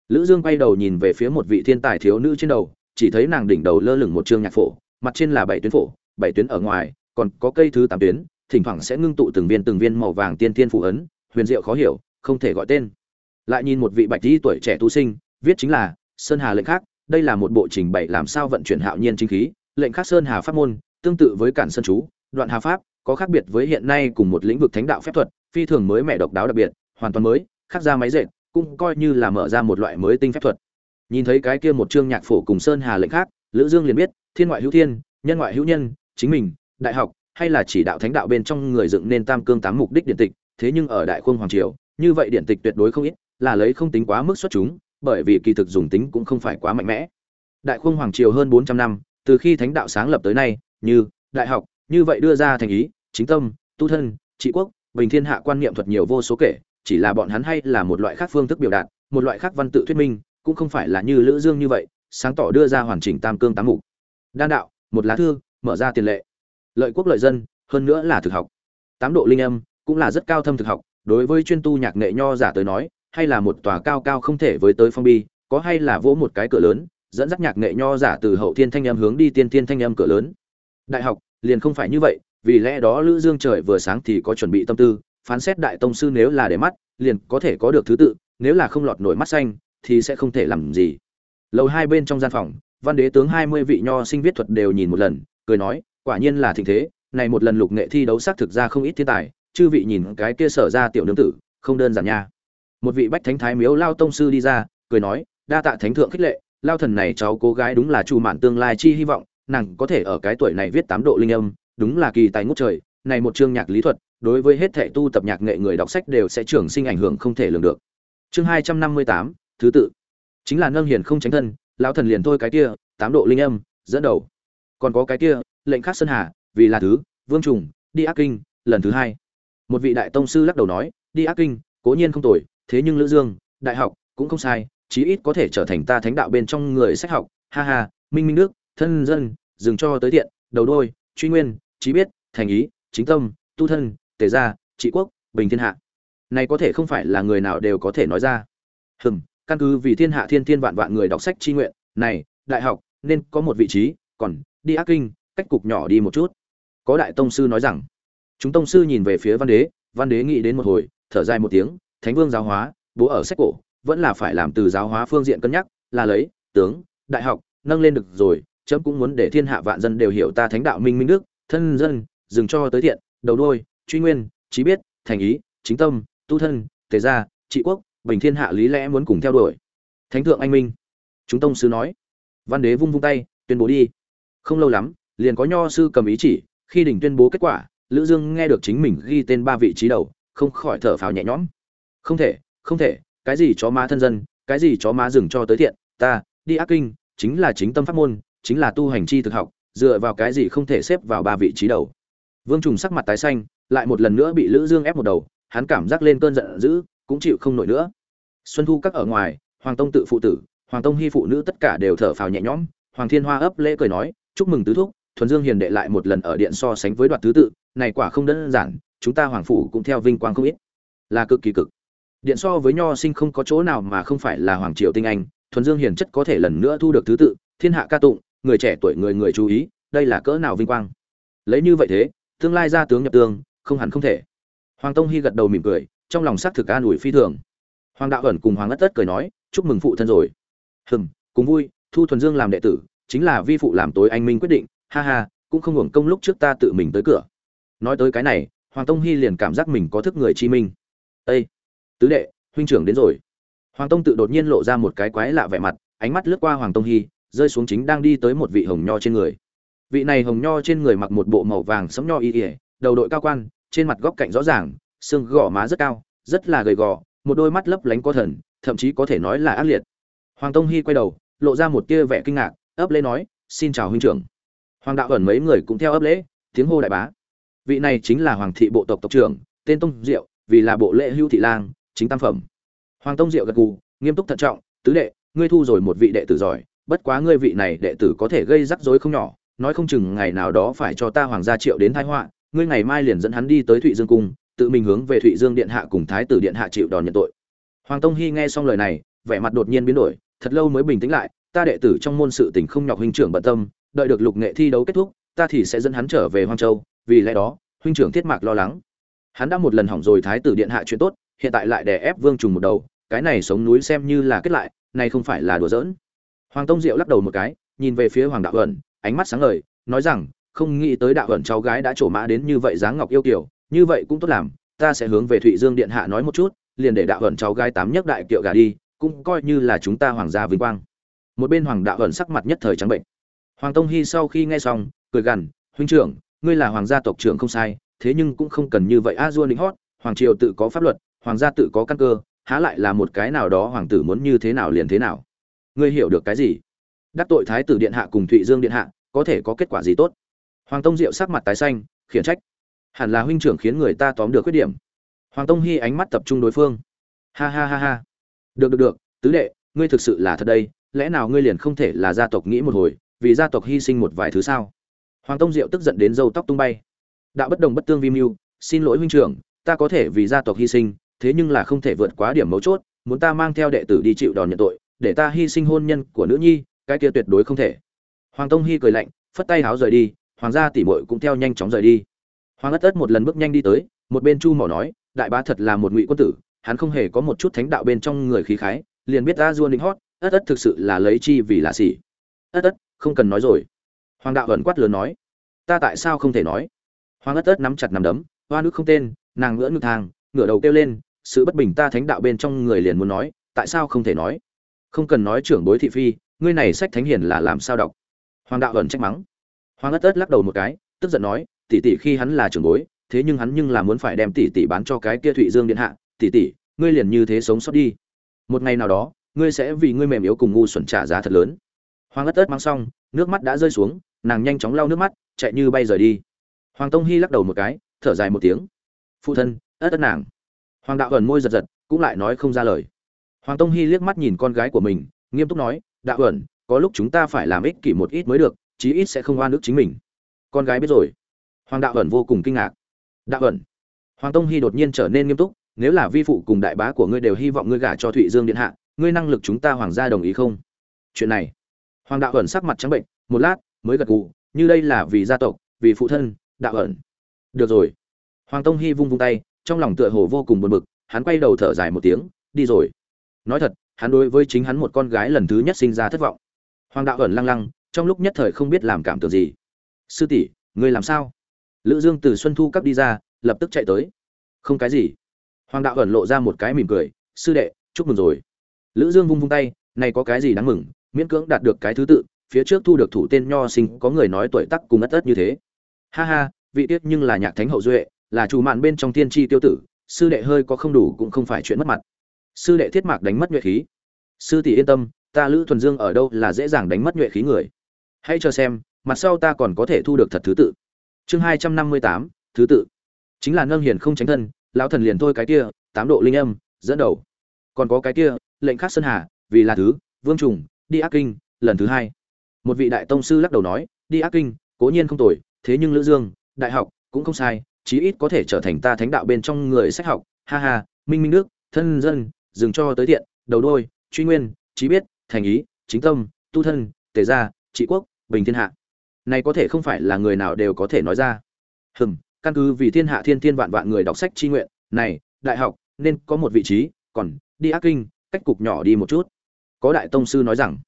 Lữ dương quay đầu nhìn về phía một vị thiên tài thiếu nữ trên đầu, chỉ thấy nàng đỉnh đầu lơ lửng một trương nhạc phổ mặt trên là bảy tuyến phổ, bảy tuyến ở ngoài, còn có cây thứ tám tuyến, thỉnh thoảng sẽ ngưng tụ từng viên từng viên màu vàng tiên tiên phù ấn, huyền diệu khó hiểu, không thể gọi tên. Lại nhìn một vị bạch di tuổi trẻ tu sinh, viết chính là, sơn hà lệnh khác, đây là một bộ trình bày làm sao vận chuyển hạo nhiên chính khí, lệnh khác sơn hà pháp môn, tương tự với cản sơn chú, đoạn hà pháp, có khác biệt với hiện nay cùng một lĩnh vực thánh đạo phép thuật, phi thường mới mẻ độc đáo đặc biệt, hoàn toàn mới, khác ra máy dệt, cũng coi như là mở ra một loại mới tinh phép thuật. Nhìn thấy cái kia một chương nhạc phổ cùng sơn hà lệnh khác, lữ dương liền biết thiên ngoại hữu thiên, nhân ngoại hữu nhân, chính mình, đại học, hay là chỉ đạo thánh đạo bên trong người dựng nên tam cương tám mục đích điện tịch, thế nhưng ở đại khung hoàng triều, như vậy điện tịch tuyệt đối không ít, là lấy không tính quá mức xuất chúng, bởi vì kỳ thực dùng tính cũng không phải quá mạnh mẽ. Đại khung hoàng triều hơn 400 năm, từ khi thánh đạo sáng lập tới nay, như đại học, như vậy đưa ra thành ý, chính tâm, tu thân, trị quốc, bình thiên hạ quan niệm thuật nhiều vô số kể, chỉ là bọn hắn hay là một loại khác phương thức biểu đạt, một loại khác văn tự thuyết minh, cũng không phải là như lữ dương như vậy, sáng tỏ đưa ra hoàn chỉnh tam cương tám mục đan đạo, một lá thư, mở ra tiền lệ. Lợi quốc lợi dân, hơn nữa là thực học. Tám độ linh âm, cũng là rất cao thâm thực học, đối với chuyên tu nhạc nghệ nho giả tới nói, hay là một tòa cao cao không thể với tới phong bi, có hay là vỗ một cái cửa lớn, dẫn dắt nhạc nghệ nho giả từ hậu thiên thanh âm hướng đi tiên thiên thanh âm cửa lớn. Đại học, liền không phải như vậy, vì lẽ đó lữ dương trời vừa sáng thì có chuẩn bị tâm tư, phán xét đại tông sư nếu là để mắt, liền có thể có được thứ tự, nếu là không lọt nổi mắt xanh, thì sẽ không thể làm gì. Lầu hai bên trong gian phòng văn đế tướng hai mươi vị nho sinh viết thuật đều nhìn một lần, cười nói, quả nhiên là thịnh thế, này một lần lục nghệ thi đấu xác thực ra không ít thiên tài, chư vị nhìn cái kia sở ra tiểu nương tử, không đơn giản nha. Một vị bách thánh thái miếu lao tông sư đi ra, cười nói, đa tạ thánh thượng khích lệ, lao thần này cháu cô gái đúng là chủ mạn tương lai chi hy vọng, nàng có thể ở cái tuổi này viết tám độ linh âm, đúng là kỳ tài ngút trời, này một chương nhạc lý thuật, đối với hết thệ tu tập nhạc nghệ người đọc sách đều sẽ trưởng sinh ảnh hưởng không thể lường được. Chương hai trăm năm mươi tám, thứ tự. Chính là nâng hiền không tránh thân lão thần liền thôi cái kia, tám độ linh âm, dẫn đầu. Còn có cái kia, lệnh khắc sơn hà, vì là thứ, vương trùng, đi ác kinh, lần thứ hai. Một vị đại tông sư lắc đầu nói, đi ác kinh, cố nhiên không tồi, thế nhưng lữ dương, đại học, cũng không sai, chí ít có thể trở thành ta thánh đạo bên trong người sách học. Ha ha, minh minh nước thân dân, dừng cho tới tiện, đầu đôi, truy nguyên, chí biết, thành ý, chính tâm, tu thân, tề gia, trị quốc, bình thiên hạ. Này có thể không phải là người nào đều có thể nói ra. Hừm căn cứ vì thiên hạ thiên thiên vạn vạn người đọc sách chi nguyện, này, đại học, nên có một vị trí, còn, đi ác kinh, cách cục nhỏ đi một chút. Có đại tông sư nói rằng, chúng tông sư nhìn về phía văn đế văn đế nghĩ đến một hồi, thở dài một tiếng, thánh vương giáo hóa, bố ở sách cổ, vẫn là phải làm từ giáo hóa phương diện cân nhắc, là lấy, tướng, đại học, nâng lên được rồi, chấm cũng muốn để thiên hạ vạn dân đều hiểu ta thánh đạo minh minh đức, thân dân, dừng cho tới thiện, đầu đôi truy nguyên, trí biết, thành ý, chính tâm, tu thân, tề gia, trị quốc bình thiên hạ lý lẽ muốn cùng theo đuổi. Thánh thượng anh minh. Chúng tông sư nói. Văn đế vung vung tay, tuyên bố đi. Không lâu lắm, liền có nho sư cầm ý chỉ, khi đỉnh tuyên bố kết quả, lữ dương nghe được chính mình ghi tên ba vị trí đầu, không khỏi thở phào nhẹ nhõm. Không thể không thể, cái gì chó má thân dân, cái gì chó má dừng cho tới thiện, ta, đi ác kinh, chính là chính tâm pháp môn, chính là tu hành chi thực học, dựa vào cái gì không thể xếp vào ba vị trí đầu. Vương trùng sắc mặt tái xanh, lại một lần nữa bị lữ dương ép một đầu, hắn cảm giác lên cơn giận dữ cũng chịu không nổi nữa. Xuân thu các ở ngoài, hoàng tông tự phụ tử, hoàng tông hy phụ nữ tất cả đều thở phào nhẹ nhõm. Hoàng thiên hoa ấp lễ cười nói, chúc mừng tứ thúc, thuần dương hiền đệ lại một lần ở điện so sánh với đoạt tứ tự, này quả không đơn giản, chúng ta hoàng phủ cũng theo vinh quang không ít. Là cực kỳ cực. Điện so với nho sinh không có chỗ nào mà không phải là hoàng triều tinh anh, thuần dương hiền chất có thể lần nữa thu được thứ tự, thiên hạ ca tụng, người trẻ tuổi người người chú ý, đây là cỡ nào vinh quang. Lấy như vậy thế, tương lai ra tướng nhập tương, không hẳn không thể. Hoàng tông hy gật đầu mỉm cười trong lòng xác thực an ủi phi thường. Hoàng đạo ẩn cùng hoàng ất tất cười nói, chúc mừng phụ thân rồi. Hừm, cùng vui, thu thuần dương làm đệ tử, chính là vi phụ làm tối anh minh quyết định, ha ha, cũng không hưởng công lúc trước ta tự mình tới cửa. Nói tới cái này, hoàng tông hy liền cảm giác mình có thức người chi minh. Ây tứ đệ, huynh trưởng đến rồi. Hoàng tông tự đột nhiên lộ ra một cái quái lạ vẻ mặt, ánh mắt lướt qua hoàng tông hy rơi xuống chính đang đi tới một vị hồng nho trên người. Vị này hồng nho trên người mặc một bộ màu vàng sẫm nho y ỉa đầu đội cao quan, trên mặt góc cạnh rõ ràng xương gò má rất cao, rất là gầy gò, một đôi mắt lấp lánh có thần, thậm chí có thể nói là ác liệt. Hoàng tông hy quay đầu, lộ ra một tia vẻ kinh ngạc, ấp lễ nói, xin chào huynh trưởng. Hoàng đạo ẩn mấy người cũng theo ấp lễ, tiếng hô đại bá. Vị này chính là hoàng thị bộ tộc tộc trưởng, tên tông diệu, vì là bộ lễ hưu thị lang, chính tam phẩm. Hoàng tông diệu gật gù, nghiêm túc thận trọng, tứ đệ, ngươi thu rồi một vị đệ tử giỏi, bất quá ngươi vị này đệ tử có thể gây rắc rối không nhỏ, nói không chừng ngày nào đó phải cho ta hoàng gia triệu đến thái họa, ngươi ngày mai liền dẫn hắn đi tới thụy dương cung tự mình hướng về thụy dương điện hạ cùng thái tử điện hạ chịu đòn nhận tội. Hoàng tông Hi nghe xong lời này, vẻ mặt đột nhiên biến đổi, thật lâu mới bình tĩnh lại, ta đệ tử trong môn sự tình không nhọc huynh trưởng bận tâm, đợi được lục nghệ thi đấu kết thúc, ta thì sẽ dẫn hắn trở về hoang châu, vì lẽ đó, huynh trưởng thiết mạc lo lắng. Hắn đã một lần hỏng rồi thái tử điện hạ chuyện tốt, hiện tại lại đè ép vương trùng một đầu, cái này sống núi xem như là kết lại, này không phải là đùa giỡn. Hoàng tông diệu lắc đầu một cái, nhìn về phía hoàng đạo ẩn ánh mắt sáng ngời, nói rằng, không nghĩ tới đạo ẩn cháu gái đã trổ mã đến như vậy dáng ngọc yêu kiều như vậy cũng tốt làm, ta sẽ hướng về thụy dương điện hạ nói một chút, liền để đạo Hận cháu gái tám nhất đại kiệu gà đi, cũng coi như là chúng ta hoàng gia vinh quang. Một bên hoàng đạo Hận sắc mặt nhất thời trắng bệnh. Hoàng tông hy sau khi nghe xong, cười gằn, huynh trưởng, ngươi là hoàng gia tộc trưởng không sai, thế nhưng cũng không cần như vậy a dua lính hót, hoàng triều tự có pháp luật, hoàng gia tự có căn cơ, há lại là một cái nào đó hoàng tử muốn như thế nào liền thế nào. Ngươi hiểu được cái gì? Đắc tội thái tử điện hạ cùng thụy dương điện hạ, có thể có kết quả gì tốt? Hoàng tông diệu sắc mặt tái xanh, khiển trách hẳn là huynh trưởng khiến người ta tóm được khuyết điểm. Hoàng tông hy ánh mắt tập trung đối phương. Ha ha ha ha. Được được được. Tứ đệ, ngươi thực sự là thật đây. Lẽ nào ngươi liền không thể là gia tộc nghĩ một hồi, vì gia tộc hy sinh một vài thứ sao? Hoàng tông diệu tức giận đến râu tóc tung bay. Đạo bất đồng bất tương vi mưu, xin lỗi huynh trưởng, ta có thể vì gia tộc hy sinh, thế nhưng là không thể vượt quá điểm mấu chốt, muốn ta mang theo đệ tử đi chịu đòn nhận tội, để ta hy sinh hôn nhân của nữ nhi, cái kia tuyệt đối không thể. Hoàng tông hy cười lạnh, phất tay háo rời đi, hoàng gia tỷ muội cũng theo nhanh chóng rời đi hoàng ất ất một lần bước nhanh đi tới, một bên chu mỏ nói, đại bá thật là một ngụy quân tử, hắn không hề có một chút thánh đạo bên trong người khí khái, liền biết ta dua ninh hót, ất ất thực sự là lấy chi vì là xỉ ất ất không cần nói rồi. Hoàng đạo ẩn quát lớn nói, ta tại sao không thể nói? Hoàng ất ất nắm chặt nằm đấm, hoa nước không tên, nàng ngỡ ngực thang ngửa đầu kêu lên, sự bất bình ta thánh đạo bên trong người liền muốn nói, tại sao không thể nói? Không cần nói trưởng bối thị phi, ngươi này sách thánh hiền là làm sao đọc? Hoàng đạo ẩn trách mắng. Hoàng ất ất lắc đầu một cái, tức giận nói tỷ tỷ khi hắn là trưởng bối, thế nhưng hắn nhưng là muốn phải đem tỷ tỷ bán cho cái kia thụy dương điện hạ, tỷ tỷ, ngươi liền như thế sống sót đi. Một ngày nào đó, ngươi sẽ vì ngươi mềm yếu cùng ngu xuẩn trả giá thật lớn. Hoàng ất ất mang xong, nước mắt đã rơi xuống, nàng nhanh chóng lau nước mắt, chạy như bay rời đi. Hoàng tông Hi lắc đầu một cái, thở dài một tiếng. Phụ thân ất ất nàng. Hoàng đạo ẩn môi giật giật, cũng lại nói không ra lời. Hoàng tông Hi liếc mắt nhìn con gái của mình, nghiêm túc nói, đạo ẩn có lúc chúng ta phải làm ích kỷ một ít mới được, chí ít sẽ không oan ức chính mình. Con gái biết rồi hoàng đạo ẩn vô cùng kinh ngạc. Đạo ẩn, hoàng tông hy đột nhiên trở nên nghiêm túc, nếu là vi phụ cùng đại bá của ngươi đều hy vọng ngươi gả cho thụy dương điện hạ, ngươi năng lực chúng ta hoàng gia đồng ý không? Chuyện này, hoàng đạo ẩn sắc mặt trắng bệnh, một lát, mới gật gù, như đây là vì gia tộc, vì phụ thân, đạo ẩn. Được rồi. Hoàng tông hy vung vung tay, trong lòng tựa hồ vô cùng buồn bực, hắn quay đầu thở dài một tiếng, đi rồi. Nói thật, hắn đối với chính hắn một con gái lần thứ nhất sinh ra thất vọng. Hoàng đạo ẩn lăng lăng, trong lúc nhất thời không biết làm cảm tưởng gì. Sư tỷ, ngươi làm sao? Lữ dương từ xuân thu cấp đi ra, lập tức chạy tới. Không cái gì. Hoàng đạo ẩn lộ ra một cái mỉm cười, sư đệ, chúc mừng rồi. Lữ dương vung vung tay, này có cái gì đáng mừng? Miễn cưỡng đạt được cái thứ tự, phía trước thu được thủ tên nho sinh, có người nói tuổi tác cùng ất ất như thế. Ha ha, vị tiết nhưng là nhạc thánh hậu duệ, là chủ mạn bên trong thiên tri tiêu tử, sư đệ hơi có không đủ cũng không phải chuyện mất mặt. Sư đệ thiết mạc đánh mất nhuệ khí. Sư tỷ yên tâm, ta lữ thuần dương ở đâu là dễ dàng đánh mất nhuệ khí người. Hãy cho xem, mặt sau ta còn có thể thu được thật thứ tự chương hai trăm năm mươi tám, thứ tự. Chính là nâng hiền không tránh thân, lão thần liền thôi cái kia, tám độ linh âm, dẫn đầu. Còn có cái kia, lệnh khắc sơn hà, vì là thứ, vương trùng, đi ác kinh, lần thứ hai. Một vị đại tông sư lắc đầu nói, đi ác kinh, cố nhiên không tồi, thế nhưng lữ dương, đại học, cũng không sai, chí ít có thể trở thành ta thánh đạo bên trong người sách học. Ha ha, minh minh nước thân dân, dừng cho tới thiện, đầu đôi, truy nguyên trí biết, thành ý, chính tâm, tu thân, tề gia, trị quốc, bình thiên hạ này có thể không phải là người nào đều có thể nói ra. Hừm, căn cứ vì thiên hạ thiên thiên vạn vạn người đọc sách chi nguyện, này, đại học, nên có một vị trí, còn, đi ác kinh, cách cục nhỏ đi một chút. Có đại tông sư nói rằng,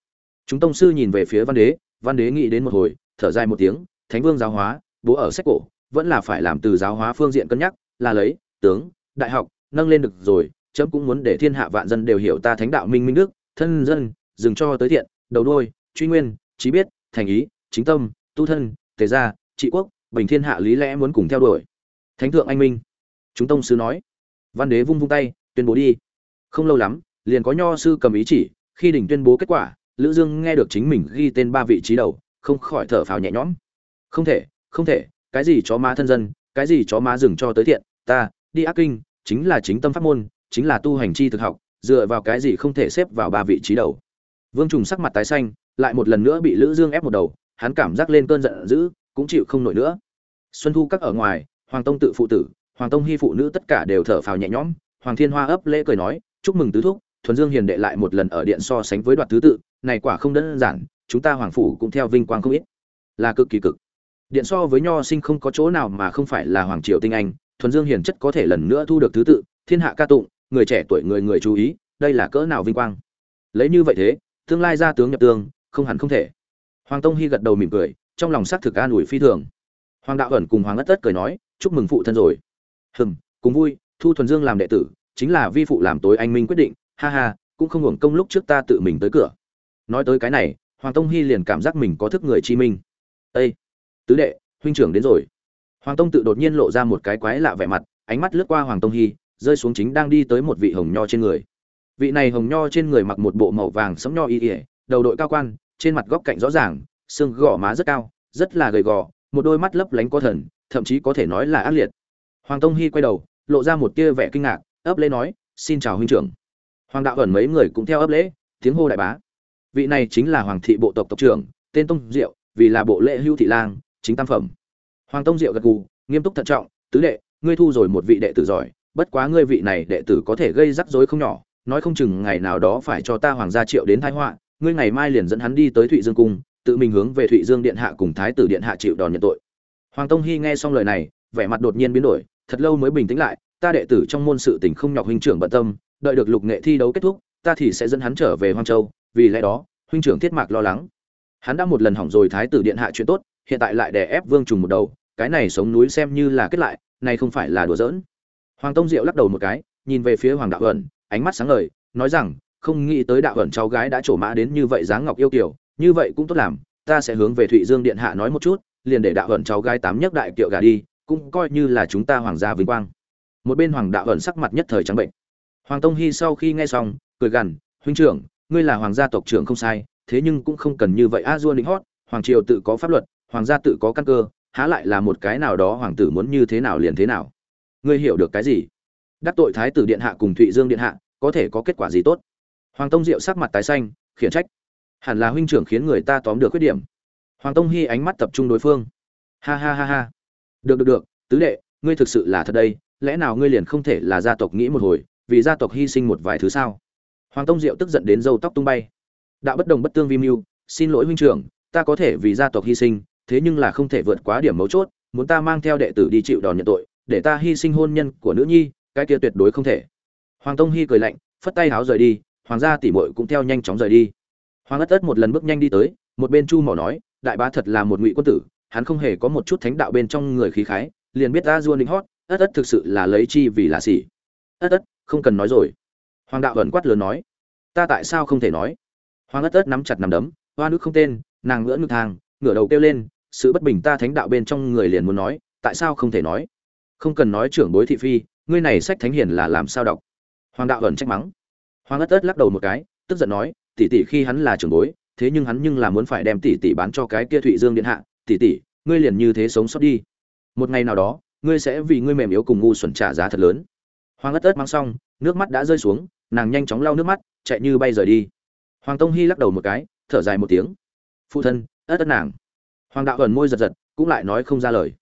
chúng tông sư nhìn về phía văn đế văn đế nghĩ đến một hồi, thở dài một tiếng, thánh vương giáo hóa, bố ở sách cổ, vẫn là phải làm từ giáo hóa phương diện cân nhắc, là lấy, tướng, đại học, nâng lên được rồi, chấm cũng muốn để thiên hạ vạn dân đều hiểu ta thánh đạo minh minh đức, thân dân, dừng cho tới thiện, đầu đôi truy nguyên, trí biết, thành ý, chính tâm tu thân, tề gia, trị quốc, bình thiên hạ lý lẽ muốn cùng theo đuổi. Thánh thượng anh minh. Chúng tông sư nói. Văn đế vung vung tay, tuyên bố đi. Không lâu lắm, liền có nho sư cầm ý chỉ, khi đỉnh tuyên bố kết quả, lữ dương nghe được chính mình ghi tên ba vị trí đầu, không khỏi thở phào nhẹ nhõm. Không thể không thể, cái gì chó má thân dân, cái gì chó má dừng cho tới thiện, ta, đi ác kinh, chính là chính tâm pháp môn, chính là tu hành chi thực học, dựa vào cái gì không thể xếp vào ba vị trí đầu. Vương trùng sắc mặt tái xanh, lại một lần nữa bị lữ dương ép một đầu hắn cảm giác lên cơn giận dữ, cũng chịu không nổi nữa. Xuân thu các ở ngoài, hoàng tông tự phụ tử, hoàng tông hy phụ nữ tất cả đều thở phào nhẹ nhõm. Hoàng thiên hoa ấp lễ cười nói, chúc mừng tứ thúc, thuần dương hiền đệ lại một lần ở điện so sánh với đoạt thứ tự, này quả không đơn giản, chúng ta hoàng phủ cũng theo vinh quang không ít. Là cực kỳ cực. Điện so với nho sinh không có chỗ nào mà không phải là hoàng triều tinh anh, thuần dương hiền chất có thể lần nữa thu được thứ tự, thiên hạ ca tụng, người trẻ tuổi người người chú ý, đây là cỡ nào vinh quang. Lấy như vậy thế, tương lai ra tướng nhập tương, không hẳn không thể hoàng tông hy gật đầu mỉm cười, trong lòng xác thực an ủi phi thường. Hoàng đạo ẩn cùng hoàng ất tất cười nói, chúc mừng phụ thân rồi. Hừm, cùng vui, thu thuần dương làm đệ tử, chính là vi phụ làm tối anh minh quyết định, ha ha, cũng không hưởng công lúc trước ta tự mình tới cửa. Nói tới cái này, hoàng tông hy liền cảm giác mình có thức người chi minh. Ây tứ đệ, huynh trưởng đến rồi. Hoàng tông tự đột nhiên lộ ra một cái quái lạ vẻ mặt, ánh mắt lướt qua hoàng tông hy rơi xuống chính đang đi tới một vị hồng nho trên người. Vị này hồng nho trên người mặc một bộ màu vàng sẫm nho y ỉa đầu đội cao quan trên mặt góc cạnh rõ ràng, xương gò má rất cao, rất là gầy gò, một đôi mắt lấp lánh có thần, thậm chí có thể nói là ác liệt. Hoàng tông hy quay đầu, lộ ra một tia vẻ kinh ngạc, ấp lễ nói, xin chào huynh trưởng. Hoàng đạo ẩn mấy người cũng theo ấp lễ, tiếng hô đại bá. Vị này chính là hoàng thị bộ tộc tộc trưởng, tên tông diệu, vì là bộ lễ hưu thị lang, chính tam phẩm. Hoàng tông diệu gật gù, nghiêm túc thận trọng, tứ đệ, ngươi thu rồi một vị đệ tử giỏi, bất quá ngươi vị này đệ tử có thể gây rắc rối không nhỏ, nói không chừng ngày nào đó phải cho ta hoàng gia triệu đến thái họa ngươi ngày mai liền dẫn hắn đi tới thụy dương cung, tự mình hướng về thụy dương điện hạ cùng thái tử điện hạ chịu đòn nhận tội. Hoàng tông Hi nghe xong lời này, vẻ mặt đột nhiên biến đổi, thật lâu mới bình tĩnh lại, ta đệ tử trong môn sự tình không nhọc huynh trưởng bận tâm, đợi được lục nghệ thi đấu kết thúc, ta thì sẽ dẫn hắn trở về hoang châu, vì lẽ đó, huynh trưởng thiết mạc lo lắng. Hắn đã một lần hỏng rồi thái tử điện hạ chuyện tốt, hiện tại lại đè ép vương trùng một đầu, cái này sống núi xem như là kết lại, này không phải là đùa giỡn. Hoàng tông diệu lắc đầu một cái, nhìn về phía hoàng đạo ẩn, ánh mắt sáng ngời, nói rằng không nghĩ tới đạo ẩn cháu gái đã trổ mã đến như vậy dáng ngọc yêu kiều, như vậy cũng tốt làm, ta sẽ hướng về thụy dương điện hạ nói một chút, liền để đạo ẩn cháu gái tám nhất đại kiệu gà đi, cũng coi như là chúng ta hoàng gia vinh quang. Một bên hoàng đạo ẩn sắc mặt nhất thời trắng bệnh. Hoàng tông hy sau khi nghe xong, cười gằn, huynh trưởng, ngươi là hoàng gia tộc trưởng không sai, thế nhưng cũng không cần như vậy a dua lính hót, hoàng triều tự có pháp luật, hoàng gia tự có căn cơ, há lại là một cái nào đó hoàng tử muốn như thế nào liền thế nào. Ngươi hiểu được cái gì? Đắc tội thái tử điện hạ cùng thụy dương điện hạ, có thể có kết quả gì tốt? Hoàng tông diệu sắc mặt tái xanh, khiển trách. Hẳn là huynh trưởng khiến người ta tóm được khuyết điểm. Hoàng tông hy ánh mắt tập trung đối phương. Ha ha ha ha. Được được được, tứ đệ, ngươi thực sự là thật đây, lẽ nào ngươi liền không thể là gia tộc nghĩ một hồi, vì gia tộc hy sinh một vài thứ sao? Hoàng tông diệu tức giận đến râu tóc tung bay. Đạo bất đồng bất tương vi mưu, xin lỗi huynh trưởng, ta có thể vì gia tộc hy sinh, thế nhưng là không thể vượt quá điểm mấu chốt, muốn ta mang theo đệ tử đi chịu đòn nhận tội, để ta hy sinh hôn nhân của nữ nhi, cái kia tuyệt đối không thể. Hoàng tông hy cười lạnh, phất tay háo rời đi hoàng gia tỷ muội cũng theo nhanh chóng rời đi. Hoàng ất ất một lần bước nhanh đi tới, một bên chu mỏ nói, đại bá thật là một ngụy quân tử, hắn không hề có một chút thánh đạo bên trong người khí khái, liền biết ra Du Ninh hót, ất ất thực sự là lấy chi vì là xỉ ất ất không cần nói rồi. Hoàng đạo ẩn quát lớn nói, ta tại sao không thể nói? Hoàng ất ất nắm chặt nắm đấm, hoa nước không tên, nàng ngửa ngực thang, ngửa đầu kêu lên, sự bất bình ta thánh đạo bên trong người liền muốn nói, tại sao không thể nói? Không cần nói trưởng bối thị phi, ngươi này sách thánh hiền là làm sao đọc? Hoàng đạo ẩn trách mắng hoàng ất ất lắc đầu một cái, tức giận nói, tỷ tỷ khi hắn là trưởng bối, thế nhưng hắn nhưng là muốn phải đem tỷ tỷ bán cho cái kia thụy dương điện hạ. Tỷ tỷ, ngươi liền như thế sống sót đi. Một ngày nào đó, ngươi sẽ vì ngươi mềm yếu cùng ngu xuẩn trả giá thật lớn. Hoàng ất ất mang xong, nước mắt đã rơi xuống, nàng nhanh chóng lau nước mắt, chạy như bay rời đi. Hoàng tông hy lắc đầu một cái, thở dài một tiếng. Phụ thân, ất ất nàng. Hoàng đạo ẩn môi giật giật, cũng lại nói không ra lời.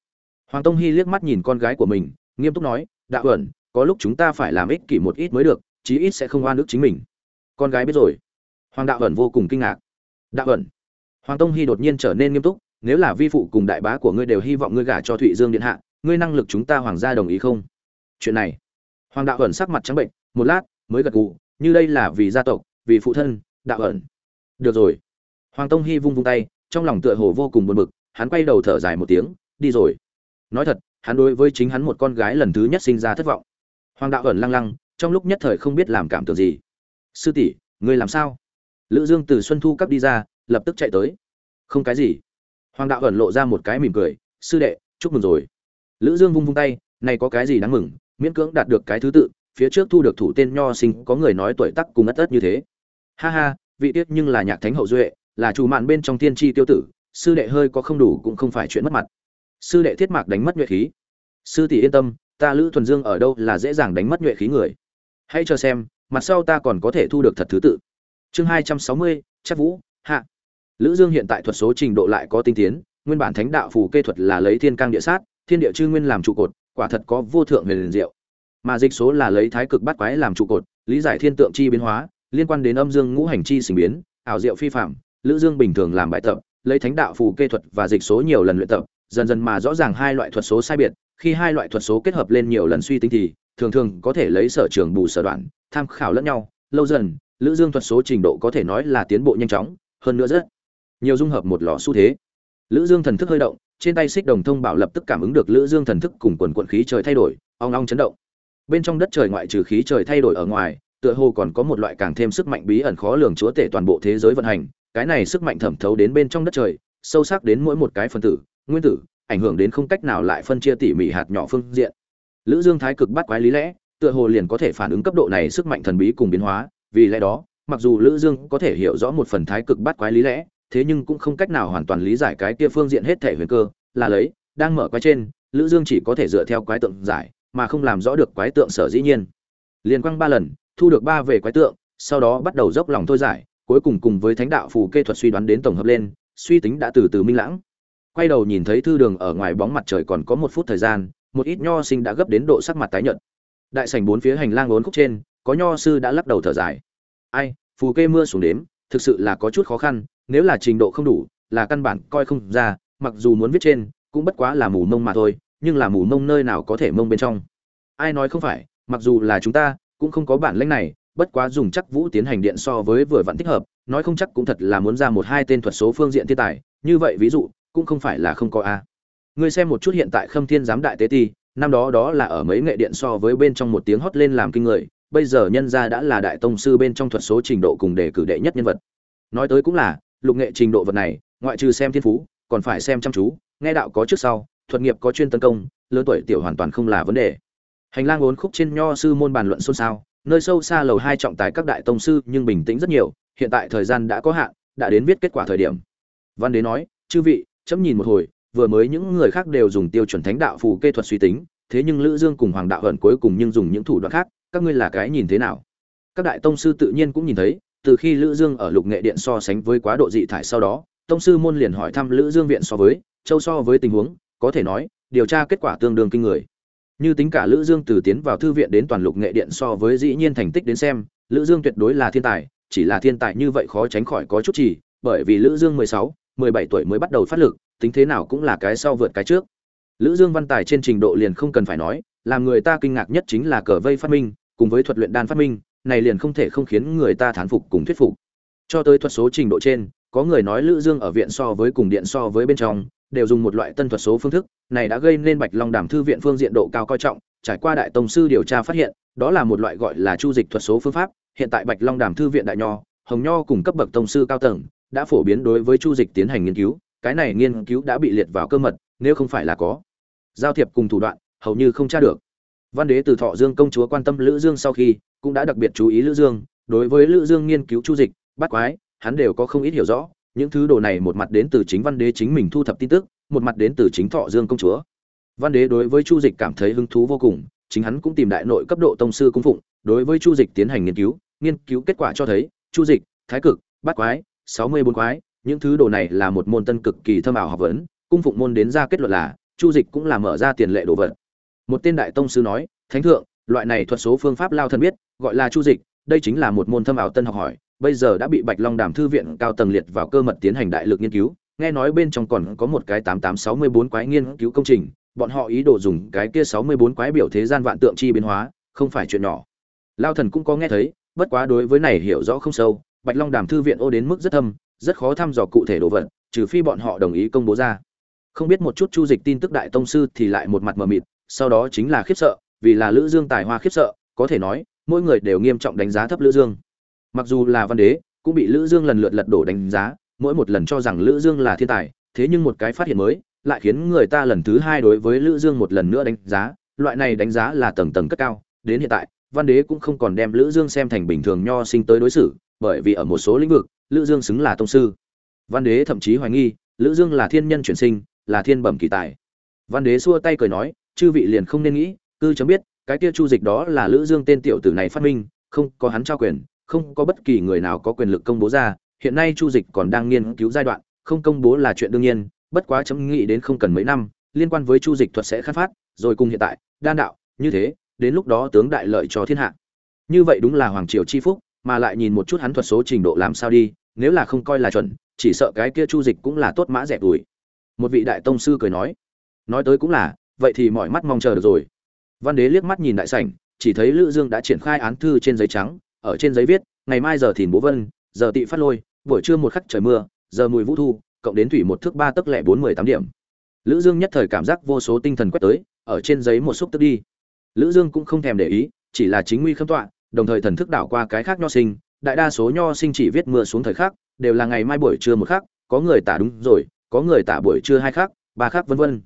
Hoàng tông hy liếc mắt nhìn con gái của mình, nghiêm túc nói, đạo ẩn có lúc chúng ta phải làm ích kỷ một ít mới được chí ít sẽ không oan ức chính mình. Con gái biết rồi. Hoàng đạo ẩn vô cùng kinh ngạc. Đạo ẩn, hoàng tông hy đột nhiên trở nên nghiêm túc, nếu là vi phụ cùng đại bá của ngươi đều hy vọng ngươi gả cho thụy dương điện hạ, ngươi năng lực chúng ta hoàng gia đồng ý không? Chuyện này, hoàng đạo ẩn sắc mặt trắng bệnh, một lát, mới gật gù, như đây là vì gia tộc, vì phụ thân, đạo ẩn. Được rồi. Hoàng tông hy vung vung tay, trong lòng tựa hồ vô cùng buồn bực, hắn quay đầu thở dài một tiếng, đi rồi. Nói thật, hắn đối với chính hắn một con gái lần thứ nhất sinh ra thất vọng. Hoàng đạo ẩn lăng lăng trong lúc nhất thời không biết làm cảm tưởng gì. Sư tỷ, ngươi làm sao? Lữ dương từ xuân thu cấp đi ra, lập tức chạy tới. Không cái gì. Hoàng đạo ẩn lộ ra một cái mỉm cười, sư đệ, chúc mừng rồi. Lữ dương vung vung tay, này có cái gì đáng mừng, miễn cưỡng đạt được cái thứ tự, phía trước thu được thủ tên nho sinh, có người nói tuổi tác cùng ất ất như thế. Ha ha, vị tiết nhưng là nhạc thánh hậu duệ, là chủ mạn bên trong tiên tri tiêu tử, sư đệ hơi có không đủ cũng không phải chuyện mất mặt. Sư đệ thiết mạc đánh mất nhuệ khí. Sư tỷ yên tâm, ta lữ thuần dương ở đâu là dễ dàng đánh mất nhuệ khí người hãy cho xem, mặt sau ta còn có thể thu được thật thứ tự. Chương hai trăm sáu mươi, chắc vũ, hạ. Lữ dương hiện tại thuật số trình độ lại có tinh tiến, nguyên bản thánh đạo phù kê thuật là lấy thiên cang địa sát, thiên địa chư nguyên làm trụ cột, quả thật có vô thượng huyền diệu. Mà dịch số là lấy thái cực bắt quái làm trụ cột, lý giải thiên tượng chi biến hóa, liên quan đến âm dương ngũ hành chi sinh biến, ảo diệu phi phạm, lữ dương bình thường làm bài tập, lấy thánh đạo phù kê thuật và dịch số nhiều lần luyện tập, dần dần mà rõ ràng hai loại thuật số sai biệt, khi hai loại thuật số kết hợp lên nhiều lần suy tính thì thường thường có thể lấy sở trường bù sở đoạn, tham khảo lẫn nhau, lâu dần, lữ dương thuật số trình độ có thể nói là tiến bộ nhanh chóng, hơn nữa rất nhiều dung hợp một lò xu thế. Lữ dương thần thức hơi động, trên tay xích đồng thông bảo lập tức cảm ứng được lữ dương thần thức cùng quần quận khí trời thay đổi, ong ong chấn động. Bên trong đất trời ngoại trừ khí trời thay đổi ở ngoài, tựa hồ còn có một loại càng thêm sức mạnh bí ẩn khó lường chúa tể toàn bộ thế giới vận hành, cái này sức mạnh thẩm thấu đến bên trong đất trời, sâu sắc đến mỗi một cái phân tử, nguyên tử, ảnh hưởng đến không cách nào lại phân chia tỉ mỉ hạt nhỏ phương diện lữ dương thái cực bắt quái lý lẽ, tựa hồ liền có thể phản ứng cấp độ này sức mạnh thần bí cùng biến hóa, vì lẽ đó, mặc dù lữ dương có thể hiểu rõ một phần thái cực bắt quái lý lẽ, thế nhưng cũng không cách nào hoàn toàn lý giải cái kia phương diện hết thể huyền cơ, là lấy, đang mở quái trên, lữ dương chỉ có thể dựa theo quái tượng giải, mà không làm rõ được quái tượng sở dĩ nhiên. Liên quang ba lần, thu được ba về quái tượng, sau đó bắt đầu dốc lòng thôi giải, cuối cùng cùng với thánh đạo phù kê thuật suy đoán đến tổng hợp lên, suy tính đã từ từ minh lãng. Quay đầu nhìn thấy thư đường ở ngoài bóng mặt trời còn có một phút thời gian một ít nho sinh đã gấp đến độ sắc mặt tái nhợt. Đại sảnh bốn phía hành lang uốn khúc trên, có nho sư đã lắc đầu thở dài. Ai, phù kê mưa xuống đếm, thực sự là có chút khó khăn, nếu là trình độ không đủ, là căn bản coi không ra, mặc dù muốn viết trên, cũng bất quá là mù mông mà thôi, nhưng là mù mông nơi nào có thể mông bên trong. Ai nói không phải, mặc dù là chúng ta, cũng không có bản lĩnh này, bất quá dùng chắc vũ tiến hành điện so với vừa vặn thích hợp, nói không chắc cũng thật là muốn ra một hai tên thuật số phương diện thiên tài, như vậy ví dụ, cũng không phải là không có a ngươi xem một chút hiện tại khâm thiên giám đại tế ti, năm đó đó là ở mấy nghệ điện so với bên trong một tiếng hót lên làm kinh người, bây giờ nhân gia đã là đại tông sư bên trong thuật số trình độ cùng đề cử đệ nhất nhân vật. Nói tới cũng là, lục nghệ trình độ vật này, ngoại trừ xem thiên phú, còn phải xem chăm chú, nghe đạo có trước sau, thuật nghiệp có chuyên tấn công, lớn tuổi tiểu hoàn toàn không là vấn đề. Hành lang uốn khúc trên nho sư môn bàn luận xôn xao, nơi sâu xa lầu hai trọng tài các đại tông sư nhưng bình tĩnh rất nhiều, hiện tại thời gian đã có hạn, đã đến viết kết quả thời điểm. Văn đế nói, chư vị, chấm nhìn một hồi vừa mới những người khác đều dùng tiêu chuẩn thánh đạo phù kê thuật suy tính thế nhưng lữ dương cùng hoàng đạo hận cuối cùng nhưng dùng những thủ đoạn khác các ngươi là cái nhìn thế nào? Các đại tông sư tự nhiên cũng nhìn thấy từ khi lữ dương ở lục nghệ điện so sánh với quá độ dị thải sau đó tông sư môn liền hỏi thăm lữ dương viện so với châu so với tình huống có thể nói điều tra kết quả tương đương kinh người. Như tính cả lữ dương từ tiến vào thư viện đến toàn lục nghệ điện so với dĩ nhiên thành tích đến xem lữ dương tuyệt đối là thiên tài chỉ là thiên tài như vậy khó tránh khỏi có chút chỉ bởi vì lữ dương 16, 17 tuổi mới bắt đầu phát lực tính thế nào cũng là cái sau vượt cái trước. Lữ dương văn tài trên trình độ liền không cần phải nói, làm người ta kinh ngạc nhất chính là cờ vây phát minh, cùng với thuật luyện đan phát minh, này liền không thể không khiến người ta thán phục cùng thuyết phục. Cho tới thuật số trình độ trên, có người nói lữ dương ở viện so với cùng điện so với bên trong, đều dùng một loại tân thuật số phương thức, này đã gây nên bạch long đàm thư viện phương diện độ cao coi trọng, trải qua đại tông sư điều tra phát hiện, đó là một loại gọi là chu dịch thuật số phương pháp, hiện tại bạch long đàm thư viện đại nho, hồng nho cùng cấp bậc tông sư cao tầng, đã phổ biến đối với chu dịch tiến hành nghiên cứu cái này nghiên cứu đã bị liệt vào cơ mật, nếu không phải là có giao thiệp cùng thủ đoạn, hầu như không tra được. Văn đế từ thọ dương công chúa quan tâm lữ dương sau khi, cũng đã đặc biệt chú ý lữ dương, đối với lữ dương nghiên cứu chu dịch bắt quái, hắn đều có không ít hiểu rõ, những thứ đồ này một mặt đến từ chính văn đế chính mình thu thập tin tức, một mặt đến từ chính thọ dương công chúa. Văn đế đối với chu dịch cảm thấy hứng thú vô cùng, chính hắn cũng tìm đại nội cấp độ tông sư cung phụng, đối với chu dịch tiến hành nghiên cứu nghiên cứu kết quả cho thấy, chu dịch, thái cực, bát quái, sáu mươi bốn quái những thứ đồ này là một môn tân cực kỳ thâm ảo học vấn, cung phụng môn đến ra kết luận là, chu dịch cũng là mở ra tiền lệ đồ vật. Một tên đại tông sư nói, thánh thượng, loại này thuật số phương pháp lao thân biết, gọi là chu dịch, đây chính là một môn thâm ảo tân học hỏi, bây giờ đã bị bạch long đàm thư viện cao tầng liệt vào cơ mật tiến hành đại lực nghiên cứu, nghe nói bên trong còn có một cái tám tám sáu mươi bốn quái nghiên cứu công trình, bọn họ ý đồ dùng cái kia sáu mươi bốn quái biểu thế gian vạn tượng chi biến hóa, không phải chuyện nhỏ. Lao thần cũng có nghe thấy, bất quá đối với này hiểu rõ không sâu, bạch long đàm thư viện ô đến mức rất thâm rất khó thăm dò cụ thể đồ vật, trừ phi bọn họ đồng ý công bố ra. Không biết một chút chu dịch tin tức đại tông sư thì lại một mặt mờ mịt, sau đó chính là khiếp sợ, vì là lữ dương tài hoa khiếp sợ, có thể nói, mỗi người đều nghiêm trọng đánh giá thấp lữ dương. Mặc dù là văn đế, cũng bị lữ dương lần lượt lật đổ đánh giá, mỗi một lần cho rằng lữ dương là thiên tài, thế nhưng một cái phát hiện mới, lại khiến người ta lần thứ hai đối với lữ dương một lần nữa đánh giá, loại này đánh giá là tầng tầng cất cao, đến hiện tại, văn đế cũng không còn đem lữ dương xem thành bình thường nho sinh tới đối xử, bởi vì ở một số lĩnh vực lữ dương xứng là tông sư. Văn đế thậm chí hoài nghi, lữ dương là thiên nhân chuyển sinh, là thiên bẩm kỳ tài. Văn đế xua tay cười nói, chư vị liền không nên nghĩ, cư chấm biết, cái kia chu dịch đó là lữ dương tên tiểu tử này phát minh, không có hắn trao quyền, không có bất kỳ người nào có quyền lực công bố ra, hiện nay chu dịch còn đang nghiên cứu giai đoạn, không công bố là chuyện đương nhiên, bất quá chấm nghĩ đến không cần mấy năm, liên quan với chu dịch thuật sẽ khát phát rồi cùng hiện tại, đan đạo, như thế, đến lúc đó tướng đại lợi cho thiên hạ. Như vậy đúng là hoàng triều chi phúc mà lại nhìn một chút hắn thuật số trình độ làm sao đi, nếu là không coi là chuẩn, chỉ sợ cái kia chu dịch cũng là tốt mã rẻ tuổi một vị đại tông sư cười nói. Nói tới cũng là, vậy thì mọi mắt mong chờ được rồi. Văn đế liếc mắt nhìn đại sảnh, chỉ thấy lữ dương đã triển khai án thư trên giấy trắng, ở trên giấy viết, ngày mai giờ thìn bố vân, giờ tị phát lôi, buổi trưa một khắc trời mưa, giờ mùi vũ thu, cộng đến thủy một thước ba tấc lẻ bốn mười tám điểm. Lữ dương nhất thời cảm giác vô số tinh thần quét tới, ở trên giấy một xúc tức đi. Lữ dương cũng không thèm để ý, chỉ là chính nguy khâm tọa đồng thời thần thức đảo qua cái khác nho sinh, đại đa số nho sinh chỉ viết mưa xuống thời khắc, đều là ngày mai buổi trưa một khắc, có người tả đúng rồi, có người tả buổi trưa hai khắc, ba khắc vân vân.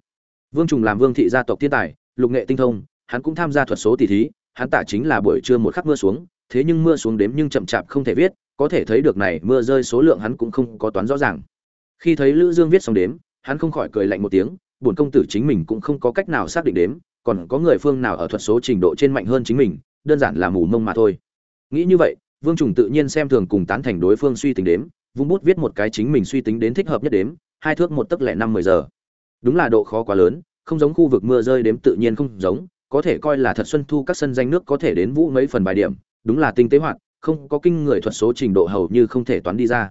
Vương trùng làm vương thị gia tộc thiên tài, lục nghệ tinh thông, hắn cũng tham gia thuật số tỷ thí, hắn tả chính là buổi trưa một khắc mưa xuống, thế nhưng mưa xuống đếm nhưng chậm chạp không thể viết, có thể thấy được này mưa rơi số lượng hắn cũng không có toán rõ ràng. Khi thấy lữ dương viết xong đếm, hắn không khỏi cười lạnh một tiếng, bổn công tử chính mình cũng không có cách nào xác định đếm, còn có người phương nào ở thuật số trình độ trên mạnh hơn chính mình đơn giản là mù mông mà thôi. Nghĩ như vậy, vương trùng tự nhiên xem thường cùng tán thành đối phương suy tính đếm, vung bút viết một cái chính mình suy tính đến thích hợp nhất đếm, hai thước một tấc lẻ năm mười giờ. Đúng là độ khó quá lớn, không giống khu vực mưa rơi đếm tự nhiên không giống, có thể coi là thật xuân thu các sân danh nước có thể đến vũ mấy phần bài điểm, đúng là tinh tế hoạt, không có kinh người thuật số trình độ hầu như không thể toán đi ra.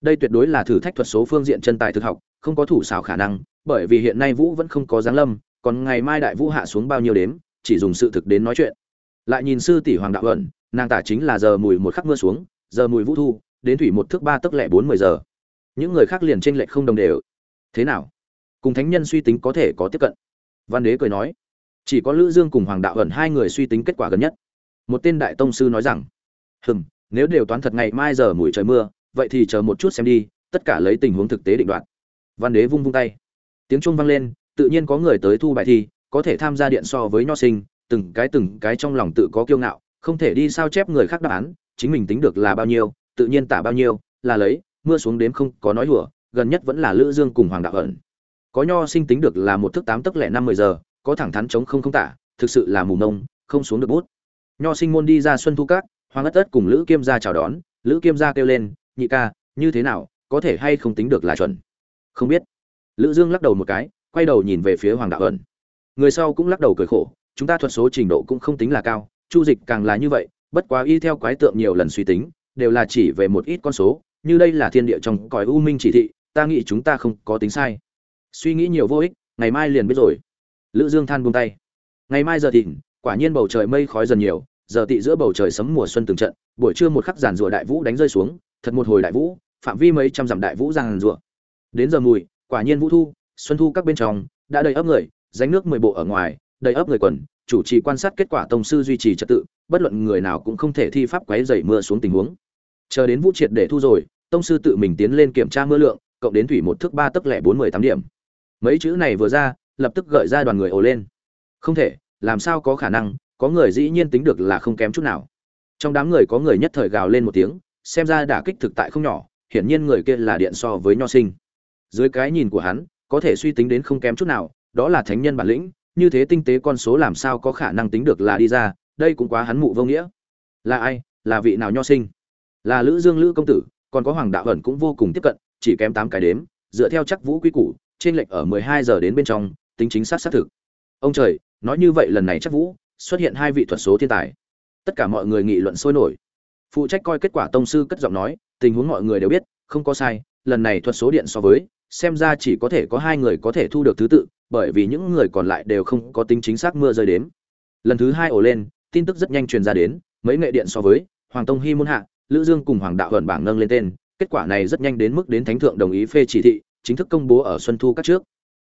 Đây tuyệt đối là thử thách thuật số phương diện chân tài thực học, không có thủ xảo khả năng, bởi vì hiện nay vũ vẫn không có giáng lâm, còn ngày mai đại vũ hạ xuống bao nhiêu đếm, chỉ dùng sự thực đến nói chuyện lại nhìn sư tỷ hoàng đạo ẩn nàng tả chính là giờ mùi một khắc mưa xuống, giờ mùi vũ thu, đến thủy một thước ba tức lẻ bốn mười giờ. Những người khác liền tranh lệch không đồng đều. Thế nào? Cùng thánh nhân suy tính có thể có tiếp cận. Văn đế cười nói, chỉ có lữ dương cùng hoàng đạo ẩn hai người suy tính kết quả gần nhất. Một tên đại tông sư nói rằng, hừm, nếu đều toán thật ngày mai giờ mùi trời mưa, vậy thì chờ một chút xem đi, tất cả lấy tình huống thực tế định đoạt. Văn đế vung vung tay. Tiếng chuông vang lên, tự nhiên có người tới thu bài thi, có thể tham gia điện so với nho sinh từng cái từng cái trong lòng tự có kiêu ngạo, không thể đi sao chép người khác đáp án, chính mình tính được là bao nhiêu, tự nhiên tả bao nhiêu, là lấy, mưa xuống đếm không có nói hùa gần nhất vẫn là lữ dương cùng hoàng đạo ẩn. Có nho sinh tính được là một thước tám tức lẻ năm mười giờ, có thẳng thắn chống không không tả, thực sự là mù nông không xuống được bút. Nho sinh môn đi ra xuân thu cát hoàng ất ất cùng lữ kiêm gia chào đón, lữ kiêm gia kêu lên, nhị ca, như thế nào, có thể hay không tính được là chuẩn? Không biết. Lữ dương lắc đầu một cái, quay đầu nhìn về phía hoàng đạo ẩn. Người sau cũng lắc đầu cười khổ chúng ta thuật số trình độ cũng không tính là cao, chu dịch càng là như vậy, bất quá y theo quái tượng nhiều lần suy tính, đều là chỉ về một ít con số, như đây là thiên địa trong cõi u minh chỉ thị, ta nghĩ chúng ta không có tính sai. Suy nghĩ nhiều vô ích, ngày mai liền biết rồi. Lữ dương than buông tay. Ngày mai giờ thịnh, quả nhiên bầu trời mây khói dần nhiều, giờ tị giữa bầu trời sấm mùa xuân từng trận, buổi trưa một khắc giàn rùa đại vũ đánh rơi xuống, thật một hồi đại vũ, phạm vi mấy trăm dặm đại vũ giàn rùa. Đến giờ mùi, quả nhiên vũ thu, xuân thu các bên trong, đã đầy ấp người dánh nước mười bộ ở ngoài đầy ấp người quần, chủ trì quan sát kết quả tông sư duy trì trật tự, bất luận người nào cũng không thể thi pháp quấy dày mưa xuống tình huống. Chờ đến vũ triệt để thu rồi, tông sư tự mình tiến lên kiểm tra mưa lượng, cộng đến thủy một thước ba tấc lẻ bốn mươi tám điểm. Mấy chữ này vừa ra, lập tức gợi ra đoàn người ồ lên. Không thể, làm sao có khả năng, có người dĩ nhiên tính được là không kém chút nào. Trong đám người có người nhất thời gào lên một tiếng, xem ra đả kích thực tại không nhỏ, hiển nhiên người kia là điện so với nho sinh. Dưới cái nhìn của hắn, có thể suy tính đến không kém chút nào, đó là thánh nhân bản lĩnh như thế tinh tế con số làm sao có khả năng tính được là đi ra, đây cũng quá hắn mụ vô nghĩa. Là ai? Là vị nào nho sinh? Là lữ dương lữ công tử, còn có hoàng đạo ẩn cũng vô cùng tiếp cận, chỉ kém tám cái đếm, dựa theo chắc vũ quy củ, trên lệnh ở 12 giờ đến bên trong, tính chính xác xác thực. Ông trời, nói như vậy lần này chắc vũ, xuất hiện hai vị thuật số thiên tài. Tất cả mọi người nghị luận sôi nổi. Phụ trách coi kết quả tông sư cất giọng nói, tình huống mọi người đều biết, không có sai, lần này thuật số điện so với xem ra chỉ có thể có hai người có thể thu được thứ tự, bởi vì những người còn lại đều không có tính chính xác mưa rơi đến lần thứ hai ổ lên, tin tức rất nhanh truyền ra đến, mấy nghệ điện so với, hoàng tông hy môn hạ, lữ dương cùng hoàng đạo hận bảng nâng lên tên, kết quả này rất nhanh đến mức đến thánh thượng đồng ý phê chỉ thị, chính thức công bố ở xuân thu các trước.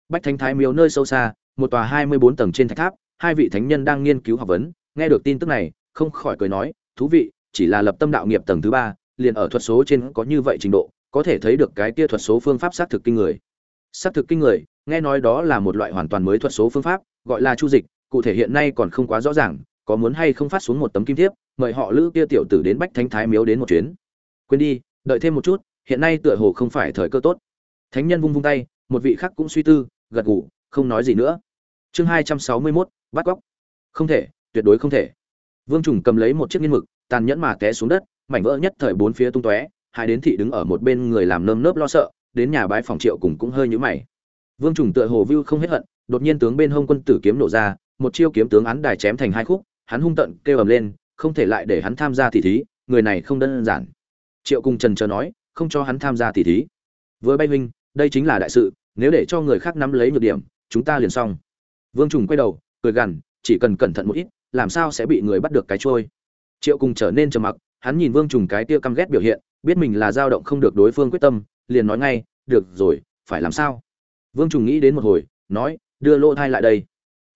Bách thánh thái miếu nơi sâu xa, một tòa hai mươi bốn tầng trên thạch tháp, hai vị thánh nhân đang nghiên cứu học vấn, nghe được tin tức này, không khỏi cười nói, thú vị, chỉ là lập tâm đạo nghiệp tầng thứ ba, liền ở thuật số trên có như vậy trình độ có thể thấy được cái kia thuật số phương pháp xác thực kinh người. Xác thực kinh người, nghe nói đó là một loại hoàn toàn mới thuật số phương pháp, gọi là chu dịch, cụ thể hiện nay còn không quá rõ ràng, có muốn hay không phát xuống một tấm kim thiếp, mời họ lữ kia tiểu tử đến bách thánh thái miếu đến một chuyến. Quên đi, đợi thêm một chút, hiện nay tựa hồ không phải thời cơ tốt. Thánh nhân vung vung tay, một vị khác cũng suy tư, gật gù, không nói gì nữa. Chương hai trăm sáu mươi mốt, bắt góc. không thể, tuyệt đối không thể. Vương trùng cầm lấy một chiếc nghiên mực, tàn nhẫn mà té xuống đất, mảnh vỡ nhất thời bốn phía tung tóe hai đến thị đứng ở một bên người làm nơm nớp lo sợ, đến nhà bái phòng triệu cùng cũng hơi nhũ mày. Vương trùng tựa hồ vưu không hết hận, đột nhiên tướng bên hông quân tử kiếm nổ ra, một chiêu kiếm tướng án đài chém thành hai khúc, hắn hung tận kêu ầm lên, không thể lại để hắn tham gia tỷ thí, người này không đơn giản. Triệu cùng trần chờ nói, không cho hắn tham gia tỷ thí. Với bay huynh, đây chính là đại sự, nếu để cho người khác nắm lấy nhược điểm, chúng ta liền xong. Vương trùng quay đầu, cười gằn, chỉ cần cẩn thận một ít, làm sao sẽ bị người bắt được cái trôi. Triệu cùng trở nên trầm mặc hắn nhìn vương trùng cái tia căm ghét biểu hiện, biết mình là dao động không được đối phương quyết tâm, liền nói ngay, được rồi, phải làm sao? Vương trùng nghĩ đến một hồi, nói, đưa lô thai lại đây.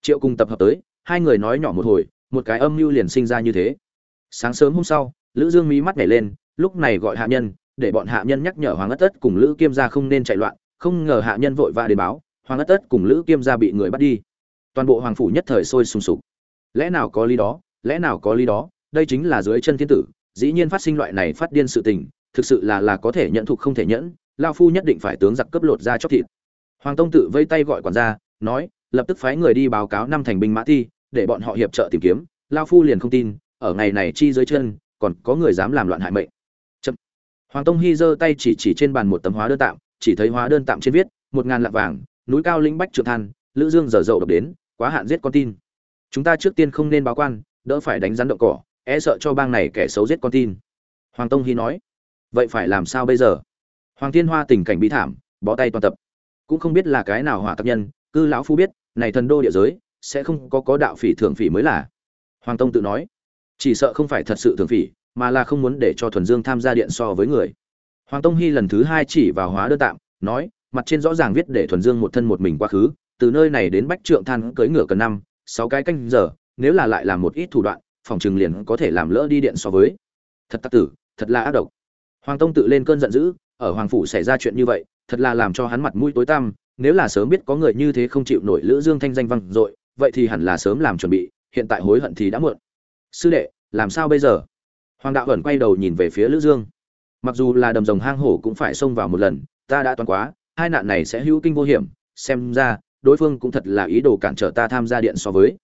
Triệu cùng tập hợp tới, hai người nói nhỏ một hồi, một cái âm mưu liền sinh ra như thế. Sáng sớm hôm sau, lữ dương mí mắt nhảy lên, lúc này gọi hạ nhân, để bọn hạ nhân nhắc nhở hoàng ất tất cùng lữ kiêm gia không nên chạy loạn, không ngờ hạ nhân vội vã đến báo, hoàng ất tất cùng lữ kiêm gia bị người bắt đi. Toàn bộ hoàng phủ nhất thời sôi sùng sục. Lẽ nào có lý đó, lẽ nào có lý đó, đây chính là dưới chân thiên tử dĩ nhiên phát sinh loại này phát điên sự tình, thực sự là là có thể nhận thục không thể nhẫn lao phu nhất định phải tướng giặc cấp lột ra chóc thịt. Hoàng tông tự vây tay gọi quản gia, nói, lập tức phái người đi báo cáo năm thành binh mã thi, để bọn họ hiệp trợ tìm kiếm. Lao phu liền không tin, ở ngày này chi dưới chân, còn có người dám làm loạn hại mệnh. Chậm. hoàng tông hy giơ tay chỉ chỉ trên bàn một tấm hóa đơn tạm, chỉ thấy hóa đơn tạm trên viết, một ngàn lạng vàng, núi cao lĩnh bách trượng than, lữ dương dở dậu độc đến, quá hạn giết con tin. Chúng ta trước tiên không nên báo quan, đỡ phải đánh rắn động cỏ e sợ cho bang này kẻ xấu giết con tin. Hoàng tông hy nói, vậy phải làm sao bây giờ? Hoàng thiên hoa tình cảnh bí thảm, bó tay toàn tập. Cũng không biết là cái nào hỏa tập nhân, cư lão phu biết, này thần đô địa giới, sẽ không có có đạo phỉ thượng phỉ mới là. Hoàng tông tự nói, chỉ sợ không phải thật sự thượng phỉ, mà là không muốn để cho thuần dương tham gia điện so với người. Hoàng tông hy lần thứ hai chỉ vào hóa đơn tạm, nói, mặt trên rõ ràng viết để thuần dương một thân một mình quá khứ, từ nơi này đến bách trượng than cưỡi ngựa cần năm, sáu cái canh giờ, nếu là lại làm một ít thủ đoạn phòng trường liền có thể làm lỡ đi điện so với. Thật tắc tử, thật là ác độc. Hoàng tông tự lên cơn giận dữ, ở hoàng phủ xảy ra chuyện như vậy, thật là làm cho hắn mặt mũi tối tăm, nếu là sớm biết có người như thế không chịu nổi lữ dương thanh danh vang dội, vậy thì hẳn là sớm làm chuẩn bị, hiện tại hối hận thì đã muộn. Sư đệ, làm sao bây giờ? Hoàng đạo ẩn quay đầu nhìn về phía lữ dương. Mặc dù là đầm rồng hang hổ cũng phải xông vào một lần, ta đã toán quá, hai nạn này sẽ hữu kinh vô hiểm, xem ra, đối phương cũng thật là ý đồ cản trở ta tham gia điện so với.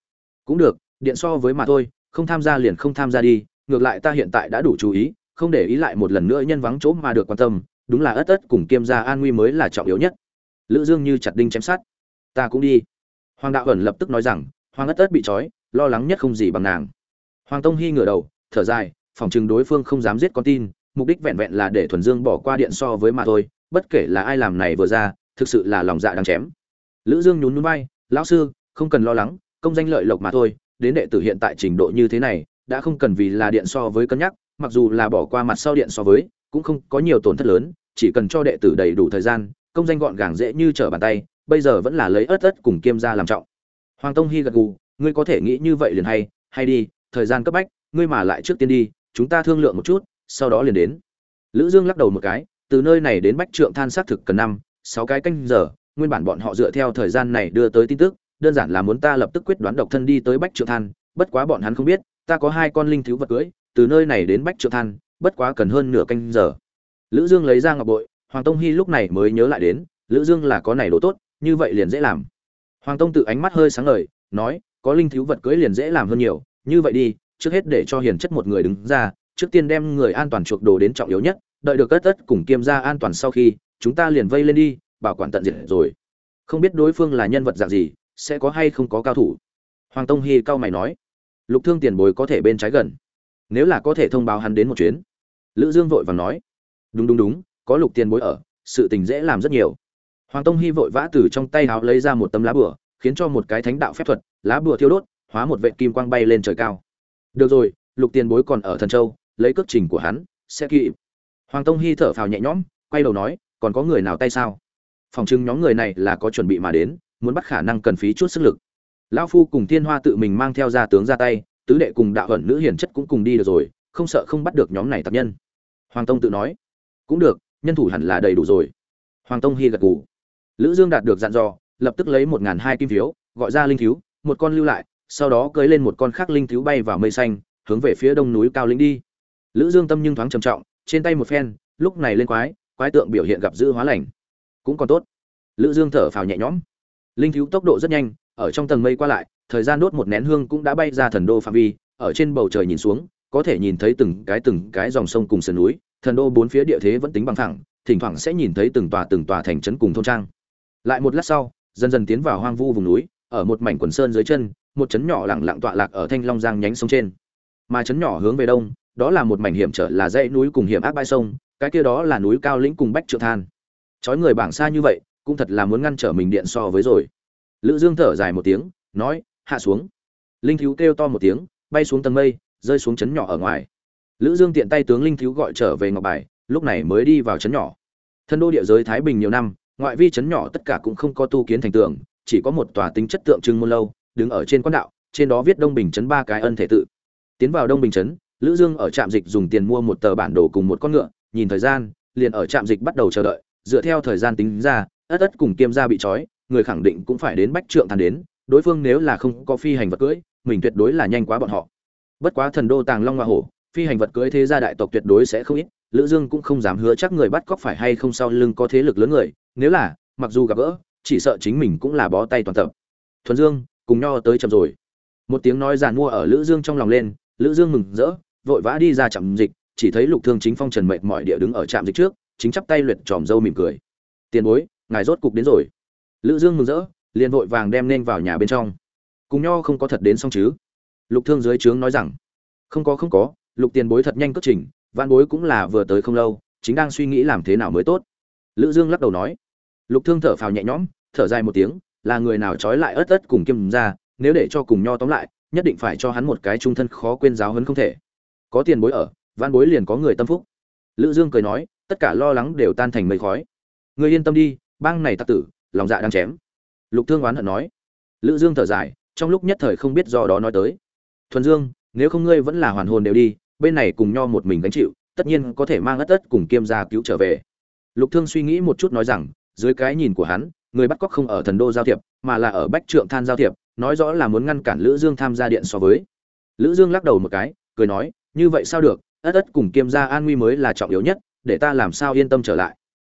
Cũng được, điện so với mà thôi không tham gia liền không tham gia đi, ngược lại ta hiện tại đã đủ chú ý, không để ý lại một lần nữa nhân vắng chỗ mà được quan tâm, đúng là ất ất cùng kiêm gia an nguy mới là trọng yếu nhất. Lữ dương như chặt đinh chém sát ta cũng đi. Hoàng đạo ẩn lập tức nói rằng, hoàng ất ất bị trói, lo lắng nhất không gì bằng nàng. Hoàng tông hy ngửa đầu, thở dài phòng chừng đối phương không dám giết con tin, mục đích vẹn vẹn là để thuần dương bỏ qua điện so với mà thôi, bất kể là ai làm này vừa ra, thực sự là lòng dạ đang chém. Lữ dương nhún nhún vai, lão sư, không cần lo lắng, công danh lợi lộc mà thôi đến đệ tử hiện tại trình độ như thế này, đã không cần vì là điện so với cân nhắc, mặc dù là bỏ qua mặt sau điện so với, cũng không có nhiều tổn thất lớn, chỉ cần cho đệ tử đầy đủ thời gian, công danh gọn gàng dễ như trở bàn tay, bây giờ vẫn là lấy ớt ớt cùng kiêm ra làm trọng. Hoàng tông hi gật gù, ngươi có thể nghĩ như vậy liền hay hay đi, thời gian cấp bách, ngươi mà lại trước tiên đi, chúng ta thương lượng một chút, sau đó liền đến. Lữ dương lắc đầu một cái, từ nơi này đến bách trượng than xác thực cần năm, sáu cái canh giờ, nguyên bản bọn họ dựa theo thời gian này đưa tới tin tức đơn giản là muốn ta lập tức quyết đoán độc thân đi tới bách trượng than, bất quá bọn hắn không biết, ta có hai con linh thiếu vật cưới, từ nơi này đến bách trượng than, bất quá cần hơn nửa canh giờ. Lữ dương lấy ra ngọc bội, hoàng tông hy lúc này mới nhớ lại đến, lữ dương là có này đồ tốt, như vậy liền dễ làm. Hoàng tông tự ánh mắt hơi sáng ngời, nói, có linh thiếu vật cưới liền dễ làm hơn nhiều, như vậy đi, trước hết để cho hiền chất một người đứng ra, trước tiên đem người an toàn chuộc đồ đến trọng yếu nhất, đợi được cất tất cùng kiêm ra an toàn sau khi, chúng ta liền vây lên đi, bảo quản tận diệt rồi. Không biết đối phương là nhân vật dạng gì sẽ có hay không có cao thủ? Hoàng tông hy cao mày nói. Lục thương tiền bối có thể bên trái gần. Nếu là có thể thông báo hắn đến một chuyến. Lữ dương vội vàng nói. Đúng đúng đúng, có lục tiền bối ở, sự tình dễ làm rất nhiều. Hoàng tông hy vội vã từ trong tay áo lấy ra một tấm lá bửa khiến cho một cái thánh đạo phép thuật, lá bùa thiêu đốt, hóa một vệ kim quang bay lên trời cao. Được rồi, lục tiền bối còn ở thần châu, lấy cước trình của hắn, sẽ kỵ hoàng tông hy thở phào nhẹ nhõm, quay đầu nói, còn có người nào tay sao? Phòng chừng nhóm người này là có chuẩn bị mà đến muốn bắt khả năng cần phí chút sức lực. Lão phu cùng thiên hoa tự mình mang theo gia tướng ra tay, tứ đệ cùng đạo ẩn nữ hiển chất cũng cùng đi được rồi, không sợ không bắt được nhóm này tập nhân. Hoàng tông tự nói, cũng được, nhân thủ hẳn là đầy đủ rồi. Hoàng tông hy gật gù. Lữ dương đạt được dặn dò, lập tức lấy một ngàn hai kim phiếu, gọi ra linh thiếu, một con lưu lại, sau đó cưỡi lên một con khác linh thiếu bay vào mây xanh, hướng về phía đông núi cao lĩnh đi. Lữ dương tâm nhưng thoáng trầm trọng, trên tay một phen, lúc này lên quái quái tượng biểu hiện gặp dữ hóa lành. Cũng còn tốt. Lữ dương thở phào nhẹ nhõm linh thiếu tốc độ rất nhanh, ở trong tầng mây qua lại, thời gian đốt một nén hương cũng đã bay ra thần đô phạm vi, ở trên bầu trời nhìn xuống, có thể nhìn thấy từng cái từng cái dòng sông cùng sườn núi, thần đô bốn phía địa thế vẫn tính bằng thẳng, thỉnh thoảng sẽ nhìn thấy từng tòa từng tòa thành trấn cùng thôn trang. Lại một lát sau, dần dần tiến vào hoang vu vùng núi, ở một mảnh quần sơn dưới chân, một trấn nhỏ lẳng lặng tọa lạc ở thanh long giang nhánh sông trên. Mà trấn nhỏ hướng về đông, đó là một mảnh hiểm trở là dãy núi cùng hiểm ác bãi sông, cái kia đó là núi cao lĩnh cùng bách trượng than. Chói người bảng xa như vậy cũng thật là muốn ngăn trở mình điện so với rồi. Lữ dương thở dài một tiếng nói hạ xuống. Linh thiếu kêu to một tiếng bay xuống tầng mây rơi xuống chấn nhỏ ở ngoài. Lữ dương tiện tay tướng linh thiếu gọi trở về ngọc bài lúc này mới đi vào chấn nhỏ. Thân đô địa giới thái bình nhiều năm ngoại vi chấn nhỏ tất cả cũng không có tu kiến thành tượng, chỉ có một tòa tính chất tượng trưng môn lâu đứng ở trên quan đạo trên đó viết đông bình chấn ba cái ân thể tự. Tiến vào đông bình chấn lữ dương ở trạm dịch dùng tiền mua một tờ bản đồ cùng một con ngựa nhìn thời gian liền ở trạm dịch bắt đầu chờ đợi dựa theo thời gian tính ra ất ất cùng kiêm gia bị trói, người khẳng định cũng phải đến bách trượng thàn đến, đối phương nếu là không có phi hành vật cưỡi mình tuyệt đối là nhanh quá bọn họ. Bất quá thần đô tàng long hoa hổ, phi hành vật cưỡi thế gia đại tộc tuyệt đối sẽ không ít, lữ dương cũng không dám hứa chắc người bắt cóc phải hay không sau lưng có thế lực lớn người, nếu là, mặc dù gặp gỡ, chỉ sợ chính mình cũng là bó tay toàn tập. Thuần dương, cùng nho tới chậm rồi. Một tiếng nói giàn mua ở lữ dương trong lòng lên, lữ dương mừng rỡ, vội vã đi ra chậm dịch, chỉ thấy lục thương chính phong trần mệt mỏi địa đứng ở trạm dịch trước, chính chắp tay luyện tròm dâu mỉm cười. Tiền bối ngài rốt cục đến rồi. Lữ dương mừng rỡ, liền vội vàng đem nên vào nhà bên trong. Cùng nho không có thật đến xong chứ? Lục thương dưới trướng nói rằng, không có không có, lục tiền bối thật nhanh cất trình văn bối cũng là vừa tới không lâu, chính đang suy nghĩ làm thế nào mới tốt. Lữ dương lắc đầu nói, lục thương thở phào nhẹ nhõm, thở dài một tiếng, là người nào trói lại ớt ớt cùng kim ra, nếu để cho cùng nho tóm lại, nhất định phải cho hắn một cái trung thân khó quên giáo hấn không thể. Có tiền bối ở văn bối liền có người tâm phúc. Lữ dương cười nói, tất cả lo lắng đều tan thành mây khói. Người yên tâm đi bang này tặc tử, lòng dạ đang chém. Lục thương oán hận nói. Lữ dương thở dài, trong lúc nhất thời không biết do đó nói tới. Thuần dương, nếu không ngươi vẫn là hoàn hồn đều đi, bên này cùng nho một mình gánh chịu, tất nhiên có thể mang ất ất cùng kiêm gia cứu trở về. Lục thương suy nghĩ một chút nói rằng, dưới cái nhìn của hắn, người bắt cóc không ở thần đô giao thiệp, mà là ở bách trượng than giao thiệp, nói rõ là muốn ngăn cản lữ dương tham gia điện so với. Lữ dương lắc đầu một cái, cười nói, như vậy sao được, ất ất cùng kiêm gia an nguy mới là trọng yếu nhất, để ta làm sao yên tâm trở lại.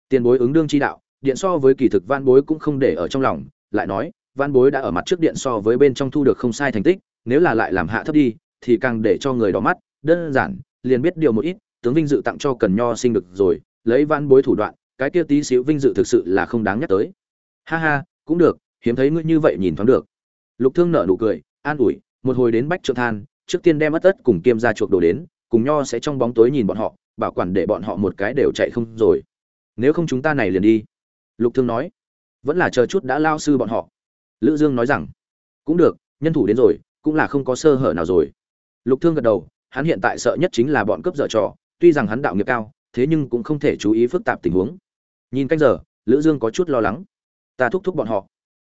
Tiền bối ứng đương chi đạo điện so với kỳ thực van bối cũng không để ở trong lòng, lại nói van bối đã ở mặt trước điện so với bên trong thu được không sai thành tích, nếu là lại làm hạ thấp đi, thì càng để cho người đỏ mắt, đơn giản, liền biết điều một ít, tướng vinh dự tặng cho cần nho sinh được rồi, lấy van bối thủ đoạn, cái kia tí xíu vinh dự thực sự là không đáng nhắc tới. Ha ha, cũng được, hiếm thấy ngươi như vậy nhìn thoáng được. Lục thương nợ nụ cười, an ủi, một hồi đến bách trượng than, trước tiên đem mất tất cùng kiêm ra chuộc đồ đến, cùng nho sẽ trong bóng tối nhìn bọn họ, bảo quản để bọn họ một cái đều chạy không rồi. Nếu không chúng ta này liền đi lục thương nói, vẫn là chờ chút đã lao sư bọn họ. Lữ dương nói rằng, cũng được, nhân thủ đến rồi, cũng là không có sơ hở nào rồi. Lục thương gật đầu, hắn hiện tại sợ nhất chính là bọn cướp dở trò, tuy rằng hắn đạo nghiệp cao, thế nhưng cũng không thể chú ý phức tạp tình huống. Nhìn canh giờ, lữ dương có chút lo lắng. Ta thúc thúc bọn họ.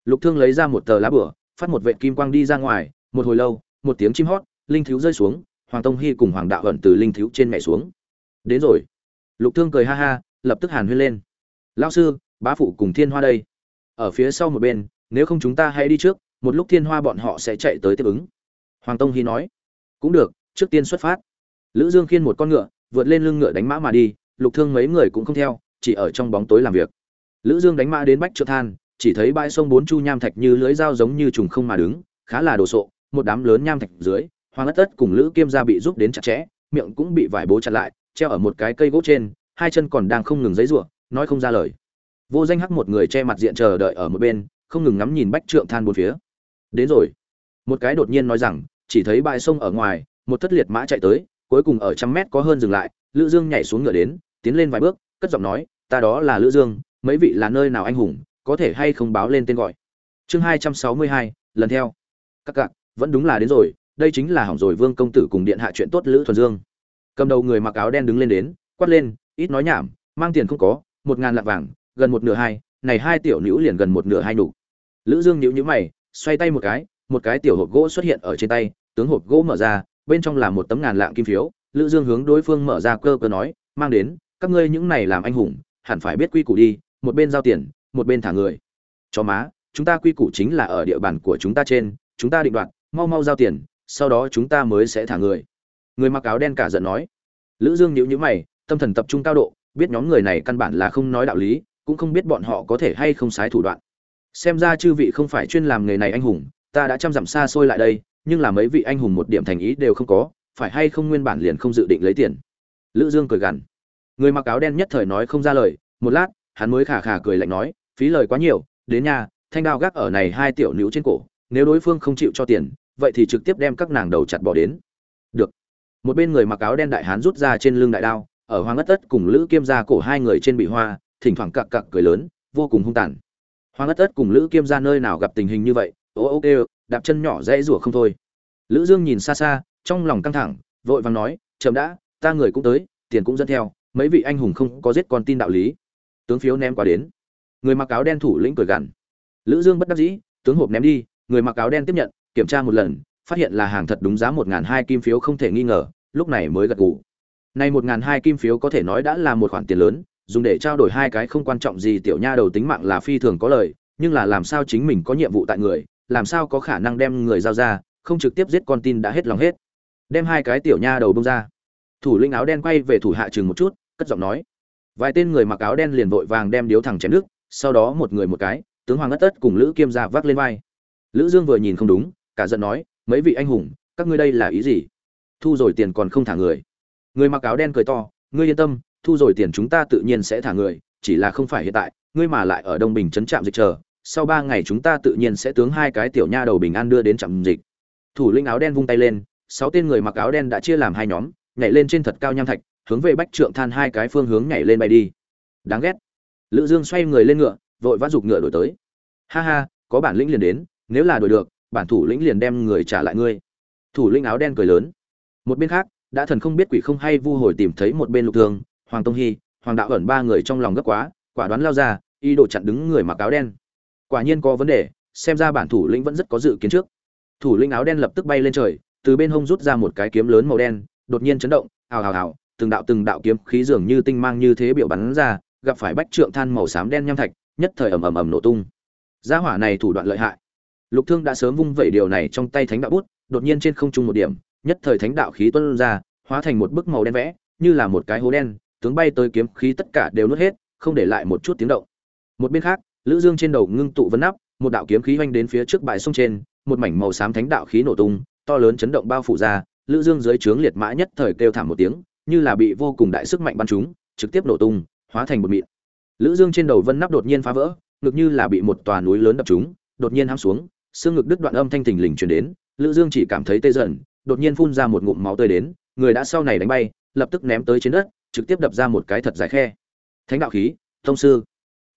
Lục thương lấy ra một tờ lá bửa, phát một vệt kim quang đi ra ngoài, một hồi lâu, một tiếng chim hót, linh thiếu rơi xuống, hoàng tông hy cùng hoàng đạo ẩn từ linh thiếu trên mẹ xuống. Đến rồi. Lục thương cười ha ha, lập tức hàn huyên lên. Lão sư bá phụ cùng thiên hoa đây. Ở phía sau một bên, nếu không chúng ta hãy đi trước, một lúc thiên hoa bọn họ sẽ chạy tới tiếp ứng. Hoàng tông hy nói. Cũng được, trước tiên xuất phát. Lữ dương khiên một con ngựa, vượt lên lưng ngựa đánh mã mà đi, lục thương mấy người cũng không theo, chỉ ở trong bóng tối làm việc. Lữ dương đánh mã đến bách trợ than, chỉ thấy bãi sông bốn chu nham thạch như lưới dao giống như trùng không mà đứng, khá là đồ sộ, một đám lớn nham thạch dưới, hoàng ất tất cùng lữ kiêm gia bị giúp đến chặt chẽ, miệng cũng bị vải bố chặt lại, treo ở một cái cây gỗ trên, hai chân còn đang không ngừng giấy rủa nói không ra lời vô danh hắc một người che mặt diện chờ đợi ở một bên, không ngừng ngắm nhìn bách trượng than bốn phía. Đến rồi. Một cái đột nhiên nói rằng, chỉ thấy bãi sông ở ngoài, một thất liệt mã chạy tới, cuối cùng ở trăm mét có hơn dừng lại, lữ dương nhảy xuống ngựa đến, tiến lên vài bước, cất giọng nói, ta đó là lữ dương, mấy vị là nơi nào anh hùng, có thể hay không báo lên tên gọi? Chương hai trăm sáu mươi hai, lần theo. Các cặn vẫn đúng là đến rồi, đây chính là hỏng rồi vương công tử cùng điện hạ chuyện tốt lữ thuần dương. Cầm đầu người mặc áo đen đứng lên đến, quát lên, ít nói nhảm, mang tiền không có, một ngàn lạng vàng gần một nửa hai, này hai tiểu nữ liền gần một nửa hai nụ. lữ dương nhíu nhíu mày, xoay tay một cái một cái tiểu hộp gỗ xuất hiện ở trên tay, tướng hộp gỗ mở ra, bên trong là một tấm ngàn lạng kim phiếu. Lữ dương hướng đối phương mở ra cơ cơ nói, mang đến, các ngươi những này làm anh hùng, hẳn phải biết quy củ đi, một bên giao tiền, một bên thả người. Cho má, chúng ta quy củ chính là ở địa bàn của chúng ta trên, chúng ta định đoạt, mau mau giao tiền, sau đó chúng ta mới sẽ thả người. Người mặc áo đen cả giận nói. Lữ dương nhíu nhíu mày, tâm thần tập trung cao độ, biết nhóm người này căn bản là không nói đạo lý cũng không biết bọn họ có thể hay không sái thủ đoạn. Xem ra chư vị không phải chuyên làm nghề này anh hùng, ta đã chăm dặm xa xôi lại đây, nhưng là mấy vị anh hùng một điểm thành ý đều không có, phải hay không nguyên bản liền không dự định lấy tiền. Lữ dương cười gằn. Người mặc áo đen nhất thời nói không ra lời, một lát, hắn mới khả khả cười lạnh nói, phí lời quá nhiều, đến nhà, thanh đao gác ở này hai tiểu nữ trên cổ, nếu đối phương không chịu cho tiền, vậy thì trực tiếp đem các nàng đầu chặt bỏ đến. Được. Một bên người mặc áo đen đại hán rút ra trên lưng đại đao, ở hoàng ất tất cùng lữ kiêm gia cổ hai người trên bị hoa thỉnh thoảng cặc cặc cười lớn, vô cùng hung tàn. Hoàng ất ất cùng lữ kiêm ra nơi nào gặp tình hình như vậy, ô ô kêu, đạp chân nhỏ dễ rủa không thôi. Lữ dương nhìn xa xa, trong lòng căng thẳng, vội vàng nói, chậm đã, ta người cũng tới, tiền cũng dẫn theo, mấy vị anh hùng không có giết con tin đạo lý. Tướng phiếu ném qua đến. Người mặc áo đen thủ lĩnh cười gằn. Lữ dương bất đắc dĩ, tướng hộp ném đi, người mặc áo đen tiếp nhận, kiểm tra một lần, phát hiện là hàng thật đúng giá một ngàn hai kim phiếu không thể nghi ngờ, lúc này mới gật gù. Này một ngàn hai kim phiếu có thể nói đã là một khoản tiền lớn dùng để trao đổi hai cái không quan trọng gì tiểu nha đầu tính mạng là phi thường có lời, nhưng là làm sao chính mình có nhiệm vụ tại người, làm sao có khả năng đem người giao ra, không trực tiếp giết con tin đã hết lòng hết. Đem hai cái tiểu nha đầu bông ra. Thủ lĩnh áo đen quay về thủ hạ chừng một chút, cất giọng nói. Vài tên người mặc áo đen liền vội vàng đem điếu thẳng chém nước, sau đó một người một cái, tướng hoàng ất tất cùng lữ kiêm ra vác lên vai. Lữ dương vừa nhìn không đúng, cả giận nói, mấy vị anh hùng, các ngươi đây là ý gì? Thu rồi tiền còn không thả người. Người mặc áo đen cười to, ngươi yên tâm thu rồi tiền chúng ta tự nhiên sẽ thả người, chỉ là không phải hiện tại, ngươi mà lại ở đông bình trấn trạm dịch chờ, sau ba ngày chúng ta tự nhiên sẽ tướng hai cái tiểu nha đầu bình an đưa đến trạm dịch. Thủ lĩnh áo đen vung tay lên, sáu tên người mặc áo đen đã chia làm hai nhóm, nhảy lên trên thật cao nham thạch, hướng về bách trượng than hai cái phương hướng nhảy lên bay đi. Đáng ghét. Lữ dương xoay người lên ngựa, vội vã giục ngựa đổi tới. Ha ha, có bản lĩnh liền đến, nếu là đổi được, bản thủ lĩnh liền đem người trả lại ngươi. Thủ lĩnh áo đen cười lớn. Một bên khác, đã thần không biết quỷ không hay vu hồi tìm thấy một bên lục thương hoàng tông hy, hoàng đạo ẩn ba người trong lòng gấp quá, quả đoán lao ra y đồ chặn đứng người mặc áo đen. Quả nhiên có vấn đề, xem ra bản thủ lĩnh vẫn rất có dự kiến trước. Thủ lĩnh áo đen lập tức bay lên trời, từ bên hông rút ra một cái kiếm lớn màu đen, đột nhiên chấn động, hào hào hào, từng đạo từng đạo kiếm khí dường như tinh mang như thế biểu bắn ra, gặp phải bách trượng than màu xám đen nham thạch, nhất thời ầm ầm ầm nổ tung. Gia hỏa này thủ đoạn lợi hại. Lục thương đã sớm vung vẩy điều này trong tay thánh đạo bút, đột nhiên trên không trung một điểm, nhất thời thánh đạo khí tuôn ra, hóa thành một bức màu đen vẽ, như là một cái hố đen tướng bay tới kiếm khí tất cả đều nuốt hết không để lại một chút tiếng động. Một bên khác lữ dương trên đầu ngưng tụ vân nắp một đạo kiếm khí hoành đến phía trước bãi sông trên một mảnh màu xám thánh đạo khí nổ tung to lớn chấn động bao phủ ra lữ dương dưới trướng liệt mã nhất thời kêu thảm một tiếng như là bị vô cùng đại sức mạnh bắn trúng trực tiếp nổ tung hóa thành một mịn. Lữ dương trên đầu vân nắp đột nhiên phá vỡ ngực như là bị một tòa núi lớn đập trúng đột nhiên hãm xuống xương ngực đứt đoạn âm thanh thình lình truyền đến lữ dương chỉ cảm thấy tê dận, đột nhiên phun ra một ngụm máu tươi đến người đã sau này đánh bay lập tức ném tới trên đất trực tiếp đập ra một cái thật dài khe. Thánh đạo khí thông sư.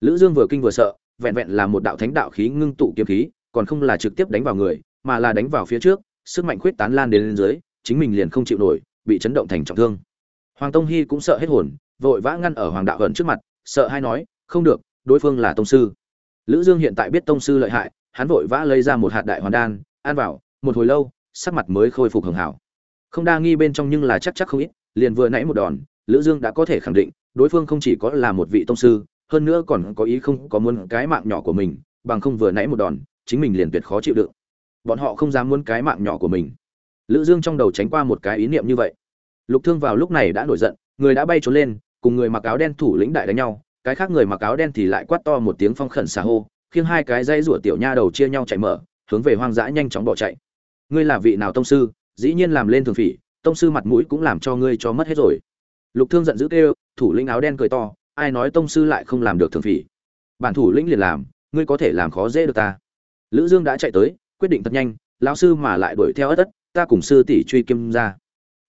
Lữ dương vừa kinh vừa sợ, vẹn vẹn là một đạo thánh đạo khí ngưng tụ kiếm khí, còn không là trực tiếp đánh vào người, mà là đánh vào phía trước, sức mạnh khuyết tán lan đến lên dưới, chính mình liền không chịu nổi, bị chấn động thành trọng thương. Hoàng tông hy cũng sợ hết hồn, vội vã ngăn ở hoàng đạo hận trước mặt, sợ hay nói, không được, đối phương là tông sư. Lữ dương hiện tại biết tông sư lợi hại, hắn vội vã lấy ra một hạt đại hoàn đan, ăn vào, một hồi lâu, sắc mặt mới khôi phục hường hảo. Không đa nghi bên trong nhưng là chắc chắc không ít, liền vừa nãy một đòn lữ dương đã có thể khẳng định, đối phương không chỉ có là một vị tông sư, hơn nữa còn có ý không có muốn cái mạng nhỏ của mình, bằng không vừa nãy một đòn, chính mình liền tuyệt khó chịu đựng. Bọn họ không dám muốn cái mạng nhỏ của mình. Lữ dương trong đầu tránh qua một cái ý niệm như vậy. Lục thương vào lúc này đã nổi giận, người đã bay trốn lên, cùng người mặc áo đen thủ lĩnh đại đánh nhau, cái khác người mặc áo đen thì lại quát to một tiếng phong khẩn xà hô khiêng hai cái dây rủa tiểu nha đầu chia nhau chạy mở, hướng về hoang dã nhanh chóng bỏ chạy. Ngươi là vị nào tông sư? Dĩ nhiên làm lên thường phỉ, tông sư mặt mũi cũng làm cho ngươi cho mất hết rồi lục thương giận dữ kêu, thủ lĩnh áo đen cười to, ai nói tông sư lại không làm được thường phỉ? Bản thủ lĩnh liền làm, ngươi có thể làm khó dễ được ta. Lữ dương đã chạy tới, quyết định thật nhanh, lão sư mà lại đuổi theo ất ất, ta cùng sư tỷ truy kim ra.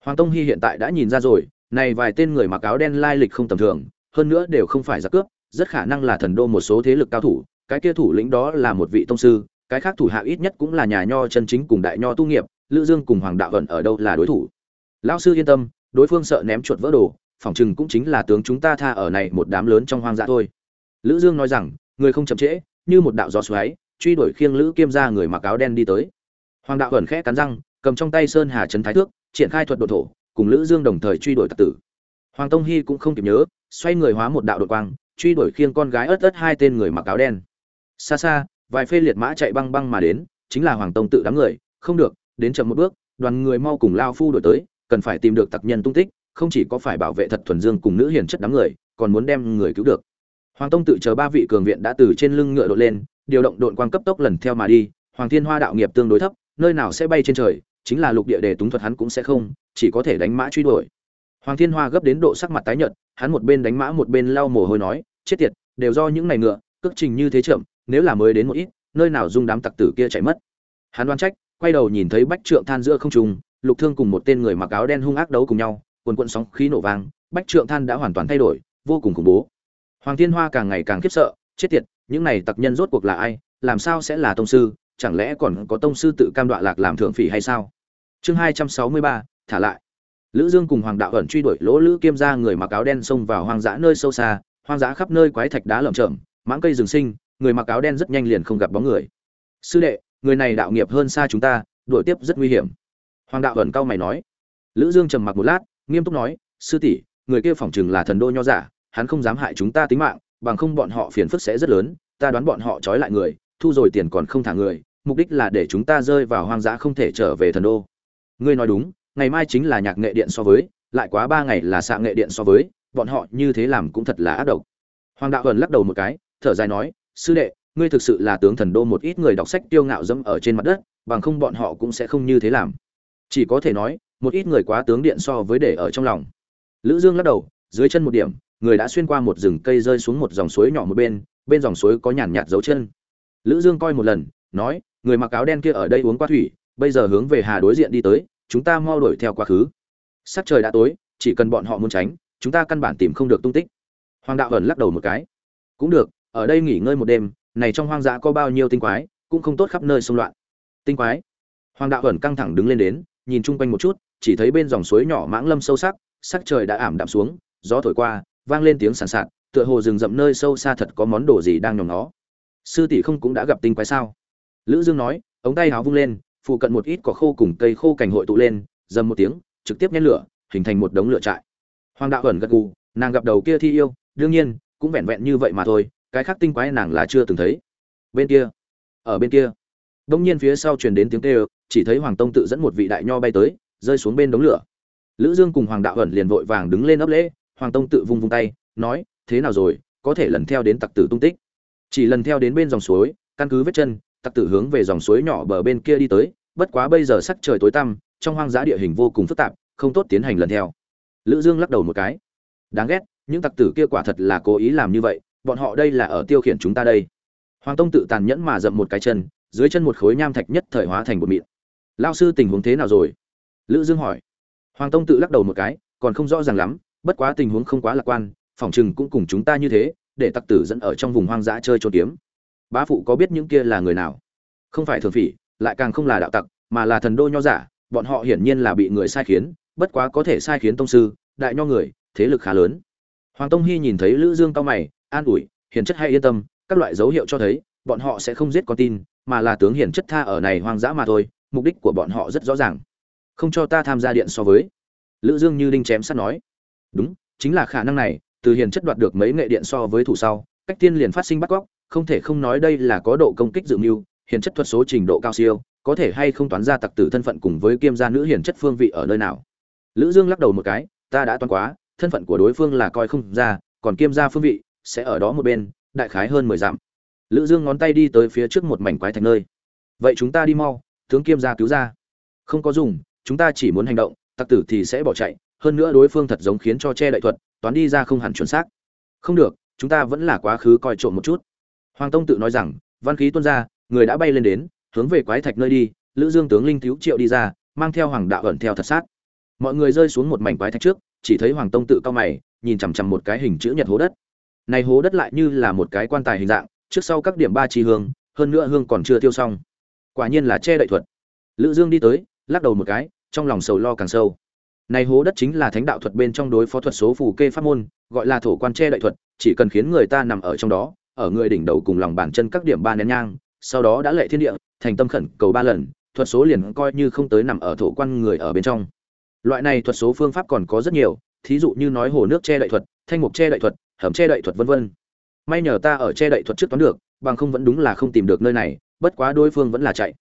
Hoàng tông hy hiện tại đã nhìn ra rồi, này vài tên người mặc áo đen lai lịch không tầm thường, hơn nữa đều không phải giặc cướp, rất khả năng là thần đô một số thế lực cao thủ, cái kia thủ lĩnh đó là một vị tông sư, cái khác thủ hạ ít nhất cũng là nhà nho chân chính cùng đại nho tu nghiệp, lữ dương cùng hoàng đạo vận ở đâu là đối thủ? Lão sư yên tâm đối phương sợ ném chuột vỡ đồ, phỏng chừng cũng chính là tướng chúng ta tha ở này một đám lớn trong hoang dã thôi. Lữ dương nói rằng, người không chậm trễ, như một đạo gió xoáy, truy đuổi khiêng lữ kiêm ra người mặc áo đen đi tới. Hoàng đạo ẩn khẽ cắn răng, cầm trong tay sơn hà trấn thái thước, triển khai thuật đột thổ, cùng lữ dương đồng thời truy đuổi tặc tử. Hoàng tông hy cũng không kịp nhớ, xoay người hóa một đạo đột quang, truy đuổi khiêng con gái ớt ớt hai tên người mặc áo đen. Xa xa, vài phê liệt mã chạy băng băng mà đến, chính là hoàng tông tự đám người, không được, đến chậm một bước, đoàn người mau cùng lao phu đổi tới cần phải tìm được tặc nhân tung tích, không chỉ có phải bảo vệ thật thuần dương cùng nữ hiền chất đám người, còn muốn đem người cứu được. Hoàng tông tự chờ ba vị cường viện đã từ trên lưng ngựa đội lên, điều động đội quang cấp tốc lần theo mà đi, hoàng thiên hoa đạo nghiệp tương đối thấp, nơi nào sẽ bay trên trời, chính là lục địa để túng thuật hắn cũng sẽ không, chỉ có thể đánh mã truy đuổi. Hoàng thiên hoa gấp đến độ sắc mặt tái nhợt, hắn một bên đánh mã một bên lau mồ hôi nói, chết tiệt, đều do những này ngựa, cước trình như thế chậm, nếu là mới đến một ít, nơi nào dung đám tặc tử kia chạy mất. Hắn đoán trách, quay đầu nhìn thấy bách trượng than giữa không trung lục thương cùng một tên người mặc áo đen hung ác đấu cùng nhau, quần quận sóng khí nổ vang, bách trượng than đã hoàn toàn thay đổi, vô cùng khủng bố. Hoàng thiên hoa càng ngày càng khiếp sợ, chết tiệt, những này tặc nhân rốt cuộc là ai, làm sao sẽ là tông sư, chẳng lẽ còn có tông sư tự cam đoạ lạc làm thượng phỉ hay sao? Chương hai trăm sáu mươi ba, thả lại. Lữ dương cùng hoàng đạo ẩn truy đuổi lỗ lữ kiêm ra người mặc áo đen xông vào hoang dã nơi sâu xa, hoang dã khắp nơi quái thạch đá lởm chởm, mãng cây rừng sinh, người mặc áo đen rất nhanh liền không gặp bóng người. Sư đệ, người này đạo nghiệp hơn xa chúng ta, đuổi tiếp rất nguy hiểm hoàng đạo ẩn cao mày nói. Lữ dương trầm mặc một lát, nghiêm túc nói, sư tỷ, người kia phỏng chừng là thần đô nho giả, hắn không dám hại chúng ta tính mạng, bằng không bọn họ phiền phức sẽ rất lớn, ta đoán bọn họ trói lại người, thu rồi tiền còn không thả người, mục đích là để chúng ta rơi vào hoang dã không thể trở về thần đô. Ngươi nói đúng, ngày mai chính là nhạc nghệ điện so với, lại quá ba ngày là xạ nghệ điện so với, bọn họ như thế làm cũng thật là ác độc. Hoàng đạo ẩn lắc đầu một cái, thở dài nói, sư đệ, ngươi thực sự là tướng thần đô một ít người đọc sách tiêu ngạo dẫm ở trên mặt đất, bằng không bọn họ cũng sẽ không như thế làm chỉ có thể nói, một ít người quá tướng điện so với để ở trong lòng. Lữ dương lắc đầu, dưới chân một điểm, người đã xuyên qua một rừng cây rơi xuống một dòng suối nhỏ một bên bên dòng suối có nhàn nhạt dấu chân. Lữ dương coi một lần, nói, người mặc áo đen kia ở đây uống qua thủy, bây giờ hướng về hà đối diện đi tới, chúng ta mau đuổi theo quá khứ. Sắc trời đã tối, chỉ cần bọn họ muốn tránh, chúng ta căn bản tìm không được tung tích. Hoàng đạo ẩn lắc đầu một cái. Cũng được, ở đây nghỉ ngơi một đêm, này trong hoang dã có bao nhiêu tinh quái, cũng không tốt khắp nơi xung loạn. Tinh quái? Hoàng đạo ẩn căng thẳng đứng lên đến nhìn chung quanh một chút, chỉ thấy bên dòng suối nhỏ mãng lâm sâu sắc sắc trời đã ảm đạm xuống, gió thổi qua, vang lên tiếng sàn sạt, tựa hồ rừng rậm nơi sâu xa thật có món đồ gì đang nhòm nó sư tỷ không cũng đã gặp tinh quái sao? Lữ dương nói, ống tay áo vung lên, phụ cận một ít cỏ khô cùng cây khô cành hội tụ lên, dầm một tiếng, trực tiếp nhét lửa, hình thành một đống lửa trại. Hoàng đạo ẩn gật gù, nàng gặp đầu kia thi yêu, đương nhiên, cũng vẹn vẹn như vậy mà thôi, cái khác tinh quái nàng là chưa từng thấy. Bên kia, ở bên kia, đông nhiên phía sau truyền đến tiếng kêu chỉ thấy hoàng tông tự dẫn một vị đại nho bay tới, rơi xuống bên đống lửa. Lữ dương cùng hoàng đạo ẩn liền vội vàng đứng lên ấp lễ, hoàng tông tự vung vung tay, nói, thế nào rồi, có thể lần theo đến tặc tử tung tích? Chỉ lần theo đến bên dòng suối, căn cứ vết chân, tặc tử hướng về dòng suối nhỏ bờ bên kia đi tới, bất quá bây giờ sắc trời tối tăm, trong hoang dã địa hình vô cùng phức tạp, không tốt tiến hành lần theo. Lữ dương lắc đầu một cái, đáng ghét, những tặc tử kia quả thật là cố ý làm như vậy, bọn họ đây là ở tiêu khiển chúng ta đây. Hoàng tông tự tàn nhẫn mà dậm một cái chân, dưới chân một khối nham thạch nhất thời hóa thành một mịn lao sư tình huống thế nào rồi? Lữ dương hỏi. Hoàng tông tự lắc đầu một cái, còn không rõ ràng lắm, bất quá tình huống không quá lạc quan phỏng chừng cũng cùng chúng ta như thế, để tặc tử dẫn ở trong vùng hoang dã chơi trốn kiếm. Bá phụ có biết những kia là người nào? Không phải thường phỉ, lại càng không là đạo tặc, mà là thần đô nho giả, bọn họ hiển nhiên là bị người sai khiến, bất quá có thể sai khiến tông sư, đại nho người, thế lực khá lớn. Hoàng tông hy nhìn thấy lữ dương cao mày, an ủi, hiền chất hay yên tâm, các loại dấu hiệu cho thấy, bọn họ sẽ không giết con tin, mà là tướng hiền chất tha ở này hoang dã mà thôi mục đích của bọn họ rất rõ ràng. Không cho ta tham gia điện so với. Lữ dương như đinh chém sắt nói. Đúng, chính là khả năng này, từ hiền chất đoạt được mấy nghệ điện so với thủ sau, cách tiên liền phát sinh bắt cóc, không thể không nói đây là có độ công kích dự mưu, hiền chất thuật số trình độ cao siêu, có thể hay không toán ra tặc tử thân phận cùng với kiêm gia nữ hiền chất phương vị ở nơi nào. Lữ dương lắc đầu một cái, ta đã toán quá, thân phận của đối phương là coi không ra, còn kiêm gia phương vị, sẽ ở đó một bên, đại khái hơn mười dặm. Lữ dương ngón tay đi tới phía trước một mảnh quái thạch nơi. Vậy chúng ta đi mau tướng kiêm gia cứu ra. Không có dùng, chúng ta chỉ muốn hành động, tặc tử thì sẽ bỏ chạy, hơn nữa đối phương thật giống khiến cho che đậy thuật, toán đi ra không hẳn chuẩn xác. Không được, chúng ta vẫn là quá khứ coi trộm một chút. Hoàng tông tự nói rằng, văn khí tuôn ra, người đã bay lên đến, hướng về quái thạch nơi đi, lữ dương tướng linh thiếu triệu đi ra, mang theo hoàng đạo ẩn theo thật sát. Mọi người rơi xuống một mảnh quái thạch trước, chỉ thấy hoàng tông tự cao mày, nhìn chằm chằm một cái hình chữ nhật hố đất. Này hố đất lại như là một cái quan tài hình dạng, trước sau các điểm ba chi hương, hơn nữa hương còn chưa tiêu xong quả nhiên là che đậy thuật. Lữ dương đi tới, lắc đầu một cái, trong lòng sầu lo càng sâu. Này hố đất chính là thánh đạo thuật bên trong đối phó thuật số phù kê pháp môn, gọi là thổ quan che đậy thuật, chỉ cần khiến người ta nằm ở trong đó, ở người đỉnh đầu cùng lòng bàn chân các điểm ba nén nhang, sau đó đã lệ thiên địa, thành tâm khẩn cầu ba lần, thuật số liền coi như không tới nằm ở thổ quan người ở bên trong. Loại này thuật số phương pháp còn có rất nhiều, thí dụ như nói hồ nước che đậy thuật, thanh mục che đậy thuật, hầm che đậy thuật vân vân. May nhờ ta ở che đậy thuật trước toán được, bằng không vẫn đúng là không tìm được nơi này bất quá đối phương vẫn là chạy.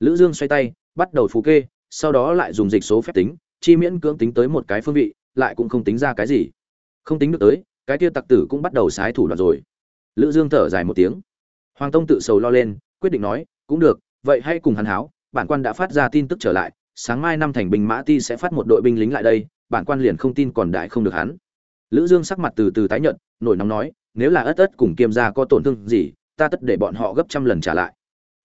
Lữ dương xoay tay, bắt đầu phù kê, sau đó lại dùng dịch số phép tính, chi miễn cưỡng tính tới một cái phương vị, lại cũng không tính ra cái gì. Không tính được tới, cái kia tặc tử cũng bắt đầu sái thủ đoạn rồi. Lữ dương thở dài một tiếng. Hoàng tông tự sầu lo lên, quyết định nói, cũng được, vậy hãy cùng hắn háo, bản quan đã phát ra tin tức trở lại, sáng mai năm thành binh mã ti sẽ phát một đội binh lính lại đây, bản quan liền không tin còn đại không được hắn. Lữ dương sắc mặt từ từ tái nhợt, nổi nóng nói, nếu là ất ất cùng kiêm gia có tổn thương gì, ta tất để bọn họ gấp trăm lần trả lại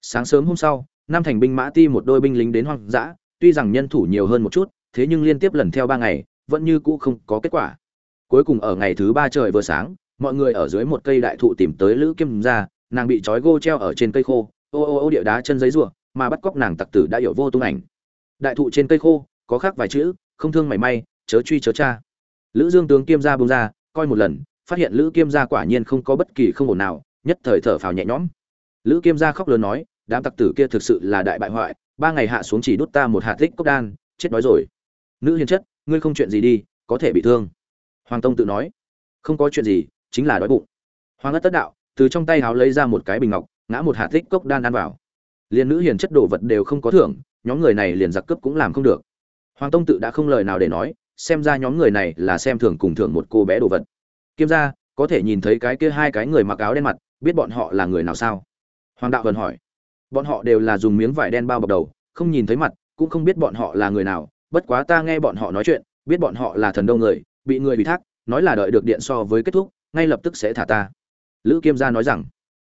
sáng sớm hôm sau, năm thành binh mã ti một đôi binh lính đến hoang dã, tuy rằng nhân thủ nhiều hơn một chút, thế nhưng liên tiếp lần theo ba ngày, vẫn như cũ không có kết quả. Cuối cùng ở ngày thứ ba trời vừa sáng, mọi người ở dưới một cây đại thụ tìm tới lữ kiêm gia nàng bị trói gô treo ở trên cây khô, ô ô ô địa đá chân giấy rùa, mà bắt cóc nàng tặc tử đã hiểu vô tung ảnh. Đại thụ trên cây khô, có khắc vài chữ, không thương mảy may, chớ truy chớ cha lữ dương tướng kiêm gia bông ra, coi một lần, phát hiện lữ kiêm gia quả nhiên không có bất kỳ không ổn nào, nhất thời thở phào nhẹ nhõm lữ kiêm gia khóc lớn nói, đám tặc tử kia thực sự là đại bại hoại, ba ngày hạ xuống chỉ đút ta một hạt tích cốc đan, chết đói rồi. Nữ hiền chất, ngươi không chuyện gì đi, có thể bị thương. Hoàng tông tự nói, không có chuyện gì, chính là đói bụng. Hoàng ất tất đạo từ trong tay háo lấy ra một cái bình ngọc, ngã một hạt tích cốc đan ăn vào. Liền nữ hiền chất đồ vật đều không có thưởng, nhóm người này liền giặc cướp cũng làm không được. Hoàng tông tự đã không lời nào để nói, xem ra nhóm người này là xem thường cùng thưởng một cô bé đồ vật. Kiêm ra có thể nhìn thấy cái kia hai cái người mặc áo đen mặt, biết bọn họ là người nào sao? Hoàng đạo vần hỏi. Bọn họ đều là dùng miếng vải đen bao bọc đầu không nhìn thấy mặt cũng không biết bọn họ là người nào bất quá ta nghe bọn họ nói chuyện biết bọn họ là thần đông người bị người bị thác nói là đợi được điện so với kết thúc ngay lập tức sẽ thả ta. Lữ kiêm gia nói rằng.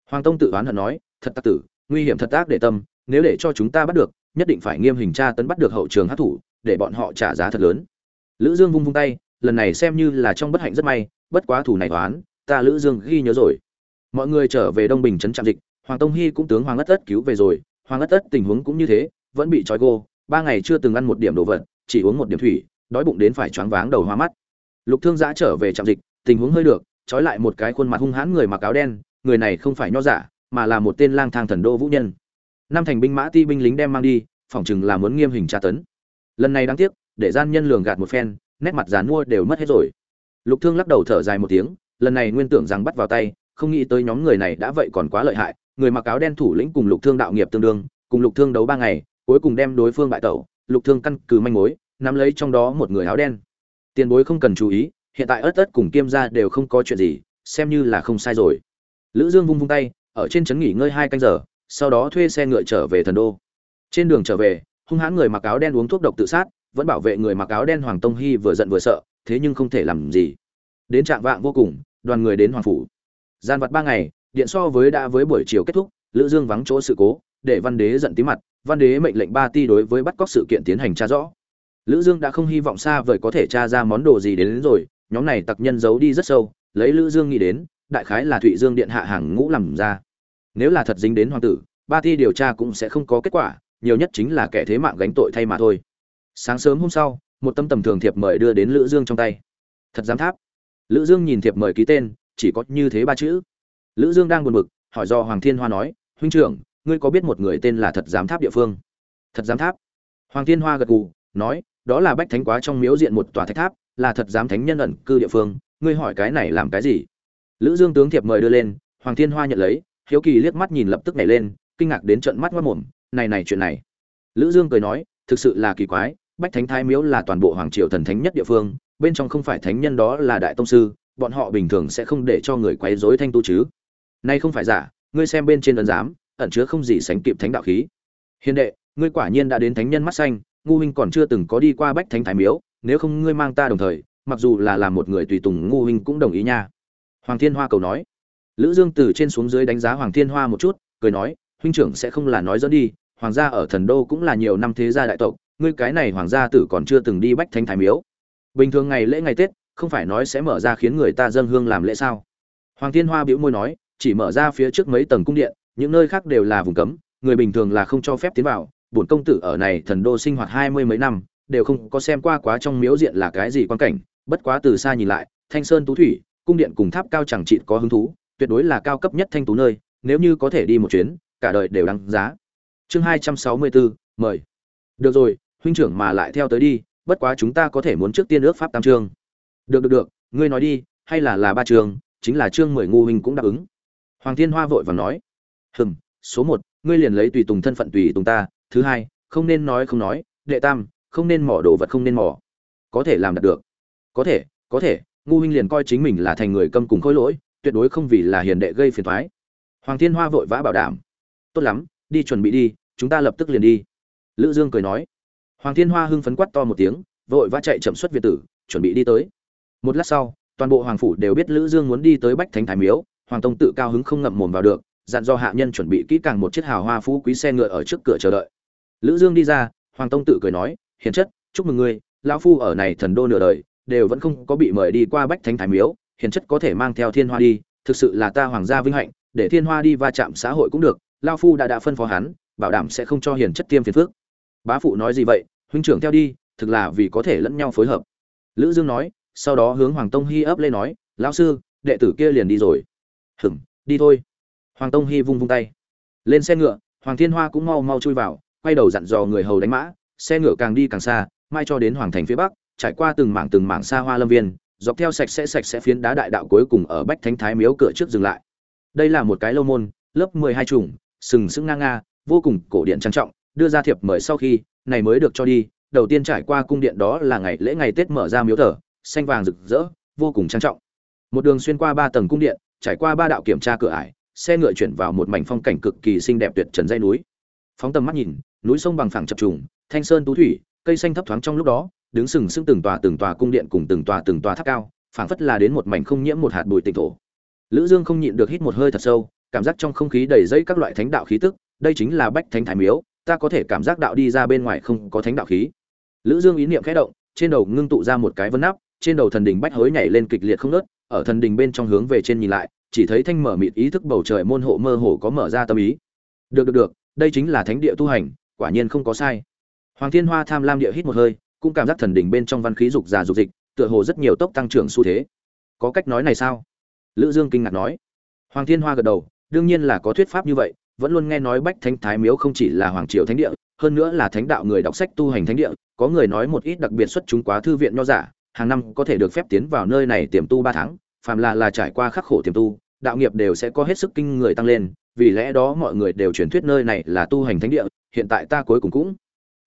Hoàng tông tự oán hận nói thật tác tử nguy hiểm thật tác để tâm nếu để cho chúng ta bắt được nhất định phải nghiêm hình tra tấn bắt được hậu trường hát thủ để bọn họ trả giá thật lớn. Lữ dương vung vung tay lần này xem như là trong bất hạnh rất may bất quá thủ này đoán, ta lữ dương ghi nhớ rồi. Mọi người trở về đông bình trấn trạm dịch hoàng tông hy cũng tướng hoàng ất ất cứu về rồi, hoàng ất ất tình huống cũng như thế, vẫn bị trói gô, ba ngày chưa từng ăn một điểm đồ vật, chỉ uống một điểm thủy, đói bụng đến phải choáng váng đầu hoa mắt. Lục thương giã trở về trạm dịch, tình huống hơi được, trói lại một cái khuôn mặt hung hãn người mặc áo đen, người này không phải nho giả, mà là một tên lang thang thần đô vũ nhân. Năm thành binh mã ti binh lính đem mang đi, phỏng chừng là muốn nghiêm hình tra tấn. Lần này đáng tiếc, để gian nhân lường gạt một phen, nét mặt dàn mua đều mất hết rồi. Lục thương lắc đầu thở dài một tiếng, lần này nguyên tưởng rằng bắt vào tay, không nghĩ tới nhóm người này đã vậy còn quá lợi hại người mặc áo đen thủ lĩnh cùng lục thương đạo nghiệp tương đương, cùng lục thương đấu ba ngày, cuối cùng đem đối phương bại tẩu, lục thương căn cứ manh mối, nắm lấy trong đó một người áo đen. Tiền bối không cần chú ý, hiện tại ớt ớt cùng kiêm gia đều không có chuyện gì, xem như là không sai rồi. Lữ dương vung vung tay, ở trên trấn nghỉ ngơi hai canh giờ, sau đó thuê xe ngựa trở về thần đô. Trên đường trở về, hung hãn người mặc áo đen uống thuốc độc tự sát, vẫn bảo vệ người mặc áo đen hoàng tông hy vừa giận vừa sợ, thế nhưng không thể làm gì. Đến trạng vạng vô cùng, đoàn người đến hoàng phủ. Gian vật ba ngày điện so với đã với buổi chiều kết thúc lữ dương vắng chỗ sự cố để văn đế giận tí mặt văn đế mệnh lệnh ba ti đối với bắt cóc sự kiện tiến hành tra rõ. Lữ dương đã không hy vọng xa vời có thể tra ra món đồ gì đến, đến rồi nhóm này tặc nhân giấu đi rất sâu lấy lữ dương nghĩ đến đại khái là thụy dương điện hạ hàng ngũ làm ra. Nếu là thật dính đến hoàng tử ba ti điều tra cũng sẽ không có kết quả nhiều nhất chính là kẻ thế mạng gánh tội thay mà thôi. Sáng sớm hôm sau một tâm tầm thường thiệp mời đưa đến lữ dương trong tay. Thật giám tháp. Lữ dương nhìn thiệp mời ký tên chỉ có như thế ba chữ lữ dương đang buồn bực, hỏi do hoàng thiên hoa nói, huynh trưởng, ngươi có biết một người tên là thật giám tháp địa phương? Thật giám tháp? Hoàng thiên hoa gật gù, nói, đó là bách thánh quá trong miếu diện một tòa thạch tháp, là thật giám thánh nhân ẩn cư địa phương. Ngươi hỏi cái này làm cái gì? Lữ dương tướng thiệp mời đưa lên, hoàng thiên hoa nhận lấy, hiếu kỳ liếc mắt nhìn lập tức nhảy lên, kinh ngạc đến trận mắt mất mồm, này này chuyện này. Lữ dương cười nói, thực sự là kỳ quái, bách thánh thái miếu là toàn bộ hoàng triều thần thánh nhất địa phương, bên trong không phải thánh nhân đó là đại tông sư, bọn họ bình thường sẽ không để cho người quấy rối thanh tu chứ nay không phải giả, ngươi xem bên trên ấn giám, ẩn chứa không gì sánh kịp thánh đạo khí. Hiền đệ, ngươi quả nhiên đã đến thánh nhân mắt xanh, ngu huynh còn chưa từng có đi qua bách thánh thái miếu, nếu không ngươi mang ta đồng thời, mặc dù là làm một người tùy tùng ngu huynh cũng đồng ý nha. Hoàng thiên hoa cầu nói. Lữ dương từ trên xuống dưới đánh giá hoàng thiên hoa một chút, cười nói, huynh trưởng sẽ không là nói dẫn đi, hoàng gia ở thần đô cũng là nhiều năm thế gia đại tộc, ngươi cái này hoàng gia tử còn chưa từng đi bách thánh thái miếu. Bình thường ngày lễ ngày tết, không phải nói sẽ mở ra khiến người ta dâng hương làm lễ sao? Hoàng thiên hoa bĩu môi nói chỉ mở ra phía trước mấy tầng cung điện, những nơi khác đều là vùng cấm, người bình thường là không cho phép tiến vào. Bổn công tử ở này thần đô sinh hoạt hai mươi mấy năm, đều không có xem qua quá trong miếu diện là cái gì quan cảnh. Bất quá từ xa nhìn lại, thanh sơn tú thủy, cung điện cùng tháp cao chẳng chịt có hứng thú, tuyệt đối là cao cấp nhất thanh tú nơi, nếu như có thể đi một chuyến, cả đời đều đáng giá. Chương hai trăm sáu mươi bốn, mời. Được rồi, huynh trưởng mà lại theo tới đi, bất quá chúng ta có thể muốn trước tiên ước pháp tam chương. Được được được, ngươi nói đi, hay là là ba chương, chính là chương mười ngu huynh cũng đáp ứng hoàng thiên hoa vội vàng nói, hừm, số một, ngươi liền lấy tùy tùng thân phận tùy tùng ta. Thứ hai, không nên nói không nói, đệ tam, không nên mỏ đồ vật không nên mỏ. Có thể làm đạt được. Có thể có thể, ngu huynh liền coi chính mình là thành người câm cùng khối lỗi, tuyệt đối không vì là hiền đệ gây phiền thoái hoàng thiên hoa vội vã bảo đảm, tốt lắm, đi chuẩn bị đi, chúng ta lập tức liền đi. Lữ dương cười nói. Hoàng thiên hoa hưng phấn quát to một tiếng, vội vã chạy chậm xuất việt tử, chuẩn bị đi tới. Một lát sau, toàn bộ hoàng phủ đều biết lữ dương muốn đi tới bách thánh thái miếu hoàng tông tự cao hứng không ngậm mồm vào được, dặn do hạ nhân chuẩn bị kỹ càng một chiếc hào hoa phú quý xe ngựa ở trước cửa chờ đợi. Lữ dương đi ra, hoàng tông tự cười nói, hiền chất, chúc mừng ngươi, lão phu ở này thần đô nửa đời, đều vẫn không có bị mời đi qua bách thánh thái miếu, hiền chất có thể mang theo thiên hoa đi, thực sự là ta hoàng gia vinh hạnh, để thiên hoa đi va chạm xã hội cũng được, lão phu đã đã phân phó hắn, bảo đảm sẽ không cho hiền chất tiêm phiền phước bá phụ nói gì vậy? Huynh trưởng theo đi, thực là vì có thể lẫn nhau phối hợp. Lữ dương nói, sau đó hướng hoàng tông hy ấp lên nói, lão sư, đệ tử kia liền đi rồi hửm, đi thôi. Hoàng tông hy vung vung tay. Lên xe ngựa, hoàng thiên hoa cũng mau mau chui vào, quay đầu dặn dò người hầu đánh mã. Xe ngựa càng đi càng xa, mai cho đến hoàng thành phía bắc, trải qua từng mảng từng mảng xa hoa lâm viên, dọc theo sạch sẽ sạch sẽ phiến đá đại đạo cuối cùng ở bách thánh thái miếu cửa trước dừng lại. Đây là một cái lâu môn, lớp mười hai trùng, sừng sững ngang nga, vô cùng cổ điện trang trọng, đưa ra thiệp mời sau khi, này mới được cho đi. Đầu tiên trải qua cung điện đó là ngày lễ ngày tết mở ra miếu thờ, xanh vàng rực rỡ, vô cùng trang trọng. Một đường xuyên qua ba tầng cung điện trải qua ba đạo kiểm tra cửa ải xe ngựa chuyển vào một mảnh phong cảnh cực kỳ xinh đẹp tuyệt trần dãy núi. Phóng tầm mắt nhìn núi sông bằng phẳng chập trùng thanh sơn tú thủy cây xanh thấp thoáng trong lúc đó đứng sừng sững từng tòa từng tòa cung điện cùng từng tòa từng tòa tháp cao phảng phất là đến một mảnh không nhiễm một hạt bụi tịnh thổ. Lữ dương không nhịn được hít một hơi thật sâu cảm giác trong không khí đầy dây các loại thánh đạo khí tức đây chính là bách thánh thái miếu ta có thể cảm giác đạo đi ra bên ngoài không có thánh đạo khí. Lữ dương ý niệm khẽ động trên đầu ngưng tụ ra một cái vân nắp trên đầu thần đình bách hối nhảy lên kịch liệt không ngớt, ở thần đình bên trong hướng về trên nhìn lại, chỉ thấy thanh mở mịt ý thức bầu trời môn hộ mơ hồ có mở ra tâm ý. Được được được, đây chính là thánh địa tu hành, quả nhiên không có sai. Hoàng thiên hoa tham lam địa hít một hơi, cũng cảm giác thần đình bên trong văn khí dục già dục dịch, tựa hồ rất nhiều tốc tăng trưởng xu thế. Có cách nói này sao? Lữ dương kinh ngạc nói. Hoàng thiên hoa gật đầu, đương nhiên là có thuyết pháp như vậy, vẫn luôn nghe nói bách thánh thái miếu không chỉ là hoàng triều thánh địa, hơn nữa là thánh đạo người đọc sách tu hành thánh địa, có người nói một ít đặc biệt xuất chúng quá thư viện nho giả hàng năm có thể được phép tiến vào nơi này tiềm tu ba tháng, phàm là là trải qua khắc khổ tiềm tu, đạo nghiệp đều sẽ có hết sức kinh người tăng lên, vì lẽ đó mọi người đều truyền thuyết nơi này là tu hành thánh địa, hiện tại ta cuối cùng cũng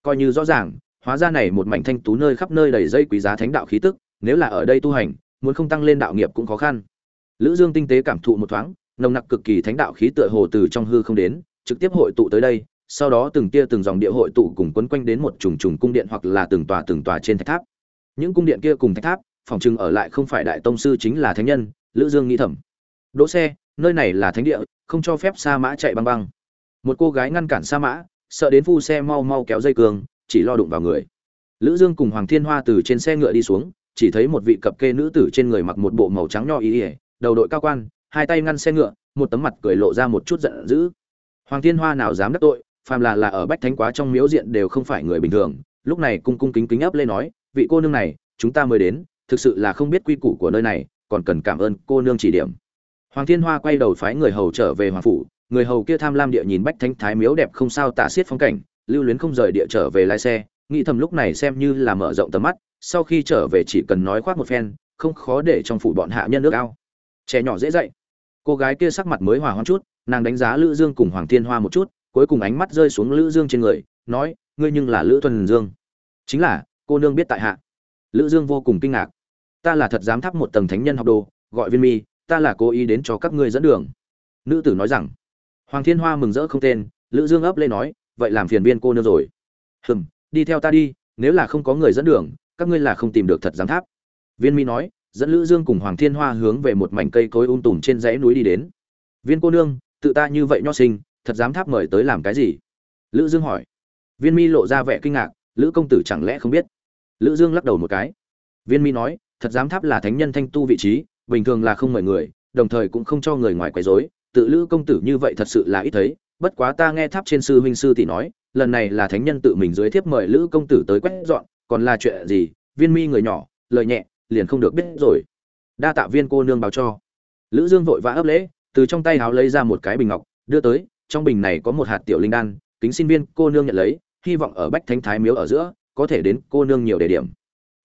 coi như rõ ràng, hóa ra này một mảnh thanh tú nơi khắp nơi đầy dây quý giá thánh đạo khí tức, nếu là ở đây tu hành, muốn không tăng lên đạo nghiệp cũng khó khăn. Lữ dương tinh tế cảm thụ một thoáng, nồng nặc cực kỳ thánh đạo khí tựa hồ từ trong hư không đến, trực tiếp hội tụ tới đây, sau đó từng tia từng dòng địa hội tụ cùng quấn quanh đến một trùng trùng cung điện hoặc là từng tòa từng tòa trên thạch tháp những cung điện kia cùng thạch tháp, phòng trưng ở lại không phải đại tông sư chính là thánh nhân, lữ dương nghĩ thầm. Đỗ xe, nơi này là thánh địa, không cho phép sa mã chạy băng băng. Một cô gái ngăn cản sa mã, sợ đến phu xe mau mau kéo dây cường, chỉ lo đụng vào người. Lữ dương cùng hoàng thiên hoa từ trên xe ngựa đi xuống, chỉ thấy một vị cập kê nữ tử trên người mặc một bộ màu trắng nho ý ỉa đầu đội cao quan, hai tay ngăn xe ngựa, một tấm mặt cười lộ ra một chút giận dữ. Hoàng thiên hoa nào dám đắc tội, phàm là là ở bách thánh quá trong miếu diện đều không phải người bình thường, lúc này cung cung kính kính ấp lên nói vị cô nương này, chúng ta mới đến, thực sự là không biết quy củ của nơi này, còn cần cảm ơn cô nương chỉ điểm. Hoàng thiên hoa quay đầu phái người hầu trở về hoàng phủ, người hầu kia tham lam địa nhìn bách thánh thái miếu đẹp không sao tả xiết phong cảnh, lưu luyến không rời địa trở về lái xe, nghĩ thầm lúc này xem như là mở rộng tầm mắt, sau khi trở về chỉ cần nói khoác một phen, không khó để trong phủ bọn hạ nhân nước ao. Trẻ nhỏ dễ dậy. cô gái kia sắc mặt mới hòa hoãn chút, nàng đánh giá lữ dương cùng hoàng thiên hoa một chút, cuối cùng ánh mắt rơi xuống lữ dương trên người, nói, ngươi nhưng là lữ thuần dương. Chính là cô nương biết tại hạ. Lữ dương vô cùng kinh ngạc. Ta là thật dám thắp một tầng thánh nhân học đồ, gọi viên mi, ta là cố ý đến cho các ngươi dẫn đường. Nữ tử nói rằng. Hoàng thiên hoa mừng rỡ không tên, lữ dương ấp lên nói, vậy làm phiền viên cô nương rồi. Hừm, đi theo ta đi, nếu là không có người dẫn đường, các ngươi là không tìm được thật giám tháp. Viên mi nói, dẫn lữ dương cùng hoàng thiên hoa hướng về một mảnh cây cối um tùm trên dãy núi đi đến. Viên cô nương, tự ta như vậy nho sinh, thật dám tháp mời tới làm cái gì? Lữ dương hỏi. Viên mi lộ ra vẻ kinh ngạc lữ công tử chẳng lẽ không biết? Lữ dương lắc đầu một cái. Viên mi nói, thật giám tháp là thánh nhân thanh tu vị trí, bình thường là không mời người, đồng thời cũng không cho người ngoài quấy rối. Tự lữ công tử như vậy thật sự là ít thấy, bất quá ta nghe tháp trên sư huynh sư tỷ nói, lần này là thánh nhân tự mình dưới thiếp mời lữ công tử tới quét dọn, còn là chuyện gì? Viên mi người nhỏ, lời nhẹ, liền không được biết rồi. Đa tạ viên cô nương báo cho. Lữ dương vội vã ấp lễ, từ trong tay háo lấy ra một cái bình ngọc, đưa tới, trong bình này có một hạt tiểu linh đan, kính xin viên cô nương nhận lấy hy vọng ở bách thánh thái miếu ở giữa, có thể đến cô nương nhiều đề điểm.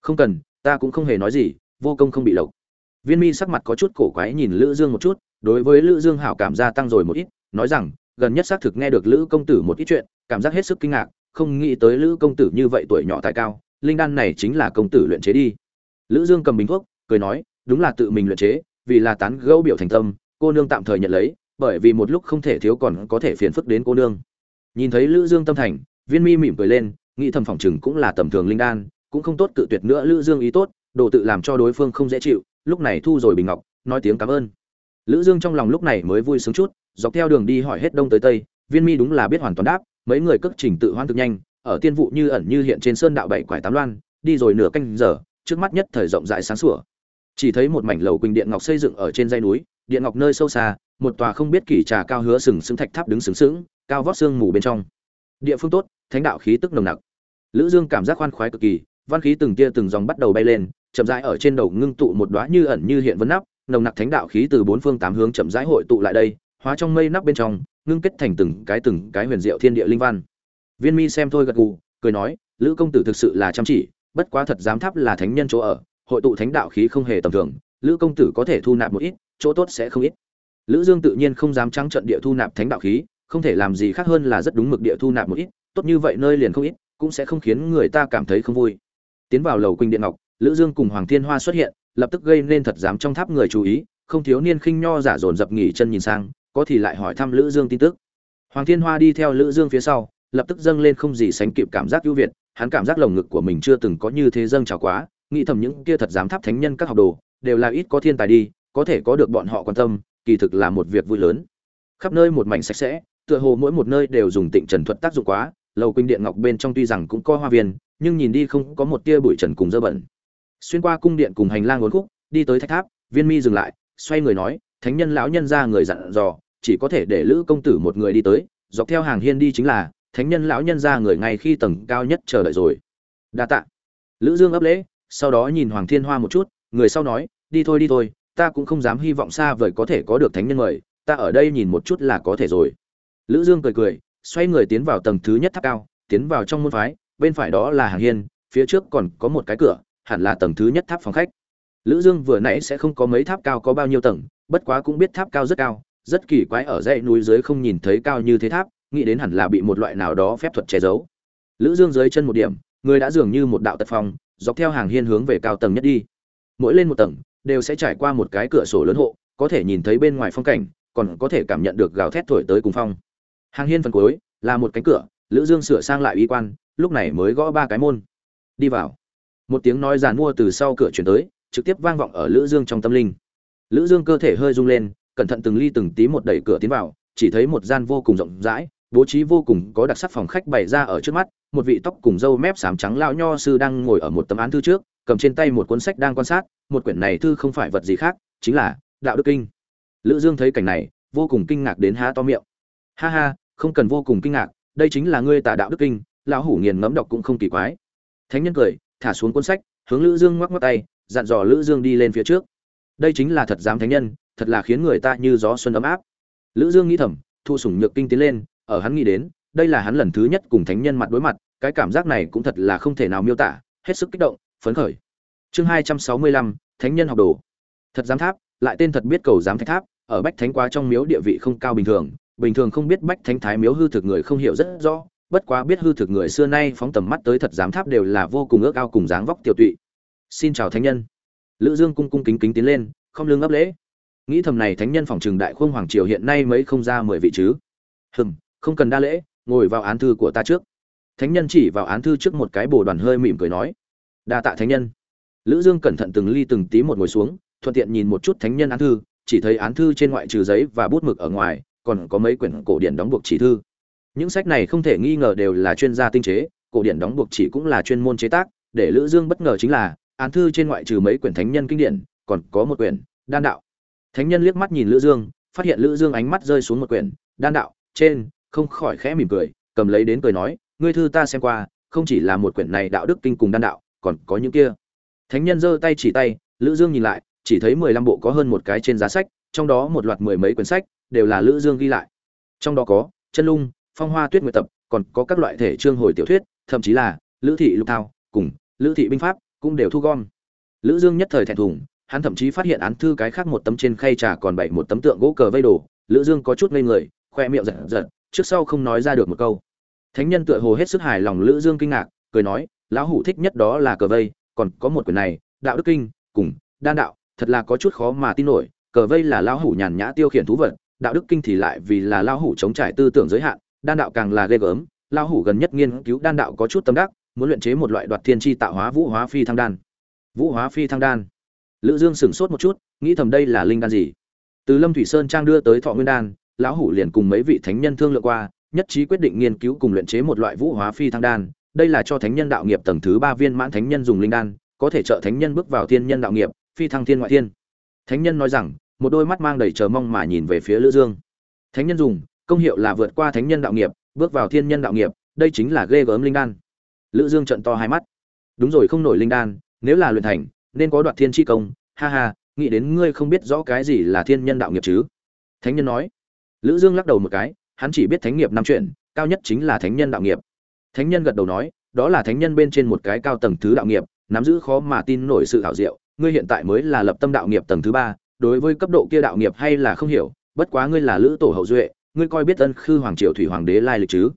Không cần, ta cũng không hề nói gì, vô công không bị lộc. Viên mi sắc mặt có chút cổ quái nhìn lữ dương một chút, đối với lữ dương hảo cảm gia tăng rồi một ít, nói rằng, gần nhất xác thực nghe được lữ công tử một ít chuyện, cảm giác hết sức kinh ngạc, không nghĩ tới lữ công tử như vậy tuổi nhỏ tài cao, linh đan này chính là công tử luyện chế đi. Lữ dương cầm bình thuốc, cười nói, đúng là tự mình luyện chế, vì là tán gẫu biểu thành tâm, cô nương tạm thời nhận lấy, bởi vì một lúc không thể thiếu còn có thể phiền phức đến cô nương. Nhìn thấy lữ dương tâm thành viên mi mỉm cười lên, nghĩ thầm phòng chừng cũng là tầm thường linh đan, cũng không tốt cự tuyệt nữa lữ dương ý tốt, đồ tự làm cho đối phương không dễ chịu, lúc này thu rồi bình ngọc, nói tiếng cảm ơn. Lữ dương trong lòng lúc này mới vui sướng chút, dọc theo đường đi hỏi hết đông tới tây, viên mi đúng là biết hoàn toàn đáp, mấy người cất trình tự hoan thực nhanh, ở tiên vụ như ẩn như hiện trên sơn đạo bảy quải tám loan, đi rồi nửa canh giờ, trước mắt nhất thời rộng rãi sáng sủa. Chỉ thấy một mảnh lầu quỳnh điện ngọc xây dựng ở trên dãy núi, điện ngọc nơi sâu xa, một tòa không biết kỳ trà cao hứa sừng sững thạch tháp đứng sừng sững, cao vót xương mù bên trong. Địa phương tốt thánh đạo khí tức nồng nặc. Lữ dương cảm giác khoan khoái cực kỳ, văn khí từng tia từng dòng bắt đầu bay lên, chậm rãi ở trên đầu ngưng tụ một đóa như ẩn như hiện vấn nắp, nồng nặc thánh đạo khí từ bốn phương tám hướng chậm rãi hội tụ lại đây, hóa trong mây nắp bên trong, ngưng kết thành từng cái từng cái huyền diệu thiên địa linh văn. Viên mi xem thôi gật gù, cười nói, lữ công tử thực sự là chăm chỉ, bất quá thật dám tháp là thánh nhân chỗ ở, hội tụ thánh đạo khí không hề tầm thường, lữ công tử có thể thu nạp một ít, chỗ tốt sẽ không ít. Lữ dương tự nhiên không dám trắng trận địa thu nạp thánh đạo khí, không thể làm gì khác hơn là rất đúng mực địa thu nạp một ít tốt như vậy nơi liền không ít, cũng sẽ không khiến người ta cảm thấy không vui. Tiến vào lầu quỳnh điện ngọc, lữ dương cùng hoàng thiên hoa xuất hiện, lập tức gây nên thật dám trong tháp người chú ý, không thiếu niên khinh nho giả dồn dập nghỉ chân nhìn sang, có thì lại hỏi thăm lữ dương tin tức. Hoàng thiên hoa đi theo lữ dương phía sau, lập tức dâng lên không gì sánh kịp cảm giác ưu việt, hắn cảm giác lồng ngực của mình chưa từng có như thế dâng trào quá, nghĩ thầm những kia thật dám tháp thánh nhân các học đồ, đều là ít có thiên tài đi, có thể có được bọn họ quan tâm, kỳ thực là một việc vui lớn. Khắp nơi một mảnh sạch sẽ, tựa hồ mỗi một nơi đều dùng tịnh trần thuật tác dụng quá lầu quỳnh điện ngọc bên trong tuy rằng cũng có hoa viên, nhưng nhìn đi không có một tia bụi trần cùng dơ bẩn. Xuyên qua cung điện cùng hành lang uốn khúc, đi tới thách tháp, viên mi dừng lại, xoay người nói, thánh nhân lão nhân ra người dặn dò, chỉ có thể để lữ công tử một người đi tới, dọc theo hàng hiên đi chính là, thánh nhân lão nhân ra người ngay khi tầng cao nhất chờ đợi rồi. Đa tạ. Lữ dương ấp lễ, sau đó nhìn hoàng thiên hoa một chút, người sau nói, đi thôi đi thôi, ta cũng không dám hy vọng xa vời có thể có được thánh nhân mời, ta ở đây nhìn một chút là có thể rồi. Lữ dương cười cười xoay người tiến vào tầng thứ nhất tháp cao, tiến vào trong môn phái, bên phải đó là hàng hiên, phía trước còn có một cái cửa, hẳn là tầng thứ nhất tháp phòng khách. Lữ dương vừa nãy sẽ không có mấy tháp cao có bao nhiêu tầng, bất quá cũng biết tháp cao rất cao, rất kỳ quái ở dãy núi dưới không nhìn thấy cao như thế tháp, nghĩ đến hẳn là bị một loại nào đó phép thuật che giấu. Lữ dương dưới chân một điểm, người đã dường như một đạo tật phong, dọc theo hàng hiên hướng về cao tầng nhất đi. Mỗi lên một tầng, đều sẽ trải qua một cái cửa sổ lớn hộ, có thể nhìn thấy bên ngoài phong cảnh, còn có thể cảm nhận được gào thét thổi tới cùng phong hàng hiên phần cuối, là một cánh cửa, lữ dương sửa sang lại uy quan, lúc này mới gõ ba cái môn. Đi vào. Một tiếng nói giàn mua từ sau cửa chuyển tới, trực tiếp vang vọng ở lữ dương trong tâm linh. Lữ dương cơ thể hơi rung lên, cẩn thận từng ly từng tí một đẩy cửa tiến vào, chỉ thấy một gian vô cùng rộng rãi, bố trí vô cùng có đặc sắc phòng khách bày ra ở trước mắt, một vị tóc cùng râu mép xám trắng lão nho sư đang ngồi ở một tấm án thư trước, cầm trên tay một cuốn sách đang quan sát, một quyển này thư không phải vật gì khác, chính là đạo đức kinh. Lữ dương thấy cảnh này, vô cùng kinh ngạc đến há to miệng ha ha, không cần vô cùng kinh ngạc, đây chính là ngươi tà đạo đức kinh, lão hủ nghiền ngẫm đọc cũng không kỳ quái. Thánh nhân cười, thả xuống cuốn sách, hướng lữ dương ngoắc ngoắc tay, dặn dò lữ dương đi lên phía trước. Đây chính là thật dám thánh nhân, thật là khiến người ta như gió xuân ấm áp. Lữ dương nghĩ thầm, thu sủng nhược kinh tiến lên, ở hắn nghĩ đến, đây là hắn lần thứ nhất cùng thánh nhân mặt đối mặt, cái cảm giác này cũng thật là không thể nào miêu tả, hết sức kích động, phấn khởi. Chương hai trăm sáu mươi lăm, thánh nhân học đồ. Thật giám tháp, lại tên thật biết cầu giám thạch tháp, ở bách thánh quá trong miếu địa vị không cao bình thường bình thường không biết bách thánh thái miếu hư thực người không hiểu rất rõ, bất quá biết hư thực người xưa nay phóng tầm mắt tới thật giám tháp đều là vô cùng ước ao cùng dáng vóc tiểu tụy. Xin chào thánh nhân. Lữ dương cung cung kính kính tiến lên, không lương ấp lễ. Nghĩ thầm này thánh nhân phòng trường đại khung hoàng triều hiện nay mấy không ra mười vị chứ. Hừm, không cần đa lễ, ngồi vào án thư của ta trước. Thánh nhân chỉ vào án thư trước một cái bồ đoàn hơi mỉm cười nói. Đa tạ thánh nhân. Lữ dương cẩn thận từng ly từng tí một ngồi xuống, thuận tiện nhìn một chút thánh nhân án thư, chỉ thấy án thư trên ngoại trừ giấy và bút mực ở ngoài còn có mấy quyển cổ điển đóng buộc chỉ thư. Những sách này không thể nghi ngờ đều là chuyên gia tinh chế, cổ điển đóng buộc chỉ cũng là chuyên môn chế tác, để lữ dương bất ngờ chính là, án thư trên ngoại trừ mấy quyển thánh nhân kinh điển, còn có một quyển, đan đạo. Thánh nhân liếc mắt nhìn lữ dương, phát hiện lữ dương ánh mắt rơi xuống một quyển, đan đạo, trên, không khỏi khẽ mỉm cười, cầm lấy đến cười nói, ngươi thư ta xem qua, không chỉ là một quyển này đạo đức kinh cùng đan đạo, còn có những kia. Thánh nhân giơ tay chỉ tay, lữ dương nhìn lại, chỉ thấy mười lăm bộ có hơn một cái trên giá sách, trong đó một loạt mười mấy quyển sách đều là lữ dương ghi lại. Trong đó có chân lung, phong hoa tuyết nguyệt tập, còn có các loại thể Trương hồi tiểu thuyết, thậm chí là lữ thị lục thao, cùng lữ thị binh pháp, cũng đều thu gom. Lữ dương nhất thời thẹn thùng, hắn thậm chí phát hiện án thư cái khác một tấm trên khay trà còn bảy một tấm tượng gỗ cờ vây đồ. Lữ dương có chút ngây người, khoe miệng giật giật, trước sau không nói ra được một câu. Thánh nhân tựa hồ hết sức hài lòng lữ dương kinh ngạc, cười nói, lão hủ thích nhất đó là cờ vây, còn có một quyển này, đạo đức kinh, cùng đan đạo, thật là có chút khó mà tin nổi, cờ vây là lão hủ nhàn nhã tiêu khiển thú vật đạo đức kinh thì lại vì là lao hủ chống trải tư tưởng giới hạn, đan đạo càng là ghê gớm, Lao hủ gần nhất nghiên cứu đan đạo có chút tâm đắc, muốn luyện chế một loại đoạt thiên chi tạo hóa vũ hóa phi thăng đan. Vũ hóa phi thăng đan. Lữ dương sửng sốt một chút, nghĩ thầm đây là linh đan gì? Từ lâm thủy sơn trang đưa tới thọ nguyên đan, lão hủ liền cùng mấy vị thánh nhân thương lượng qua, nhất trí quyết định nghiên cứu cùng luyện chế một loại vũ hóa phi thăng đan. Đây là cho thánh nhân đạo nghiệp tầng thứ ba viên mãn thánh nhân dùng linh đan, có thể trợ thánh nhân bước vào thiên nhân đạo nghiệp, phi thăng thiên ngoại thiên. Thánh nhân nói rằng một đôi mắt mang đầy chờ mong mà nhìn về phía lữ dương. Thánh nhân dùng, công hiệu là vượt qua thánh nhân đạo nghiệp, bước vào thiên nhân đạo nghiệp, đây chính là ghê gớm linh đan. Lữ dương trợn to hai mắt. Đúng rồi, không nổi linh đan, nếu là luyện thành, nên có đoạt thiên chi công, ha ha, nghĩ đến ngươi không biết rõ cái gì là thiên nhân đạo nghiệp chứ? Thánh nhân nói. Lữ dương lắc đầu một cái, hắn chỉ biết thánh nghiệp năm chuyện, cao nhất chính là thánh nhân đạo nghiệp. Thánh nhân gật đầu nói, đó là thánh nhân bên trên một cái cao tầng thứ đạo nghiệp, nắm giữ khó mà tin nổi sự hảo diệu, ngươi hiện tại mới là lập tâm đạo nghiệp tầng thứ ba đối với cấp độ kia đạo nghiệp hay là không hiểu, bất quá ngươi là lữ tổ hậu duệ, ngươi coi biết ân khư hoàng triều thủy hoàng đế lai lịch chứ?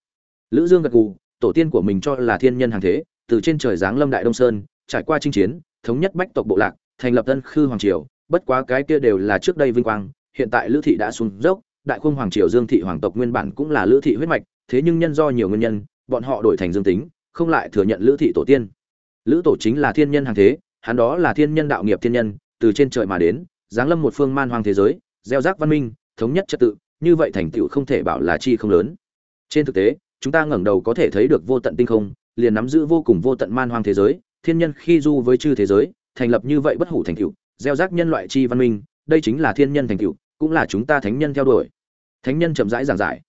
Lữ dương gật gù, tổ tiên của mình cho là thiên nhân hàng thế, từ trên trời giáng lâm đại đông sơn, trải qua chinh chiến, thống nhất bách tộc bộ lạc, thành lập ân khư hoàng triều, bất quá cái kia đều là trước đây vinh quang, hiện tại lữ thị đã xuống dốc, đại khung hoàng triều dương thị hoàng tộc nguyên bản cũng là lữ thị huyết mạch, thế nhưng nhân do nhiều nguyên nhân, bọn họ đổi thành dương tính, không lại thừa nhận lữ thị tổ tiên. Lữ tổ chính là thiên nhân hàng thế, hắn đó là thiên nhân đạo nghiệp thiên nhân, từ trên trời mà đến giáng lâm một phương man hoang thế giới, gieo rắc văn minh, thống nhất trật tự, như vậy thành tựu không thể bảo là chi không lớn. Trên thực tế, chúng ta ngẩng đầu có thể thấy được vô tận tinh không, liền nắm giữ vô cùng vô tận man hoang thế giới, thiên nhân khi du với chư thế giới, thành lập như vậy bất hủ thành tựu, gieo rắc nhân loại chi văn minh, đây chính là thiên nhân thành tựu, cũng là chúng ta thánh nhân theo đuổi. Thánh nhân chậm rãi giảng giải.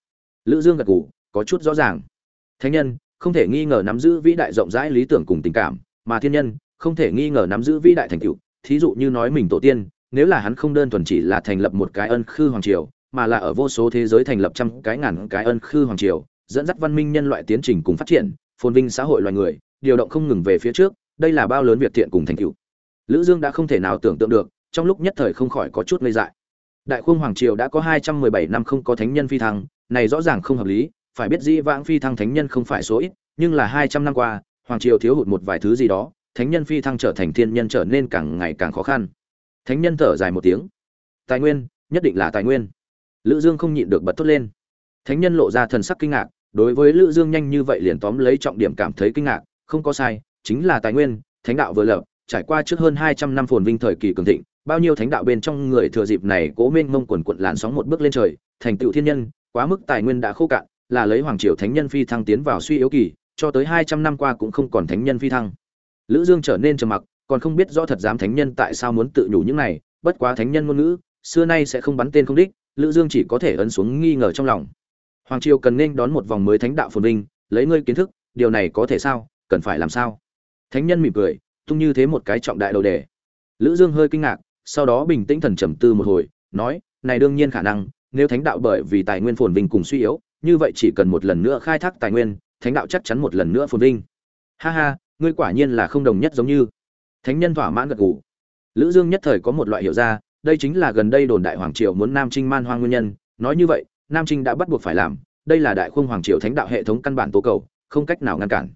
Lữ dương gật gù, có chút rõ ràng. Thánh nhân, không thể nghi ngờ nắm giữ vĩ đại rộng rãi lý tưởng cùng tình cảm, mà thiên nhân, không thể nghi ngờ nắm giữ vĩ đại thành tựu. Thí dụ như nói mình tổ tiên nếu là hắn không đơn thuần chỉ là thành lập một cái ân khư hoàng triều, mà là ở vô số thế giới thành lập trăm cái ngàn cái ân khư hoàng triều, dẫn dắt văn minh nhân loại tiến trình cùng phát triển, phồn vinh xã hội loài người, điều động không ngừng về phía trước, đây là bao lớn việc thiện cùng thành tựu. Lữ dương đã không thể nào tưởng tượng được, trong lúc nhất thời không khỏi có chút ngây dại. Đại khung hoàng triều đã có 217 năm không có thánh nhân phi thăng, này rõ ràng không hợp lý, phải biết dĩ vãng phi thăng thánh nhân không phải số ít, nhưng là 200 năm qua, hoàng triều thiếu hụt một vài thứ gì đó, thánh nhân phi thăng trở thành thiên nhân trở nên càng ngày càng khó khăn thánh nhân thở dài một tiếng. Tài nguyên, nhất định là tài nguyên. Lữ dương không nhịn được bật thốt lên. Thánh nhân lộ ra thần sắc kinh ngạc, đối với lữ dương nhanh như vậy liền tóm lấy trọng điểm cảm thấy kinh ngạc, không có sai, chính là tài nguyên, thánh đạo vừa lập, trải qua trước hơn 200 năm phồn vinh thời kỳ cường thịnh, bao nhiêu thánh đạo bên trong người thừa dịp này cố mênh mông quần quận làn sóng một bước lên trời, thành tựu thiên nhân, quá mức tài nguyên đã khô cạn, là lấy hoàng triều thánh nhân phi thăng tiến vào suy yếu kỳ, cho tới 200 năm qua cũng không còn thánh nhân phi thăng. Lữ dương trở nên trầm mặc còn không biết rõ thật dám thánh nhân tại sao muốn tự nhủ những này, bất quá thánh nhân ngôn ngữ, xưa nay sẽ không bắn tên không đích, lữ dương chỉ có thể ấn xuống nghi ngờ trong lòng. Hoàng triều cần nên đón một vòng mới thánh đạo phồn vinh, lấy ngươi kiến thức, điều này có thể sao, cần phải làm sao? Thánh nhân mỉm cười, tung như thế một cái trọng đại đầu đề. Lữ dương hơi kinh ngạc, sau đó bình tĩnh thần trầm tư một hồi, nói, này đương nhiên khả năng, nếu thánh đạo bởi vì tài nguyên phồn vinh cùng suy yếu, như vậy chỉ cần một lần nữa khai thác tài nguyên, thánh đạo chắc chắn một lần nữa phồn vinh. Ha ha, ngươi quả nhiên là không đồng nhất giống như thánh nhân thỏa mãn gật gù. Lữ dương nhất thời có một loại hiểu ra, đây chính là gần đây đồn đại hoàng triều muốn nam trinh man hoang nguyên nhân. Nói như vậy, nam trinh đã bắt buộc phải làm, đây là đại khung hoàng triều thánh đạo hệ thống căn bản tố cầu, không cách nào ngăn cản.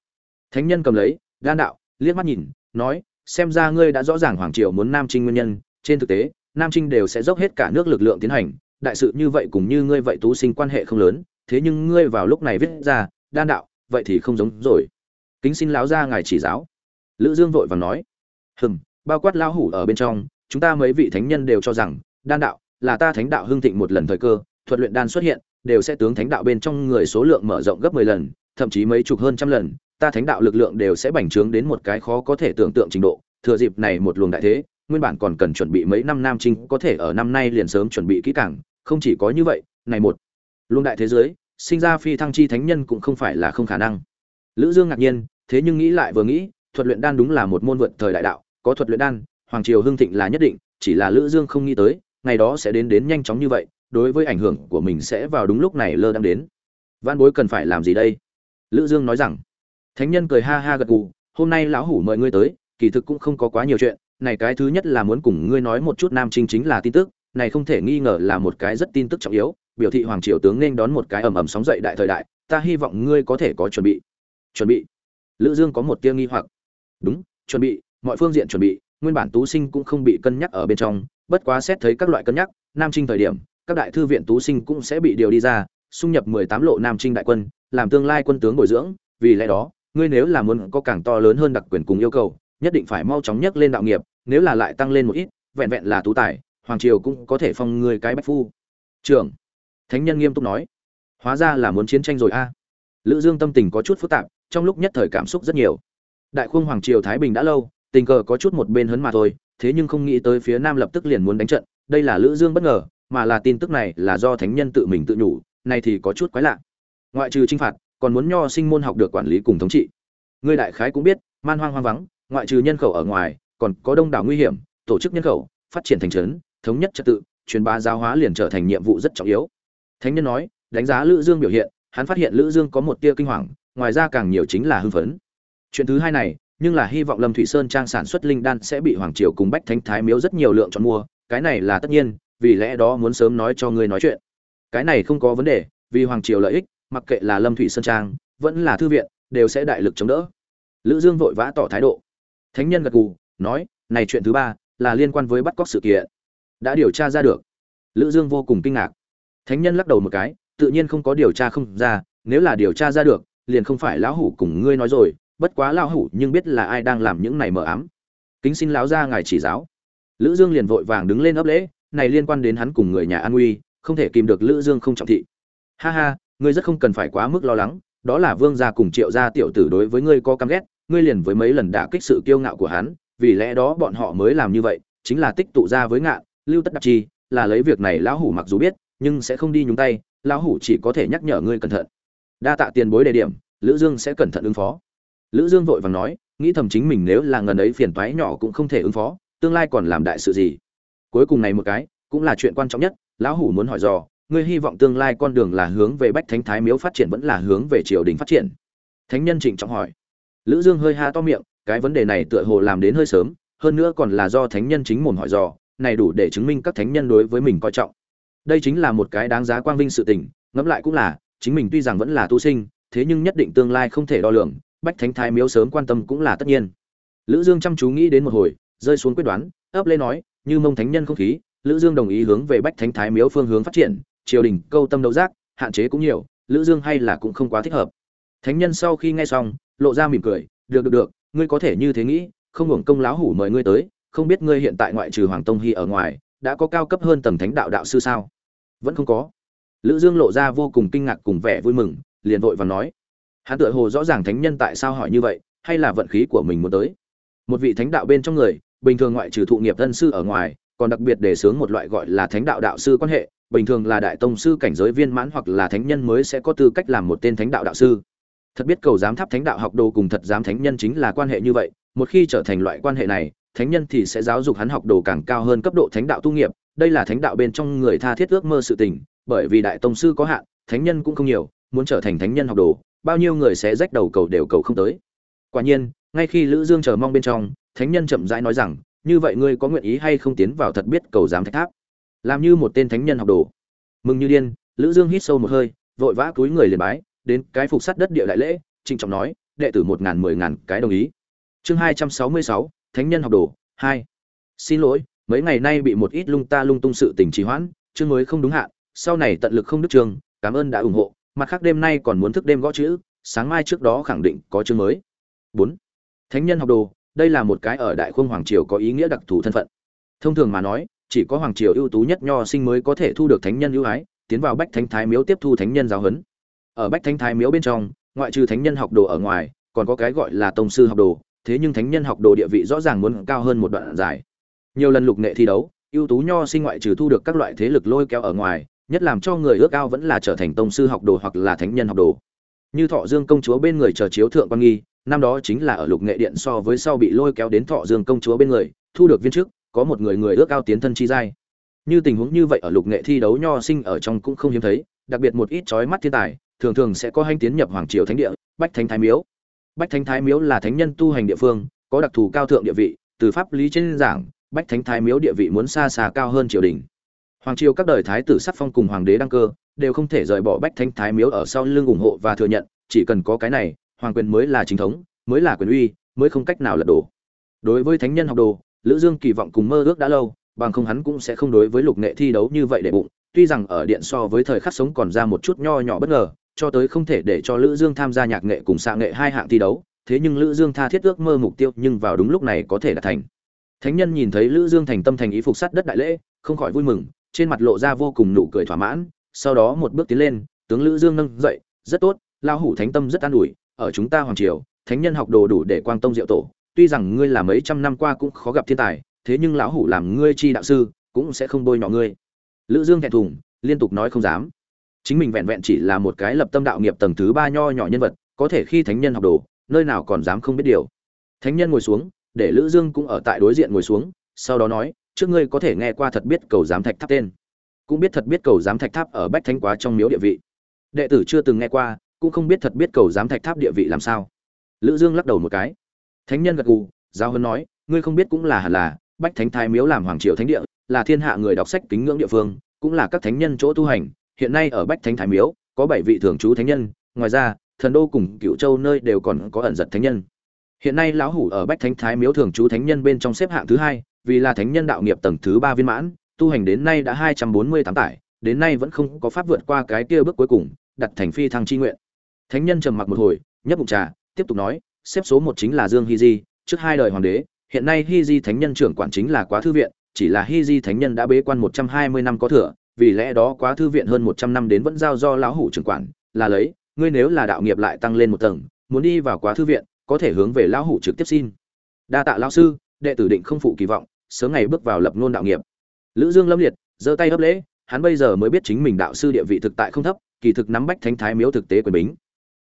Thánh nhân cầm lấy, đan đạo, liếc mắt nhìn, nói, xem ra ngươi đã rõ ràng hoàng triều muốn nam trinh nguyên nhân. Trên thực tế, nam trinh đều sẽ dốc hết cả nước lực lượng tiến hành. Đại sự như vậy cùng như ngươi vậy tú sinh quan hệ không lớn, thế nhưng ngươi vào lúc này viết ra, đan đạo, vậy thì không giống rồi. Kính xin lão gia ngài chỉ giáo. Lữ dương vội vàng nói hừm, bao quát lão hủ ở bên trong, chúng ta mấy vị thánh nhân đều cho rằng, đan đạo là ta thánh đạo hưng thịnh một lần thời cơ, thuật luyện đan xuất hiện, đều sẽ tướng thánh đạo bên trong người số lượng mở rộng gấp 10 lần, thậm chí mấy chục hơn trăm lần, ta thánh đạo lực lượng đều sẽ bành trướng đến một cái khó có thể tưởng tượng trình độ, thừa dịp này một luồng đại thế, nguyên bản còn cần chuẩn bị mấy năm nam trinh có thể ở năm nay liền sớm chuẩn bị kỹ càng, không chỉ có như vậy, này một luồng đại thế giới, sinh ra phi thăng chi thánh nhân cũng không phải là không khả năng. Lữ dương ngạc nhiên, thế nhưng nghĩ lại vừa nghĩ, thuật luyện đan đúng là một môn vượt thời đại đạo có thuật luyện đan, hoàng triều hưng thịnh là nhất định, chỉ là lữ dương không nghĩ tới, ngày đó sẽ đến đến nhanh chóng như vậy, đối với ảnh hưởng của mình sẽ vào đúng lúc này lơ đang đến. Văn bối cần phải làm gì đây? Lữ dương nói rằng. Thánh nhân cười ha ha gật gù, hôm nay lão hủ mời ngươi tới, kỳ thực cũng không có quá nhiều chuyện, này cái thứ nhất là muốn cùng ngươi nói một chút nam trinh chính là tin tức, này không thể nghi ngờ là một cái rất tin tức trọng yếu, biểu thị hoàng triều tướng nên đón một cái ầm ầm sóng dậy đại thời đại, ta hy vọng ngươi có thể có chuẩn bị. Chuẩn bị. Lữ dương có một tia nghi hoặc. Đúng, chuẩn bị mọi phương diện chuẩn bị, nguyên bản tú sinh cũng không bị cân nhắc ở bên trong, bất quá xét thấy các loại cân nhắc, nam trinh thời điểm, các đại thư viện tú sinh cũng sẽ bị điều đi ra, xung nhập 18 lộ nam trinh đại quân, làm tương lai quân tướng bồi dưỡng, vì lẽ đó, ngươi nếu là muốn có càng to lớn hơn đặc quyền cùng yêu cầu, nhất định phải mau chóng nhất lên đạo nghiệp, nếu là lại tăng lên một ít, vẹn vẹn là tú tài, hoàng triều cũng có thể phong ngươi cái bách phu. Trưởng, thánh nhân nghiêm túc nói, hóa ra là muốn chiến tranh rồi a. Lữ dương tâm tình có chút phức tạp, trong lúc nhất thời cảm xúc rất nhiều. Đại khung hoàng triều thái bình đã lâu tình cờ có chút một bên hấn mà thôi, thế nhưng không nghĩ tới phía nam lập tức liền muốn đánh trận, đây là lữ dương bất ngờ, mà là tin tức này là do thánh nhân tự mình tự nhủ này thì có chút quái lạ. Ngoại trừ trinh phạt, còn muốn nho sinh môn học được quản lý cùng thống trị. Ngươi đại khái cũng biết, man hoang hoang vắng, ngoại trừ nhân khẩu ở ngoài, còn có đông đảo nguy hiểm, tổ chức nhân khẩu, phát triển thành trấn, thống nhất trật tự, truyền bá giáo hóa liền trở thành nhiệm vụ rất trọng yếu. Thánh nhân nói, đánh giá lữ dương biểu hiện, hắn phát hiện lữ dương có một tia kinh hoàng, ngoài ra càng nhiều chính là hưng phấn. Chuyện thứ hai này nhưng là hy vọng lâm thủy sơn trang sản xuất linh đan sẽ bị hoàng triều cùng bách thánh thái miếu rất nhiều lượng chọn mua, cái này là tất nhiên, vì lẽ đó muốn sớm nói cho ngươi nói chuyện. Cái này không có vấn đề, vì hoàng triều lợi ích, mặc kệ là lâm thủy sơn trang, vẫn là thư viện, đều sẽ đại lực chống đỡ. Lữ dương vội vã tỏ thái độ. Thánh nhân gật gù, nói, này chuyện thứ ba là liên quan với bắt cóc sự kiện. Đã điều tra ra được. Lữ dương vô cùng kinh ngạc. Thánh nhân lắc đầu một cái, tự nhiên không có điều tra không ra, nếu là điều tra ra được, liền không phải lão hủ cùng ngươi nói rồi bất quá lão hủ nhưng biết là ai đang làm những này mờ ám. Kính xin lão gia ngài chỉ giáo. Lữ dương liền vội vàng đứng lên ấp lễ, này liên quan đến hắn cùng người nhà an nguy không thể kìm được lữ dương không trọng thị. Ha ha, ngươi rất không cần phải quá mức lo lắng, đó là vương gia cùng triệu gia tiểu tử đối với ngươi có căm ghét, ngươi liền với mấy lần đã kích sự kiêu ngạo của hắn, vì lẽ đó bọn họ mới làm như vậy, chính là tích tụ ra với ngạn lưu tất đặc chi, là lấy việc này lão hủ mặc dù biết, nhưng sẽ không đi nhúng tay, lão hủ chỉ có thể nhắc nhở ngươi cẩn thận. Đa tạ tiền bối đề điểm, lữ dương sẽ cẩn thận ứng phó lữ dương vội vàng nói, nghĩ thầm chính mình nếu là ngần ấy phiền toái nhỏ cũng không thể ứng phó, tương lai còn làm đại sự gì? Cuối cùng này một cái, cũng là chuyện quan trọng nhất, lão hủ muốn hỏi dò, ngươi hy vọng tương lai con đường là hướng về bách thánh thái miếu phát triển vẫn là hướng về triều đình phát triển? Thánh nhân trịnh trọng hỏi. Lữ dương hơi ha to miệng, cái vấn đề này tựa hồ làm đến hơi sớm, hơn nữa còn là do thánh nhân chính mồm hỏi dò, này đủ để chứng minh các thánh nhân đối với mình coi trọng. Đây chính là một cái đáng giá quang vinh sự tình, ngẫm lại cũng là, chính mình tuy rằng vẫn là tu sinh, thế nhưng nhất định tương lai không thể đo lường bách thánh thái miếu sớm quan tâm cũng là tất nhiên. Lữ dương chăm chú nghĩ đến một hồi, rơi xuống quyết đoán, ấp lên nói, như mông thánh nhân không khí, lữ dương đồng ý hướng về bách thánh thái miếu phương hướng phát triển, triều đình, câu tâm đấu giác, hạn chế cũng nhiều, lữ dương hay là cũng không quá thích hợp. Thánh nhân sau khi nghe xong, lộ ra mỉm cười, được được được, ngươi có thể như thế nghĩ, không hưởng công lão hủ mời ngươi tới, không biết ngươi hiện tại ngoại trừ hoàng tông hy ở ngoài, đã có cao cấp hơn tầng thánh đạo đạo sư sao? Vẫn không có. Lữ dương lộ ra vô cùng kinh ngạc cùng vẻ vui mừng, liền vội và nói hắn tựa hồ rõ ràng thánh nhân tại sao hỏi như vậy, hay là vận khí của mình muốn tới. Một vị thánh đạo bên trong người, bình thường ngoại trừ thụ nghiệp thân sư ở ngoài, còn đặc biệt đề xướng một loại gọi là thánh đạo đạo sư quan hệ, bình thường là đại tông sư cảnh giới viên mãn hoặc là thánh nhân mới sẽ có tư cách làm một tên thánh đạo đạo sư. Thật biết cầu giám tháp thánh đạo học đồ cùng thật giám thánh nhân chính là quan hệ như vậy, một khi trở thành loại quan hệ này, thánh nhân thì sẽ giáo dục hắn học đồ càng cao hơn cấp độ thánh đạo tu nghiệp, đây là thánh đạo bên trong người tha thiết ước mơ sự tình, bởi vì đại tông sư có hạn, thánh nhân cũng không nhiều, muốn trở thành thánh nhân học đồ bao nhiêu người sẽ rách đầu cầu đều cầu không tới. Quả nhiên, ngay khi lữ dương chờ mong bên trong, thánh nhân chậm rãi nói rằng, như vậy ngươi có nguyện ý hay không tiến vào thật biết cầu giám thạch tháp? Làm như một tên thánh nhân học đồ. Mừng như điên, lữ dương hít sâu một hơi, vội vã cúi người liền bái, đến cái phục sắt đất địa đại lễ, trịnh trọng nói, đệ tử một ngàn mười ngàn cái đồng ý. Chương hai trăm sáu mươi sáu, thánh nhân học đồ, hai. Xin lỗi, mấy ngày nay bị một ít lung ta lung tung sự tình trì hoãn, chương mới không đúng hạn, sau này tận lực không đức trường, cảm ơn đã ủng hộ mặt khác đêm nay còn muốn thức đêm gõ chữ, sáng mai trước đó khẳng định có chương mới. Bốn. Thánh nhân học đồ, đây là một cái ở đại khung hoàng triều có ý nghĩa đặc thù thân phận. Thông thường mà nói, chỉ có hoàng triều ưu tú nhất nho sinh mới có thể thu được thánh nhân ưu ái, tiến vào bách thánh thái miếu tiếp thu thánh nhân giáo huấn. Ở bách thánh thái miếu bên trong, ngoại trừ thánh nhân học đồ ở ngoài, còn có cái gọi là tông sư học đồ, thế nhưng thánh nhân học đồ địa vị rõ ràng muốn cao hơn một đoạn dài. Nhiều lần lục nghệ thi đấu, ưu tú nho sinh ngoại trừ thu được các loại thế lực lôi kéo ở ngoài nhất làm cho người ước ao vẫn là trở thành tông sư học đồ hoặc là thánh nhân học đồ. Như thọ dương công chúa bên người chờ chiếu thượng quan nghi, năm đó chính là ở lục nghệ điện so với sau bị lôi kéo đến thọ dương công chúa bên người, thu được viên chức, có một người người ước ao tiến thân chi giai. Như tình huống như vậy ở lục nghệ thi đấu nho sinh ở trong cũng không hiếm thấy, đặc biệt một ít chói mắt thiên tài, thường thường sẽ có hành tiến nhập hoàng triều thánh địa, bách thánh thái miếu. Bách thánh thái miếu là thánh nhân tu hành địa phương, có đặc thù cao thượng địa vị, từ pháp lý trên giảng, bách thánh thái miếu địa vị muốn xa xa cao hơn triều đình hoàng triều các đời thái tử sắc phong cùng hoàng đế đăng cơ, đều không thể rời bỏ bách thanh thái miếu ở sau lưng ủng hộ và thừa nhận, chỉ cần có cái này, hoàng quyền mới là chính thống, mới là quyền uy, mới không cách nào lật đổ. Đối với thánh nhân học đồ, lữ dương kỳ vọng cùng mơ ước đã lâu, bằng không hắn cũng sẽ không đối với lục nghệ thi đấu như vậy để bụng, tuy rằng ở điện so với thời khắc sống còn ra một chút nho nhỏ bất ngờ, cho tới không thể để cho lữ dương tham gia nhạc nghệ cùng xạ nghệ hai hạng thi đấu, thế nhưng lữ dương tha thiết ước mơ mục tiêu nhưng vào đúng lúc này có thể đạt thành. Thánh nhân nhìn thấy lữ dương thành tâm thành ý phục sát đất đại lễ, không khỏi vui mừng trên mặt lộ ra vô cùng nụ cười thỏa mãn, sau đó một bước tiến lên, tướng lữ dương nâng dậy, rất tốt lao hủ thánh tâm rất an ủi, ở chúng ta hoàng triều, thánh nhân học đồ đủ để quang tông diệu tổ, tuy rằng ngươi là mấy trăm năm qua cũng khó gặp thiên tài, thế nhưng lão hủ làm ngươi chi đạo sư, cũng sẽ không bôi nhọ ngươi. Lữ dương thẹn thùng, liên tục nói không dám. Chính mình vẹn vẹn chỉ là một cái lập tâm đạo nghiệp tầng thứ ba nho nhỏ nhân vật, có thể khi thánh nhân học đồ, nơi nào còn dám không biết điều. Thánh nhân ngồi xuống, để lữ dương cũng ở tại đối diện ngồi xuống, sau đó nói trước ngươi có thể nghe qua thật biết cầu giám thạch tháp tên. Cũng biết thật biết cầu giám thạch tháp ở bách thánh quá trong miếu địa vị. Đệ tử chưa từng nghe qua, cũng không biết thật biết cầu giám thạch tháp địa vị làm sao. Lữ dương lắc đầu một cái. Thánh nhân gật gù giao hơn nói, ngươi không biết cũng là hẳn là bách thánh thái miếu làm hoàng triều thánh địa, là thiên hạ người đọc sách kính ngưỡng địa phương, cũng là các thánh nhân chỗ tu hành. Hiện nay ở bách thánh thái miếu, có bảy vị thường trú thánh nhân, ngoài ra, thần đô cùng cựu châu nơi đều còn có ẩn giật thánh nhân. Hiện nay lão hủ ở bách thánh thái miếu thường trú thánh nhân bên trong xếp hạng thứ hai vì là thánh nhân đạo nghiệp tầng thứ ba viên mãn, tu hành đến nay đã hai trăm bốn mươi tám tải, đến nay vẫn không có pháp vượt qua cái kia bước cuối cùng, đặt thành phi thăng chi nguyện. Thánh nhân trầm mặc một hồi, nhấp bụng trà, tiếp tục nói, xếp số một chính là dương hy di, trước hai đời hoàng đế, hiện nay hy di thánh nhân trưởng quản chính là quá thư viện, chỉ là hy di thánh nhân đã bế quan một trăm hai mươi năm có thừa, vì lẽ đó quá thư viện hơn một trăm năm đến vẫn giao do lão hủ trưởng quản, là lấy, ngươi nếu là đạo nghiệp lại tăng lên một tầng, muốn đi vào quá thư viện, có thể hướng về lão hủ trực tiếp xin. Đa tạ lão sư, đệ tử định không phụ kỳ vọng sớm ngày bước vào lập ngôn đạo nghiệp. Lữ dương lâm liệt, giơ tay hấp lễ, hắn bây giờ mới biết chính mình đạo sư địa vị thực tại không thấp, kỳ thực nắm bách thánh thái miếu thực tế quyền bính.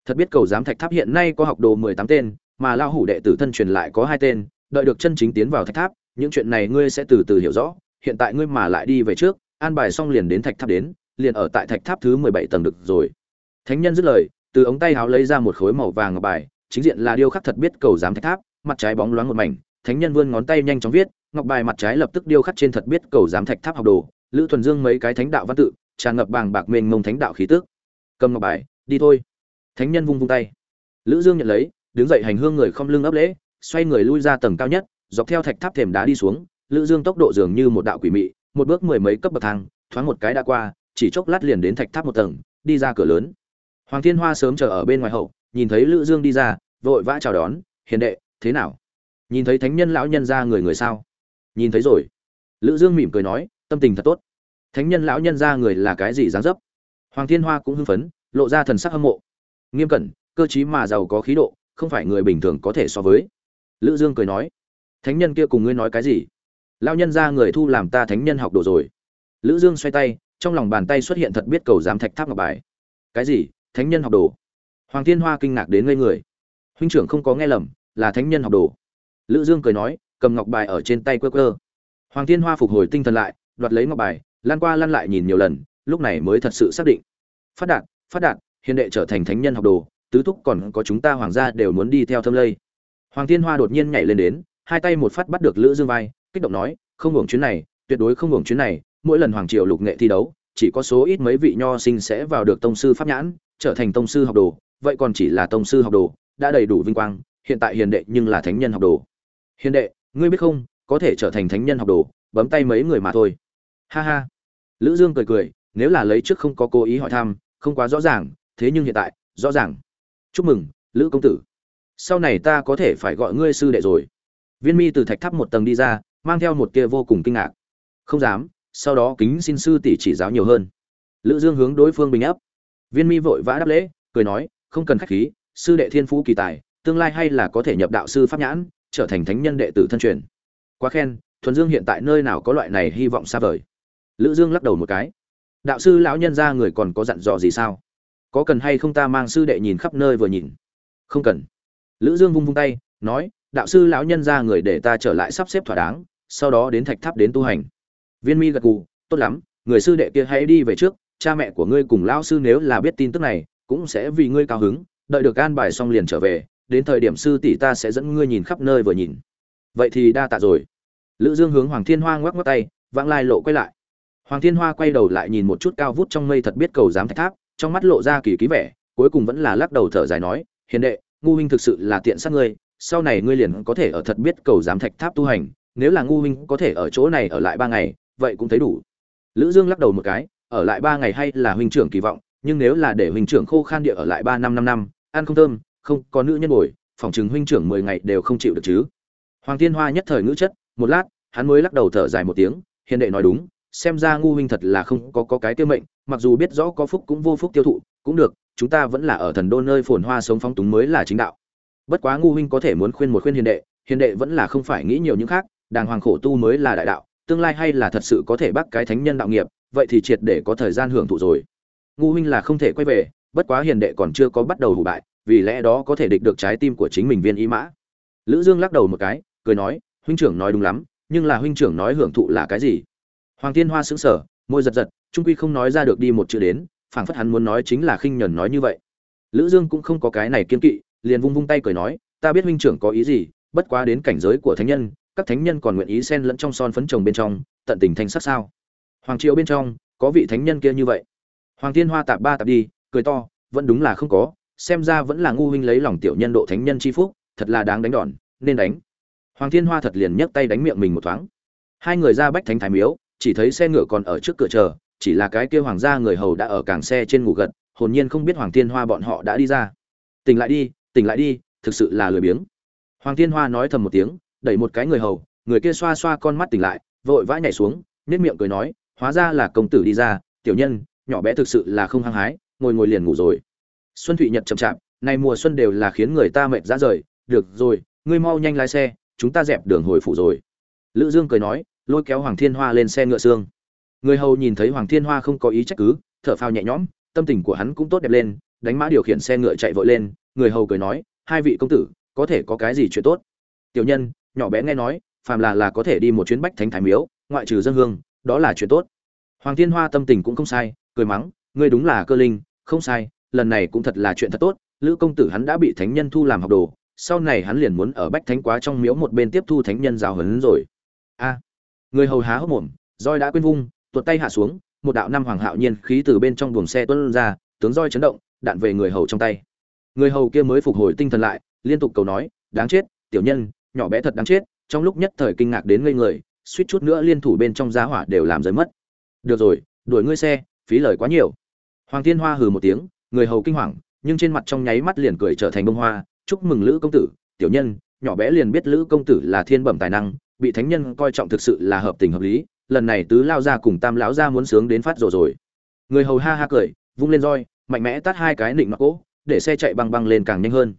Thật biết cầu giám thạch tháp hiện nay có học đồ mười tám tên, mà lão hủ đệ tử thân truyền lại có hai tên, đợi được chân chính tiến vào thạch tháp, những chuyện này ngươi sẽ từ từ hiểu rõ, hiện tại ngươi mà lại đi về trước, an bài xong liền đến thạch tháp đến, liền ở tại thạch tháp thứ mười bảy tầng được rồi. Thánh nhân dứt lời, từ ống tay háo lấy ra một khối màu vàng ngọc bài, chính diện là điêu khắc thật biết cầu giám thạch tháp, mặt trái bóng loáng một mảnh, thánh nhân vươn ngón tay nhanh chóng viết ngọc bài mặt trái lập tức điêu khắc trên thật biết cầu giám thạch tháp học đồ, lữ thuần dương mấy cái thánh đạo văn tự, tràn ngập bàng bạc mênh mông thánh đạo khí tước cầm ngọc bài, đi thôi. Thánh nhân vung vung tay. Lữ dương nhận lấy, đứng dậy hành hương người không lưng ấp lễ, xoay người lui ra tầng cao nhất, dọc theo thạch tháp thềm đá đi xuống, lữ dương tốc độ dường như một đạo quỷ mị, một bước mười mấy cấp bậc thang, thoáng một cái đã qua, chỉ chốc lát liền đến thạch tháp một tầng, đi ra cửa lớn. Hoàng thiên hoa sớm chờ ở bên ngoài hậu, nhìn thấy lữ dương đi ra, vội vã chào đón, hiền đệ, thế nào? Nhìn thấy thánh nhân lão nhân ra người người sao? Nhìn thấy rồi. Lữ dương mỉm cười nói, tâm tình thật tốt. Thánh nhân lão nhân ra người là cái gì dáng dấp? Hoàng thiên hoa cũng hưng phấn, lộ ra thần sắc hâm mộ. Nghiêm cẩn, cơ trí mà giàu có khí độ, không phải người bình thường có thể so với. Lữ dương cười nói, thánh nhân kia cùng ngươi nói cái gì? Lão nhân ra người thu làm ta thánh nhân học đồ rồi. Lữ dương xoay tay, trong lòng bàn tay xuất hiện thật biết cầu giám thạch tháp ngọc bài. Cái gì? Thánh nhân học đồ? Hoàng thiên hoa kinh ngạc đến ngây người. Huynh trưởng không có nghe lầm, là thánh nhân học đồ. Lữ dương cười nói cầm ngọc bài ở trên tay quơ quơ. Hoàng thiên hoa phục hồi tinh thần lại, đoạt lấy ngọc bài lan qua lăn lại nhìn nhiều lần, lúc này mới thật sự xác định. Phát đạt phát đạt, hiền đệ trở thành thánh nhân học đồ, tứ thúc còn có chúng ta hoàng gia đều muốn đi theo thâm lây. Hoàng thiên hoa đột nhiên nhảy lên đến, hai tay một phát bắt được lữ dương vai, kích động nói, không hưởng chuyến này, tuyệt đối không hưởng chuyến này, mỗi lần hoàng triều lục nghệ thi đấu, chỉ có số ít mấy vị nho sinh sẽ vào được tông sư pháp nhãn, trở thành tông sư học đồ, vậy còn chỉ là tông sư học đồ, đã đầy đủ vinh quang, hiện tại hiền đệ nhưng là thánh nhân học đồ. Hiền đệ ngươi biết không, có thể trở thành thánh nhân học đồ, bấm tay mấy người mà thôi. Ha ha. Lữ dương cười cười, nếu là lấy trước không có cố ý hỏi thăm, không quá rõ ràng, thế nhưng hiện tại, rõ ràng. Chúc mừng, lữ công tử. Sau này ta có thể phải gọi ngươi sư đệ rồi. Viên mi từ thạch tháp một tầng đi ra, mang theo một kia vô cùng kinh ngạc. Không dám, sau đó kính xin sư tỷ chỉ giáo nhiều hơn. Lữ dương hướng đối phương bình ấp viên mi vội vã đáp lễ, cười nói, không cần khách khí, sư đệ thiên phú kỳ tài, tương lai hay là có thể nhập đạo sư pháp nhãn trở thành thánh nhân đệ tử thân truyền. Quá khen, thuần dương hiện tại nơi nào có loại này hy vọng xa vời? Lữ dương lắc đầu một cái. Đạo sư lão nhân gia người còn có dặn dò gì sao? Có cần hay không ta mang sư đệ nhìn khắp nơi vừa nhìn? Không cần. Lữ dương vung vung tay, nói, đạo sư lão nhân gia người để ta trở lại sắp xếp thỏa đáng, sau đó đến thạch tháp đến tu hành. Viên mi gật gù, tốt lắm, người sư đệ kia hãy đi về trước, cha mẹ của ngươi cùng lão sư nếu là biết tin tức này, cũng sẽ vì ngươi cao hứng, đợi được an bài xong liền trở về đến thời điểm sư tỷ ta sẽ dẫn ngươi nhìn khắp nơi vừa nhìn. Vậy thì đa tạ rồi. Lữ dương hướng hoàng thiên hoa ngoắc ngoắc tay, vãng lai lộ quay lại. Hoàng thiên hoa quay đầu lại nhìn một chút cao vút trong mây thật biết cầu dám thạch tháp, trong mắt lộ ra kỳ ký vẻ, cuối cùng vẫn là lắc đầu thở dài nói, hiền đệ, ngu huynh thực sự là tiện sát ngươi, sau này ngươi liền có thể ở thật biết cầu dám thạch tháp tu hành, nếu là ngu huynh có thể ở chỗ này ở lại ba ngày, vậy cũng thấy đủ. Lữ dương lắc đầu một cái, ở lại ba ngày hay là huynh trưởng kỳ vọng, nhưng nếu là để huynh trưởng khô khan địa ở lại ba năm năm năm, ăn không thơm không có nữ nhân bồi phòng chừng huynh trưởng mười ngày đều không chịu được chứ. Hoàng thiên hoa nhất thời ngữ chất, một lát, hắn mới lắc đầu thở dài một tiếng, hiền đệ nói đúng, xem ra ngu huynh thật là không có có cái tiêu mệnh, mặc dù biết rõ có phúc cũng vô phúc tiêu thụ, cũng được, chúng ta vẫn là ở thần đô nơi phồn hoa sống phong túng mới là chính đạo. Bất quá ngu huynh có thể muốn khuyên một khuyên hiền đệ hiền đệ vẫn là không phải nghĩ nhiều những khác, đàng hoàng khổ tu mới là đại đạo, tương lai hay là thật sự có thể bắt cái thánh nhân đạo nghiệp, vậy thì triệt để có thời gian hưởng thụ rồi. Ngu huynh là không thể quay về, bất quá hiền đệ còn chưa có bắt đầu hủ bại vì lẽ đó có thể địch được trái tim của chính mình viên ý mã. Lữ dương lắc đầu một cái, cười nói, huynh trưởng nói đúng lắm, nhưng là huynh trưởng nói hưởng thụ là cái gì? Hoàng thiên hoa sững sờ, môi giật giật, trung quy không nói ra được đi một chữ đến, phảng phất hắn muốn nói chính là khinh nhẫn nói như vậy. Lữ dương cũng không có cái này kiên kỵ, liền vung vung tay cười nói, ta biết huynh trưởng có ý gì, bất quá đến cảnh giới của thánh nhân, các thánh nhân còn nguyện ý xen lẫn trong son phấn chồng bên trong, tận tình thanh sắc sao? Hoàng triều bên trong, có vị thánh nhân kia như vậy. Hoàng thiên hoa tạp ba tạp đi, cười to, vẫn đúng là không có xem ra vẫn là ngu huynh lấy lòng tiểu nhân độ thánh nhân chi phúc, thật là đáng đánh đòn, nên đánh. Hoàng thiên hoa thật liền nhấc tay đánh miệng mình một thoáng. Hai người ra bách thánh thái miếu, chỉ thấy xe ngựa còn ở trước cửa chờ, chỉ là cái kia hoàng gia người hầu đã ở càng xe trên ngủ gật, hồn nhiên không biết hoàng thiên hoa bọn họ đã đi ra. Tỉnh lại đi, tỉnh lại đi, thực sự là lười biếng. Hoàng thiên hoa nói thầm một tiếng, đẩy một cái người hầu, người kia xoa xoa con mắt tỉnh lại, vội vã nhảy xuống nét miệng cười nói, hóa ra là công tử đi ra, tiểu nhân, nhỏ bé thực sự là không hăng hái, ngồi ngồi liền ngủ rồi xuân thụy nhật chậm chạp, này mùa xuân đều là khiến người ta mệt ra rời. Được rồi, ngươi mau nhanh lái xe, chúng ta dẹp đường hồi phủ rồi. Lữ dương cười nói, lôi kéo hoàng thiên hoa lên xe ngựa xương. Người hầu nhìn thấy hoàng thiên hoa không có ý trách cứ, thở phào nhẹ nhõm, tâm tình của hắn cũng tốt đẹp lên, đánh mã điều khiển xe ngựa chạy vội lên. Người hầu cười nói, hai vị công tử, có thể có cái gì chuyện tốt? Tiểu nhân, nhỏ bé nghe nói, phàm là là có thể đi một chuyến bách thánh thái miếu, ngoại trừ dân hương, đó là chuyện tốt. Hoàng thiên hoa tâm tình cũng không sai, cười mắng, ngươi đúng là cơ linh, không sai lần này cũng thật là chuyện thật tốt, lữ công tử hắn đã bị thánh nhân thu làm học đồ, sau này hắn liền muốn ở bách thánh quá trong miếu một bên tiếp thu thánh nhân giáo huấn rồi. A, người hầu há hốc mồm, roi đã quên vung, tuột tay hạ xuống, một đạo năm hoàng hạo nhiên khí từ bên trong buồng xe tuôn ra, tướng roi chấn động, đạn về người hầu trong tay. Người hầu kia mới phục hồi tinh thần lại, liên tục cầu nói, đáng chết, tiểu nhân, nhỏ bé thật đáng chết, trong lúc nhất thời kinh ngạc đến ngây người, suýt chút nữa liên thủ bên trong giá hỏa đều làm rơi mất. Được rồi, đuổi ngươi xe, phí lời quá nhiều. Hoàng thiên hoa hừ một tiếng người hầu kinh hoàng, nhưng trên mặt trong nháy mắt liền cười trở thành bông hoa, chúc mừng lữ công tử, tiểu nhân, nhỏ bé liền biết lữ công tử là thiên bẩm tài năng, bị thánh nhân coi trọng thực sự là hợp tình hợp lý, lần này tứ lao ra cùng tam lão ra muốn sướng đến phát rồi rồi. Người hầu ha ha cười, vung lên roi, mạnh mẽ tát hai cái nịnh mặc cỗ, để xe chạy băng băng lên càng nhanh hơn.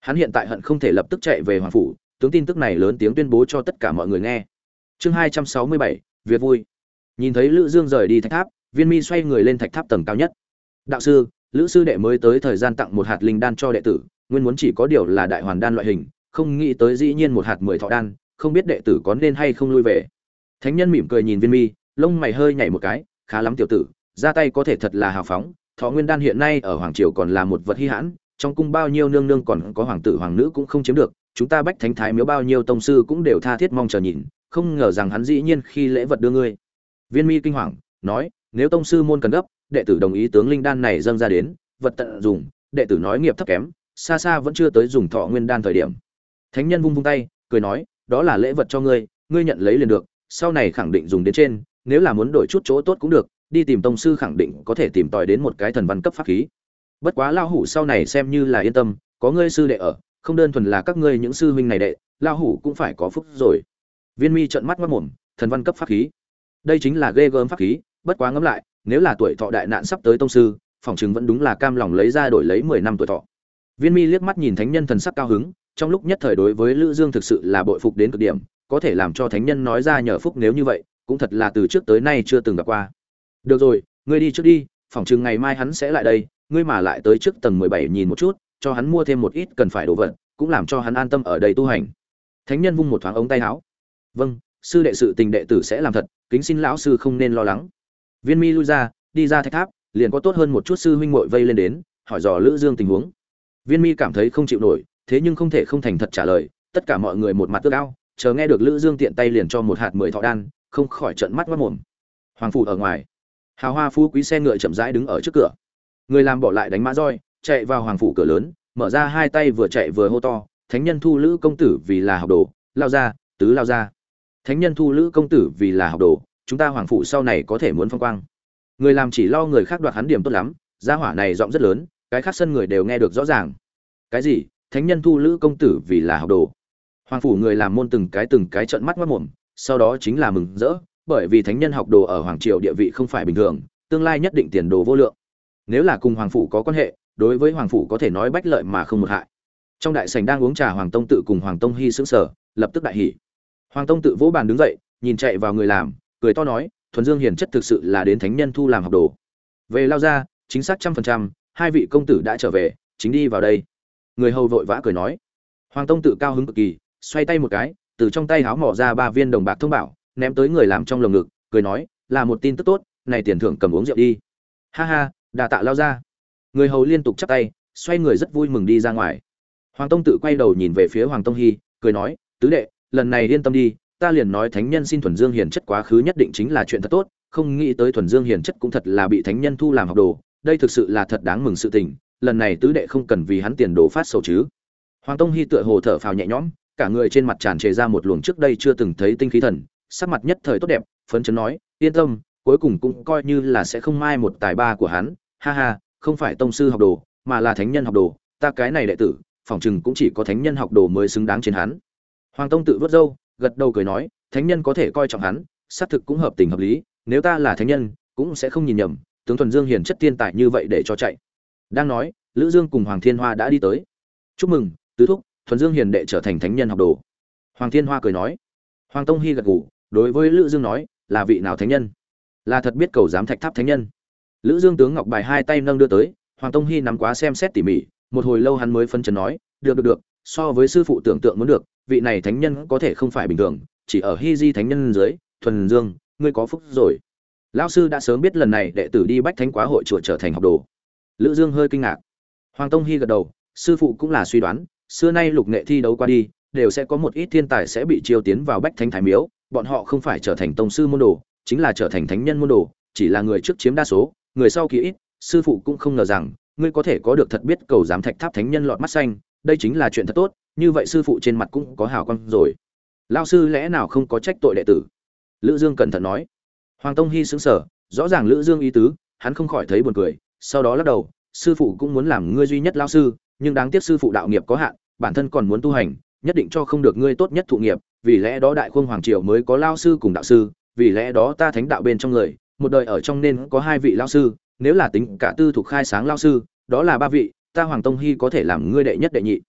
Hắn hiện tại hận không thể lập tức chạy về hoàng phủ, tướng tin tức này lớn tiếng tuyên bố cho tất cả mọi người nghe. Chương hai trăm sáu mươi bảy, việc vui. Nhìn thấy lữ dương rời đi thạch tháp, viên mi xoay người lên thạch tháp tầng cao nhất. Đạo sư lữ sư đệ mới tới thời gian tặng một hạt linh đan cho đệ tử, nguyên muốn chỉ có điều là đại hoàn đan loại hình, không nghĩ tới dĩ nhiên một hạt mười thọ đan, không biết đệ tử có nên hay không lui về. Thánh nhân mỉm cười nhìn viên mi, lông mày hơi nhảy một cái, khá lắm tiểu tử, ra tay có thể thật là hào phóng, thọ nguyên đan hiện nay ở hoàng triều còn là một vật hy hãn, trong cung bao nhiêu nương nương còn có hoàng tử hoàng nữ cũng không chiếm được, chúng ta bách thánh thái miếu bao nhiêu tông sư cũng đều tha thiết mong chờ nhìn, không ngờ rằng hắn dĩ nhiên khi lễ vật đưa ngươi. Viên mi kinh hoàng, nói, nếu tông sư môn cần gấp đệ tử đồng ý tướng linh đan này dâng ra đến, vật tận dùng, đệ tử nói nghiệp thấp kém, xa xa vẫn chưa tới dùng thọ nguyên đan thời điểm. Thánh nhân vung vung tay, cười nói, đó là lễ vật cho ngươi ngươi nhận lấy liền được, sau này khẳng định dùng đến trên, nếu là muốn đổi chút chỗ tốt cũng được, đi tìm tông sư khẳng định có thể tìm tòi đến một cái thần văn cấp pháp khí. Bất quá lao hủ sau này xem như là yên tâm, có ngươi sư đệ ở, không đơn thuần là các ngươi những sư huynh này đệ lao hủ cũng phải có phúc rồi. Viên mi trợn mắt ngất mồm thần văn cấp pháp khí? Đây chính là ghê gớm pháp khí, bất quá ngẫm lại nếu là tuổi thọ đại nạn sắp tới tông sư phỏng chừng vẫn đúng là cam lòng lấy ra đổi lấy mười năm tuổi thọ. Viên mi liếc mắt nhìn thánh nhân thần sắc cao hứng, trong lúc nhất thời đối với lữ dương thực sự là bội phục đến cực điểm, có thể làm cho thánh nhân nói ra nhờ phúc nếu như vậy, cũng thật là từ trước tới nay chưa từng gặp qua. Được rồi, ngươi đi trước đi phỏng chừng ngày mai hắn sẽ lại đây, ngươi mà lại tới trước tầng 17 nhìn một chút, cho hắn mua thêm một ít cần phải đồ vật, cũng làm cho hắn an tâm ở đây tu hành. Thánh nhân vung một thoáng ống tay áo. Vâng sư đệ sự tình đệ tử sẽ làm thật, kính xin lão sư không nên lo lắng viên mi lui ra, đi ra thách tháp, liền có tốt hơn một chút sư huynh muội vây lên đến, hỏi dò lữ dương tình huống. Viên mi cảm thấy không chịu nổi, thế nhưng không thể không thành thật trả lời, tất cả mọi người một mặt ước ao, chờ nghe được lữ dương tiện tay liền cho một hạt mười thọ đan, không khỏi trợn mắt mắt mồm. Hoàng phủ ở ngoài, hào hoa phú quý xe ngựa chậm rãi đứng ở trước cửa. Người làm bỏ lại đánh mã roi, chạy vào hoàng phủ cửa lớn, mở ra hai tay vừa chạy vừa hô to, thánh nhân thu lữ công tử vì là học đồ, lao ra, tứ lao ra. Thánh nhân thu lữ công tử vì là học đồ chúng ta hoàng phủ sau này có thể muốn phong quang. Người làm chỉ lo người khác đoạt hắn điểm tốt lắm, gia hỏa này giọng rất lớn, cái khác sân người đều nghe được rõ ràng. Cái gì? Thánh nhân thu lữ công tử vì là học đồ. Hoàng phủ người làm môn từng cái từng cái trợn mắt mất mồm, sau đó chính là mừng rỡ, bởi vì thánh nhân học đồ ở hoàng triều địa vị không phải bình thường, tương lai nhất định tiền đồ vô lượng. Nếu là cùng hoàng phủ có quan hệ, đối với hoàng phủ có thể nói bách lợi mà không một hại. Trong đại sảnh đang uống trà, hoàng tông tự cùng hoàng tông hy sững sờ, lập tức đại hỉ. Hoàng tông tự vỗ bàn đứng dậy, nhìn chạy vào người làm cười to nói, thuần dương hiền chất thực sự là đến thánh nhân thu làm học đồ. Về lao ra, chính xác trăm phần trăm, hai vị công tử đã trở về, chính đi vào đây. Người hầu vội vã cười nói. Hoàng tông tự cao hứng cực kỳ, xoay tay một cái, từ trong tay háo mỏ ra ba viên đồng bạc thông bảo, ném tới người làm trong lồng ngực, cười nói, là một tin tức tốt, này tiền thưởng cầm uống rượu đi. Ha ha, đà tạ lao ra. Người hầu liên tục chắp tay, xoay người rất vui mừng đi ra ngoài. Hoàng tông tự quay đầu nhìn về phía hoàng tông hy cười nói, tứ đệ, lần này yên tâm đi ta liền nói thánh nhân xin thuần dương hiền chất quá khứ nhất định chính là chuyện thật tốt, không nghĩ tới thuần dương hiền chất cũng thật là bị thánh nhân thu làm học đồ, đây thực sự là thật đáng mừng sự tình, lần này tứ đệ không cần vì hắn tiền đồ phát sầu chứ. Hoàng tông hy tựa hồ thở phào nhẹ nhõm, cả người trên mặt tràn trề ra một luồng trước đây chưa từng thấy tinh khí thần, sắc mặt nhất thời tốt đẹp, phấn chấn nói, yên tâm, cuối cùng cũng coi như là sẽ không mai một tài ba của hắn, ha ha, không phải tông sư học đồ, mà là thánh nhân học đồ, ta cái này đệ tử, phỏng chừng cũng chỉ có thánh nhân học đồ mới xứng đáng trên hắn. Hoàng tông tự vớt râu gật đầu cười nói, thánh nhân có thể coi trọng hắn, xác thực cũng hợp tình hợp lý, nếu ta là thánh nhân, cũng sẽ không nhìn nhầm, tướng thuần dương hiền chất tiên tài như vậy để cho chạy. Đang nói, lữ dương cùng hoàng thiên hoa đã đi tới. Chúc mừng, tứ thúc, thuần dương hiền đệ trở thành thánh nhân học đồ. Hoàng thiên hoa cười nói. Hoàng tông hy gật gù, đối với lữ dương nói, là vị nào thánh nhân? Là thật biết cầu giám thạch tháp thánh nhân. Lữ dương tướng ngọc bài hai tay nâng đưa tới, hoàng tông hy nắm quá xem xét tỉ mỉ, một hồi lâu hắn mới phân trần nói, được được được, so với sư phụ tưởng tượng muốn được vị này thánh nhân có thể không phải bình thường, chỉ ở hy di thánh nhân dưới, thuần dương, ngươi có phúc rồi. Lão sư đã sớm biết lần này đệ tử đi bách thánh quá hội chùa trở thành học đồ. Lữ dương hơi kinh ngạc. Hoàng tông hy gật đầu, sư phụ cũng là suy đoán, xưa nay lục nghệ thi đấu qua đi, đều sẽ có một ít thiên tài sẽ bị chiêu tiến vào bách thánh thái miếu, bọn họ không phải trở thành tông sư môn đồ, chính là trở thành thánh nhân môn đồ, chỉ là người trước chiếm đa số, người sau kỳ ít, sư phụ cũng không ngờ rằng, ngươi có thể có được thật biết cầu giám thạch tháp thánh nhân lọt mắt xanh, đây chính là chuyện thật tốt như vậy sư phụ trên mặt cũng có hào quang rồi. Lao sư lẽ nào không có trách tội đệ tử? Lữ dương cẩn thận nói. Hoàng tông hy sững sờ, rõ ràng lữ dương ý tứ, hắn không khỏi thấy buồn cười, sau đó lắc đầu, sư phụ cũng muốn làm ngươi duy nhất lao sư, nhưng đáng tiếc sư phụ đạo nghiệp có hạn, bản thân còn muốn tu hành, nhất định cho không được ngươi tốt nhất thụ nghiệp, vì lẽ đó đại khung hoàng triều mới có lao sư cùng đạo sư, vì lẽ đó ta thánh đạo bên trong người, một đời ở trong nên có hai vị lao sư, nếu là tính cả tư thuộc khai sáng lao sư, đó là ba vị, ta hoàng tông hy có thể làm ngươi đệ nhất đệ nhị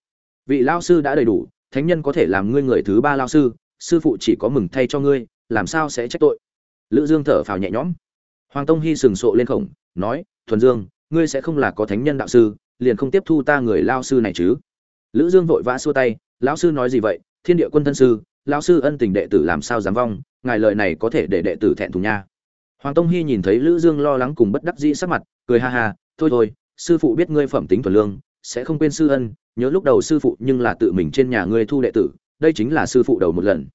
vị lao sư đã đầy đủ, thánh nhân có thể làm ngươi người thứ ba lao sư sư phụ chỉ có mừng thay cho ngươi, làm sao sẽ trách tội? Lữ dương thở phào nhẹ nhõm. Hoàng tông hy sừng sộ lên khổng, nói, thuần dương, ngươi sẽ không là có thánh nhân đạo sư, liền không tiếp thu ta người lao sư này chứ? Lữ dương vội vã xua tay, lão sư nói gì vậy? Thiên địa quân thân sư, lão sư ân tình đệ tử làm sao dám vong, ngài lời này có thể để đệ tử thẹn thùng nha. Hoàng tông hy nhìn thấy lữ dương lo lắng cùng bất đắc dĩ sắc mặt, cười ha ha, thôi thôi, sư phụ biết ngươi phẩm tính thuần lương, sẽ không quên sư ân nhớ lúc đầu sư phụ nhưng là tự mình trên nhà ngươi thu đệ tử, đây chính là sư phụ đầu một lần.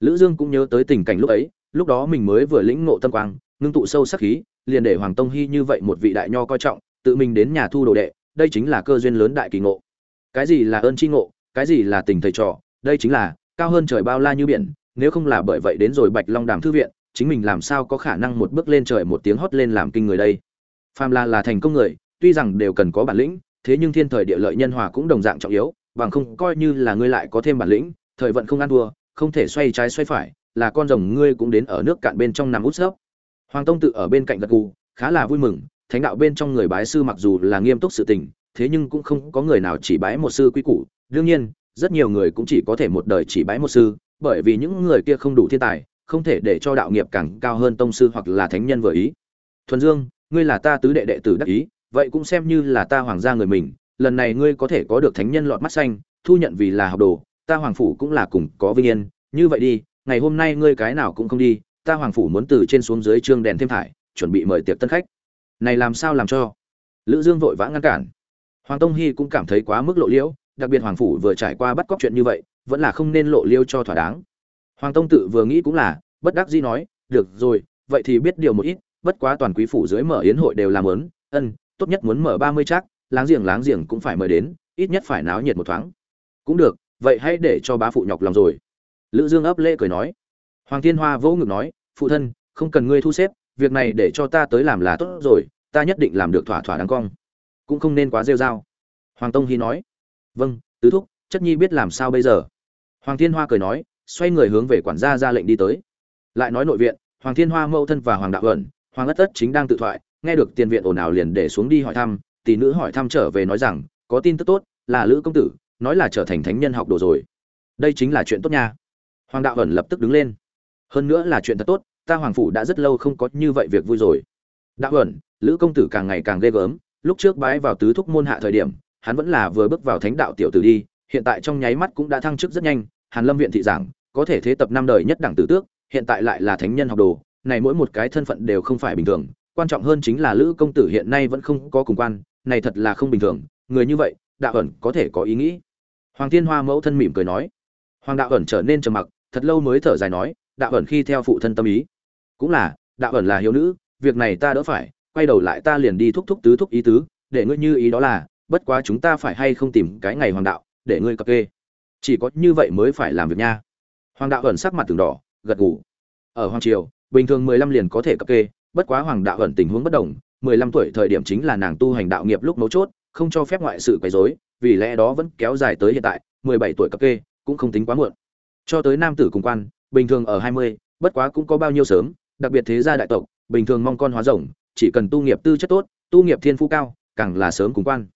Lữ dương cũng nhớ tới tình cảnh lúc ấy, lúc đó mình mới vừa lĩnh ngộ tâm quang, ngưng tụ sâu sắc khí, liền để hoàng tông hy như vậy một vị đại nho coi trọng, tự mình đến nhà thu đồ đệ, đây chính là cơ duyên lớn đại kỳ ngộ. Cái gì là ơn chi ngộ, cái gì là tình thầy trò, đây chính là cao hơn trời bao la như biển, nếu không là bởi vậy đến rồi bạch long đàm thư viện, chính mình làm sao có khả năng một bước lên trời một tiếng hót lên làm kinh người đây? Phàm là là thành công người, tuy rằng đều cần có bản lĩnh thế nhưng thiên thời địa lợi nhân hòa cũng đồng dạng trọng yếu, bằng không coi như là ngươi lại có thêm bản lĩnh, thời vận không ăn thua, không thể xoay trái xoay phải, là con rồng ngươi cũng đến ở nước cạn bên trong nằm út sấp hoàng tông tự ở bên cạnh gật gù, khá là vui mừng, thánh đạo bên trong người bái sư mặc dù là nghiêm túc sự tình, thế nhưng cũng không có người nào chỉ bái một sư quý củ. Đương nhiên, rất nhiều người cũng chỉ có thể một đời chỉ bái một sư, bởi vì những người kia không đủ thiên tài, không thể để cho đạo nghiệp càng cao hơn tông sư hoặc là thánh nhân vừa ý. Thuần dương, ngươi là ta tứ đệ đệ tử đắc ý vậy cũng xem như là ta hoàng gia người mình, lần này ngươi có thể có được thánh nhân lọt mắt xanh, thu nhận vì là học đồ, ta hoàng phủ cũng là cùng có vinh yên. Như vậy đi, ngày hôm nay ngươi cái nào cũng không đi, ta hoàng phủ muốn từ trên xuống dưới trương đèn thêm thải, chuẩn bị mời tiệc tân khách. Này làm sao làm cho? Lữ dương vội vã ngăn cản. Hoàng tông hy cũng cảm thấy quá mức lộ liễu, đặc biệt hoàng phủ vừa trải qua bắt cóc chuyện như vậy, vẫn là không nên lộ liễu cho thỏa đáng. Hoàng tông tự vừa nghĩ cũng là, bất đắc dĩ nói, được rồi, vậy thì biết điều một ít, bất quá toàn quý phủ dưới mở yến hội đều làm lớn, ân tốt nhất muốn mở ba mươi chắc, láng giềng láng giềng cũng phải mời đến, ít nhất phải náo nhiệt một thoáng. Cũng được, vậy hãy để cho bá phụ nhọc lòng rồi. Lữ dương ấp lễ cười nói. Hoàng thiên hoa vỗ ngực nói, phụ thân, không cần ngươi thu xếp, việc này để cho ta tới làm là tốt rồi, ta nhất định làm được thỏa thỏa đáng cong. Cũng không nên quá rêu rao. Hoàng tông hy nói vâng tứ thúc, chất nhi biết làm sao bây giờ? Hoàng thiên hoa cười nói, xoay người hướng về quản gia ra lệnh đi tới. Lại nói nội viện, hoàng thiên hoa mâu thân và hoàng đạo ẩn, hoàng ất tất chính đang tự thoại nghe được tiền viện ồn ào liền để xuống đi hỏi thăm, tỷ nữ hỏi thăm trở về nói rằng, có tin tức tốt, là lữ công tử, nói là trở thành thánh nhân học đồ rồi. Đây chính là chuyện tốt nha. Hoàng đạo ẩn lập tức đứng lên. Hơn nữa là chuyện thật tốt, ta hoàng phủ đã rất lâu không có như vậy việc vui rồi. Đạo ẩn, lữ công tử càng ngày càng ghê gớm, lúc trước bái vào tứ thúc môn hạ thời điểm, hắn vẫn là vừa bước vào thánh đạo tiểu tử đi, hiện tại trong nháy mắt cũng đã thăng chức rất nhanh, hàn lâm viện thị giảng, có thể thế tập năm đời nhất đẳng tử tước, hiện tại lại là thánh nhân học đồ, này mỗi một cái thân phận đều không phải bình thường quan trọng hơn chính là lữ công tử hiện nay vẫn không có cùng quan, này thật là không bình thường, người như vậy, đạo ẩn có thể có ý nghĩ. Hoàng thiên hoa mẫu thân mỉm cười nói. Hoàng đạo ẩn trở nên trầm mặc, thật lâu mới thở dài nói, đạo ẩn khi theo phụ thân tâm ý. Cũng là, đạo ẩn là hiếu nữ, việc này ta đỡ phải, quay đầu lại ta liền đi thúc thúc tứ thúc ý tứ, để ngươi như ý đó là, bất quá chúng ta phải hay không tìm cái ngày hoàng đạo, để ngươi cập kê. Chỉ có như vậy mới phải làm việc nha. Hoàng đạo ẩn sắc mặt từng đỏ, gật gù. Ở hoàng triều, bình thường mười lăm liền có thể cập kê bất quá hoàng đạo ẩn tình huống bất đồng, mười lăm tuổi thời điểm chính là nàng tu hành đạo nghiệp lúc mấu chốt, không cho phép ngoại sự quấy rối, vì lẽ đó vẫn kéo dài tới hiện tại, mười bảy tuổi cập kê, cũng không tính quá muộn. Cho tới nam tử cùng quan, bình thường ở hai mươi, bất quá cũng có bao nhiêu sớm, đặc biệt thế gia đại tộc, bình thường mong con hóa rồng, chỉ cần tu nghiệp tư chất tốt, tu nghiệp thiên phú cao, càng là sớm cùng quan.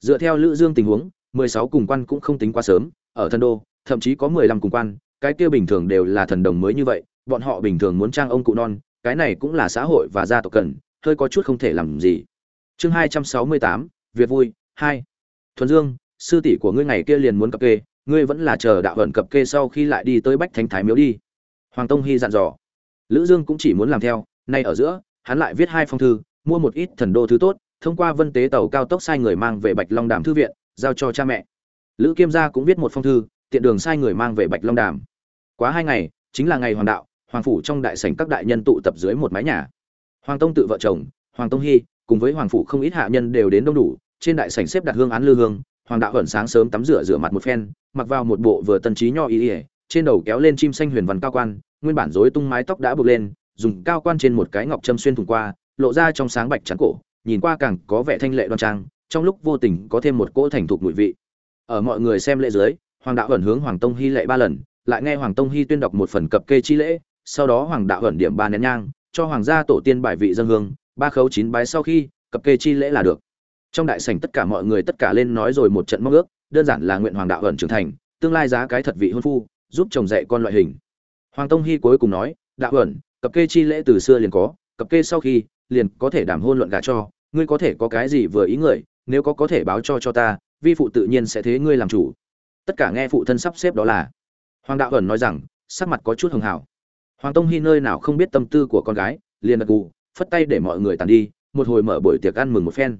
Dựa theo lữ dương tình huống, mười sáu cùng quan cũng không tính quá sớm, ở thần đô, thậm chí có mười lăm cùng quan, cái kia bình thường đều là thần đồng mới như vậy, bọn họ bình thường muốn trang ông cụ non cái này cũng là xã hội và gia tộc cần, hơi có chút không thể làm gì. Chương hai trăm sáu mươi tám, việc vui, hai. Thuần dương, sư tỷ của ngươi ngày kia liền muốn cập kê, ngươi vẫn là chờ đạo vận cập kê sau khi lại đi tới bách thánh thái miếu đi. Hoàng tông hy dặn dò. Lữ dương cũng chỉ muốn làm theo, nay ở giữa, hắn lại viết hai phong thư, mua một ít thần đô thứ tốt, thông qua vân tế tàu cao tốc sai người mang về bạch long đàm thư viện, giao cho cha mẹ. Lữ kiêm gia cũng viết một phong thư, tiện đường sai người mang về bạch long đàm. Quá hai ngày, chính là ngày hoàng đạo hoàng phủ trong đại sảnh các đại nhân tụ tập dưới một mái nhà. Hoàng tông tự vợ chồng hoàng tông hy cùng với hoàng phủ không ít hạ nhân đều đến đông đủ trên đại sảnh xếp đặt hương án lư hương hoàng đạo hận sáng sớm tắm rửa rửa mặt một phen mặc vào một bộ vừa tân trí nho y, trên đầu kéo lên chim xanh huyền văn cao quan nguyên bản rối tung mái tóc đã buộc lên dùng cao quan trên một cái ngọc châm xuyên thủng qua lộ ra trong sáng bạch trắng cổ nhìn qua càng có vẻ thanh lệ đoan trang trong lúc vô tình có thêm một cỗ thành thục mùi vị. Ở mọi người xem lễ dưới hoàng đạo ẩn hướng hoàng tông hy lệ ba lần lại nghe hoàng tông hy tuyên đọc một phần cập kê chi lễ sau đó hoàng đạo ẩn điểm ba nén nhang, cho hoàng gia tổ tiên bài vị dân hương, ba khấu chín bái sau khi, cập kê chi lễ là được. Trong đại sảnh tất cả mọi người tất cả lên nói rồi một trận mong ước, đơn giản là nguyện hoàng đạo ẩn trưởng thành, tương lai giá cái thật vị hôn phu, giúp chồng dạy con loại hình. Hoàng tông hy cuối cùng nói, đạo ẩn, cập kê chi lễ từ xưa liền có, cập kê sau khi, liền có thể đảm hôn luận gả cho, ngươi có thể có cái gì vừa ý người, nếu có có thể báo cho cho ta, vi phụ tự nhiên sẽ thế ngươi làm chủ. Tất cả nghe phụ thân sắp xếp đó là. Hoàng đạo ẩn nói rằng, sắc mặt có chút hưng hảo hoàng tông hy nơi nào không biết tâm tư của con gái, liền gật gù, phất tay để mọi người tàn đi, một hồi mở buổi tiệc ăn mừng một phen.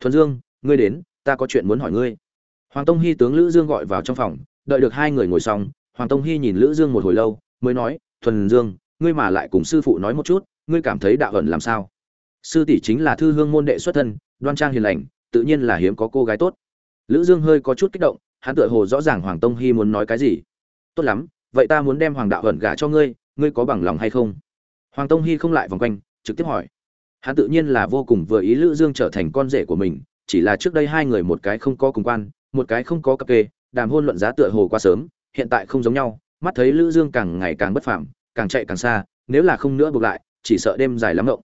Thuần dương, ngươi đến, ta có chuyện muốn hỏi ngươi. Hoàng tông hy tướng lữ dương gọi vào trong phòng, đợi được hai người ngồi xong, hoàng tông hy nhìn lữ dương một hồi lâu, mới nói, thuần dương, ngươi mà lại cùng sư phụ nói một chút, ngươi cảm thấy đạo ẩn làm sao? Sư tỷ chính là thư hương môn đệ xuất thân, đoan trang hiền lành, tự nhiên là hiếm có cô gái tốt. Lữ dương hơi có chút kích động, hắn tựa hồ rõ ràng hoàng tông hy muốn nói cái gì. Tốt lắm, vậy ta muốn đem hoàng đạo ẩn gả cho ngươi ngươi có bằng lòng hay không? Hoàng tông hy không lại vòng quanh, trực tiếp hỏi. Hắn tự nhiên là vô cùng vừa ý lữ dương trở thành con rể của mình, chỉ là trước đây hai người một cái không có cùng quan, một cái không có cặp kê, đàm hôn luận giá tựa hồ quá sớm, hiện tại không giống nhau, mắt thấy lữ dương càng ngày càng bất phàm, càng chạy càng xa, nếu là không nữa buộc lại, chỉ sợ đêm dài lắm động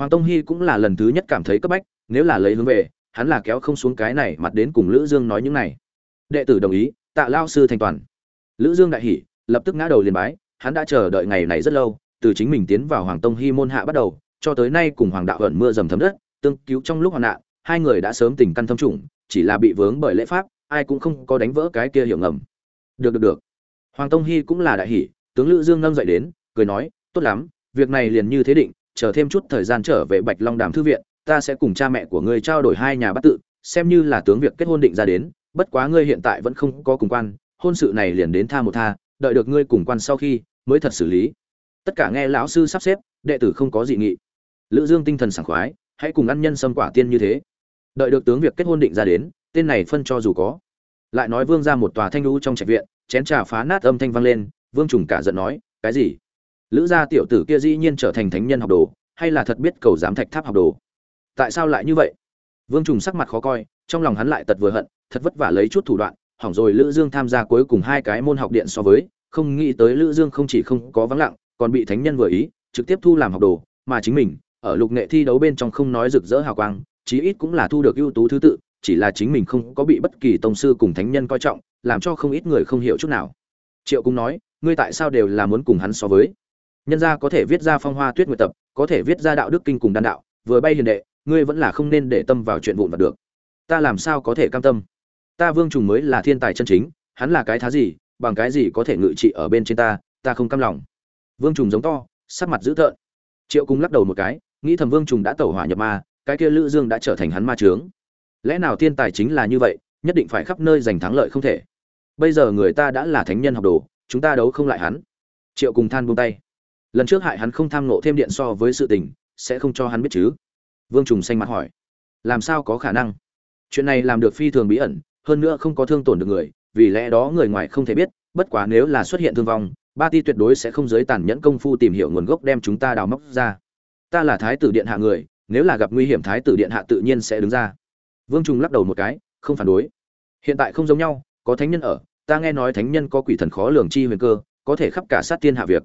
hoàng tông hy cũng là lần thứ nhất cảm thấy cấp bách, nếu là lấy hướng về, hắn là kéo không xuống cái này mặt đến cùng lữ dương nói những này. Đệ tử đồng ý, tạ lao sư thành toàn. Lữ dương đại hỉ, lập tức ngã đầu liền bái hắn đã chờ đợi ngày này rất lâu, từ chính mình tiến vào hoàng tông hi môn hạ bắt đầu, cho tới nay cùng hoàng đạo ẩn mưa dầm thấm đất, tương cứu trong lúc hoạn nạn, hai người đã sớm tình căn thâm trùng, chỉ là bị vướng bởi lễ pháp, ai cũng không có đánh vỡ cái kia hiểu ngầm. Được được được. Hoàng tông hi cũng là đại hỉ tướng lữ dương nâng dậy đến, cười nói, tốt lắm, việc này liền như thế định, chờ thêm chút thời gian trở về bạch long đàm thư viện, ta sẽ cùng cha mẹ của ngươi trao đổi hai nhà bắt tự, xem như là tướng việc kết hôn định ra đến, bất quá ngươi hiện tại vẫn không có cùng quan, hôn sự này liền đến tha một tha, đợi được ngươi cùng quan sau khi mới thật xử lý. Tất cả nghe lão sư sắp xếp, đệ tử không có dị nghị. Lữ dương tinh thần sảng khoái, hãy cùng ăn nhân sâm quả tiên như thế. Đợi được tướng việc kết hôn định ra đến, tên này phân cho dù có. Lại nói vương ra một tòa thanh lũ trong trạch viện, chén trà phá nát âm thanh vang lên, vương trùng cả giận nói, cái gì? Lữ gia tiểu tử kia dĩ nhiên trở thành thánh nhân học đồ, hay là thật biết cầu giám thạch tháp học đồ? Tại sao lại như vậy? Vương trùng sắc mặt khó coi, trong lòng hắn lại tật vừa hận, thật vất vả lấy chút thủ đoạn, hỏng rồi lữ dương tham gia cuối cùng hai cái môn học điện so với không nghĩ tới lữ dương không chỉ không có vắng lặng, còn bị thánh nhân vừa ý, trực tiếp thu làm học đồ, mà chính mình, ở lục nghệ thi đấu bên trong không nói rực rỡ hào quang, chí ít cũng là thu được ưu tú thứ tự, chỉ là chính mình không có bị bất kỳ tông sư cùng thánh nhân coi trọng, làm cho không ít người không hiểu chút nào. Triệu cũng nói, ngươi tại sao đều là muốn cùng hắn so với? Nhân gia có thể viết ra phong hoa tuyết nguyệt tập, có thể viết ra đạo đức kinh cùng đan đạo, vừa bay hiền đệ, ngươi vẫn là không nên để tâm vào chuyện vụn vặt được. Ta làm sao có thể cam tâm? Ta vương trùng mới là thiên tài chân chính, hắn là cái thá gì bằng cái gì có thể ngự trị ở bên trên ta ta không cam lòng. Vương trùng giống to, sắc mặt dữ tợn. Triệu cung lắc đầu một cái, nghĩ thầm vương trùng đã tẩu hỏa nhập ma, cái kia lữ dương đã trở thành hắn ma trướng lẽ nào thiên tài chính là như vậy, nhất định phải khắp nơi giành thắng lợi không thể? Bây giờ người ta đã là thánh nhân học đồ, chúng ta đấu không lại hắn. Triệu cùng than buông tay. Lần trước hại hắn không tham nộ thêm điện so với sự tình, sẽ không cho hắn biết chứ? Vương trùng xanh mặt hỏi. Làm sao có khả năng? Chuyện này làm được phi thường bí ẩn, hơn nữa không có thương tổn được người vì lẽ đó người ngoài không thể biết, bất quá nếu là xuất hiện thương vong, ba ti tuyệt đối sẽ không giới tàn nhẫn công phu tìm hiểu nguồn gốc đem chúng ta đào móc ra. Ta là thái tử điện hạ người, nếu là gặp nguy hiểm thái tử điện hạ tự nhiên sẽ đứng ra. Vương trung lắc đầu một cái, không phản đối. Hiện tại không giống nhau, có thánh nhân ở, ta nghe nói thánh nhân có quỷ thần khó lường chi huyền cơ, có thể khắp cả sát tiên hạ việc.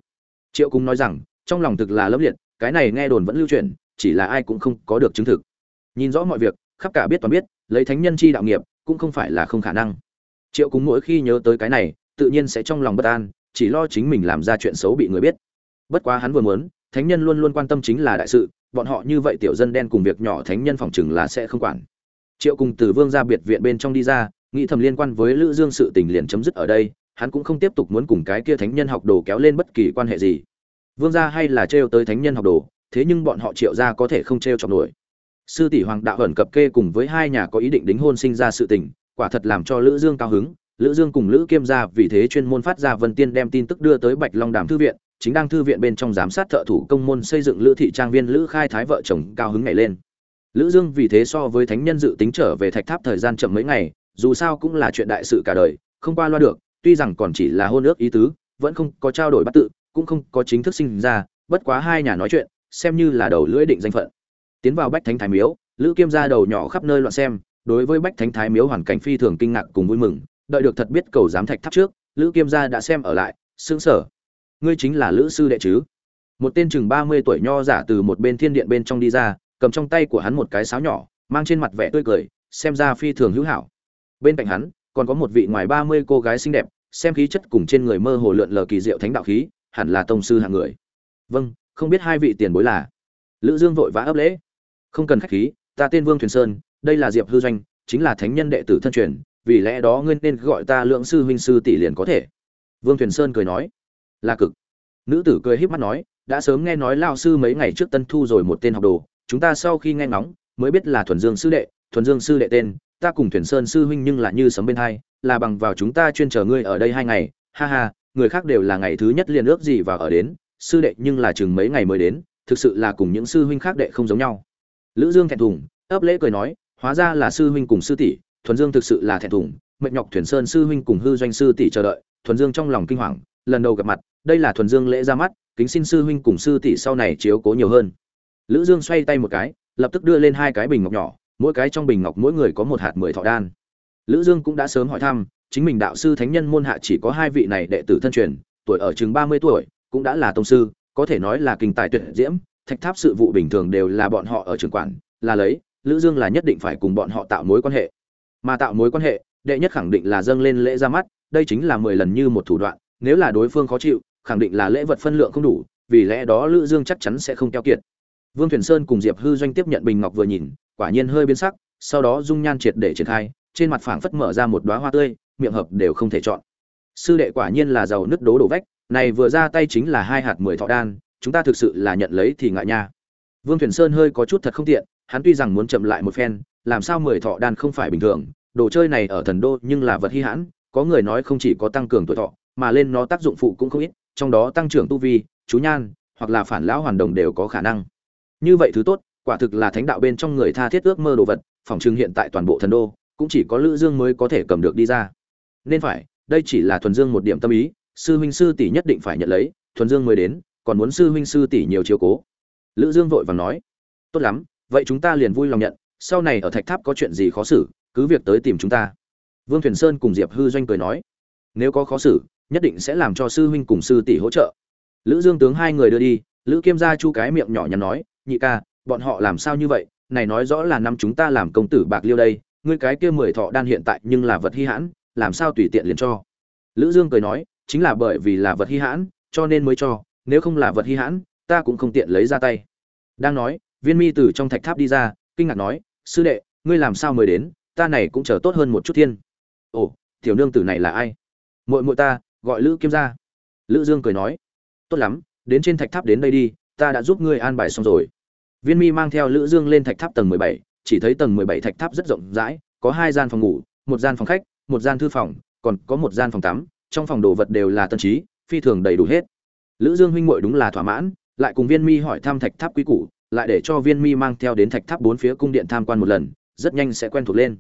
Triệu cung nói rằng, trong lòng thực là lấp liệt, cái này nghe đồn vẫn lưu truyền, chỉ là ai cũng không có được chứng thực. Nhìn rõ mọi việc, khắp cả biết toàn biết, lấy thánh nhân chi đạo nghiệp, cũng không phải là không khả năng triệu cung mỗi khi nhớ tới cái này, tự nhiên sẽ trong lòng bất an, chỉ lo chính mình làm ra chuyện xấu bị người biết. Bất quá hắn vừa muốn, thánh nhân luôn luôn quan tâm chính là đại sự, bọn họ như vậy tiểu dân đen cùng việc nhỏ thánh nhân phòng chừng là sẽ không quản. Triệu cùng từ vương ra biệt viện bên trong đi ra, nghĩ thầm liên quan với lữ dương sự tình liền chấm dứt ở đây, hắn cũng không tiếp tục muốn cùng cái kia thánh nhân học đồ kéo lên bất kỳ quan hệ gì. Vương gia hay là trêu tới thánh nhân học đồ, thế nhưng bọn họ triệu gia có thể không trêu chọc nổi. Sư tỷ hoàng đạo ẩn cập kê cùng với hai nhà có ý định đính hôn sinh ra sự tình quả thật làm cho lữ dương cao hứng. Lữ dương cùng lữ kiêm gia vì thế chuyên môn phát ra vân tiên đem tin tức đưa tới bạch long đàm thư viện, chính đang thư viện bên trong giám sát thợ thủ công môn xây dựng lữ thị trang viên lữ khai thái vợ chồng cao hứng ngày lên. Lữ dương vì thế so với thánh nhân dự tính trở về thạch tháp thời gian chậm mấy ngày, dù sao cũng là chuyện đại sự cả đời, không qua loa được, tuy rằng còn chỉ là hôn ước ý tứ, vẫn không có trao đổi bắt tự, cũng không có chính thức sinh ra, bất quá hai nhà nói chuyện, xem như là đầu lưỡi định danh phận. Tiến vào bách thánh thái miếu, lữ kiêm gia đầu nhỏ khắp nơi loạn xem đối với bách thánh thái miếu hoàn cảnh phi thường kinh ngạc cùng vui mừng, đợi được thật biết cầu giám thạch tháp trước, lữ kiêm gia đã xem ở lại xương sở ngươi chính là lữ sư đệ chứ? Một tên chừng ba mươi tuổi nho giả từ một bên thiên điện bên trong đi ra, cầm trong tay của hắn một cái sáo nhỏ, mang trên mặt vẻ tươi cười, xem ra phi thường hữu hảo. Bên cạnh hắn, còn có một vị ngoài ba mươi cô gái xinh đẹp, xem khí chất cùng trên người mơ hồ lượn lờ kỳ diệu thánh đạo khí, hẳn là tông sư hạng người. Vâng không biết hai vị tiền bối là? Lữ dương vội vã ấp lễ. Không cần khách khí, ta tên vương thuyền sơn đây là diệp hư doanh, chính là thánh nhân đệ tử thân truyền, vì lẽ đó ngươi nên gọi ta lượng sư huynh sư tỷ liền có thể. Vương thuyền sơn cười nói. Là cực. Nữ tử cười híp mắt nói, đã sớm nghe nói lao sư mấy ngày trước tân thu rồi một tên học đồ, chúng ta sau khi nghe ngóng, mới biết là thuần dương sư đệ, thuần dương sư đệ tên, ta cùng thuyền sơn sư huynh nhưng là như sấm bên hai, là bằng vào chúng ta chuyên chờ ngươi ở đây hai ngày, ha ha, người khác đều là ngày thứ nhất liền ước gì và ở đến, sư đệ nhưng là chừng mấy ngày mới đến, thực sự là cùng những sư huynh khác đệ không giống nhau. Lữ dương thẹn thùng, ấp lễ cười nói hóa ra là sư huynh cùng sư tỷ, thuần dương thực sự là thẹn thùng mệnh nhọc thuyền sơn sư huynh cùng hư doanh sư tỷ chờ đợi, thuần dương trong lòng kinh hoàng, lần đầu gặp mặt, đây là thuần dương lễ ra mắt, kính xin sư huynh cùng sư tỷ sau này chiếu cố nhiều hơn. Lữ dương xoay tay một cái, lập tức đưa lên hai cái bình ngọc nhỏ, mỗi cái trong bình ngọc mỗi người có một hạt mười thọ đan. Lữ dương cũng đã sớm hỏi thăm, chính mình đạo sư thánh nhân môn hạ chỉ có hai vị này đệ tử thân truyền, tuổi ở chừng 30 tuổi, cũng đã là tông sư, có thể nói là kinh tài tuyệt diễm, thạch tháp sự vụ bình thường đều là bọn họ ở trường quản, là lấy lữ dương là nhất định phải cùng bọn họ tạo mối quan hệ. Mà tạo mối quan hệ, đệ nhất khẳng định là dâng lên lễ ra mắt, đây chính là 10 lần như một thủ đoạn, nếu là đối phương khó chịu, khẳng định là lễ vật phân lượng không đủ, vì lẽ đó lữ dương chắc chắn sẽ không keo kiệt. Vương thuyền sơn cùng diệp hư doanh tiếp nhận bình ngọc vừa nhìn, quả nhiên hơi biến sắc, sau đó dung nhan triệt để triển khai, trên mặt phảng phất mở ra một đóa hoa tươi, miệng hợp đều không thể chọn. Sư đệ quả nhiên là giàu nứt đố đổ vách, này vừa ra tay chính là hai hạt mười thọ đan, chúng ta thực sự là nhận lấy thì ngại nha. Vương thuyền sơn hơi có chút thật không tiện hắn tuy rằng muốn chậm lại một phen, làm sao mười thọ đan không phải bình thường, đồ chơi này ở thần đô nhưng là vật hi hãn, có người nói không chỉ có tăng cường tuổi thọ, mà lên nó tác dụng phụ cũng không ít, trong đó tăng trưởng tu vi, chú nhan, hoặc là phản lão hoàn đồng đều có khả năng. Như vậy thứ tốt, quả thực là thánh đạo bên trong người tha thiết ước mơ đồ vật, phòng trưng hiện tại toàn bộ thần đô, cũng chỉ có lữ dương mới có thể cầm được đi ra. Nên phải, đây chỉ là thuần dương một điểm tâm ý, sư huynh sư tỷ nhất định phải nhận lấy, thuần dương mới đến, còn muốn sư huynh sư tỷ nhiều chiếu cố. Lữ dương vội vàng nói, tốt lắm vậy chúng ta liền vui lòng nhận, sau này ở thạch tháp có chuyện gì khó xử, cứ việc tới tìm chúng ta. Vương thuyền sơn cùng diệp hư doanh cười nói. Nếu có khó xử, nhất định sẽ làm cho sư huynh cùng sư tỷ hỗ trợ. Lữ dương tướng hai người đưa đi, lữ kiêm gia chu cái miệng nhỏ nhắn nói, nhị ca, bọn họ làm sao như vậy? Này nói rõ là năm chúng ta làm công tử bạc liêu đây, ngươi cái kia mười thọ đan hiện tại nhưng là vật hi hãn, làm sao tùy tiện liền cho? Lữ dương cười nói, chính là bởi vì là vật hi hãn, cho nên mới cho, nếu không là vật hi hãn, ta cũng không tiện lấy ra tay. Đang nói viên mi từ trong thạch tháp đi ra kinh ngạc nói sư đệ ngươi làm sao mới đến? Ta này cũng chờ tốt hơn một chút thiên. Ồ tiểu nương tử này là ai? Muội muội ta gọi lữ kiếm gia. Lữ dương cười nói tốt lắm đến trên thạch tháp đến đây đi ta đã giúp ngươi an bài xong rồi. Viên mi mang theo lữ dương lên thạch tháp tầng 17, chỉ thấy tầng 17 thạch tháp rất rộng rãi có hai gian phòng ngủ một gian phòng khách một gian thư phòng còn có một gian phòng tắm trong phòng đồ vật đều là tân trí phi thường đầy đủ hết. Lữ dương huynh muội đúng là thỏa mãn lại cùng viên mi hỏi thăm thạch tháp quý củ lại để cho viên mi mang theo đến thạch tháp bốn phía cung điện tham quan một lần rất nhanh sẽ quen thuộc lên.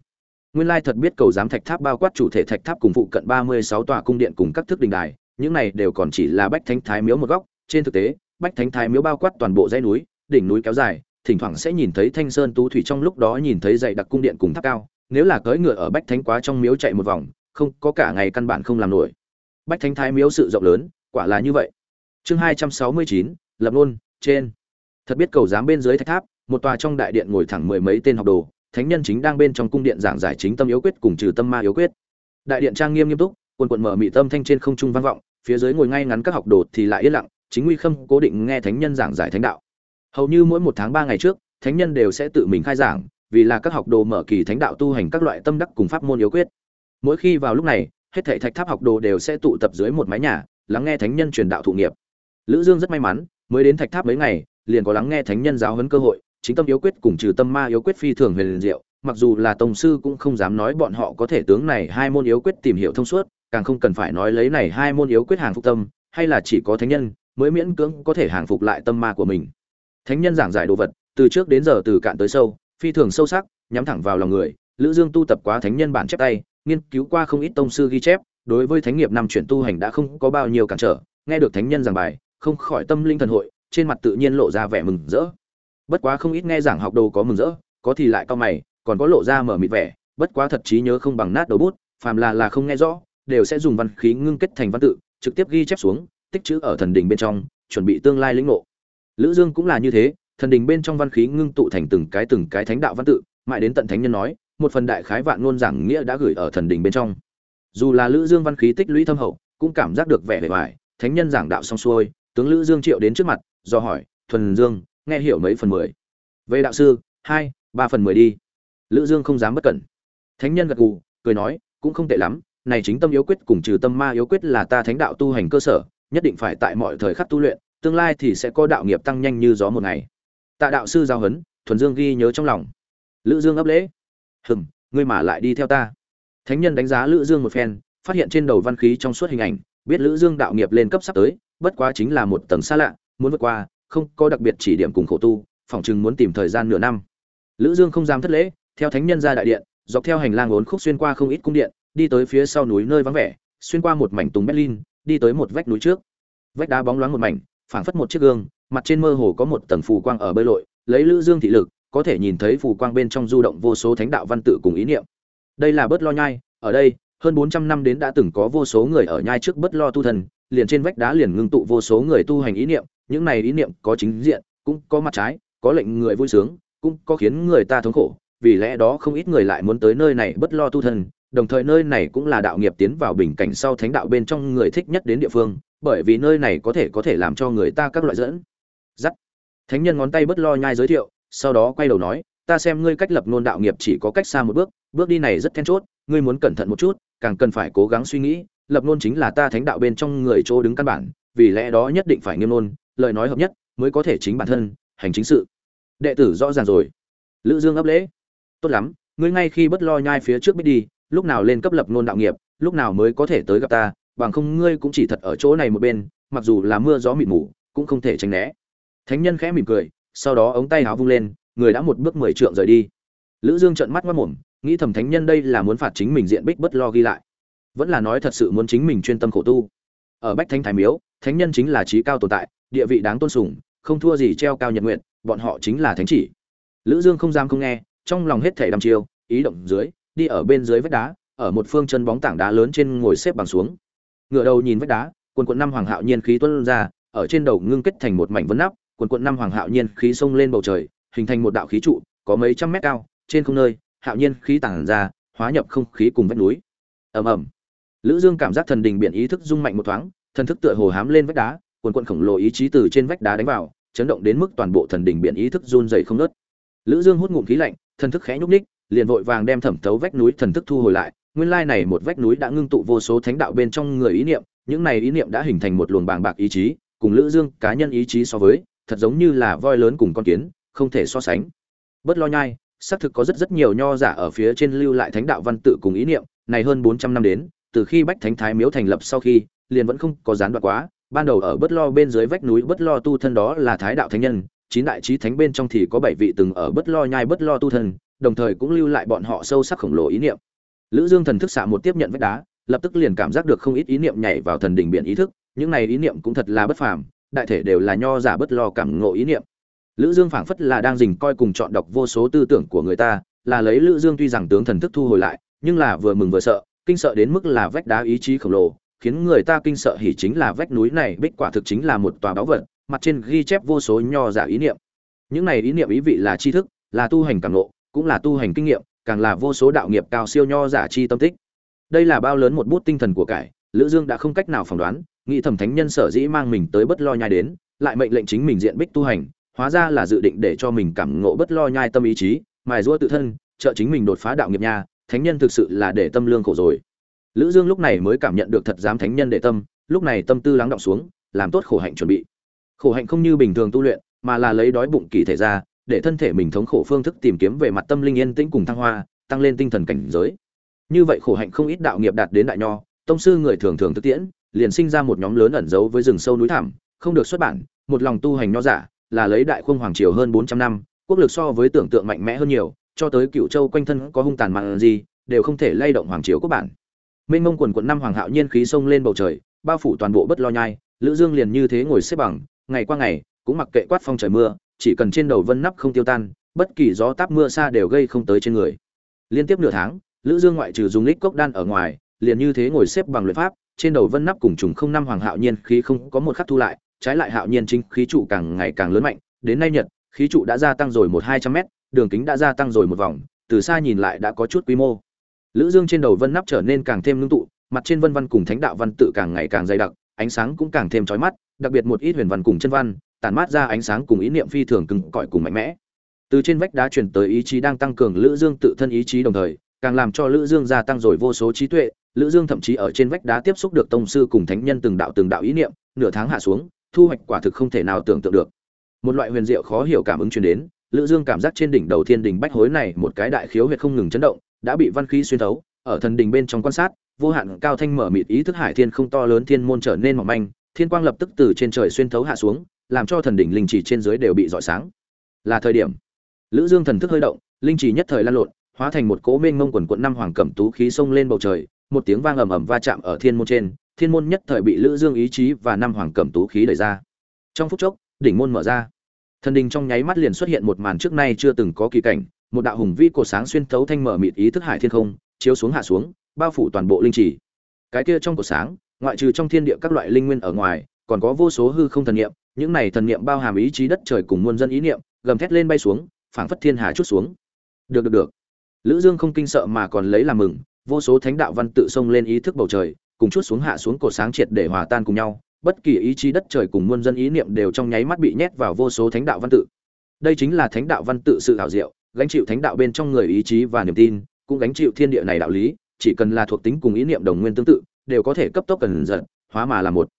Nguyên lai thật biết cầu giám thạch tháp bao quát chủ thể thạch tháp cùng phụ cận 36 tòa cung điện cùng các thức đình đài những này đều còn chỉ là bách thánh thái miếu một góc. Trên thực tế bách thánh thái miếu bao quát toàn bộ dãy núi đỉnh núi kéo dài thỉnh thoảng sẽ nhìn thấy thanh sơn tú thủy trong lúc đó nhìn thấy dãy đặc cung điện cùng tháp cao. Nếu là cưỡi ngựa ở bách thánh quá trong miếu chạy một vòng không có cả ngày căn bản không làm nổi. Bách thánh thái miếu sự rộng lớn quả là như vậy. Chương 269, lập luôn trên thật biết cầu giám bên dưới thạch tháp, một tòa trong đại điện ngồi thẳng mười mấy tên học đồ, thánh nhân chính đang bên trong cung điện giảng giải chính tâm yếu quyết cùng trừ tâm ma yếu quyết. Đại điện trang nghiêm nghiêm túc quần quận mở mị tâm thanh trên không trung vang vọng, phía dưới ngồi ngay ngắn các học đồ thì lại yên lặng, chính nguy khâm cố định nghe thánh nhân giảng giải thánh đạo. Hầu như mỗi một tháng ba ngày trước, thánh nhân đều sẽ tự mình khai giảng, vì là các học đồ mở kỳ thánh đạo tu hành các loại tâm đắc cùng pháp môn yếu quyết. Mỗi khi vào lúc này, hết thảy thạch tháp học đồ đều sẽ tụ tập dưới một mái nhà, lắng nghe thánh nhân truyền đạo thụ nghiệp. Lữ dương rất may mắn, mới đến thạch tháp mấy ngày liền có lắng nghe thánh nhân giáo huấn cơ hội, chính tâm yếu quyết cùng trừ tâm ma yếu quyết phi thường huyền diệu, mặc dù là tông sư cũng không dám nói bọn họ có thể tướng này hai môn yếu quyết tìm hiểu thông suốt, càng không cần phải nói lấy này hai môn yếu quyết hàng phục tâm, hay là chỉ có thánh nhân mới miễn cưỡng có thể hàng phục lại tâm ma của mình. Thánh nhân giảng giải đồ vật, từ trước đến giờ từ cạn tới sâu, phi thường sâu sắc, nhắm thẳng vào lòng người, lữ dương tu tập quá thánh nhân bản chép tay, nghiên cứu qua không ít tông sư ghi chép, đối với thánh nghiệp năm chuyển tu hành đã không có bao nhiêu cản trở, nghe được thánh nhân giảng bài, không khỏi tâm linh thần hội trên mặt tự nhiên lộ ra vẻ mừng rỡ. Bất quá không ít nghe giảng học đồ có mừng rỡ, có thì lại cao mày, còn có lộ ra mở mịt vẻ, bất quá thật trí nhớ không bằng nát đầu bút, phàm là là không nghe rõ, đều sẽ dùng văn khí ngưng kết thành văn tự, trực tiếp ghi chép xuống, tích chữ ở thần đình bên trong, chuẩn bị tương lai lĩnh ngộ. Lữ dương cũng là như thế, thần đình bên trong văn khí ngưng tụ thành từng cái từng cái thánh đạo văn tự, mãi đến tận thánh nhân nói, một phần đại khái vạn ngôn giảng nghĩa đã gửi ở thần đình bên trong. Dù là lữ dương văn khí tích lũy thâm hậu, cũng cảm giác được vẻ vẻ vải thánh nhân giảng đạo xong xuôi, tướng lữ dương triệu đến trước mặt do hỏi, thuần dương, nghe hiểu mấy phần mười? Về đạo sư, hai, ba phần mười đi. Lữ dương không dám bất cẩn. Thánh nhân gật gù, cười nói, cũng không tệ lắm, này chính tâm yếu quyết cùng trừ tâm ma yếu quyết là ta thánh đạo tu hành cơ sở, nhất định phải tại mọi thời khắc tu luyện, tương lai thì sẽ có đạo nghiệp tăng nhanh như gió một ngày. Tạ đạo sư giao hấn, thuần dương ghi nhớ trong lòng. Lữ dương ấp lễ. Hừm, ngươi mà lại đi theo ta. Thánh nhân đánh giá lữ dương một phen, phát hiện trên đầu văn khí trong suốt hình ảnh, biết lữ dương đạo nghiệp lên cấp sắp tới, bất quá chính là một tầng xa lạ muốn vượt qua, không có đặc biệt chỉ điểm cùng khổ tu, phỏng chừng muốn tìm thời gian nửa năm. Lữ dương không dám thất lễ, theo thánh nhân ra đại điện, dọc theo hành lang ốn khúc xuyên qua không ít cung điện, đi tới phía sau núi nơi vắng vẻ, xuyên qua một mảnh tùng berlin, đi tới một vách núi trước. Vách đá bóng loáng một mảnh, phảng phất một chiếc gương, mặt trên mơ hồ có một tầng phù quang ở bơi lội, lấy lữ dương thị lực, có thể nhìn thấy phù quang bên trong du động vô số thánh đạo văn tự cùng ý niệm. Đây là bớt lo nhai, ở đây, hơn 400 năm đến đã từng có vô số người ở nhai trước bớt lo tu thần, liền trên vách đá liền ngưng tụ vô số người tu hành ý niệm những này ý niệm có chính diện, cũng có mặt trái, có lệnh người vui sướng, cũng có khiến người ta thống khổ. Vì lẽ đó không ít người lại muốn tới nơi này bất lo tu thân, đồng thời nơi này cũng là đạo nghiệp tiến vào bình cảnh sau thánh đạo bên trong người thích nhất đến địa phương, bởi vì nơi này có thể có thể làm cho người ta các loại dẫn. Dắt thánh nhân ngón tay bất lo nhai giới thiệu, sau đó quay đầu nói, ta xem ngươi cách lập nôn đạo nghiệp chỉ có cách xa một bước bước đi này rất then chốt, ngươi muốn cẩn thận một chút, càng cần phải cố gắng suy nghĩ, lập ngôn chính là ta thánh đạo bên trong người chỗ đứng căn bản, vì lẽ đó nhất định phải nghiêm ngôn lời nói hợp nhất mới có thể chính bản thân hành chính sự. Đệ tử rõ ràng rồi. Lữ dương ấp lễ. Tốt lắm, ngươi ngay khi bất lo nhai phía trước biết đi, lúc nào lên cấp lập ngôn đạo nghiệp, lúc nào mới có thể tới gặp ta, bằng không ngươi cũng chỉ thật ở chỗ này một bên, mặc dù là mưa gió mịt mù, cũng không thể tránh né. Thánh nhân khẽ mỉm cười, sau đó ống tay áo vung lên, người đã một bước mười trượng rời đi. Lữ dương trợn mắt mắt mồm, nghĩ thầm thánh nhân đây là muốn phạt chính mình diện bích bất lo ghi lại. Vẫn là nói thật sự muốn chính mình chuyên tâm khổ tu. Ở bách thánh thái miếu thánh nhân chính là trí cao tồn tại, địa vị đáng tôn sùng, không thua gì treo cao nhật nguyện, bọn họ chính là thánh chỉ. Lữ dương không dám không nghe, trong lòng hết thảy đăm chiêu, ý động dưới, đi ở bên dưới vách đá, ở một phương chân bóng tảng đá lớn trên ngồi xếp bằng xuống. Ngửa đầu nhìn vách đá, quần quận năm hoàng hạo nhiên khí tuôn ra, ở trên đầu ngưng kết thành một mảnh vấn nắp, quần quận năm hoàng hạo nhiên khí xông lên bầu trời, hình thành một đạo khí trụ, có mấy trăm mét cao, trên không nơi, hạo nhiên khí tản ra, hóa nhập không khí cùng vách núi. Ầm ầm. Lữ dương cảm giác thần đình biển ý thức rung mạnh một thoáng thần thức tựa hồ hám lên vách đá, quần quận khổng lồ ý chí từ trên vách đá đánh vào, chấn động đến mức toàn bộ thần đình biển ý thức run rẩy không nớt lữ dương hút ngụm khí lạnh, thần thức khẽ nhúc nhích, liền vội vàng đem thẩm thấu vách núi thần thức thu hồi lại, nguyên lai này một vách núi đã ngưng tụ vô số thánh đạo bên trong người ý niệm, những này ý niệm đã hình thành một luồng bàng bạc ý chí, cùng lữ dương cá nhân ý chí so với, thật giống như là voi lớn cùng con kiến, không thể so sánh. Bất lo nhai, xác thực có rất rất nhiều nho giả ở phía trên lưu lại thánh đạo văn tự cùng ý niệm, này hơn 400 năm đến, từ khi bách thánh thái miếu thành lập sau khi liền vẫn không có gián đoạn quá. Ban đầu ở bất lo bên dưới vách núi bất lo tu thân đó là thái đạo thánh nhân, chín đại trí thánh bên trong thì có bảy vị từng ở bất lo nhai bất lo tu thân, đồng thời cũng lưu lại bọn họ sâu sắc khổng lồ ý niệm. Lữ dương thần thức xạ một tiếp nhận vách đá, lập tức liền cảm giác được không ít ý niệm nhảy vào thần đỉnh biển ý thức, những này ý niệm cũng thật là bất phàm, đại thể đều là nho giả bất lo cảm ngộ ý niệm. Lữ dương phảng phất là đang dình coi cùng chọn đọc vô số tư tưởng của người ta, là lấy lữ dương tuy rằng tướng thần thức thu hồi lại, nhưng là vừa mừng vừa sợ, kinh sợ đến mức là vách đá ý chí khổng lồ khiến người ta kinh sợ hỉ chính là vách núi này bích quả thực chính là một tòa báu vật, mặt trên ghi chép vô số nho giả ý niệm. Những này ý niệm ý vị là tri thức, là tu hành cảm ngộ, cũng là tu hành kinh nghiệm, càng là vô số đạo nghiệp cao siêu nho giả chi tâm tích. Đây là bao lớn một bút tinh thần của cải, lữ dương đã không cách nào phỏng đoán, nghĩ thẩm thánh nhân sở dĩ mang mình tới bất lo nhai đến, lại mệnh lệnh chính mình diện bích tu hành, hóa ra là dự định để cho mình cảm ngộ bất lo nhai tâm ý chí, mài giũa tự thân, trợ chính mình đột phá đạo nghiệp nha thánh nhân thực sự là để tâm lương khổ rồi lữ dương lúc này mới cảm nhận được thật dám thánh nhân để tâm, lúc này tâm tư lắng động xuống, làm tốt khổ hạnh chuẩn bị. Khổ hạnh không như bình thường tu luyện, mà là lấy đói bụng kỳ thể ra, để thân thể mình thống khổ phương thức tìm kiếm về mặt tâm linh yên tĩnh cùng thăng hoa, tăng lên tinh thần cảnh giới. Như vậy khổ hạnh không ít đạo nghiệp đạt đến đại nho, tông sư người thường thường thực tiễn, liền sinh ra một nhóm lớn ẩn giấu với rừng sâu núi thẳm, không được xuất bản, một lòng tu hành nho giả, là lấy đại khung hoàng triều hơn 400 năm, quốc lực so với tưởng tượng mạnh mẽ hơn nhiều, cho tới cựu châu quanh thân có hung tàn mạng gì, đều không thể lay động hoàng triều quốc bản mênh mông quần quận năm hoàng hạo nhiên khí sông lên bầu trời, bao phủ toàn bộ bất lo nhai, lữ dương liền như thế ngồi xếp bằng, ngày qua ngày, cũng mặc kệ quát phong trời mưa, chỉ cần trên đầu vân nắp không tiêu tan, bất kỳ gió táp mưa xa đều gây không tới trên người. Liên tiếp nửa tháng, lữ dương ngoại trừ dùng lít cốc đan ở ngoài, liền như thế ngồi xếp bằng luyện pháp, trên đầu vân nắp cùng trùng không năm hoàng hạo nhiên khí không có một khắc thu lại, trái lại hạo nhiên chính khí trụ càng ngày càng lớn mạnh, đến nay nhật, khí trụ đã gia tăng rồi một hai trăm mét, đường kính đã gia tăng rồi một vòng, từ xa nhìn lại đã có chút quy mô lữ dương trên đầu vân nắp trở nên càng thêm ngưng tụ, mặt trên vân văn cùng thánh đạo văn tự càng ngày càng dày đặc, ánh sáng cũng càng thêm chói mắt, đặc biệt một ít huyền văn cùng chân văn, tản mát ra ánh sáng cùng ý niệm phi thường cứng cỏi cùng mạnh mẽ. Từ trên vách đá truyền tới ý chí đang tăng cường lữ dương tự thân ý chí đồng thời, càng làm cho lữ dương gia tăng rồi vô số trí tuệ, lữ dương thậm chí ở trên vách đá tiếp xúc được tông sư cùng thánh nhân từng đạo từng đạo ý niệm, nửa tháng hạ xuống, thu hoạch quả thực không thể nào tưởng tượng được. Một loại huyền diệu khó hiểu cảm ứng truyền đến, lữ dương cảm giác trên đỉnh đầu thiên đình bách hối này một cái đại khiếu huyệt không ngừng chấn động đã bị văn khí xuyên thấu, ở thần đình bên trong quan sát, vô hạn cao thanh mở mịt ý thức hải thiên không to lớn thiên môn trở nên mỏng manh, thiên quang lập tức từ trên trời xuyên thấu hạ xuống, làm cho thần đỉnh linh chỉ trên dưới đều bị rọi sáng. Là thời điểm. Lữ dương thần thức hơi động, linh chỉ nhất thời lan lộn, hóa thành một cỗ mênh mông quần quận năm hoàng cẩm tú khí xông lên bầu trời, một tiếng vang ầm ầm va chạm ở thiên môn trên, thiên môn nhất thời bị lữ dương ý chí và năm hoàng cẩm tú khí đẩy ra. Trong phút chốc, đỉnh môn mở ra. Thần đình trong nháy mắt liền xuất hiện một màn trước nay chưa từng có kỳ cảnh một đạo hùng vi cổ sáng xuyên thấu thanh mở mịt ý thức hải thiên không, chiếu xuống hạ xuống, bao phủ toàn bộ linh chỉ cái kia trong cổ sáng, ngoại trừ trong thiên địa các loại linh nguyên ở ngoài, còn có vô số hư không thần niệm, những này thần niệm bao hàm ý chí đất trời cùng muôn dân ý niệm, gầm thét lên bay xuống, phảng phất thiên hà chút xuống. Được được được. Lữ dương không kinh sợ mà còn lấy làm mừng, vô số thánh đạo văn tự xông lên ý thức bầu trời, cùng chút xuống hạ xuống cổ sáng triệt để hòa tan cùng nhau, bất kỳ ý chí đất trời cùng muôn dân ý niệm đều trong nháy mắt bị nhét vào vô số thánh đạo văn tự. Đây chính là thánh đạo văn tự sự hảo diệu gánh chịu thánh đạo bên trong người ý chí và niềm tin, cũng gánh chịu thiên địa này đạo lý, chỉ cần là thuộc tính cùng ý niệm đồng nguyên tương tự, đều có thể cấp tốc cần giận, hóa mà là một.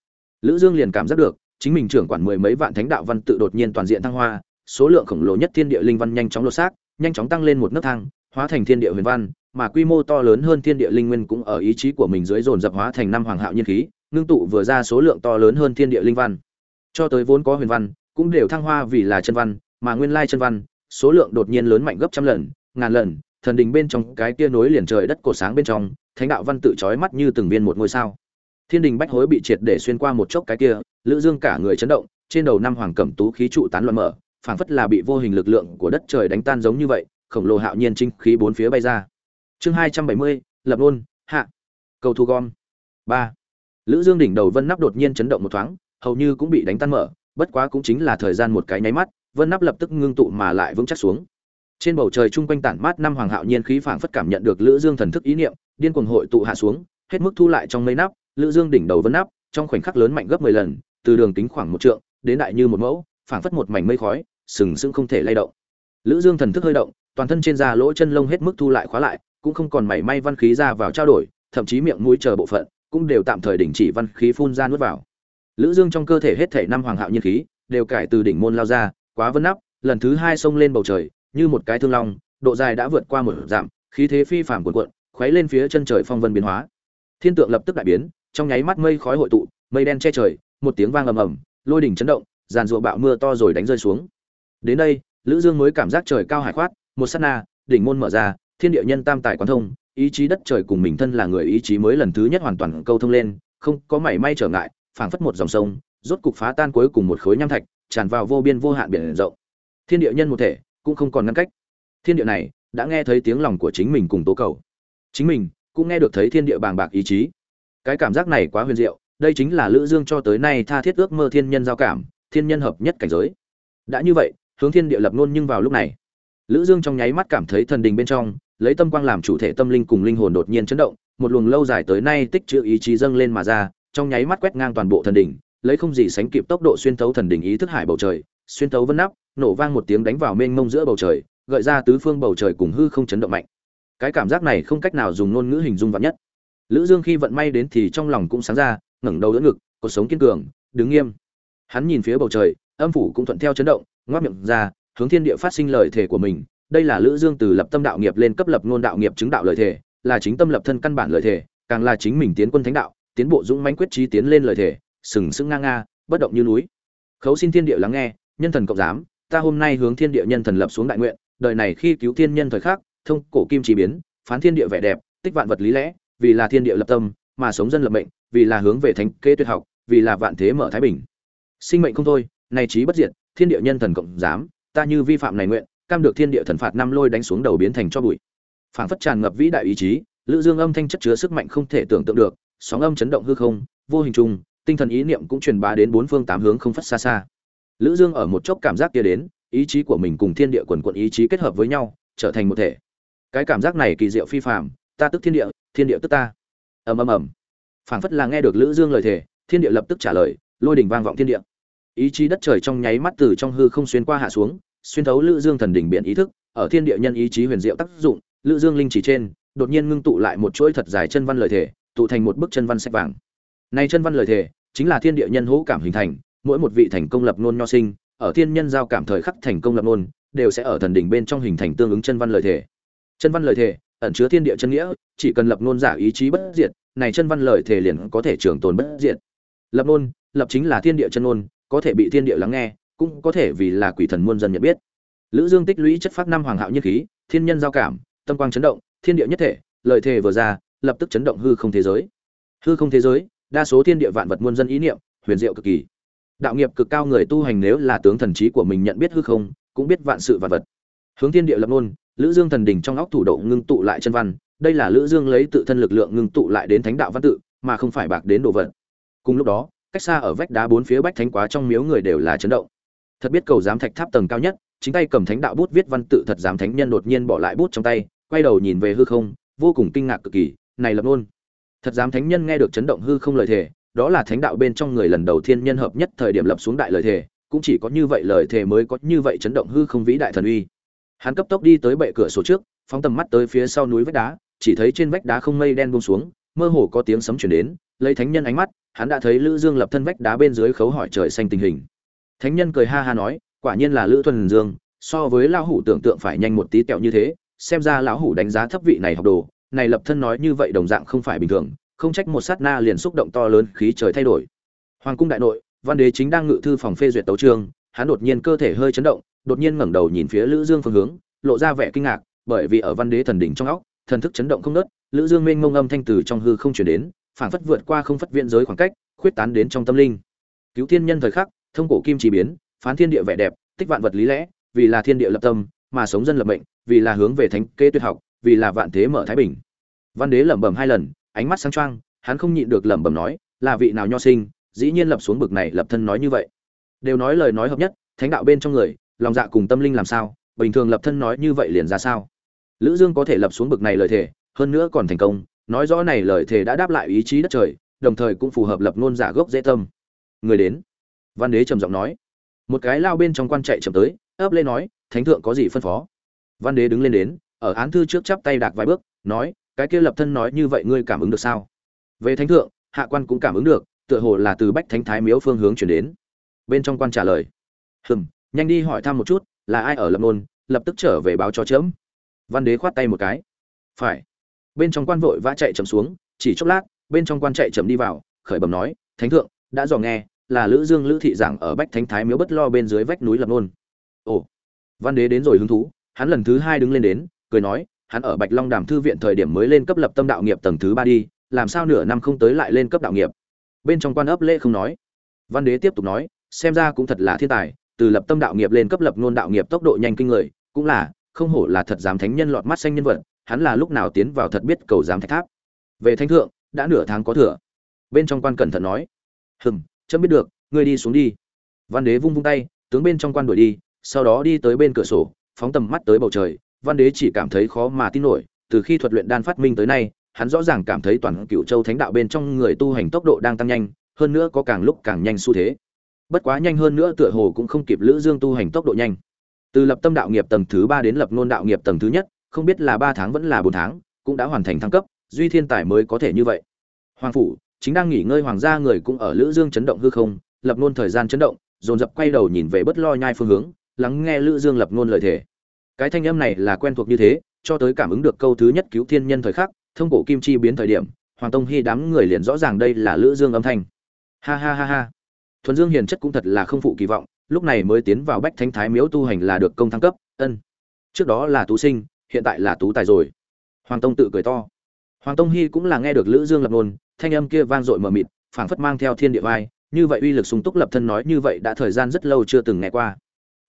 Lữ dương liền cảm giác được, chính mình trưởng quản mười mấy vạn thánh đạo văn tự đột nhiên toàn diện thăng hoa, số lượng khổng lồ nhất thiên địa linh văn nhanh chóng lột xác, nhanh chóng tăng lên một nấc thang, hóa thành thiên địa huyền văn, mà quy mô to lớn hơn thiên địa linh nguyên cũng ở ý chí của mình dưới dồn dập hóa thành năm hoàng hạo nhiên khí, ngưng tụ vừa ra số lượng to lớn hơn thiên địa linh văn. Cho tới vốn có huyền văn, cũng đều thăng hoa vì là chân văn, mà nguyên lai chân văn số lượng đột nhiên lớn mạnh gấp trăm lần, ngàn lần, thần đình bên trong cái kia nối liền trời đất cổ sáng bên trong, thánh đạo văn tự chói mắt như từng viên một ngôi sao. Thiên đình bách hối bị triệt để xuyên qua một chốc cái kia, lữ dương cả người chấn động, trên đầu năm hoàng cẩm tú khí trụ tán loạn mở, phảng phất là bị vô hình lực lượng của đất trời đánh tan giống như vậy, khổng lồ hạo nhiên trinh khí bốn phía bay ra. Chương hai trăm bảy mươi, lập luôn, hạ. Cầu thu gom. Ba. Lữ dương đỉnh đầu vân nắp đột nhiên chấn động một thoáng, hầu như cũng bị đánh tan mở, bất quá cũng chính là thời gian một cái nháy mắt vân nắp lập tức ngưng tụ mà lại vững chắc xuống. Trên bầu trời chung quanh tản mát năm hoàng hạo nhiên khí phảng phất cảm nhận được lữ dương thần thức ý niệm, điên cuồng hội tụ hạ xuống, hết mức thu lại trong mây nắp lữ dương đỉnh đầu vân nắp trong khoảnh khắc lớn mạnh gấp 10 lần, từ đường kính khoảng một trượng, đến đại như một mẫu, phảng phất một mảnh mây khói, sừng sững không thể lay động. Lữ dương thần thức hơi động, toàn thân trên da lỗ chân lông hết mức thu lại khóa lại, cũng không còn mảy may văn khí ra vào trao đổi, thậm chí miệng mũi chờ bộ phận, cũng đều tạm thời đình chỉ văn khí phun ra nuốt vào. Lữ dương trong cơ thể hết thể năm hoàng hạo nhiên khí, đều cải từ đỉnh môn lao ra quá vân nắp, lần thứ hai xông lên bầu trời, như một cái thương long, độ dài đã vượt qua một dặm, khí thế phi phàm cuộn cuộn, khuấy lên phía chân trời phong vân biến hóa. Thiên tượng lập tức đại biến, trong nháy mắt mây khói hội tụ, mây đen che trời, một tiếng vang ầm ầm, lôi đỉnh chấn động, giàn ruộng bạo mưa to rồi đánh rơi xuống. Đến đây, lữ dương mới cảm giác trời cao hải khoát, một sát na, đỉnh môn mở ra, thiên địa nhân tam tài quán thông, ý chí đất trời cùng mình thân là người ý chí mới lần thứ nhất hoàn toàn câu thông lên, không có mảy may trở ngại, phảng phất một dòng sông, rốt cục phá tan cuối cùng một khối nham thạch tràn vào vô biên vô hạn biển rộng. Thiên địa nhân một thể, cũng không còn ngăn cách. Thiên địa này, đã nghe thấy tiếng lòng của chính mình cùng tố cầu. Chính mình, cũng nghe được thấy thiên địa bàng bạc ý chí. Cái cảm giác này quá huyền diệu, đây chính là lữ dương cho tới nay tha thiết ước mơ thiên nhân giao cảm, thiên nhân hợp nhất cảnh giới. Đã như vậy, hướng thiên địa lập luôn nhưng vào lúc này, lữ dương trong nháy mắt cảm thấy thần đình bên trong, lấy tâm quang làm chủ thể tâm linh cùng linh hồn đột nhiên chấn động, một luồng lâu dài tới nay tích trữ ý chí dâng lên mà ra, trong nháy mắt quét ngang toàn bộ thần đình lấy không gì sánh kịp tốc độ xuyên thấu thần đình ý thức hải bầu trời, xuyên thấu vân nắp, nổ vang một tiếng đánh vào mênh mông giữa bầu trời, gợi ra tứ phương bầu trời cùng hư không chấn động mạnh. Cái cảm giác này không cách nào dùng ngôn ngữ hình dung vạn nhất. Lữ dương khi vận may đến thì trong lòng cũng sáng ra, ngẩng đầu đỡ ngực, cuộc sống kiên cường, đứng nghiêm. Hắn nhìn phía bầu trời, âm phủ cũng thuận theo chấn động, ngoác miệng ra, hướng thiên địa phát sinh lời thể của mình. Đây là lữ dương từ lập tâm đạo nghiệp lên cấp lập ngôn đạo nghiệp chứng đạo lời thể là chính tâm lập thân căn bản lời thể càng là chính mình tiến quân thánh đạo, tiến bộ dũng mãnh quyết chí tiến lên lời thể sừng sững ngang nga, bất động như núi. Khấu xin thiên địa lắng nghe, nhân thần cộng giám, ta hôm nay hướng thiên địa nhân thần lập xuống đại nguyện, đời này khi cứu thiên nhân thời khắc, thông cổ kim chỉ biến, phán thiên địa vẻ đẹp, tích vạn vật lý lẽ, vì là thiên địa lập tâm, mà sống dân lập mệnh, vì là hướng về thánh kế tuyệt học, vì là vạn thế mở thái bình. Sinh mệnh không thôi này trí bất diệt, thiên địa nhân thần cộng giám, ta như vi phạm này nguyện, cam được thiên địa thần phạt năm lôi đánh xuống đầu biến thành cho bụi. Phảng phất tràn ngập vĩ đại ý chí, lữ dương âm thanh chất chứa sức mạnh không thể tưởng tượng được, sóng âm chấn động hư không, vô hình trùng tinh thần ý niệm cũng truyền bá đến bốn phương tám hướng không phát xa xa. Lữ dương ở một chốc cảm giác kia đến, ý chí của mình cùng thiên địa quần quận ý chí kết hợp với nhau, trở thành một thể. Cái cảm giác này kỳ diệu phi phàm, ta tức thiên địa thiên địa tức ta. Ầm ầm ầm. Phảng phất là nghe được lữ dương lời thề, thiên địa lập tức trả lời, lôi đỉnh vang vọng thiên địa. Ý chí đất trời trong nháy mắt từ trong hư không xuyên qua hạ xuống, xuyên thấu lữ dương thần đỉnh biển ý thức, ở thiên địa nhân ý chí huyền diệu tác dụng, lữ dương linh chỉ trên, đột nhiên ngưng tụ lại một chuỗi thật dài chân văn lời thể tụ thành một bức chân văn sách vàng này chân văn lời thể chính là thiên địa nhân hữu cảm hình thành, mỗi một vị thành công lập nôn nho sinh, ở thiên nhân giao cảm thời khắc thành công lập nôn đều sẽ ở thần đỉnh bên trong hình thành tương ứng chân văn lời thể chân văn lời thể ẩn chứa thiên địa chân nghĩa, chỉ cần lập nôn giả ý chí bất diệt, này chân văn lời thể liền có thể trường tồn bất diệt. Lập nôn lập chính là thiên địa chân nôn có thể bị thiên địa lắng nghe, cũng có thể vì là quỷ thần muôn dân nhận biết. Lữ dương tích lũy chất phát năm hoàng hạo nhất khí, thiên nhân giao cảm, tâm quang chấn động, thiên địa nhất thể, lời thề vừa ra, lập tức chấn động hư không thế giới. Hư không thế giới đa số thiên địa vạn vật muôn dân ý niệm, huyền diệu cực kỳ. Đạo nghiệp cực cao người tu hành nếu là tướng thần trí của mình nhận biết hư không, cũng biết vạn sự vạn vật. Hướng thiên địa lập luôn lữ dương thần đỉnh trong óc thủ độ ngưng tụ lại chân văn, đây là lữ dương lấy tự thân lực lượng ngưng tụ lại đến thánh đạo văn tự, mà không phải bạc đến đồ vật. Cùng lúc đó, cách xa ở vách đá bốn phía bách thánh quá trong miếu người đều là chấn động. Thật biết cầu giám thạch tháp tầng cao nhất, chính tay cầm thánh đạo bút viết văn tự thật giám thánh nhân đột nhiên bỏ lại bút trong tay, quay đầu nhìn về hư không, vô cùng kinh ngạc cực kỳ, này lập luôn thật dám thánh nhân nghe được chấn động hư không lời thề, đó là thánh đạo bên trong người lần đầu tiên nhân hợp nhất thời điểm lập xuống đại lời thề, cũng chỉ có như vậy lời thề mới có như vậy chấn động hư không vĩ đại thần uy. Hắn cấp tốc đi tới bệ cửa sổ trước, phóng tầm mắt tới phía sau núi vách đá, chỉ thấy trên vách đá không mây đen buông xuống, mơ hồ có tiếng sấm chuyển đến, lấy thánh nhân ánh mắt, hắn đã thấy lữ dương lập thân vách đá bên dưới khấu hỏi trời xanh tình hình. Thánh nhân cười ha ha nói, quả nhiên là lữ thuần dương, so với lão hủ tưởng tượng phải nhanh một tí tẹo như thế, xem ra lão hủ đánh giá thấp vị này học đồ này lập thân nói như vậy đồng dạng không phải bình thường, không trách một sát na liền xúc động to lớn, khí trời thay đổi. Hoàng cung đại nội, văn đế chính đang ngự thư phòng phê duyệt tấu chương, hắn đột nhiên cơ thể hơi chấn động, đột nhiên ngẩng đầu nhìn phía lữ dương phương hướng, lộ ra vẻ kinh ngạc, bởi vì ở văn đế thần đỉnh trong óc, thần thức chấn động không nớt lữ dương mênh mông âm thanh từ trong hư không truyền đến, phảng phất vượt qua không phất viện giới khoảng cách, khuyết tán đến trong tâm linh. Cứu thiên nhân thời khắc, thông cổ kim chỉ biến, phán thiên địa vẻ đẹp, tích vạn vật lý lẽ, vì là thiên địa lập tâm, mà sống dân lập mệnh, vì là hướng về thánh kê tuyệt học vì là vạn thế mở thái bình. Văn đế lẩm bẩm hai lần, ánh mắt sáng choang, hắn không nhịn được lẩm bẩm nói, là vị nào nho sinh, dĩ nhiên lập xuống bực này lập thân nói như vậy. Đều nói lời nói hợp nhất, thánh đạo bên trong người, lòng dạ cùng tâm linh làm sao, bình thường lập thân nói như vậy liền ra sao? Lữ dương có thể lập xuống bực này lời thề, hơn nữa còn thành công, nói rõ này lời thề đã đáp lại ý chí đất trời, đồng thời cũng phù hợp lập ngôn giả gốc dễ tâm. Người đến. Văn đế trầm giọng nói. Một cái lao bên trong quan chạy chậm tới, ấp lên nói, thánh thượng có gì phân phó? Văn đế đứng lên đến ở án thư trước chắp tay đạc vài bước, nói, cái kia lập thân nói như vậy ngươi cảm ứng được sao? Về thánh thượng, hạ quan cũng cảm ứng được, tựa hồ là từ bách thánh thái miếu phương hướng chuyển đến. Bên trong quan trả lời, hừm, nhanh đi hỏi thăm một chút, là ai ở lập nôn, lập tức trở về báo cho chớm. Văn đế khoát tay một cái, phải. Bên trong quan vội vã chạy chậm xuống, chỉ chốc lát, bên trong quan chạy chậm đi vào, khởi bẩm nói, thánh thượng, đã dò nghe, là lữ dương lữ thị giảng ở bách thánh thái miếu bất lo bên dưới vách núi lập nôn. Ồ. Văn đế đến rồi hứng thú, hắn lần thứ hai đứng lên đến cười nói, hắn ở bạch long đàm thư viện thời điểm mới lên cấp lập tâm đạo nghiệp tầng thứ ba đi, làm sao nửa năm không tới lại lên cấp đạo nghiệp? Bên trong quan ấp lễ không nói. Văn đế tiếp tục nói, xem ra cũng thật là thiên tài, từ lập tâm đạo nghiệp lên cấp lập nôn đạo nghiệp tốc độ nhanh kinh người, cũng là, không hổ là thật dám thánh nhân lọt mắt xanh nhân vật, hắn là lúc nào tiến vào thật biết cầu dám thạch tháp. Về thánh thượng, đã nửa tháng có thừa. Bên trong quan cẩn thận nói, hừm, chấm biết được, ngươi đi xuống đi. Văn đế vung vung tay, tướng bên trong quan đuổi đi, sau đó đi tới bên cửa sổ, phóng tầm mắt tới bầu trời văn đế chỉ cảm thấy khó mà tin nổi, từ khi thuật luyện đan phát minh tới nay, hắn rõ ràng cảm thấy toàn cựu châu thánh đạo bên trong người tu hành tốc độ đang tăng nhanh, hơn nữa có càng lúc càng nhanh xu thế. Bất quá nhanh hơn nữa tựa hồ cũng không kịp lữ dương tu hành tốc độ nhanh. Từ lập tâm đạo nghiệp tầng thứ ba đến lập nôn đạo nghiệp tầng thứ nhất, không biết là ba tháng vẫn là bốn tháng, cũng đã hoàn thành thăng cấp, duy thiên tài mới có thể như vậy. Hoàng phủ, chính đang nghỉ ngơi hoàng gia người cũng ở lữ dương chấn động hư không, lập nôn thời gian chấn động, dồn dập quay đầu nhìn về bất lo nhai phương hướng, lắng nghe lữ dương lập nôn lời thể cái thanh âm này là quen thuộc như thế, cho tới cảm ứng được câu thứ nhất cứu thiên nhân thời khắc, thông cổ kim chi biến thời điểm, hoàng tông hy đám người liền rõ ràng đây là lữ dương âm thanh. Ha ha ha ha. Thuần dương hiền chất cũng thật là không phụ kỳ vọng, lúc này mới tiến vào bách thánh thái miếu tu hành là được công thăng cấp, ân. Trước đó là tú sinh, hiện tại là tú tài rồi. Hoàng tông tự cười to. Hoàng tông hy cũng là nghe được lữ dương lập nôn thanh âm kia vang dội mờ mịt, phảng phất mang theo thiên địa vai, như vậy uy lực sung túc lập thân nói như vậy đã thời gian rất lâu chưa từng nghe qua.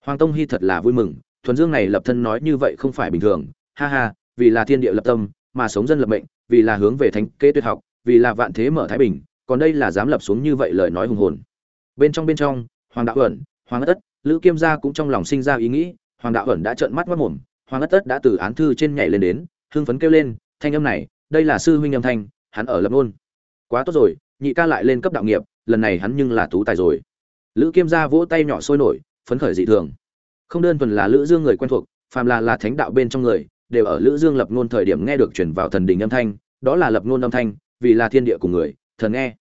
Hoàng tông hy thật là vui mừng thuần dương này lập thân nói như vậy không phải bình thường. Ha ha vì là thiên địa lập tâm mà sống dân lập mệnh vì là hướng về thánh kế tuyệt học vì là vạn thế mở thái bình còn đây là dám lập xuống như vậy lời nói hùng hồn. Bên trong bên trong hoàng đạo ẩn hoàng ất lữ kiêm gia cũng trong lòng sinh ra ý nghĩ hoàng đạo ẩn đã trợn mắt mất mồm hoàng ất tất đã từ án thư trên nhảy lên đến hưng phấn kêu lên thanh âm này đây là sư huynh âm thanh hắn ở lập luôn, quá tốt rồi nhị ca lại lên cấp đạo nghiệp lần này hắn nhưng là tú tài rồi. Lữ kiêm gia vỗ tay nhỏ sôi nổi phấn khởi dị thường không đơn thuần là lữ dương người quen thuộc, phàm là là thánh đạo bên trong người, đều ở lữ dương lập ngôn thời điểm nghe được truyền vào thần đình âm thanh, đó là lập ngôn âm thanh, vì là thiên địa của người, thần nghe.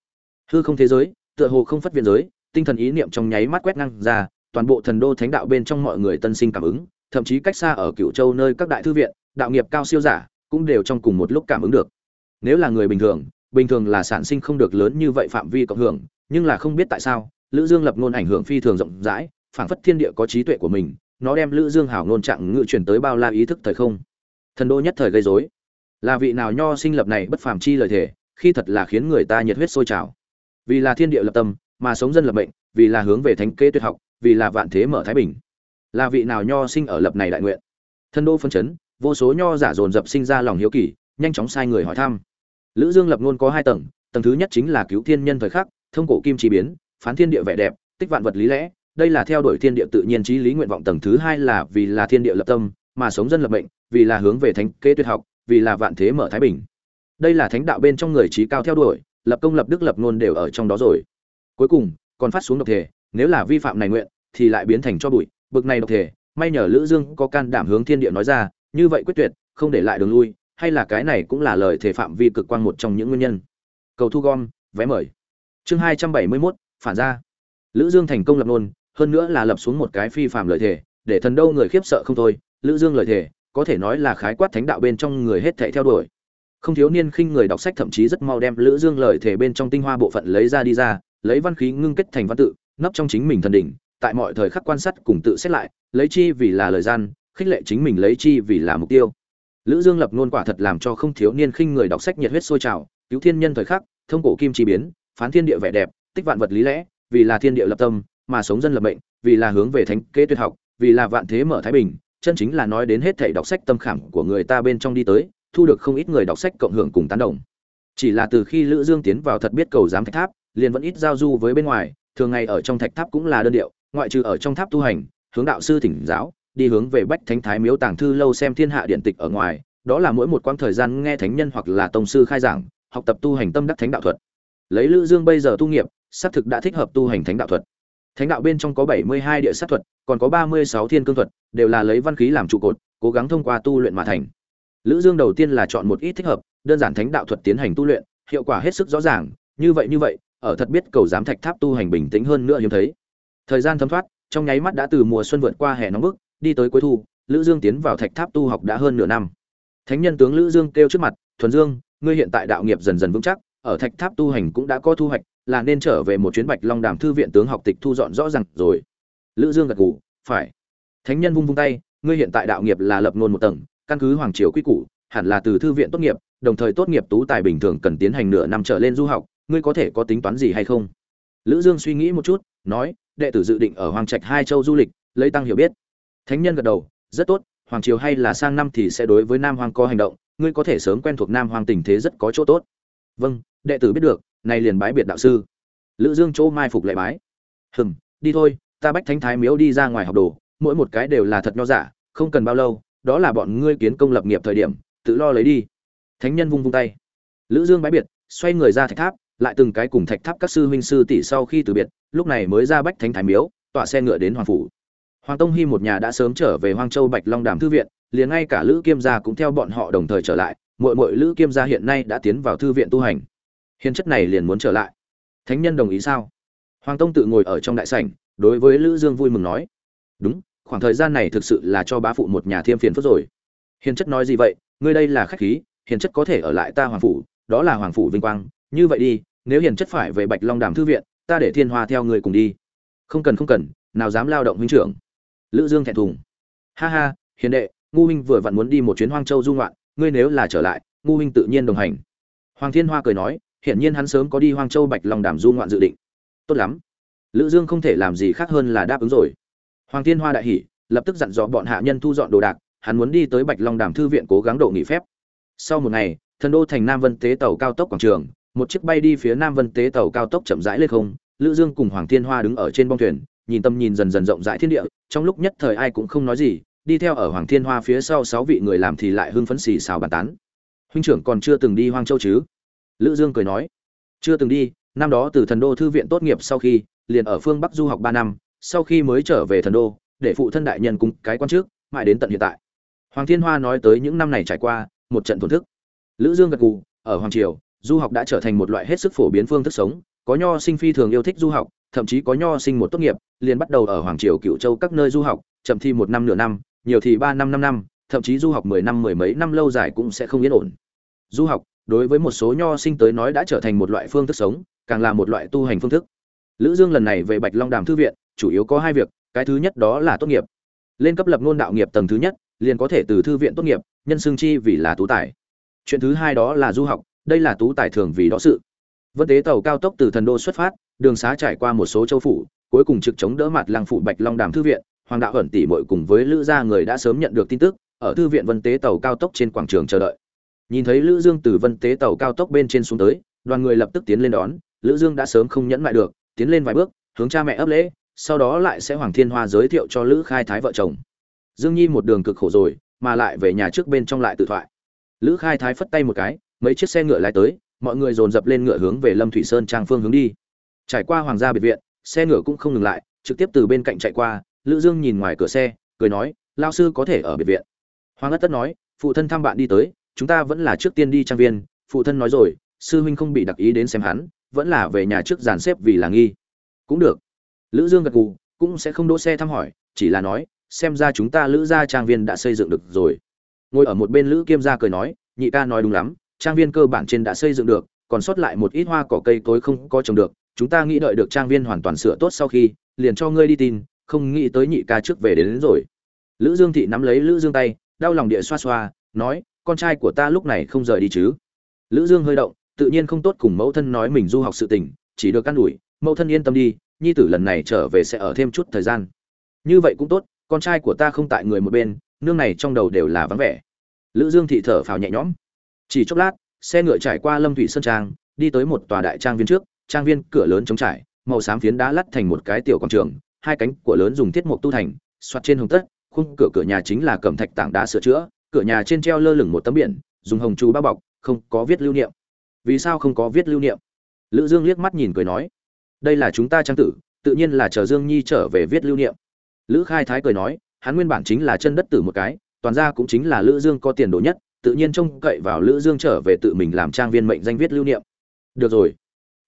Hư không thế giới, tựa hồ không phát viện giới, tinh thần ý niệm trong nháy mắt quét ngang ra, toàn bộ thần đô thánh đạo bên trong mọi người tân sinh cảm ứng, thậm chí cách xa ở cựu châu nơi các đại thư viện, đạo nghiệp cao siêu giả, cũng đều trong cùng một lúc cảm ứng được. Nếu là người bình thường bình thường là sản sinh không được lớn như vậy phạm vi cộng hưởng, nhưng là không biết tại sao, lữ dương lập ngôn ảnh hưởng phi thường rộng rãi phảng phất thiên địa có trí tuệ của mình, nó đem lữ dương hảo ngôn trạng ngự chuyển tới bao la ý thức thời không. Thần đô nhất thời gây rối. Là vị nào nho sinh lập này bất phàm chi lời thể khi thật là khiến người ta nhiệt huyết sôi trào. Vì là thiên địa lập tâm, mà sống dân lập mệnh, vì là hướng về thánh kế tuyệt học, vì là vạn thế mở thái bình. Là vị nào nho sinh ở lập này đại nguyện. Thần đô phân chấn, vô số nho giả dồn dập sinh ra lòng hiếu kỳ, nhanh chóng sai người hỏi thăm. Lữ dương lập ngôn có hai tầng tầng thứ nhất chính là cứu thiên nhân thời khắc, thông cổ kim chi biến, phán thiên địa vẻ đẹp, tích vạn vật lý lẽ đây là theo đuổi thiên địa tự nhiên trí lý nguyện vọng tầng thứ hai là vì là thiên địa lập tâm mà sống dân lập mệnh vì là hướng về thánh kế tuyệt học vì là vạn thế mở thái bình. Đây là thánh đạo bên trong người trí cao theo đuổi lập công lập đức lập ngôn đều ở trong đó rồi. Cuối cùng còn phát xuống độc thể nếu là vi phạm này nguyện thì lại biến thành cho bụi bực này độc thể may nhờ lữ dương có can đảm hướng thiên địa nói ra như vậy quyết tuyệt không để lại đường lui hay là cái này cũng là lời thể phạm vi cực quan một trong những nguyên nhân. Cầu thu gom vé mời. Chương hai trăm bảy mươi 271, phản ra. Lữ dương thành công lập ngôn hơn nữa là lập xuống một cái phi phàm lợi thể để thần đâu người khiếp sợ không thôi, lữ dương lợi thể có thể nói là khái quát thánh đạo bên trong người hết thảy theo đuổi. Không thiếu niên khinh người đọc sách thậm chí rất mau đem lữ dương lợi thể bên trong tinh hoa bộ phận lấy ra đi ra, lấy văn khí ngưng kết thành văn tự, nấp trong chính mình thần đỉnh, tại mọi thời khắc quan sát cùng tự xét lại, lấy chi vì là lời gian, khích lệ chính mình lấy chi vì là mục tiêu. Lữ dương lập ngôn quả thật làm cho không thiếu niên khinh người đọc sách nhiệt huyết sôi trào, cứu thiên nhân thời khắc, thông cổ kim chi biến, phán thiên địa vẻ đẹp, tích vạn vật lý lẽ, vì là thiên địa lập tâm mà sống dân lập mệnh, vì là hướng về thánh kế tuyệt học, vì là vạn thế mở thái bình, chân chính là nói đến hết thảy đọc sách tâm khảm của người ta bên trong đi tới, thu được không ít người đọc sách cộng hưởng cùng tán đồng. Chỉ là từ khi lữ dương tiến vào thật biết cầu giám thạch tháp, liền vẫn ít giao du với bên ngoài, thường ngày ở trong thạch tháp cũng là đơn điệu, ngoại trừ ở trong tháp tu hành, hướng đạo sư thỉnh giáo, đi hướng về bách thánh thái miếu tàng thư lâu xem thiên hạ điện tịch ở ngoài, đó là mỗi một quãng thời gian nghe thánh nhân hoặc là tông sư khai giảng, học tập tu hành tâm đắc thánh đạo thuật. Lấy lữ dương bây giờ tu nghiệp, xác thực đã thích hợp tu hành thánh đạo thuật thánh đạo bên trong có 72 địa sát thuật, còn có 36 thiên cương thuật, đều là lấy văn khí làm trụ cột, cố gắng thông qua tu luyện mà thành. Lữ dương đầu tiên là chọn một ít thích hợp, đơn giản thánh đạo thuật tiến hành tu luyện, hiệu quả hết sức rõ ràng, như vậy như vậy, ở thật biết cầu giám thạch tháp tu hành bình tĩnh hơn nữa hiếm thấy. Thời gian thấm thoát, trong nháy mắt đã từ mùa xuân vượt qua hè nóng bức, đi tới cuối thu, lữ dương tiến vào thạch tháp tu học đã hơn nửa năm. Thánh nhân tướng lữ dương kêu trước mặt, thuần dương, ngươi hiện tại đạo nghiệp dần dần vững chắc, ở thạch tháp tu hành cũng đã có thu hoạch là nên trở về một chuyến bạch long đàm thư viện tướng học tịch thu dọn rõ ràng rồi. Lữ dương gật gù, phải. Thánh nhân vung vung tay, ngươi hiện tại đạo nghiệp là lập ngôn một tầng, căn cứ hoàng triều quy củ, hẳn là từ thư viện tốt nghiệp, đồng thời tốt nghiệp tú tài bình thường cần tiến hành nửa năm trở lên du học, ngươi có thể có tính toán gì hay không? Lữ dương suy nghĩ một chút, nói, đệ tử dự định ở hoàng trạch hai châu du lịch, lấy tăng hiểu biết. Thánh nhân gật đầu, rất tốt, hoàng triều hay là sang năm thì sẽ đối với nam hoàng có hành động, ngươi có thể sớm quen thuộc nam hoàng tình thế rất có chỗ tốt. Vâng đệ tử biết được nay liền bái biệt đạo sư. Lữ dương chỗ mai phục lệ bái. Hừm, đi thôi, ta bách thánh thái miếu đi ra ngoài học đồ, mỗi một cái đều là thật nho giả không cần bao lâu, đó là bọn ngươi kiến công lập nghiệp thời điểm, tự lo lấy đi. Thánh nhân vung vung tay. Lữ dương bái biệt, xoay người ra thạch tháp, lại từng cái cùng thạch tháp các sư huynh sư tỷ sau khi từ biệt, lúc này mới ra bách thánh thái miếu tọa xe ngựa đến hoàng phủ. Hoàng tông hy một nhà đã sớm trở về hoang châu bạch long đàm thư viện, liền ngay cả lữ kiêm gia cũng theo bọn họ đồng thời trở lại, muội muội lữ kiêm gia hiện nay đã tiến vào thư viện tu hành hiền chất này liền muốn trở lại. Thánh nhân đồng ý sao? Hoàng tông tự ngồi ở trong đại sảnh, đối với lữ dương vui mừng nói. Đúng, khoảng thời gian này thực sự là cho bá phụ một nhà thiêm phiền phức rồi. Hiền chất nói gì vậy? Ngươi đây là khách khí hiền chất có thể ở lại ta hoàng phủ, đó là hoàng phủ vinh quang. Như vậy đi, nếu hiền chất phải về bạch long đàm thư viện, ta để thiên hoa theo người cùng đi. Không cần không cần, nào dám lao động huynh trưởng. Lữ dương thẹn thùng. Ha ha hiền đệ, ngu huynh vừa vặn muốn đi một chuyến hoang châu du ngoạn, ngươi nếu là trở lại, ngu huynh tự nhiên đồng hành. Hoàng thiên hoa cười nói hiển nhiên hắn sớm có đi hoang châu bạch long đàm du ngoạn dự định. Tốt lắm. Lữ dương không thể làm gì khác hơn là đáp ứng rồi. Hoàng thiên hoa đại hỉ, lập tức dặn dò bọn hạ nhân thu dọn đồ đạc, hắn muốn đi tới bạch long đàm thư viện cố gắng độ nghỉ phép. Sau một ngày, thần đô thành nam vân tế tàu cao tốc quảng trường, một chiếc bay đi phía nam vân tế tàu cao tốc chậm rãi lên không, lữ dương cùng hoàng thiên hoa đứng ở trên bong thuyền, nhìn tâm nhìn dần dần rộng rãi thiên địa, trong lúc nhất thời ai cũng không nói gì, đi theo ở hoàng thiên hoa phía sau sáu vị người làm thì lại hưng phấn xì xào bàn tán. Huynh trưởng còn chưa từng đi hoang châu chứ? Lữ dương cười nói, chưa từng đi, năm đó từ thần đô thư viện tốt nghiệp sau khi, liền ở phương bắc du học ba năm, sau khi mới trở về thần đô, để phụ thân đại nhân cùng cái quan trước, mãi đến tận hiện tại. Hoàng thiên hoa nói tới những năm này trải qua, một trận thổn thức. Lữ dương gật gù, ở hoàng triều, du học đã trở thành một loại hết sức phổ biến phương thức sống, có nho sinh phi thường yêu thích du học, thậm chí có nho sinh một tốt nghiệp, liền bắt đầu ở hoàng triều cựu châu các nơi du học, chậm thi một năm nửa năm, nhiều thì ba năm năm năm, thậm chí du học mười năm mười mấy năm lâu dài cũng sẽ không yên ổn. Du học đối với một số nho sinh tới nói đã trở thành một loại phương thức sống, càng là một loại tu hành phương thức. Lữ dương lần này về bạch long đàm thư viện, chủ yếu có hai việc, cái thứ nhất đó là tốt nghiệp. Lên cấp lập ngôn đạo nghiệp tầng thứ nhất, liền có thể từ thư viện tốt nghiệp, nhân xương chi vì là tú tài. Chuyện thứ hai đó là du học, đây là tú tài thường vì đó sự. Vân tế tàu cao tốc từ thần đô xuất phát, đường xá trải qua một số châu phủ, cuối cùng trực chống đỡ mặt lăng phủ bạch long đàm thư viện, hoàng đạo ẩn tỷ muội cùng với lữ gia người đã sớm nhận được tin tức, ở thư viện vân tế tàu cao tốc trên quảng trường chờ đợi nhìn thấy lữ dương từ vân tế tàu cao tốc bên trên xuống tới, đoàn người lập tức tiến lên đón. Lữ dương đã sớm không nhẫn lại được, tiến lên vài bước, hướng cha mẹ ấp lễ, sau đó lại sẽ hoàng thiên hoa giới thiệu cho lữ khai thái vợ chồng. Dương nhi một đường cực khổ rồi, mà lại về nhà trước bên trong lại tự thoại. Lữ khai thái phất tay một cái, mấy chiếc xe ngựa lái tới, mọi người dồn dập lên ngựa hướng về lâm thủy sơn trang phương hướng đi. Trải qua hoàng gia biệt viện, xe ngựa cũng không ngừng lại, trực tiếp từ bên cạnh chạy qua, lữ dương nhìn ngoài cửa xe, cười nói lao sư có thể ở biệt viện. Hoàng ất tất nói, phụ thân thăm bạn đi tới chúng ta vẫn là trước tiên đi trang viên phụ thân nói rồi sư huynh không bị đặc ý đến xem hắn vẫn là về nhà trước dàn xếp vì là nghi. Cũng được. Lữ dương gật gù cũng sẽ không đỗ xe thăm hỏi chỉ là nói xem ra chúng ta lữ gia trang viên đã xây dựng được rồi. Ngồi ở một bên lữ kiêm gia cười nói nhị ca nói đúng lắm trang viên cơ bản trên đã xây dựng được còn sót lại một ít hoa cỏ cây cối không có trồng được chúng ta nghĩ đợi được trang viên hoàn toàn sửa tốt sau khi liền cho ngươi đi tin không nghĩ tới nhị ca trước về đến, đến rồi. Lữ dương thị nắm lấy lữ dương tay đau lòng địa xoa xoa nói con trai của ta lúc này không rời đi chứ? Lữ dương hơi động, tự nhiên không tốt cùng mẫu thân nói mình du học sự tình, chỉ được căn ủi, mẫu thân yên tâm đi, nhi tử lần này trở về sẽ ở thêm chút thời gian. Như vậy cũng tốt, con trai của ta không tại người một bên, nương này trong đầu đều là vắng vẻ. Lữ dương thị thở phào nhẹ nhõm. Chỉ chốc lát, xe ngựa trải qua lâm thủy sơn trang, đi tới một tòa đại trang viên trước, trang viên cửa lớn chống trải, màu xám phiến đá lắt thành một cái tiểu quảng trường, hai cánh của lớn dùng thiết mục tu thành xoát trên hồng tất, khung cửa cửa nhà chính là cẩm thạch tảng đá sửa chữa cửa nhà trên treo lơ lửng một tấm biển, dùng hồng chú bao bọc, không có viết lưu niệm. Vì sao không có viết lưu niệm? Lữ dương liếc mắt nhìn cười nói, đây là chúng ta trang tử, tự nhiên là chờ dương nhi trở về viết lưu niệm. Lữ khai thái cười nói, hắn nguyên bản chính là chân đất tử một cái, toàn ra cũng chính là lữ dương có tiền đồ nhất, tự nhiên trông cậy vào lữ dương trở về tự mình làm trang viên mệnh danh viết lưu niệm. Được rồi.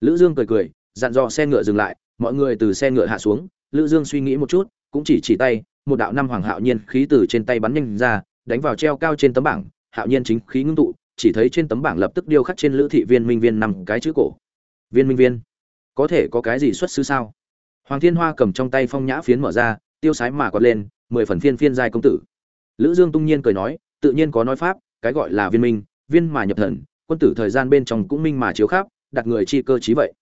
Lữ dương cười cười, dặn dò xe ngựa dừng lại, mọi người từ xe ngựa hạ xuống, lữ dương suy nghĩ một chút, cũng chỉ chỉ tay, một đạo năm hoàng hạo nhiên khí từ trên tay bắn nhanh ra đánh vào treo cao trên tấm bảng, hạo nhiên chính khí ngưng tụ, chỉ thấy trên tấm bảng lập tức điêu khắc trên lữ thị viên minh viên năm cái chữ cổ. Viên minh viên, có thể có cái gì xuất xứ sao? Hoàng thiên hoa cầm trong tay phong nhã phiến mở ra, tiêu sái mà quật lên, mười phần phiên phiên giai công tử. Lữ dương tung nhiên cười nói, tự nhiên có nói pháp, cái gọi là viên minh, viên mà nhập thần, quân tử thời gian bên trong cũng minh mà chiếu khắp, đặt người chi cơ trí vậy.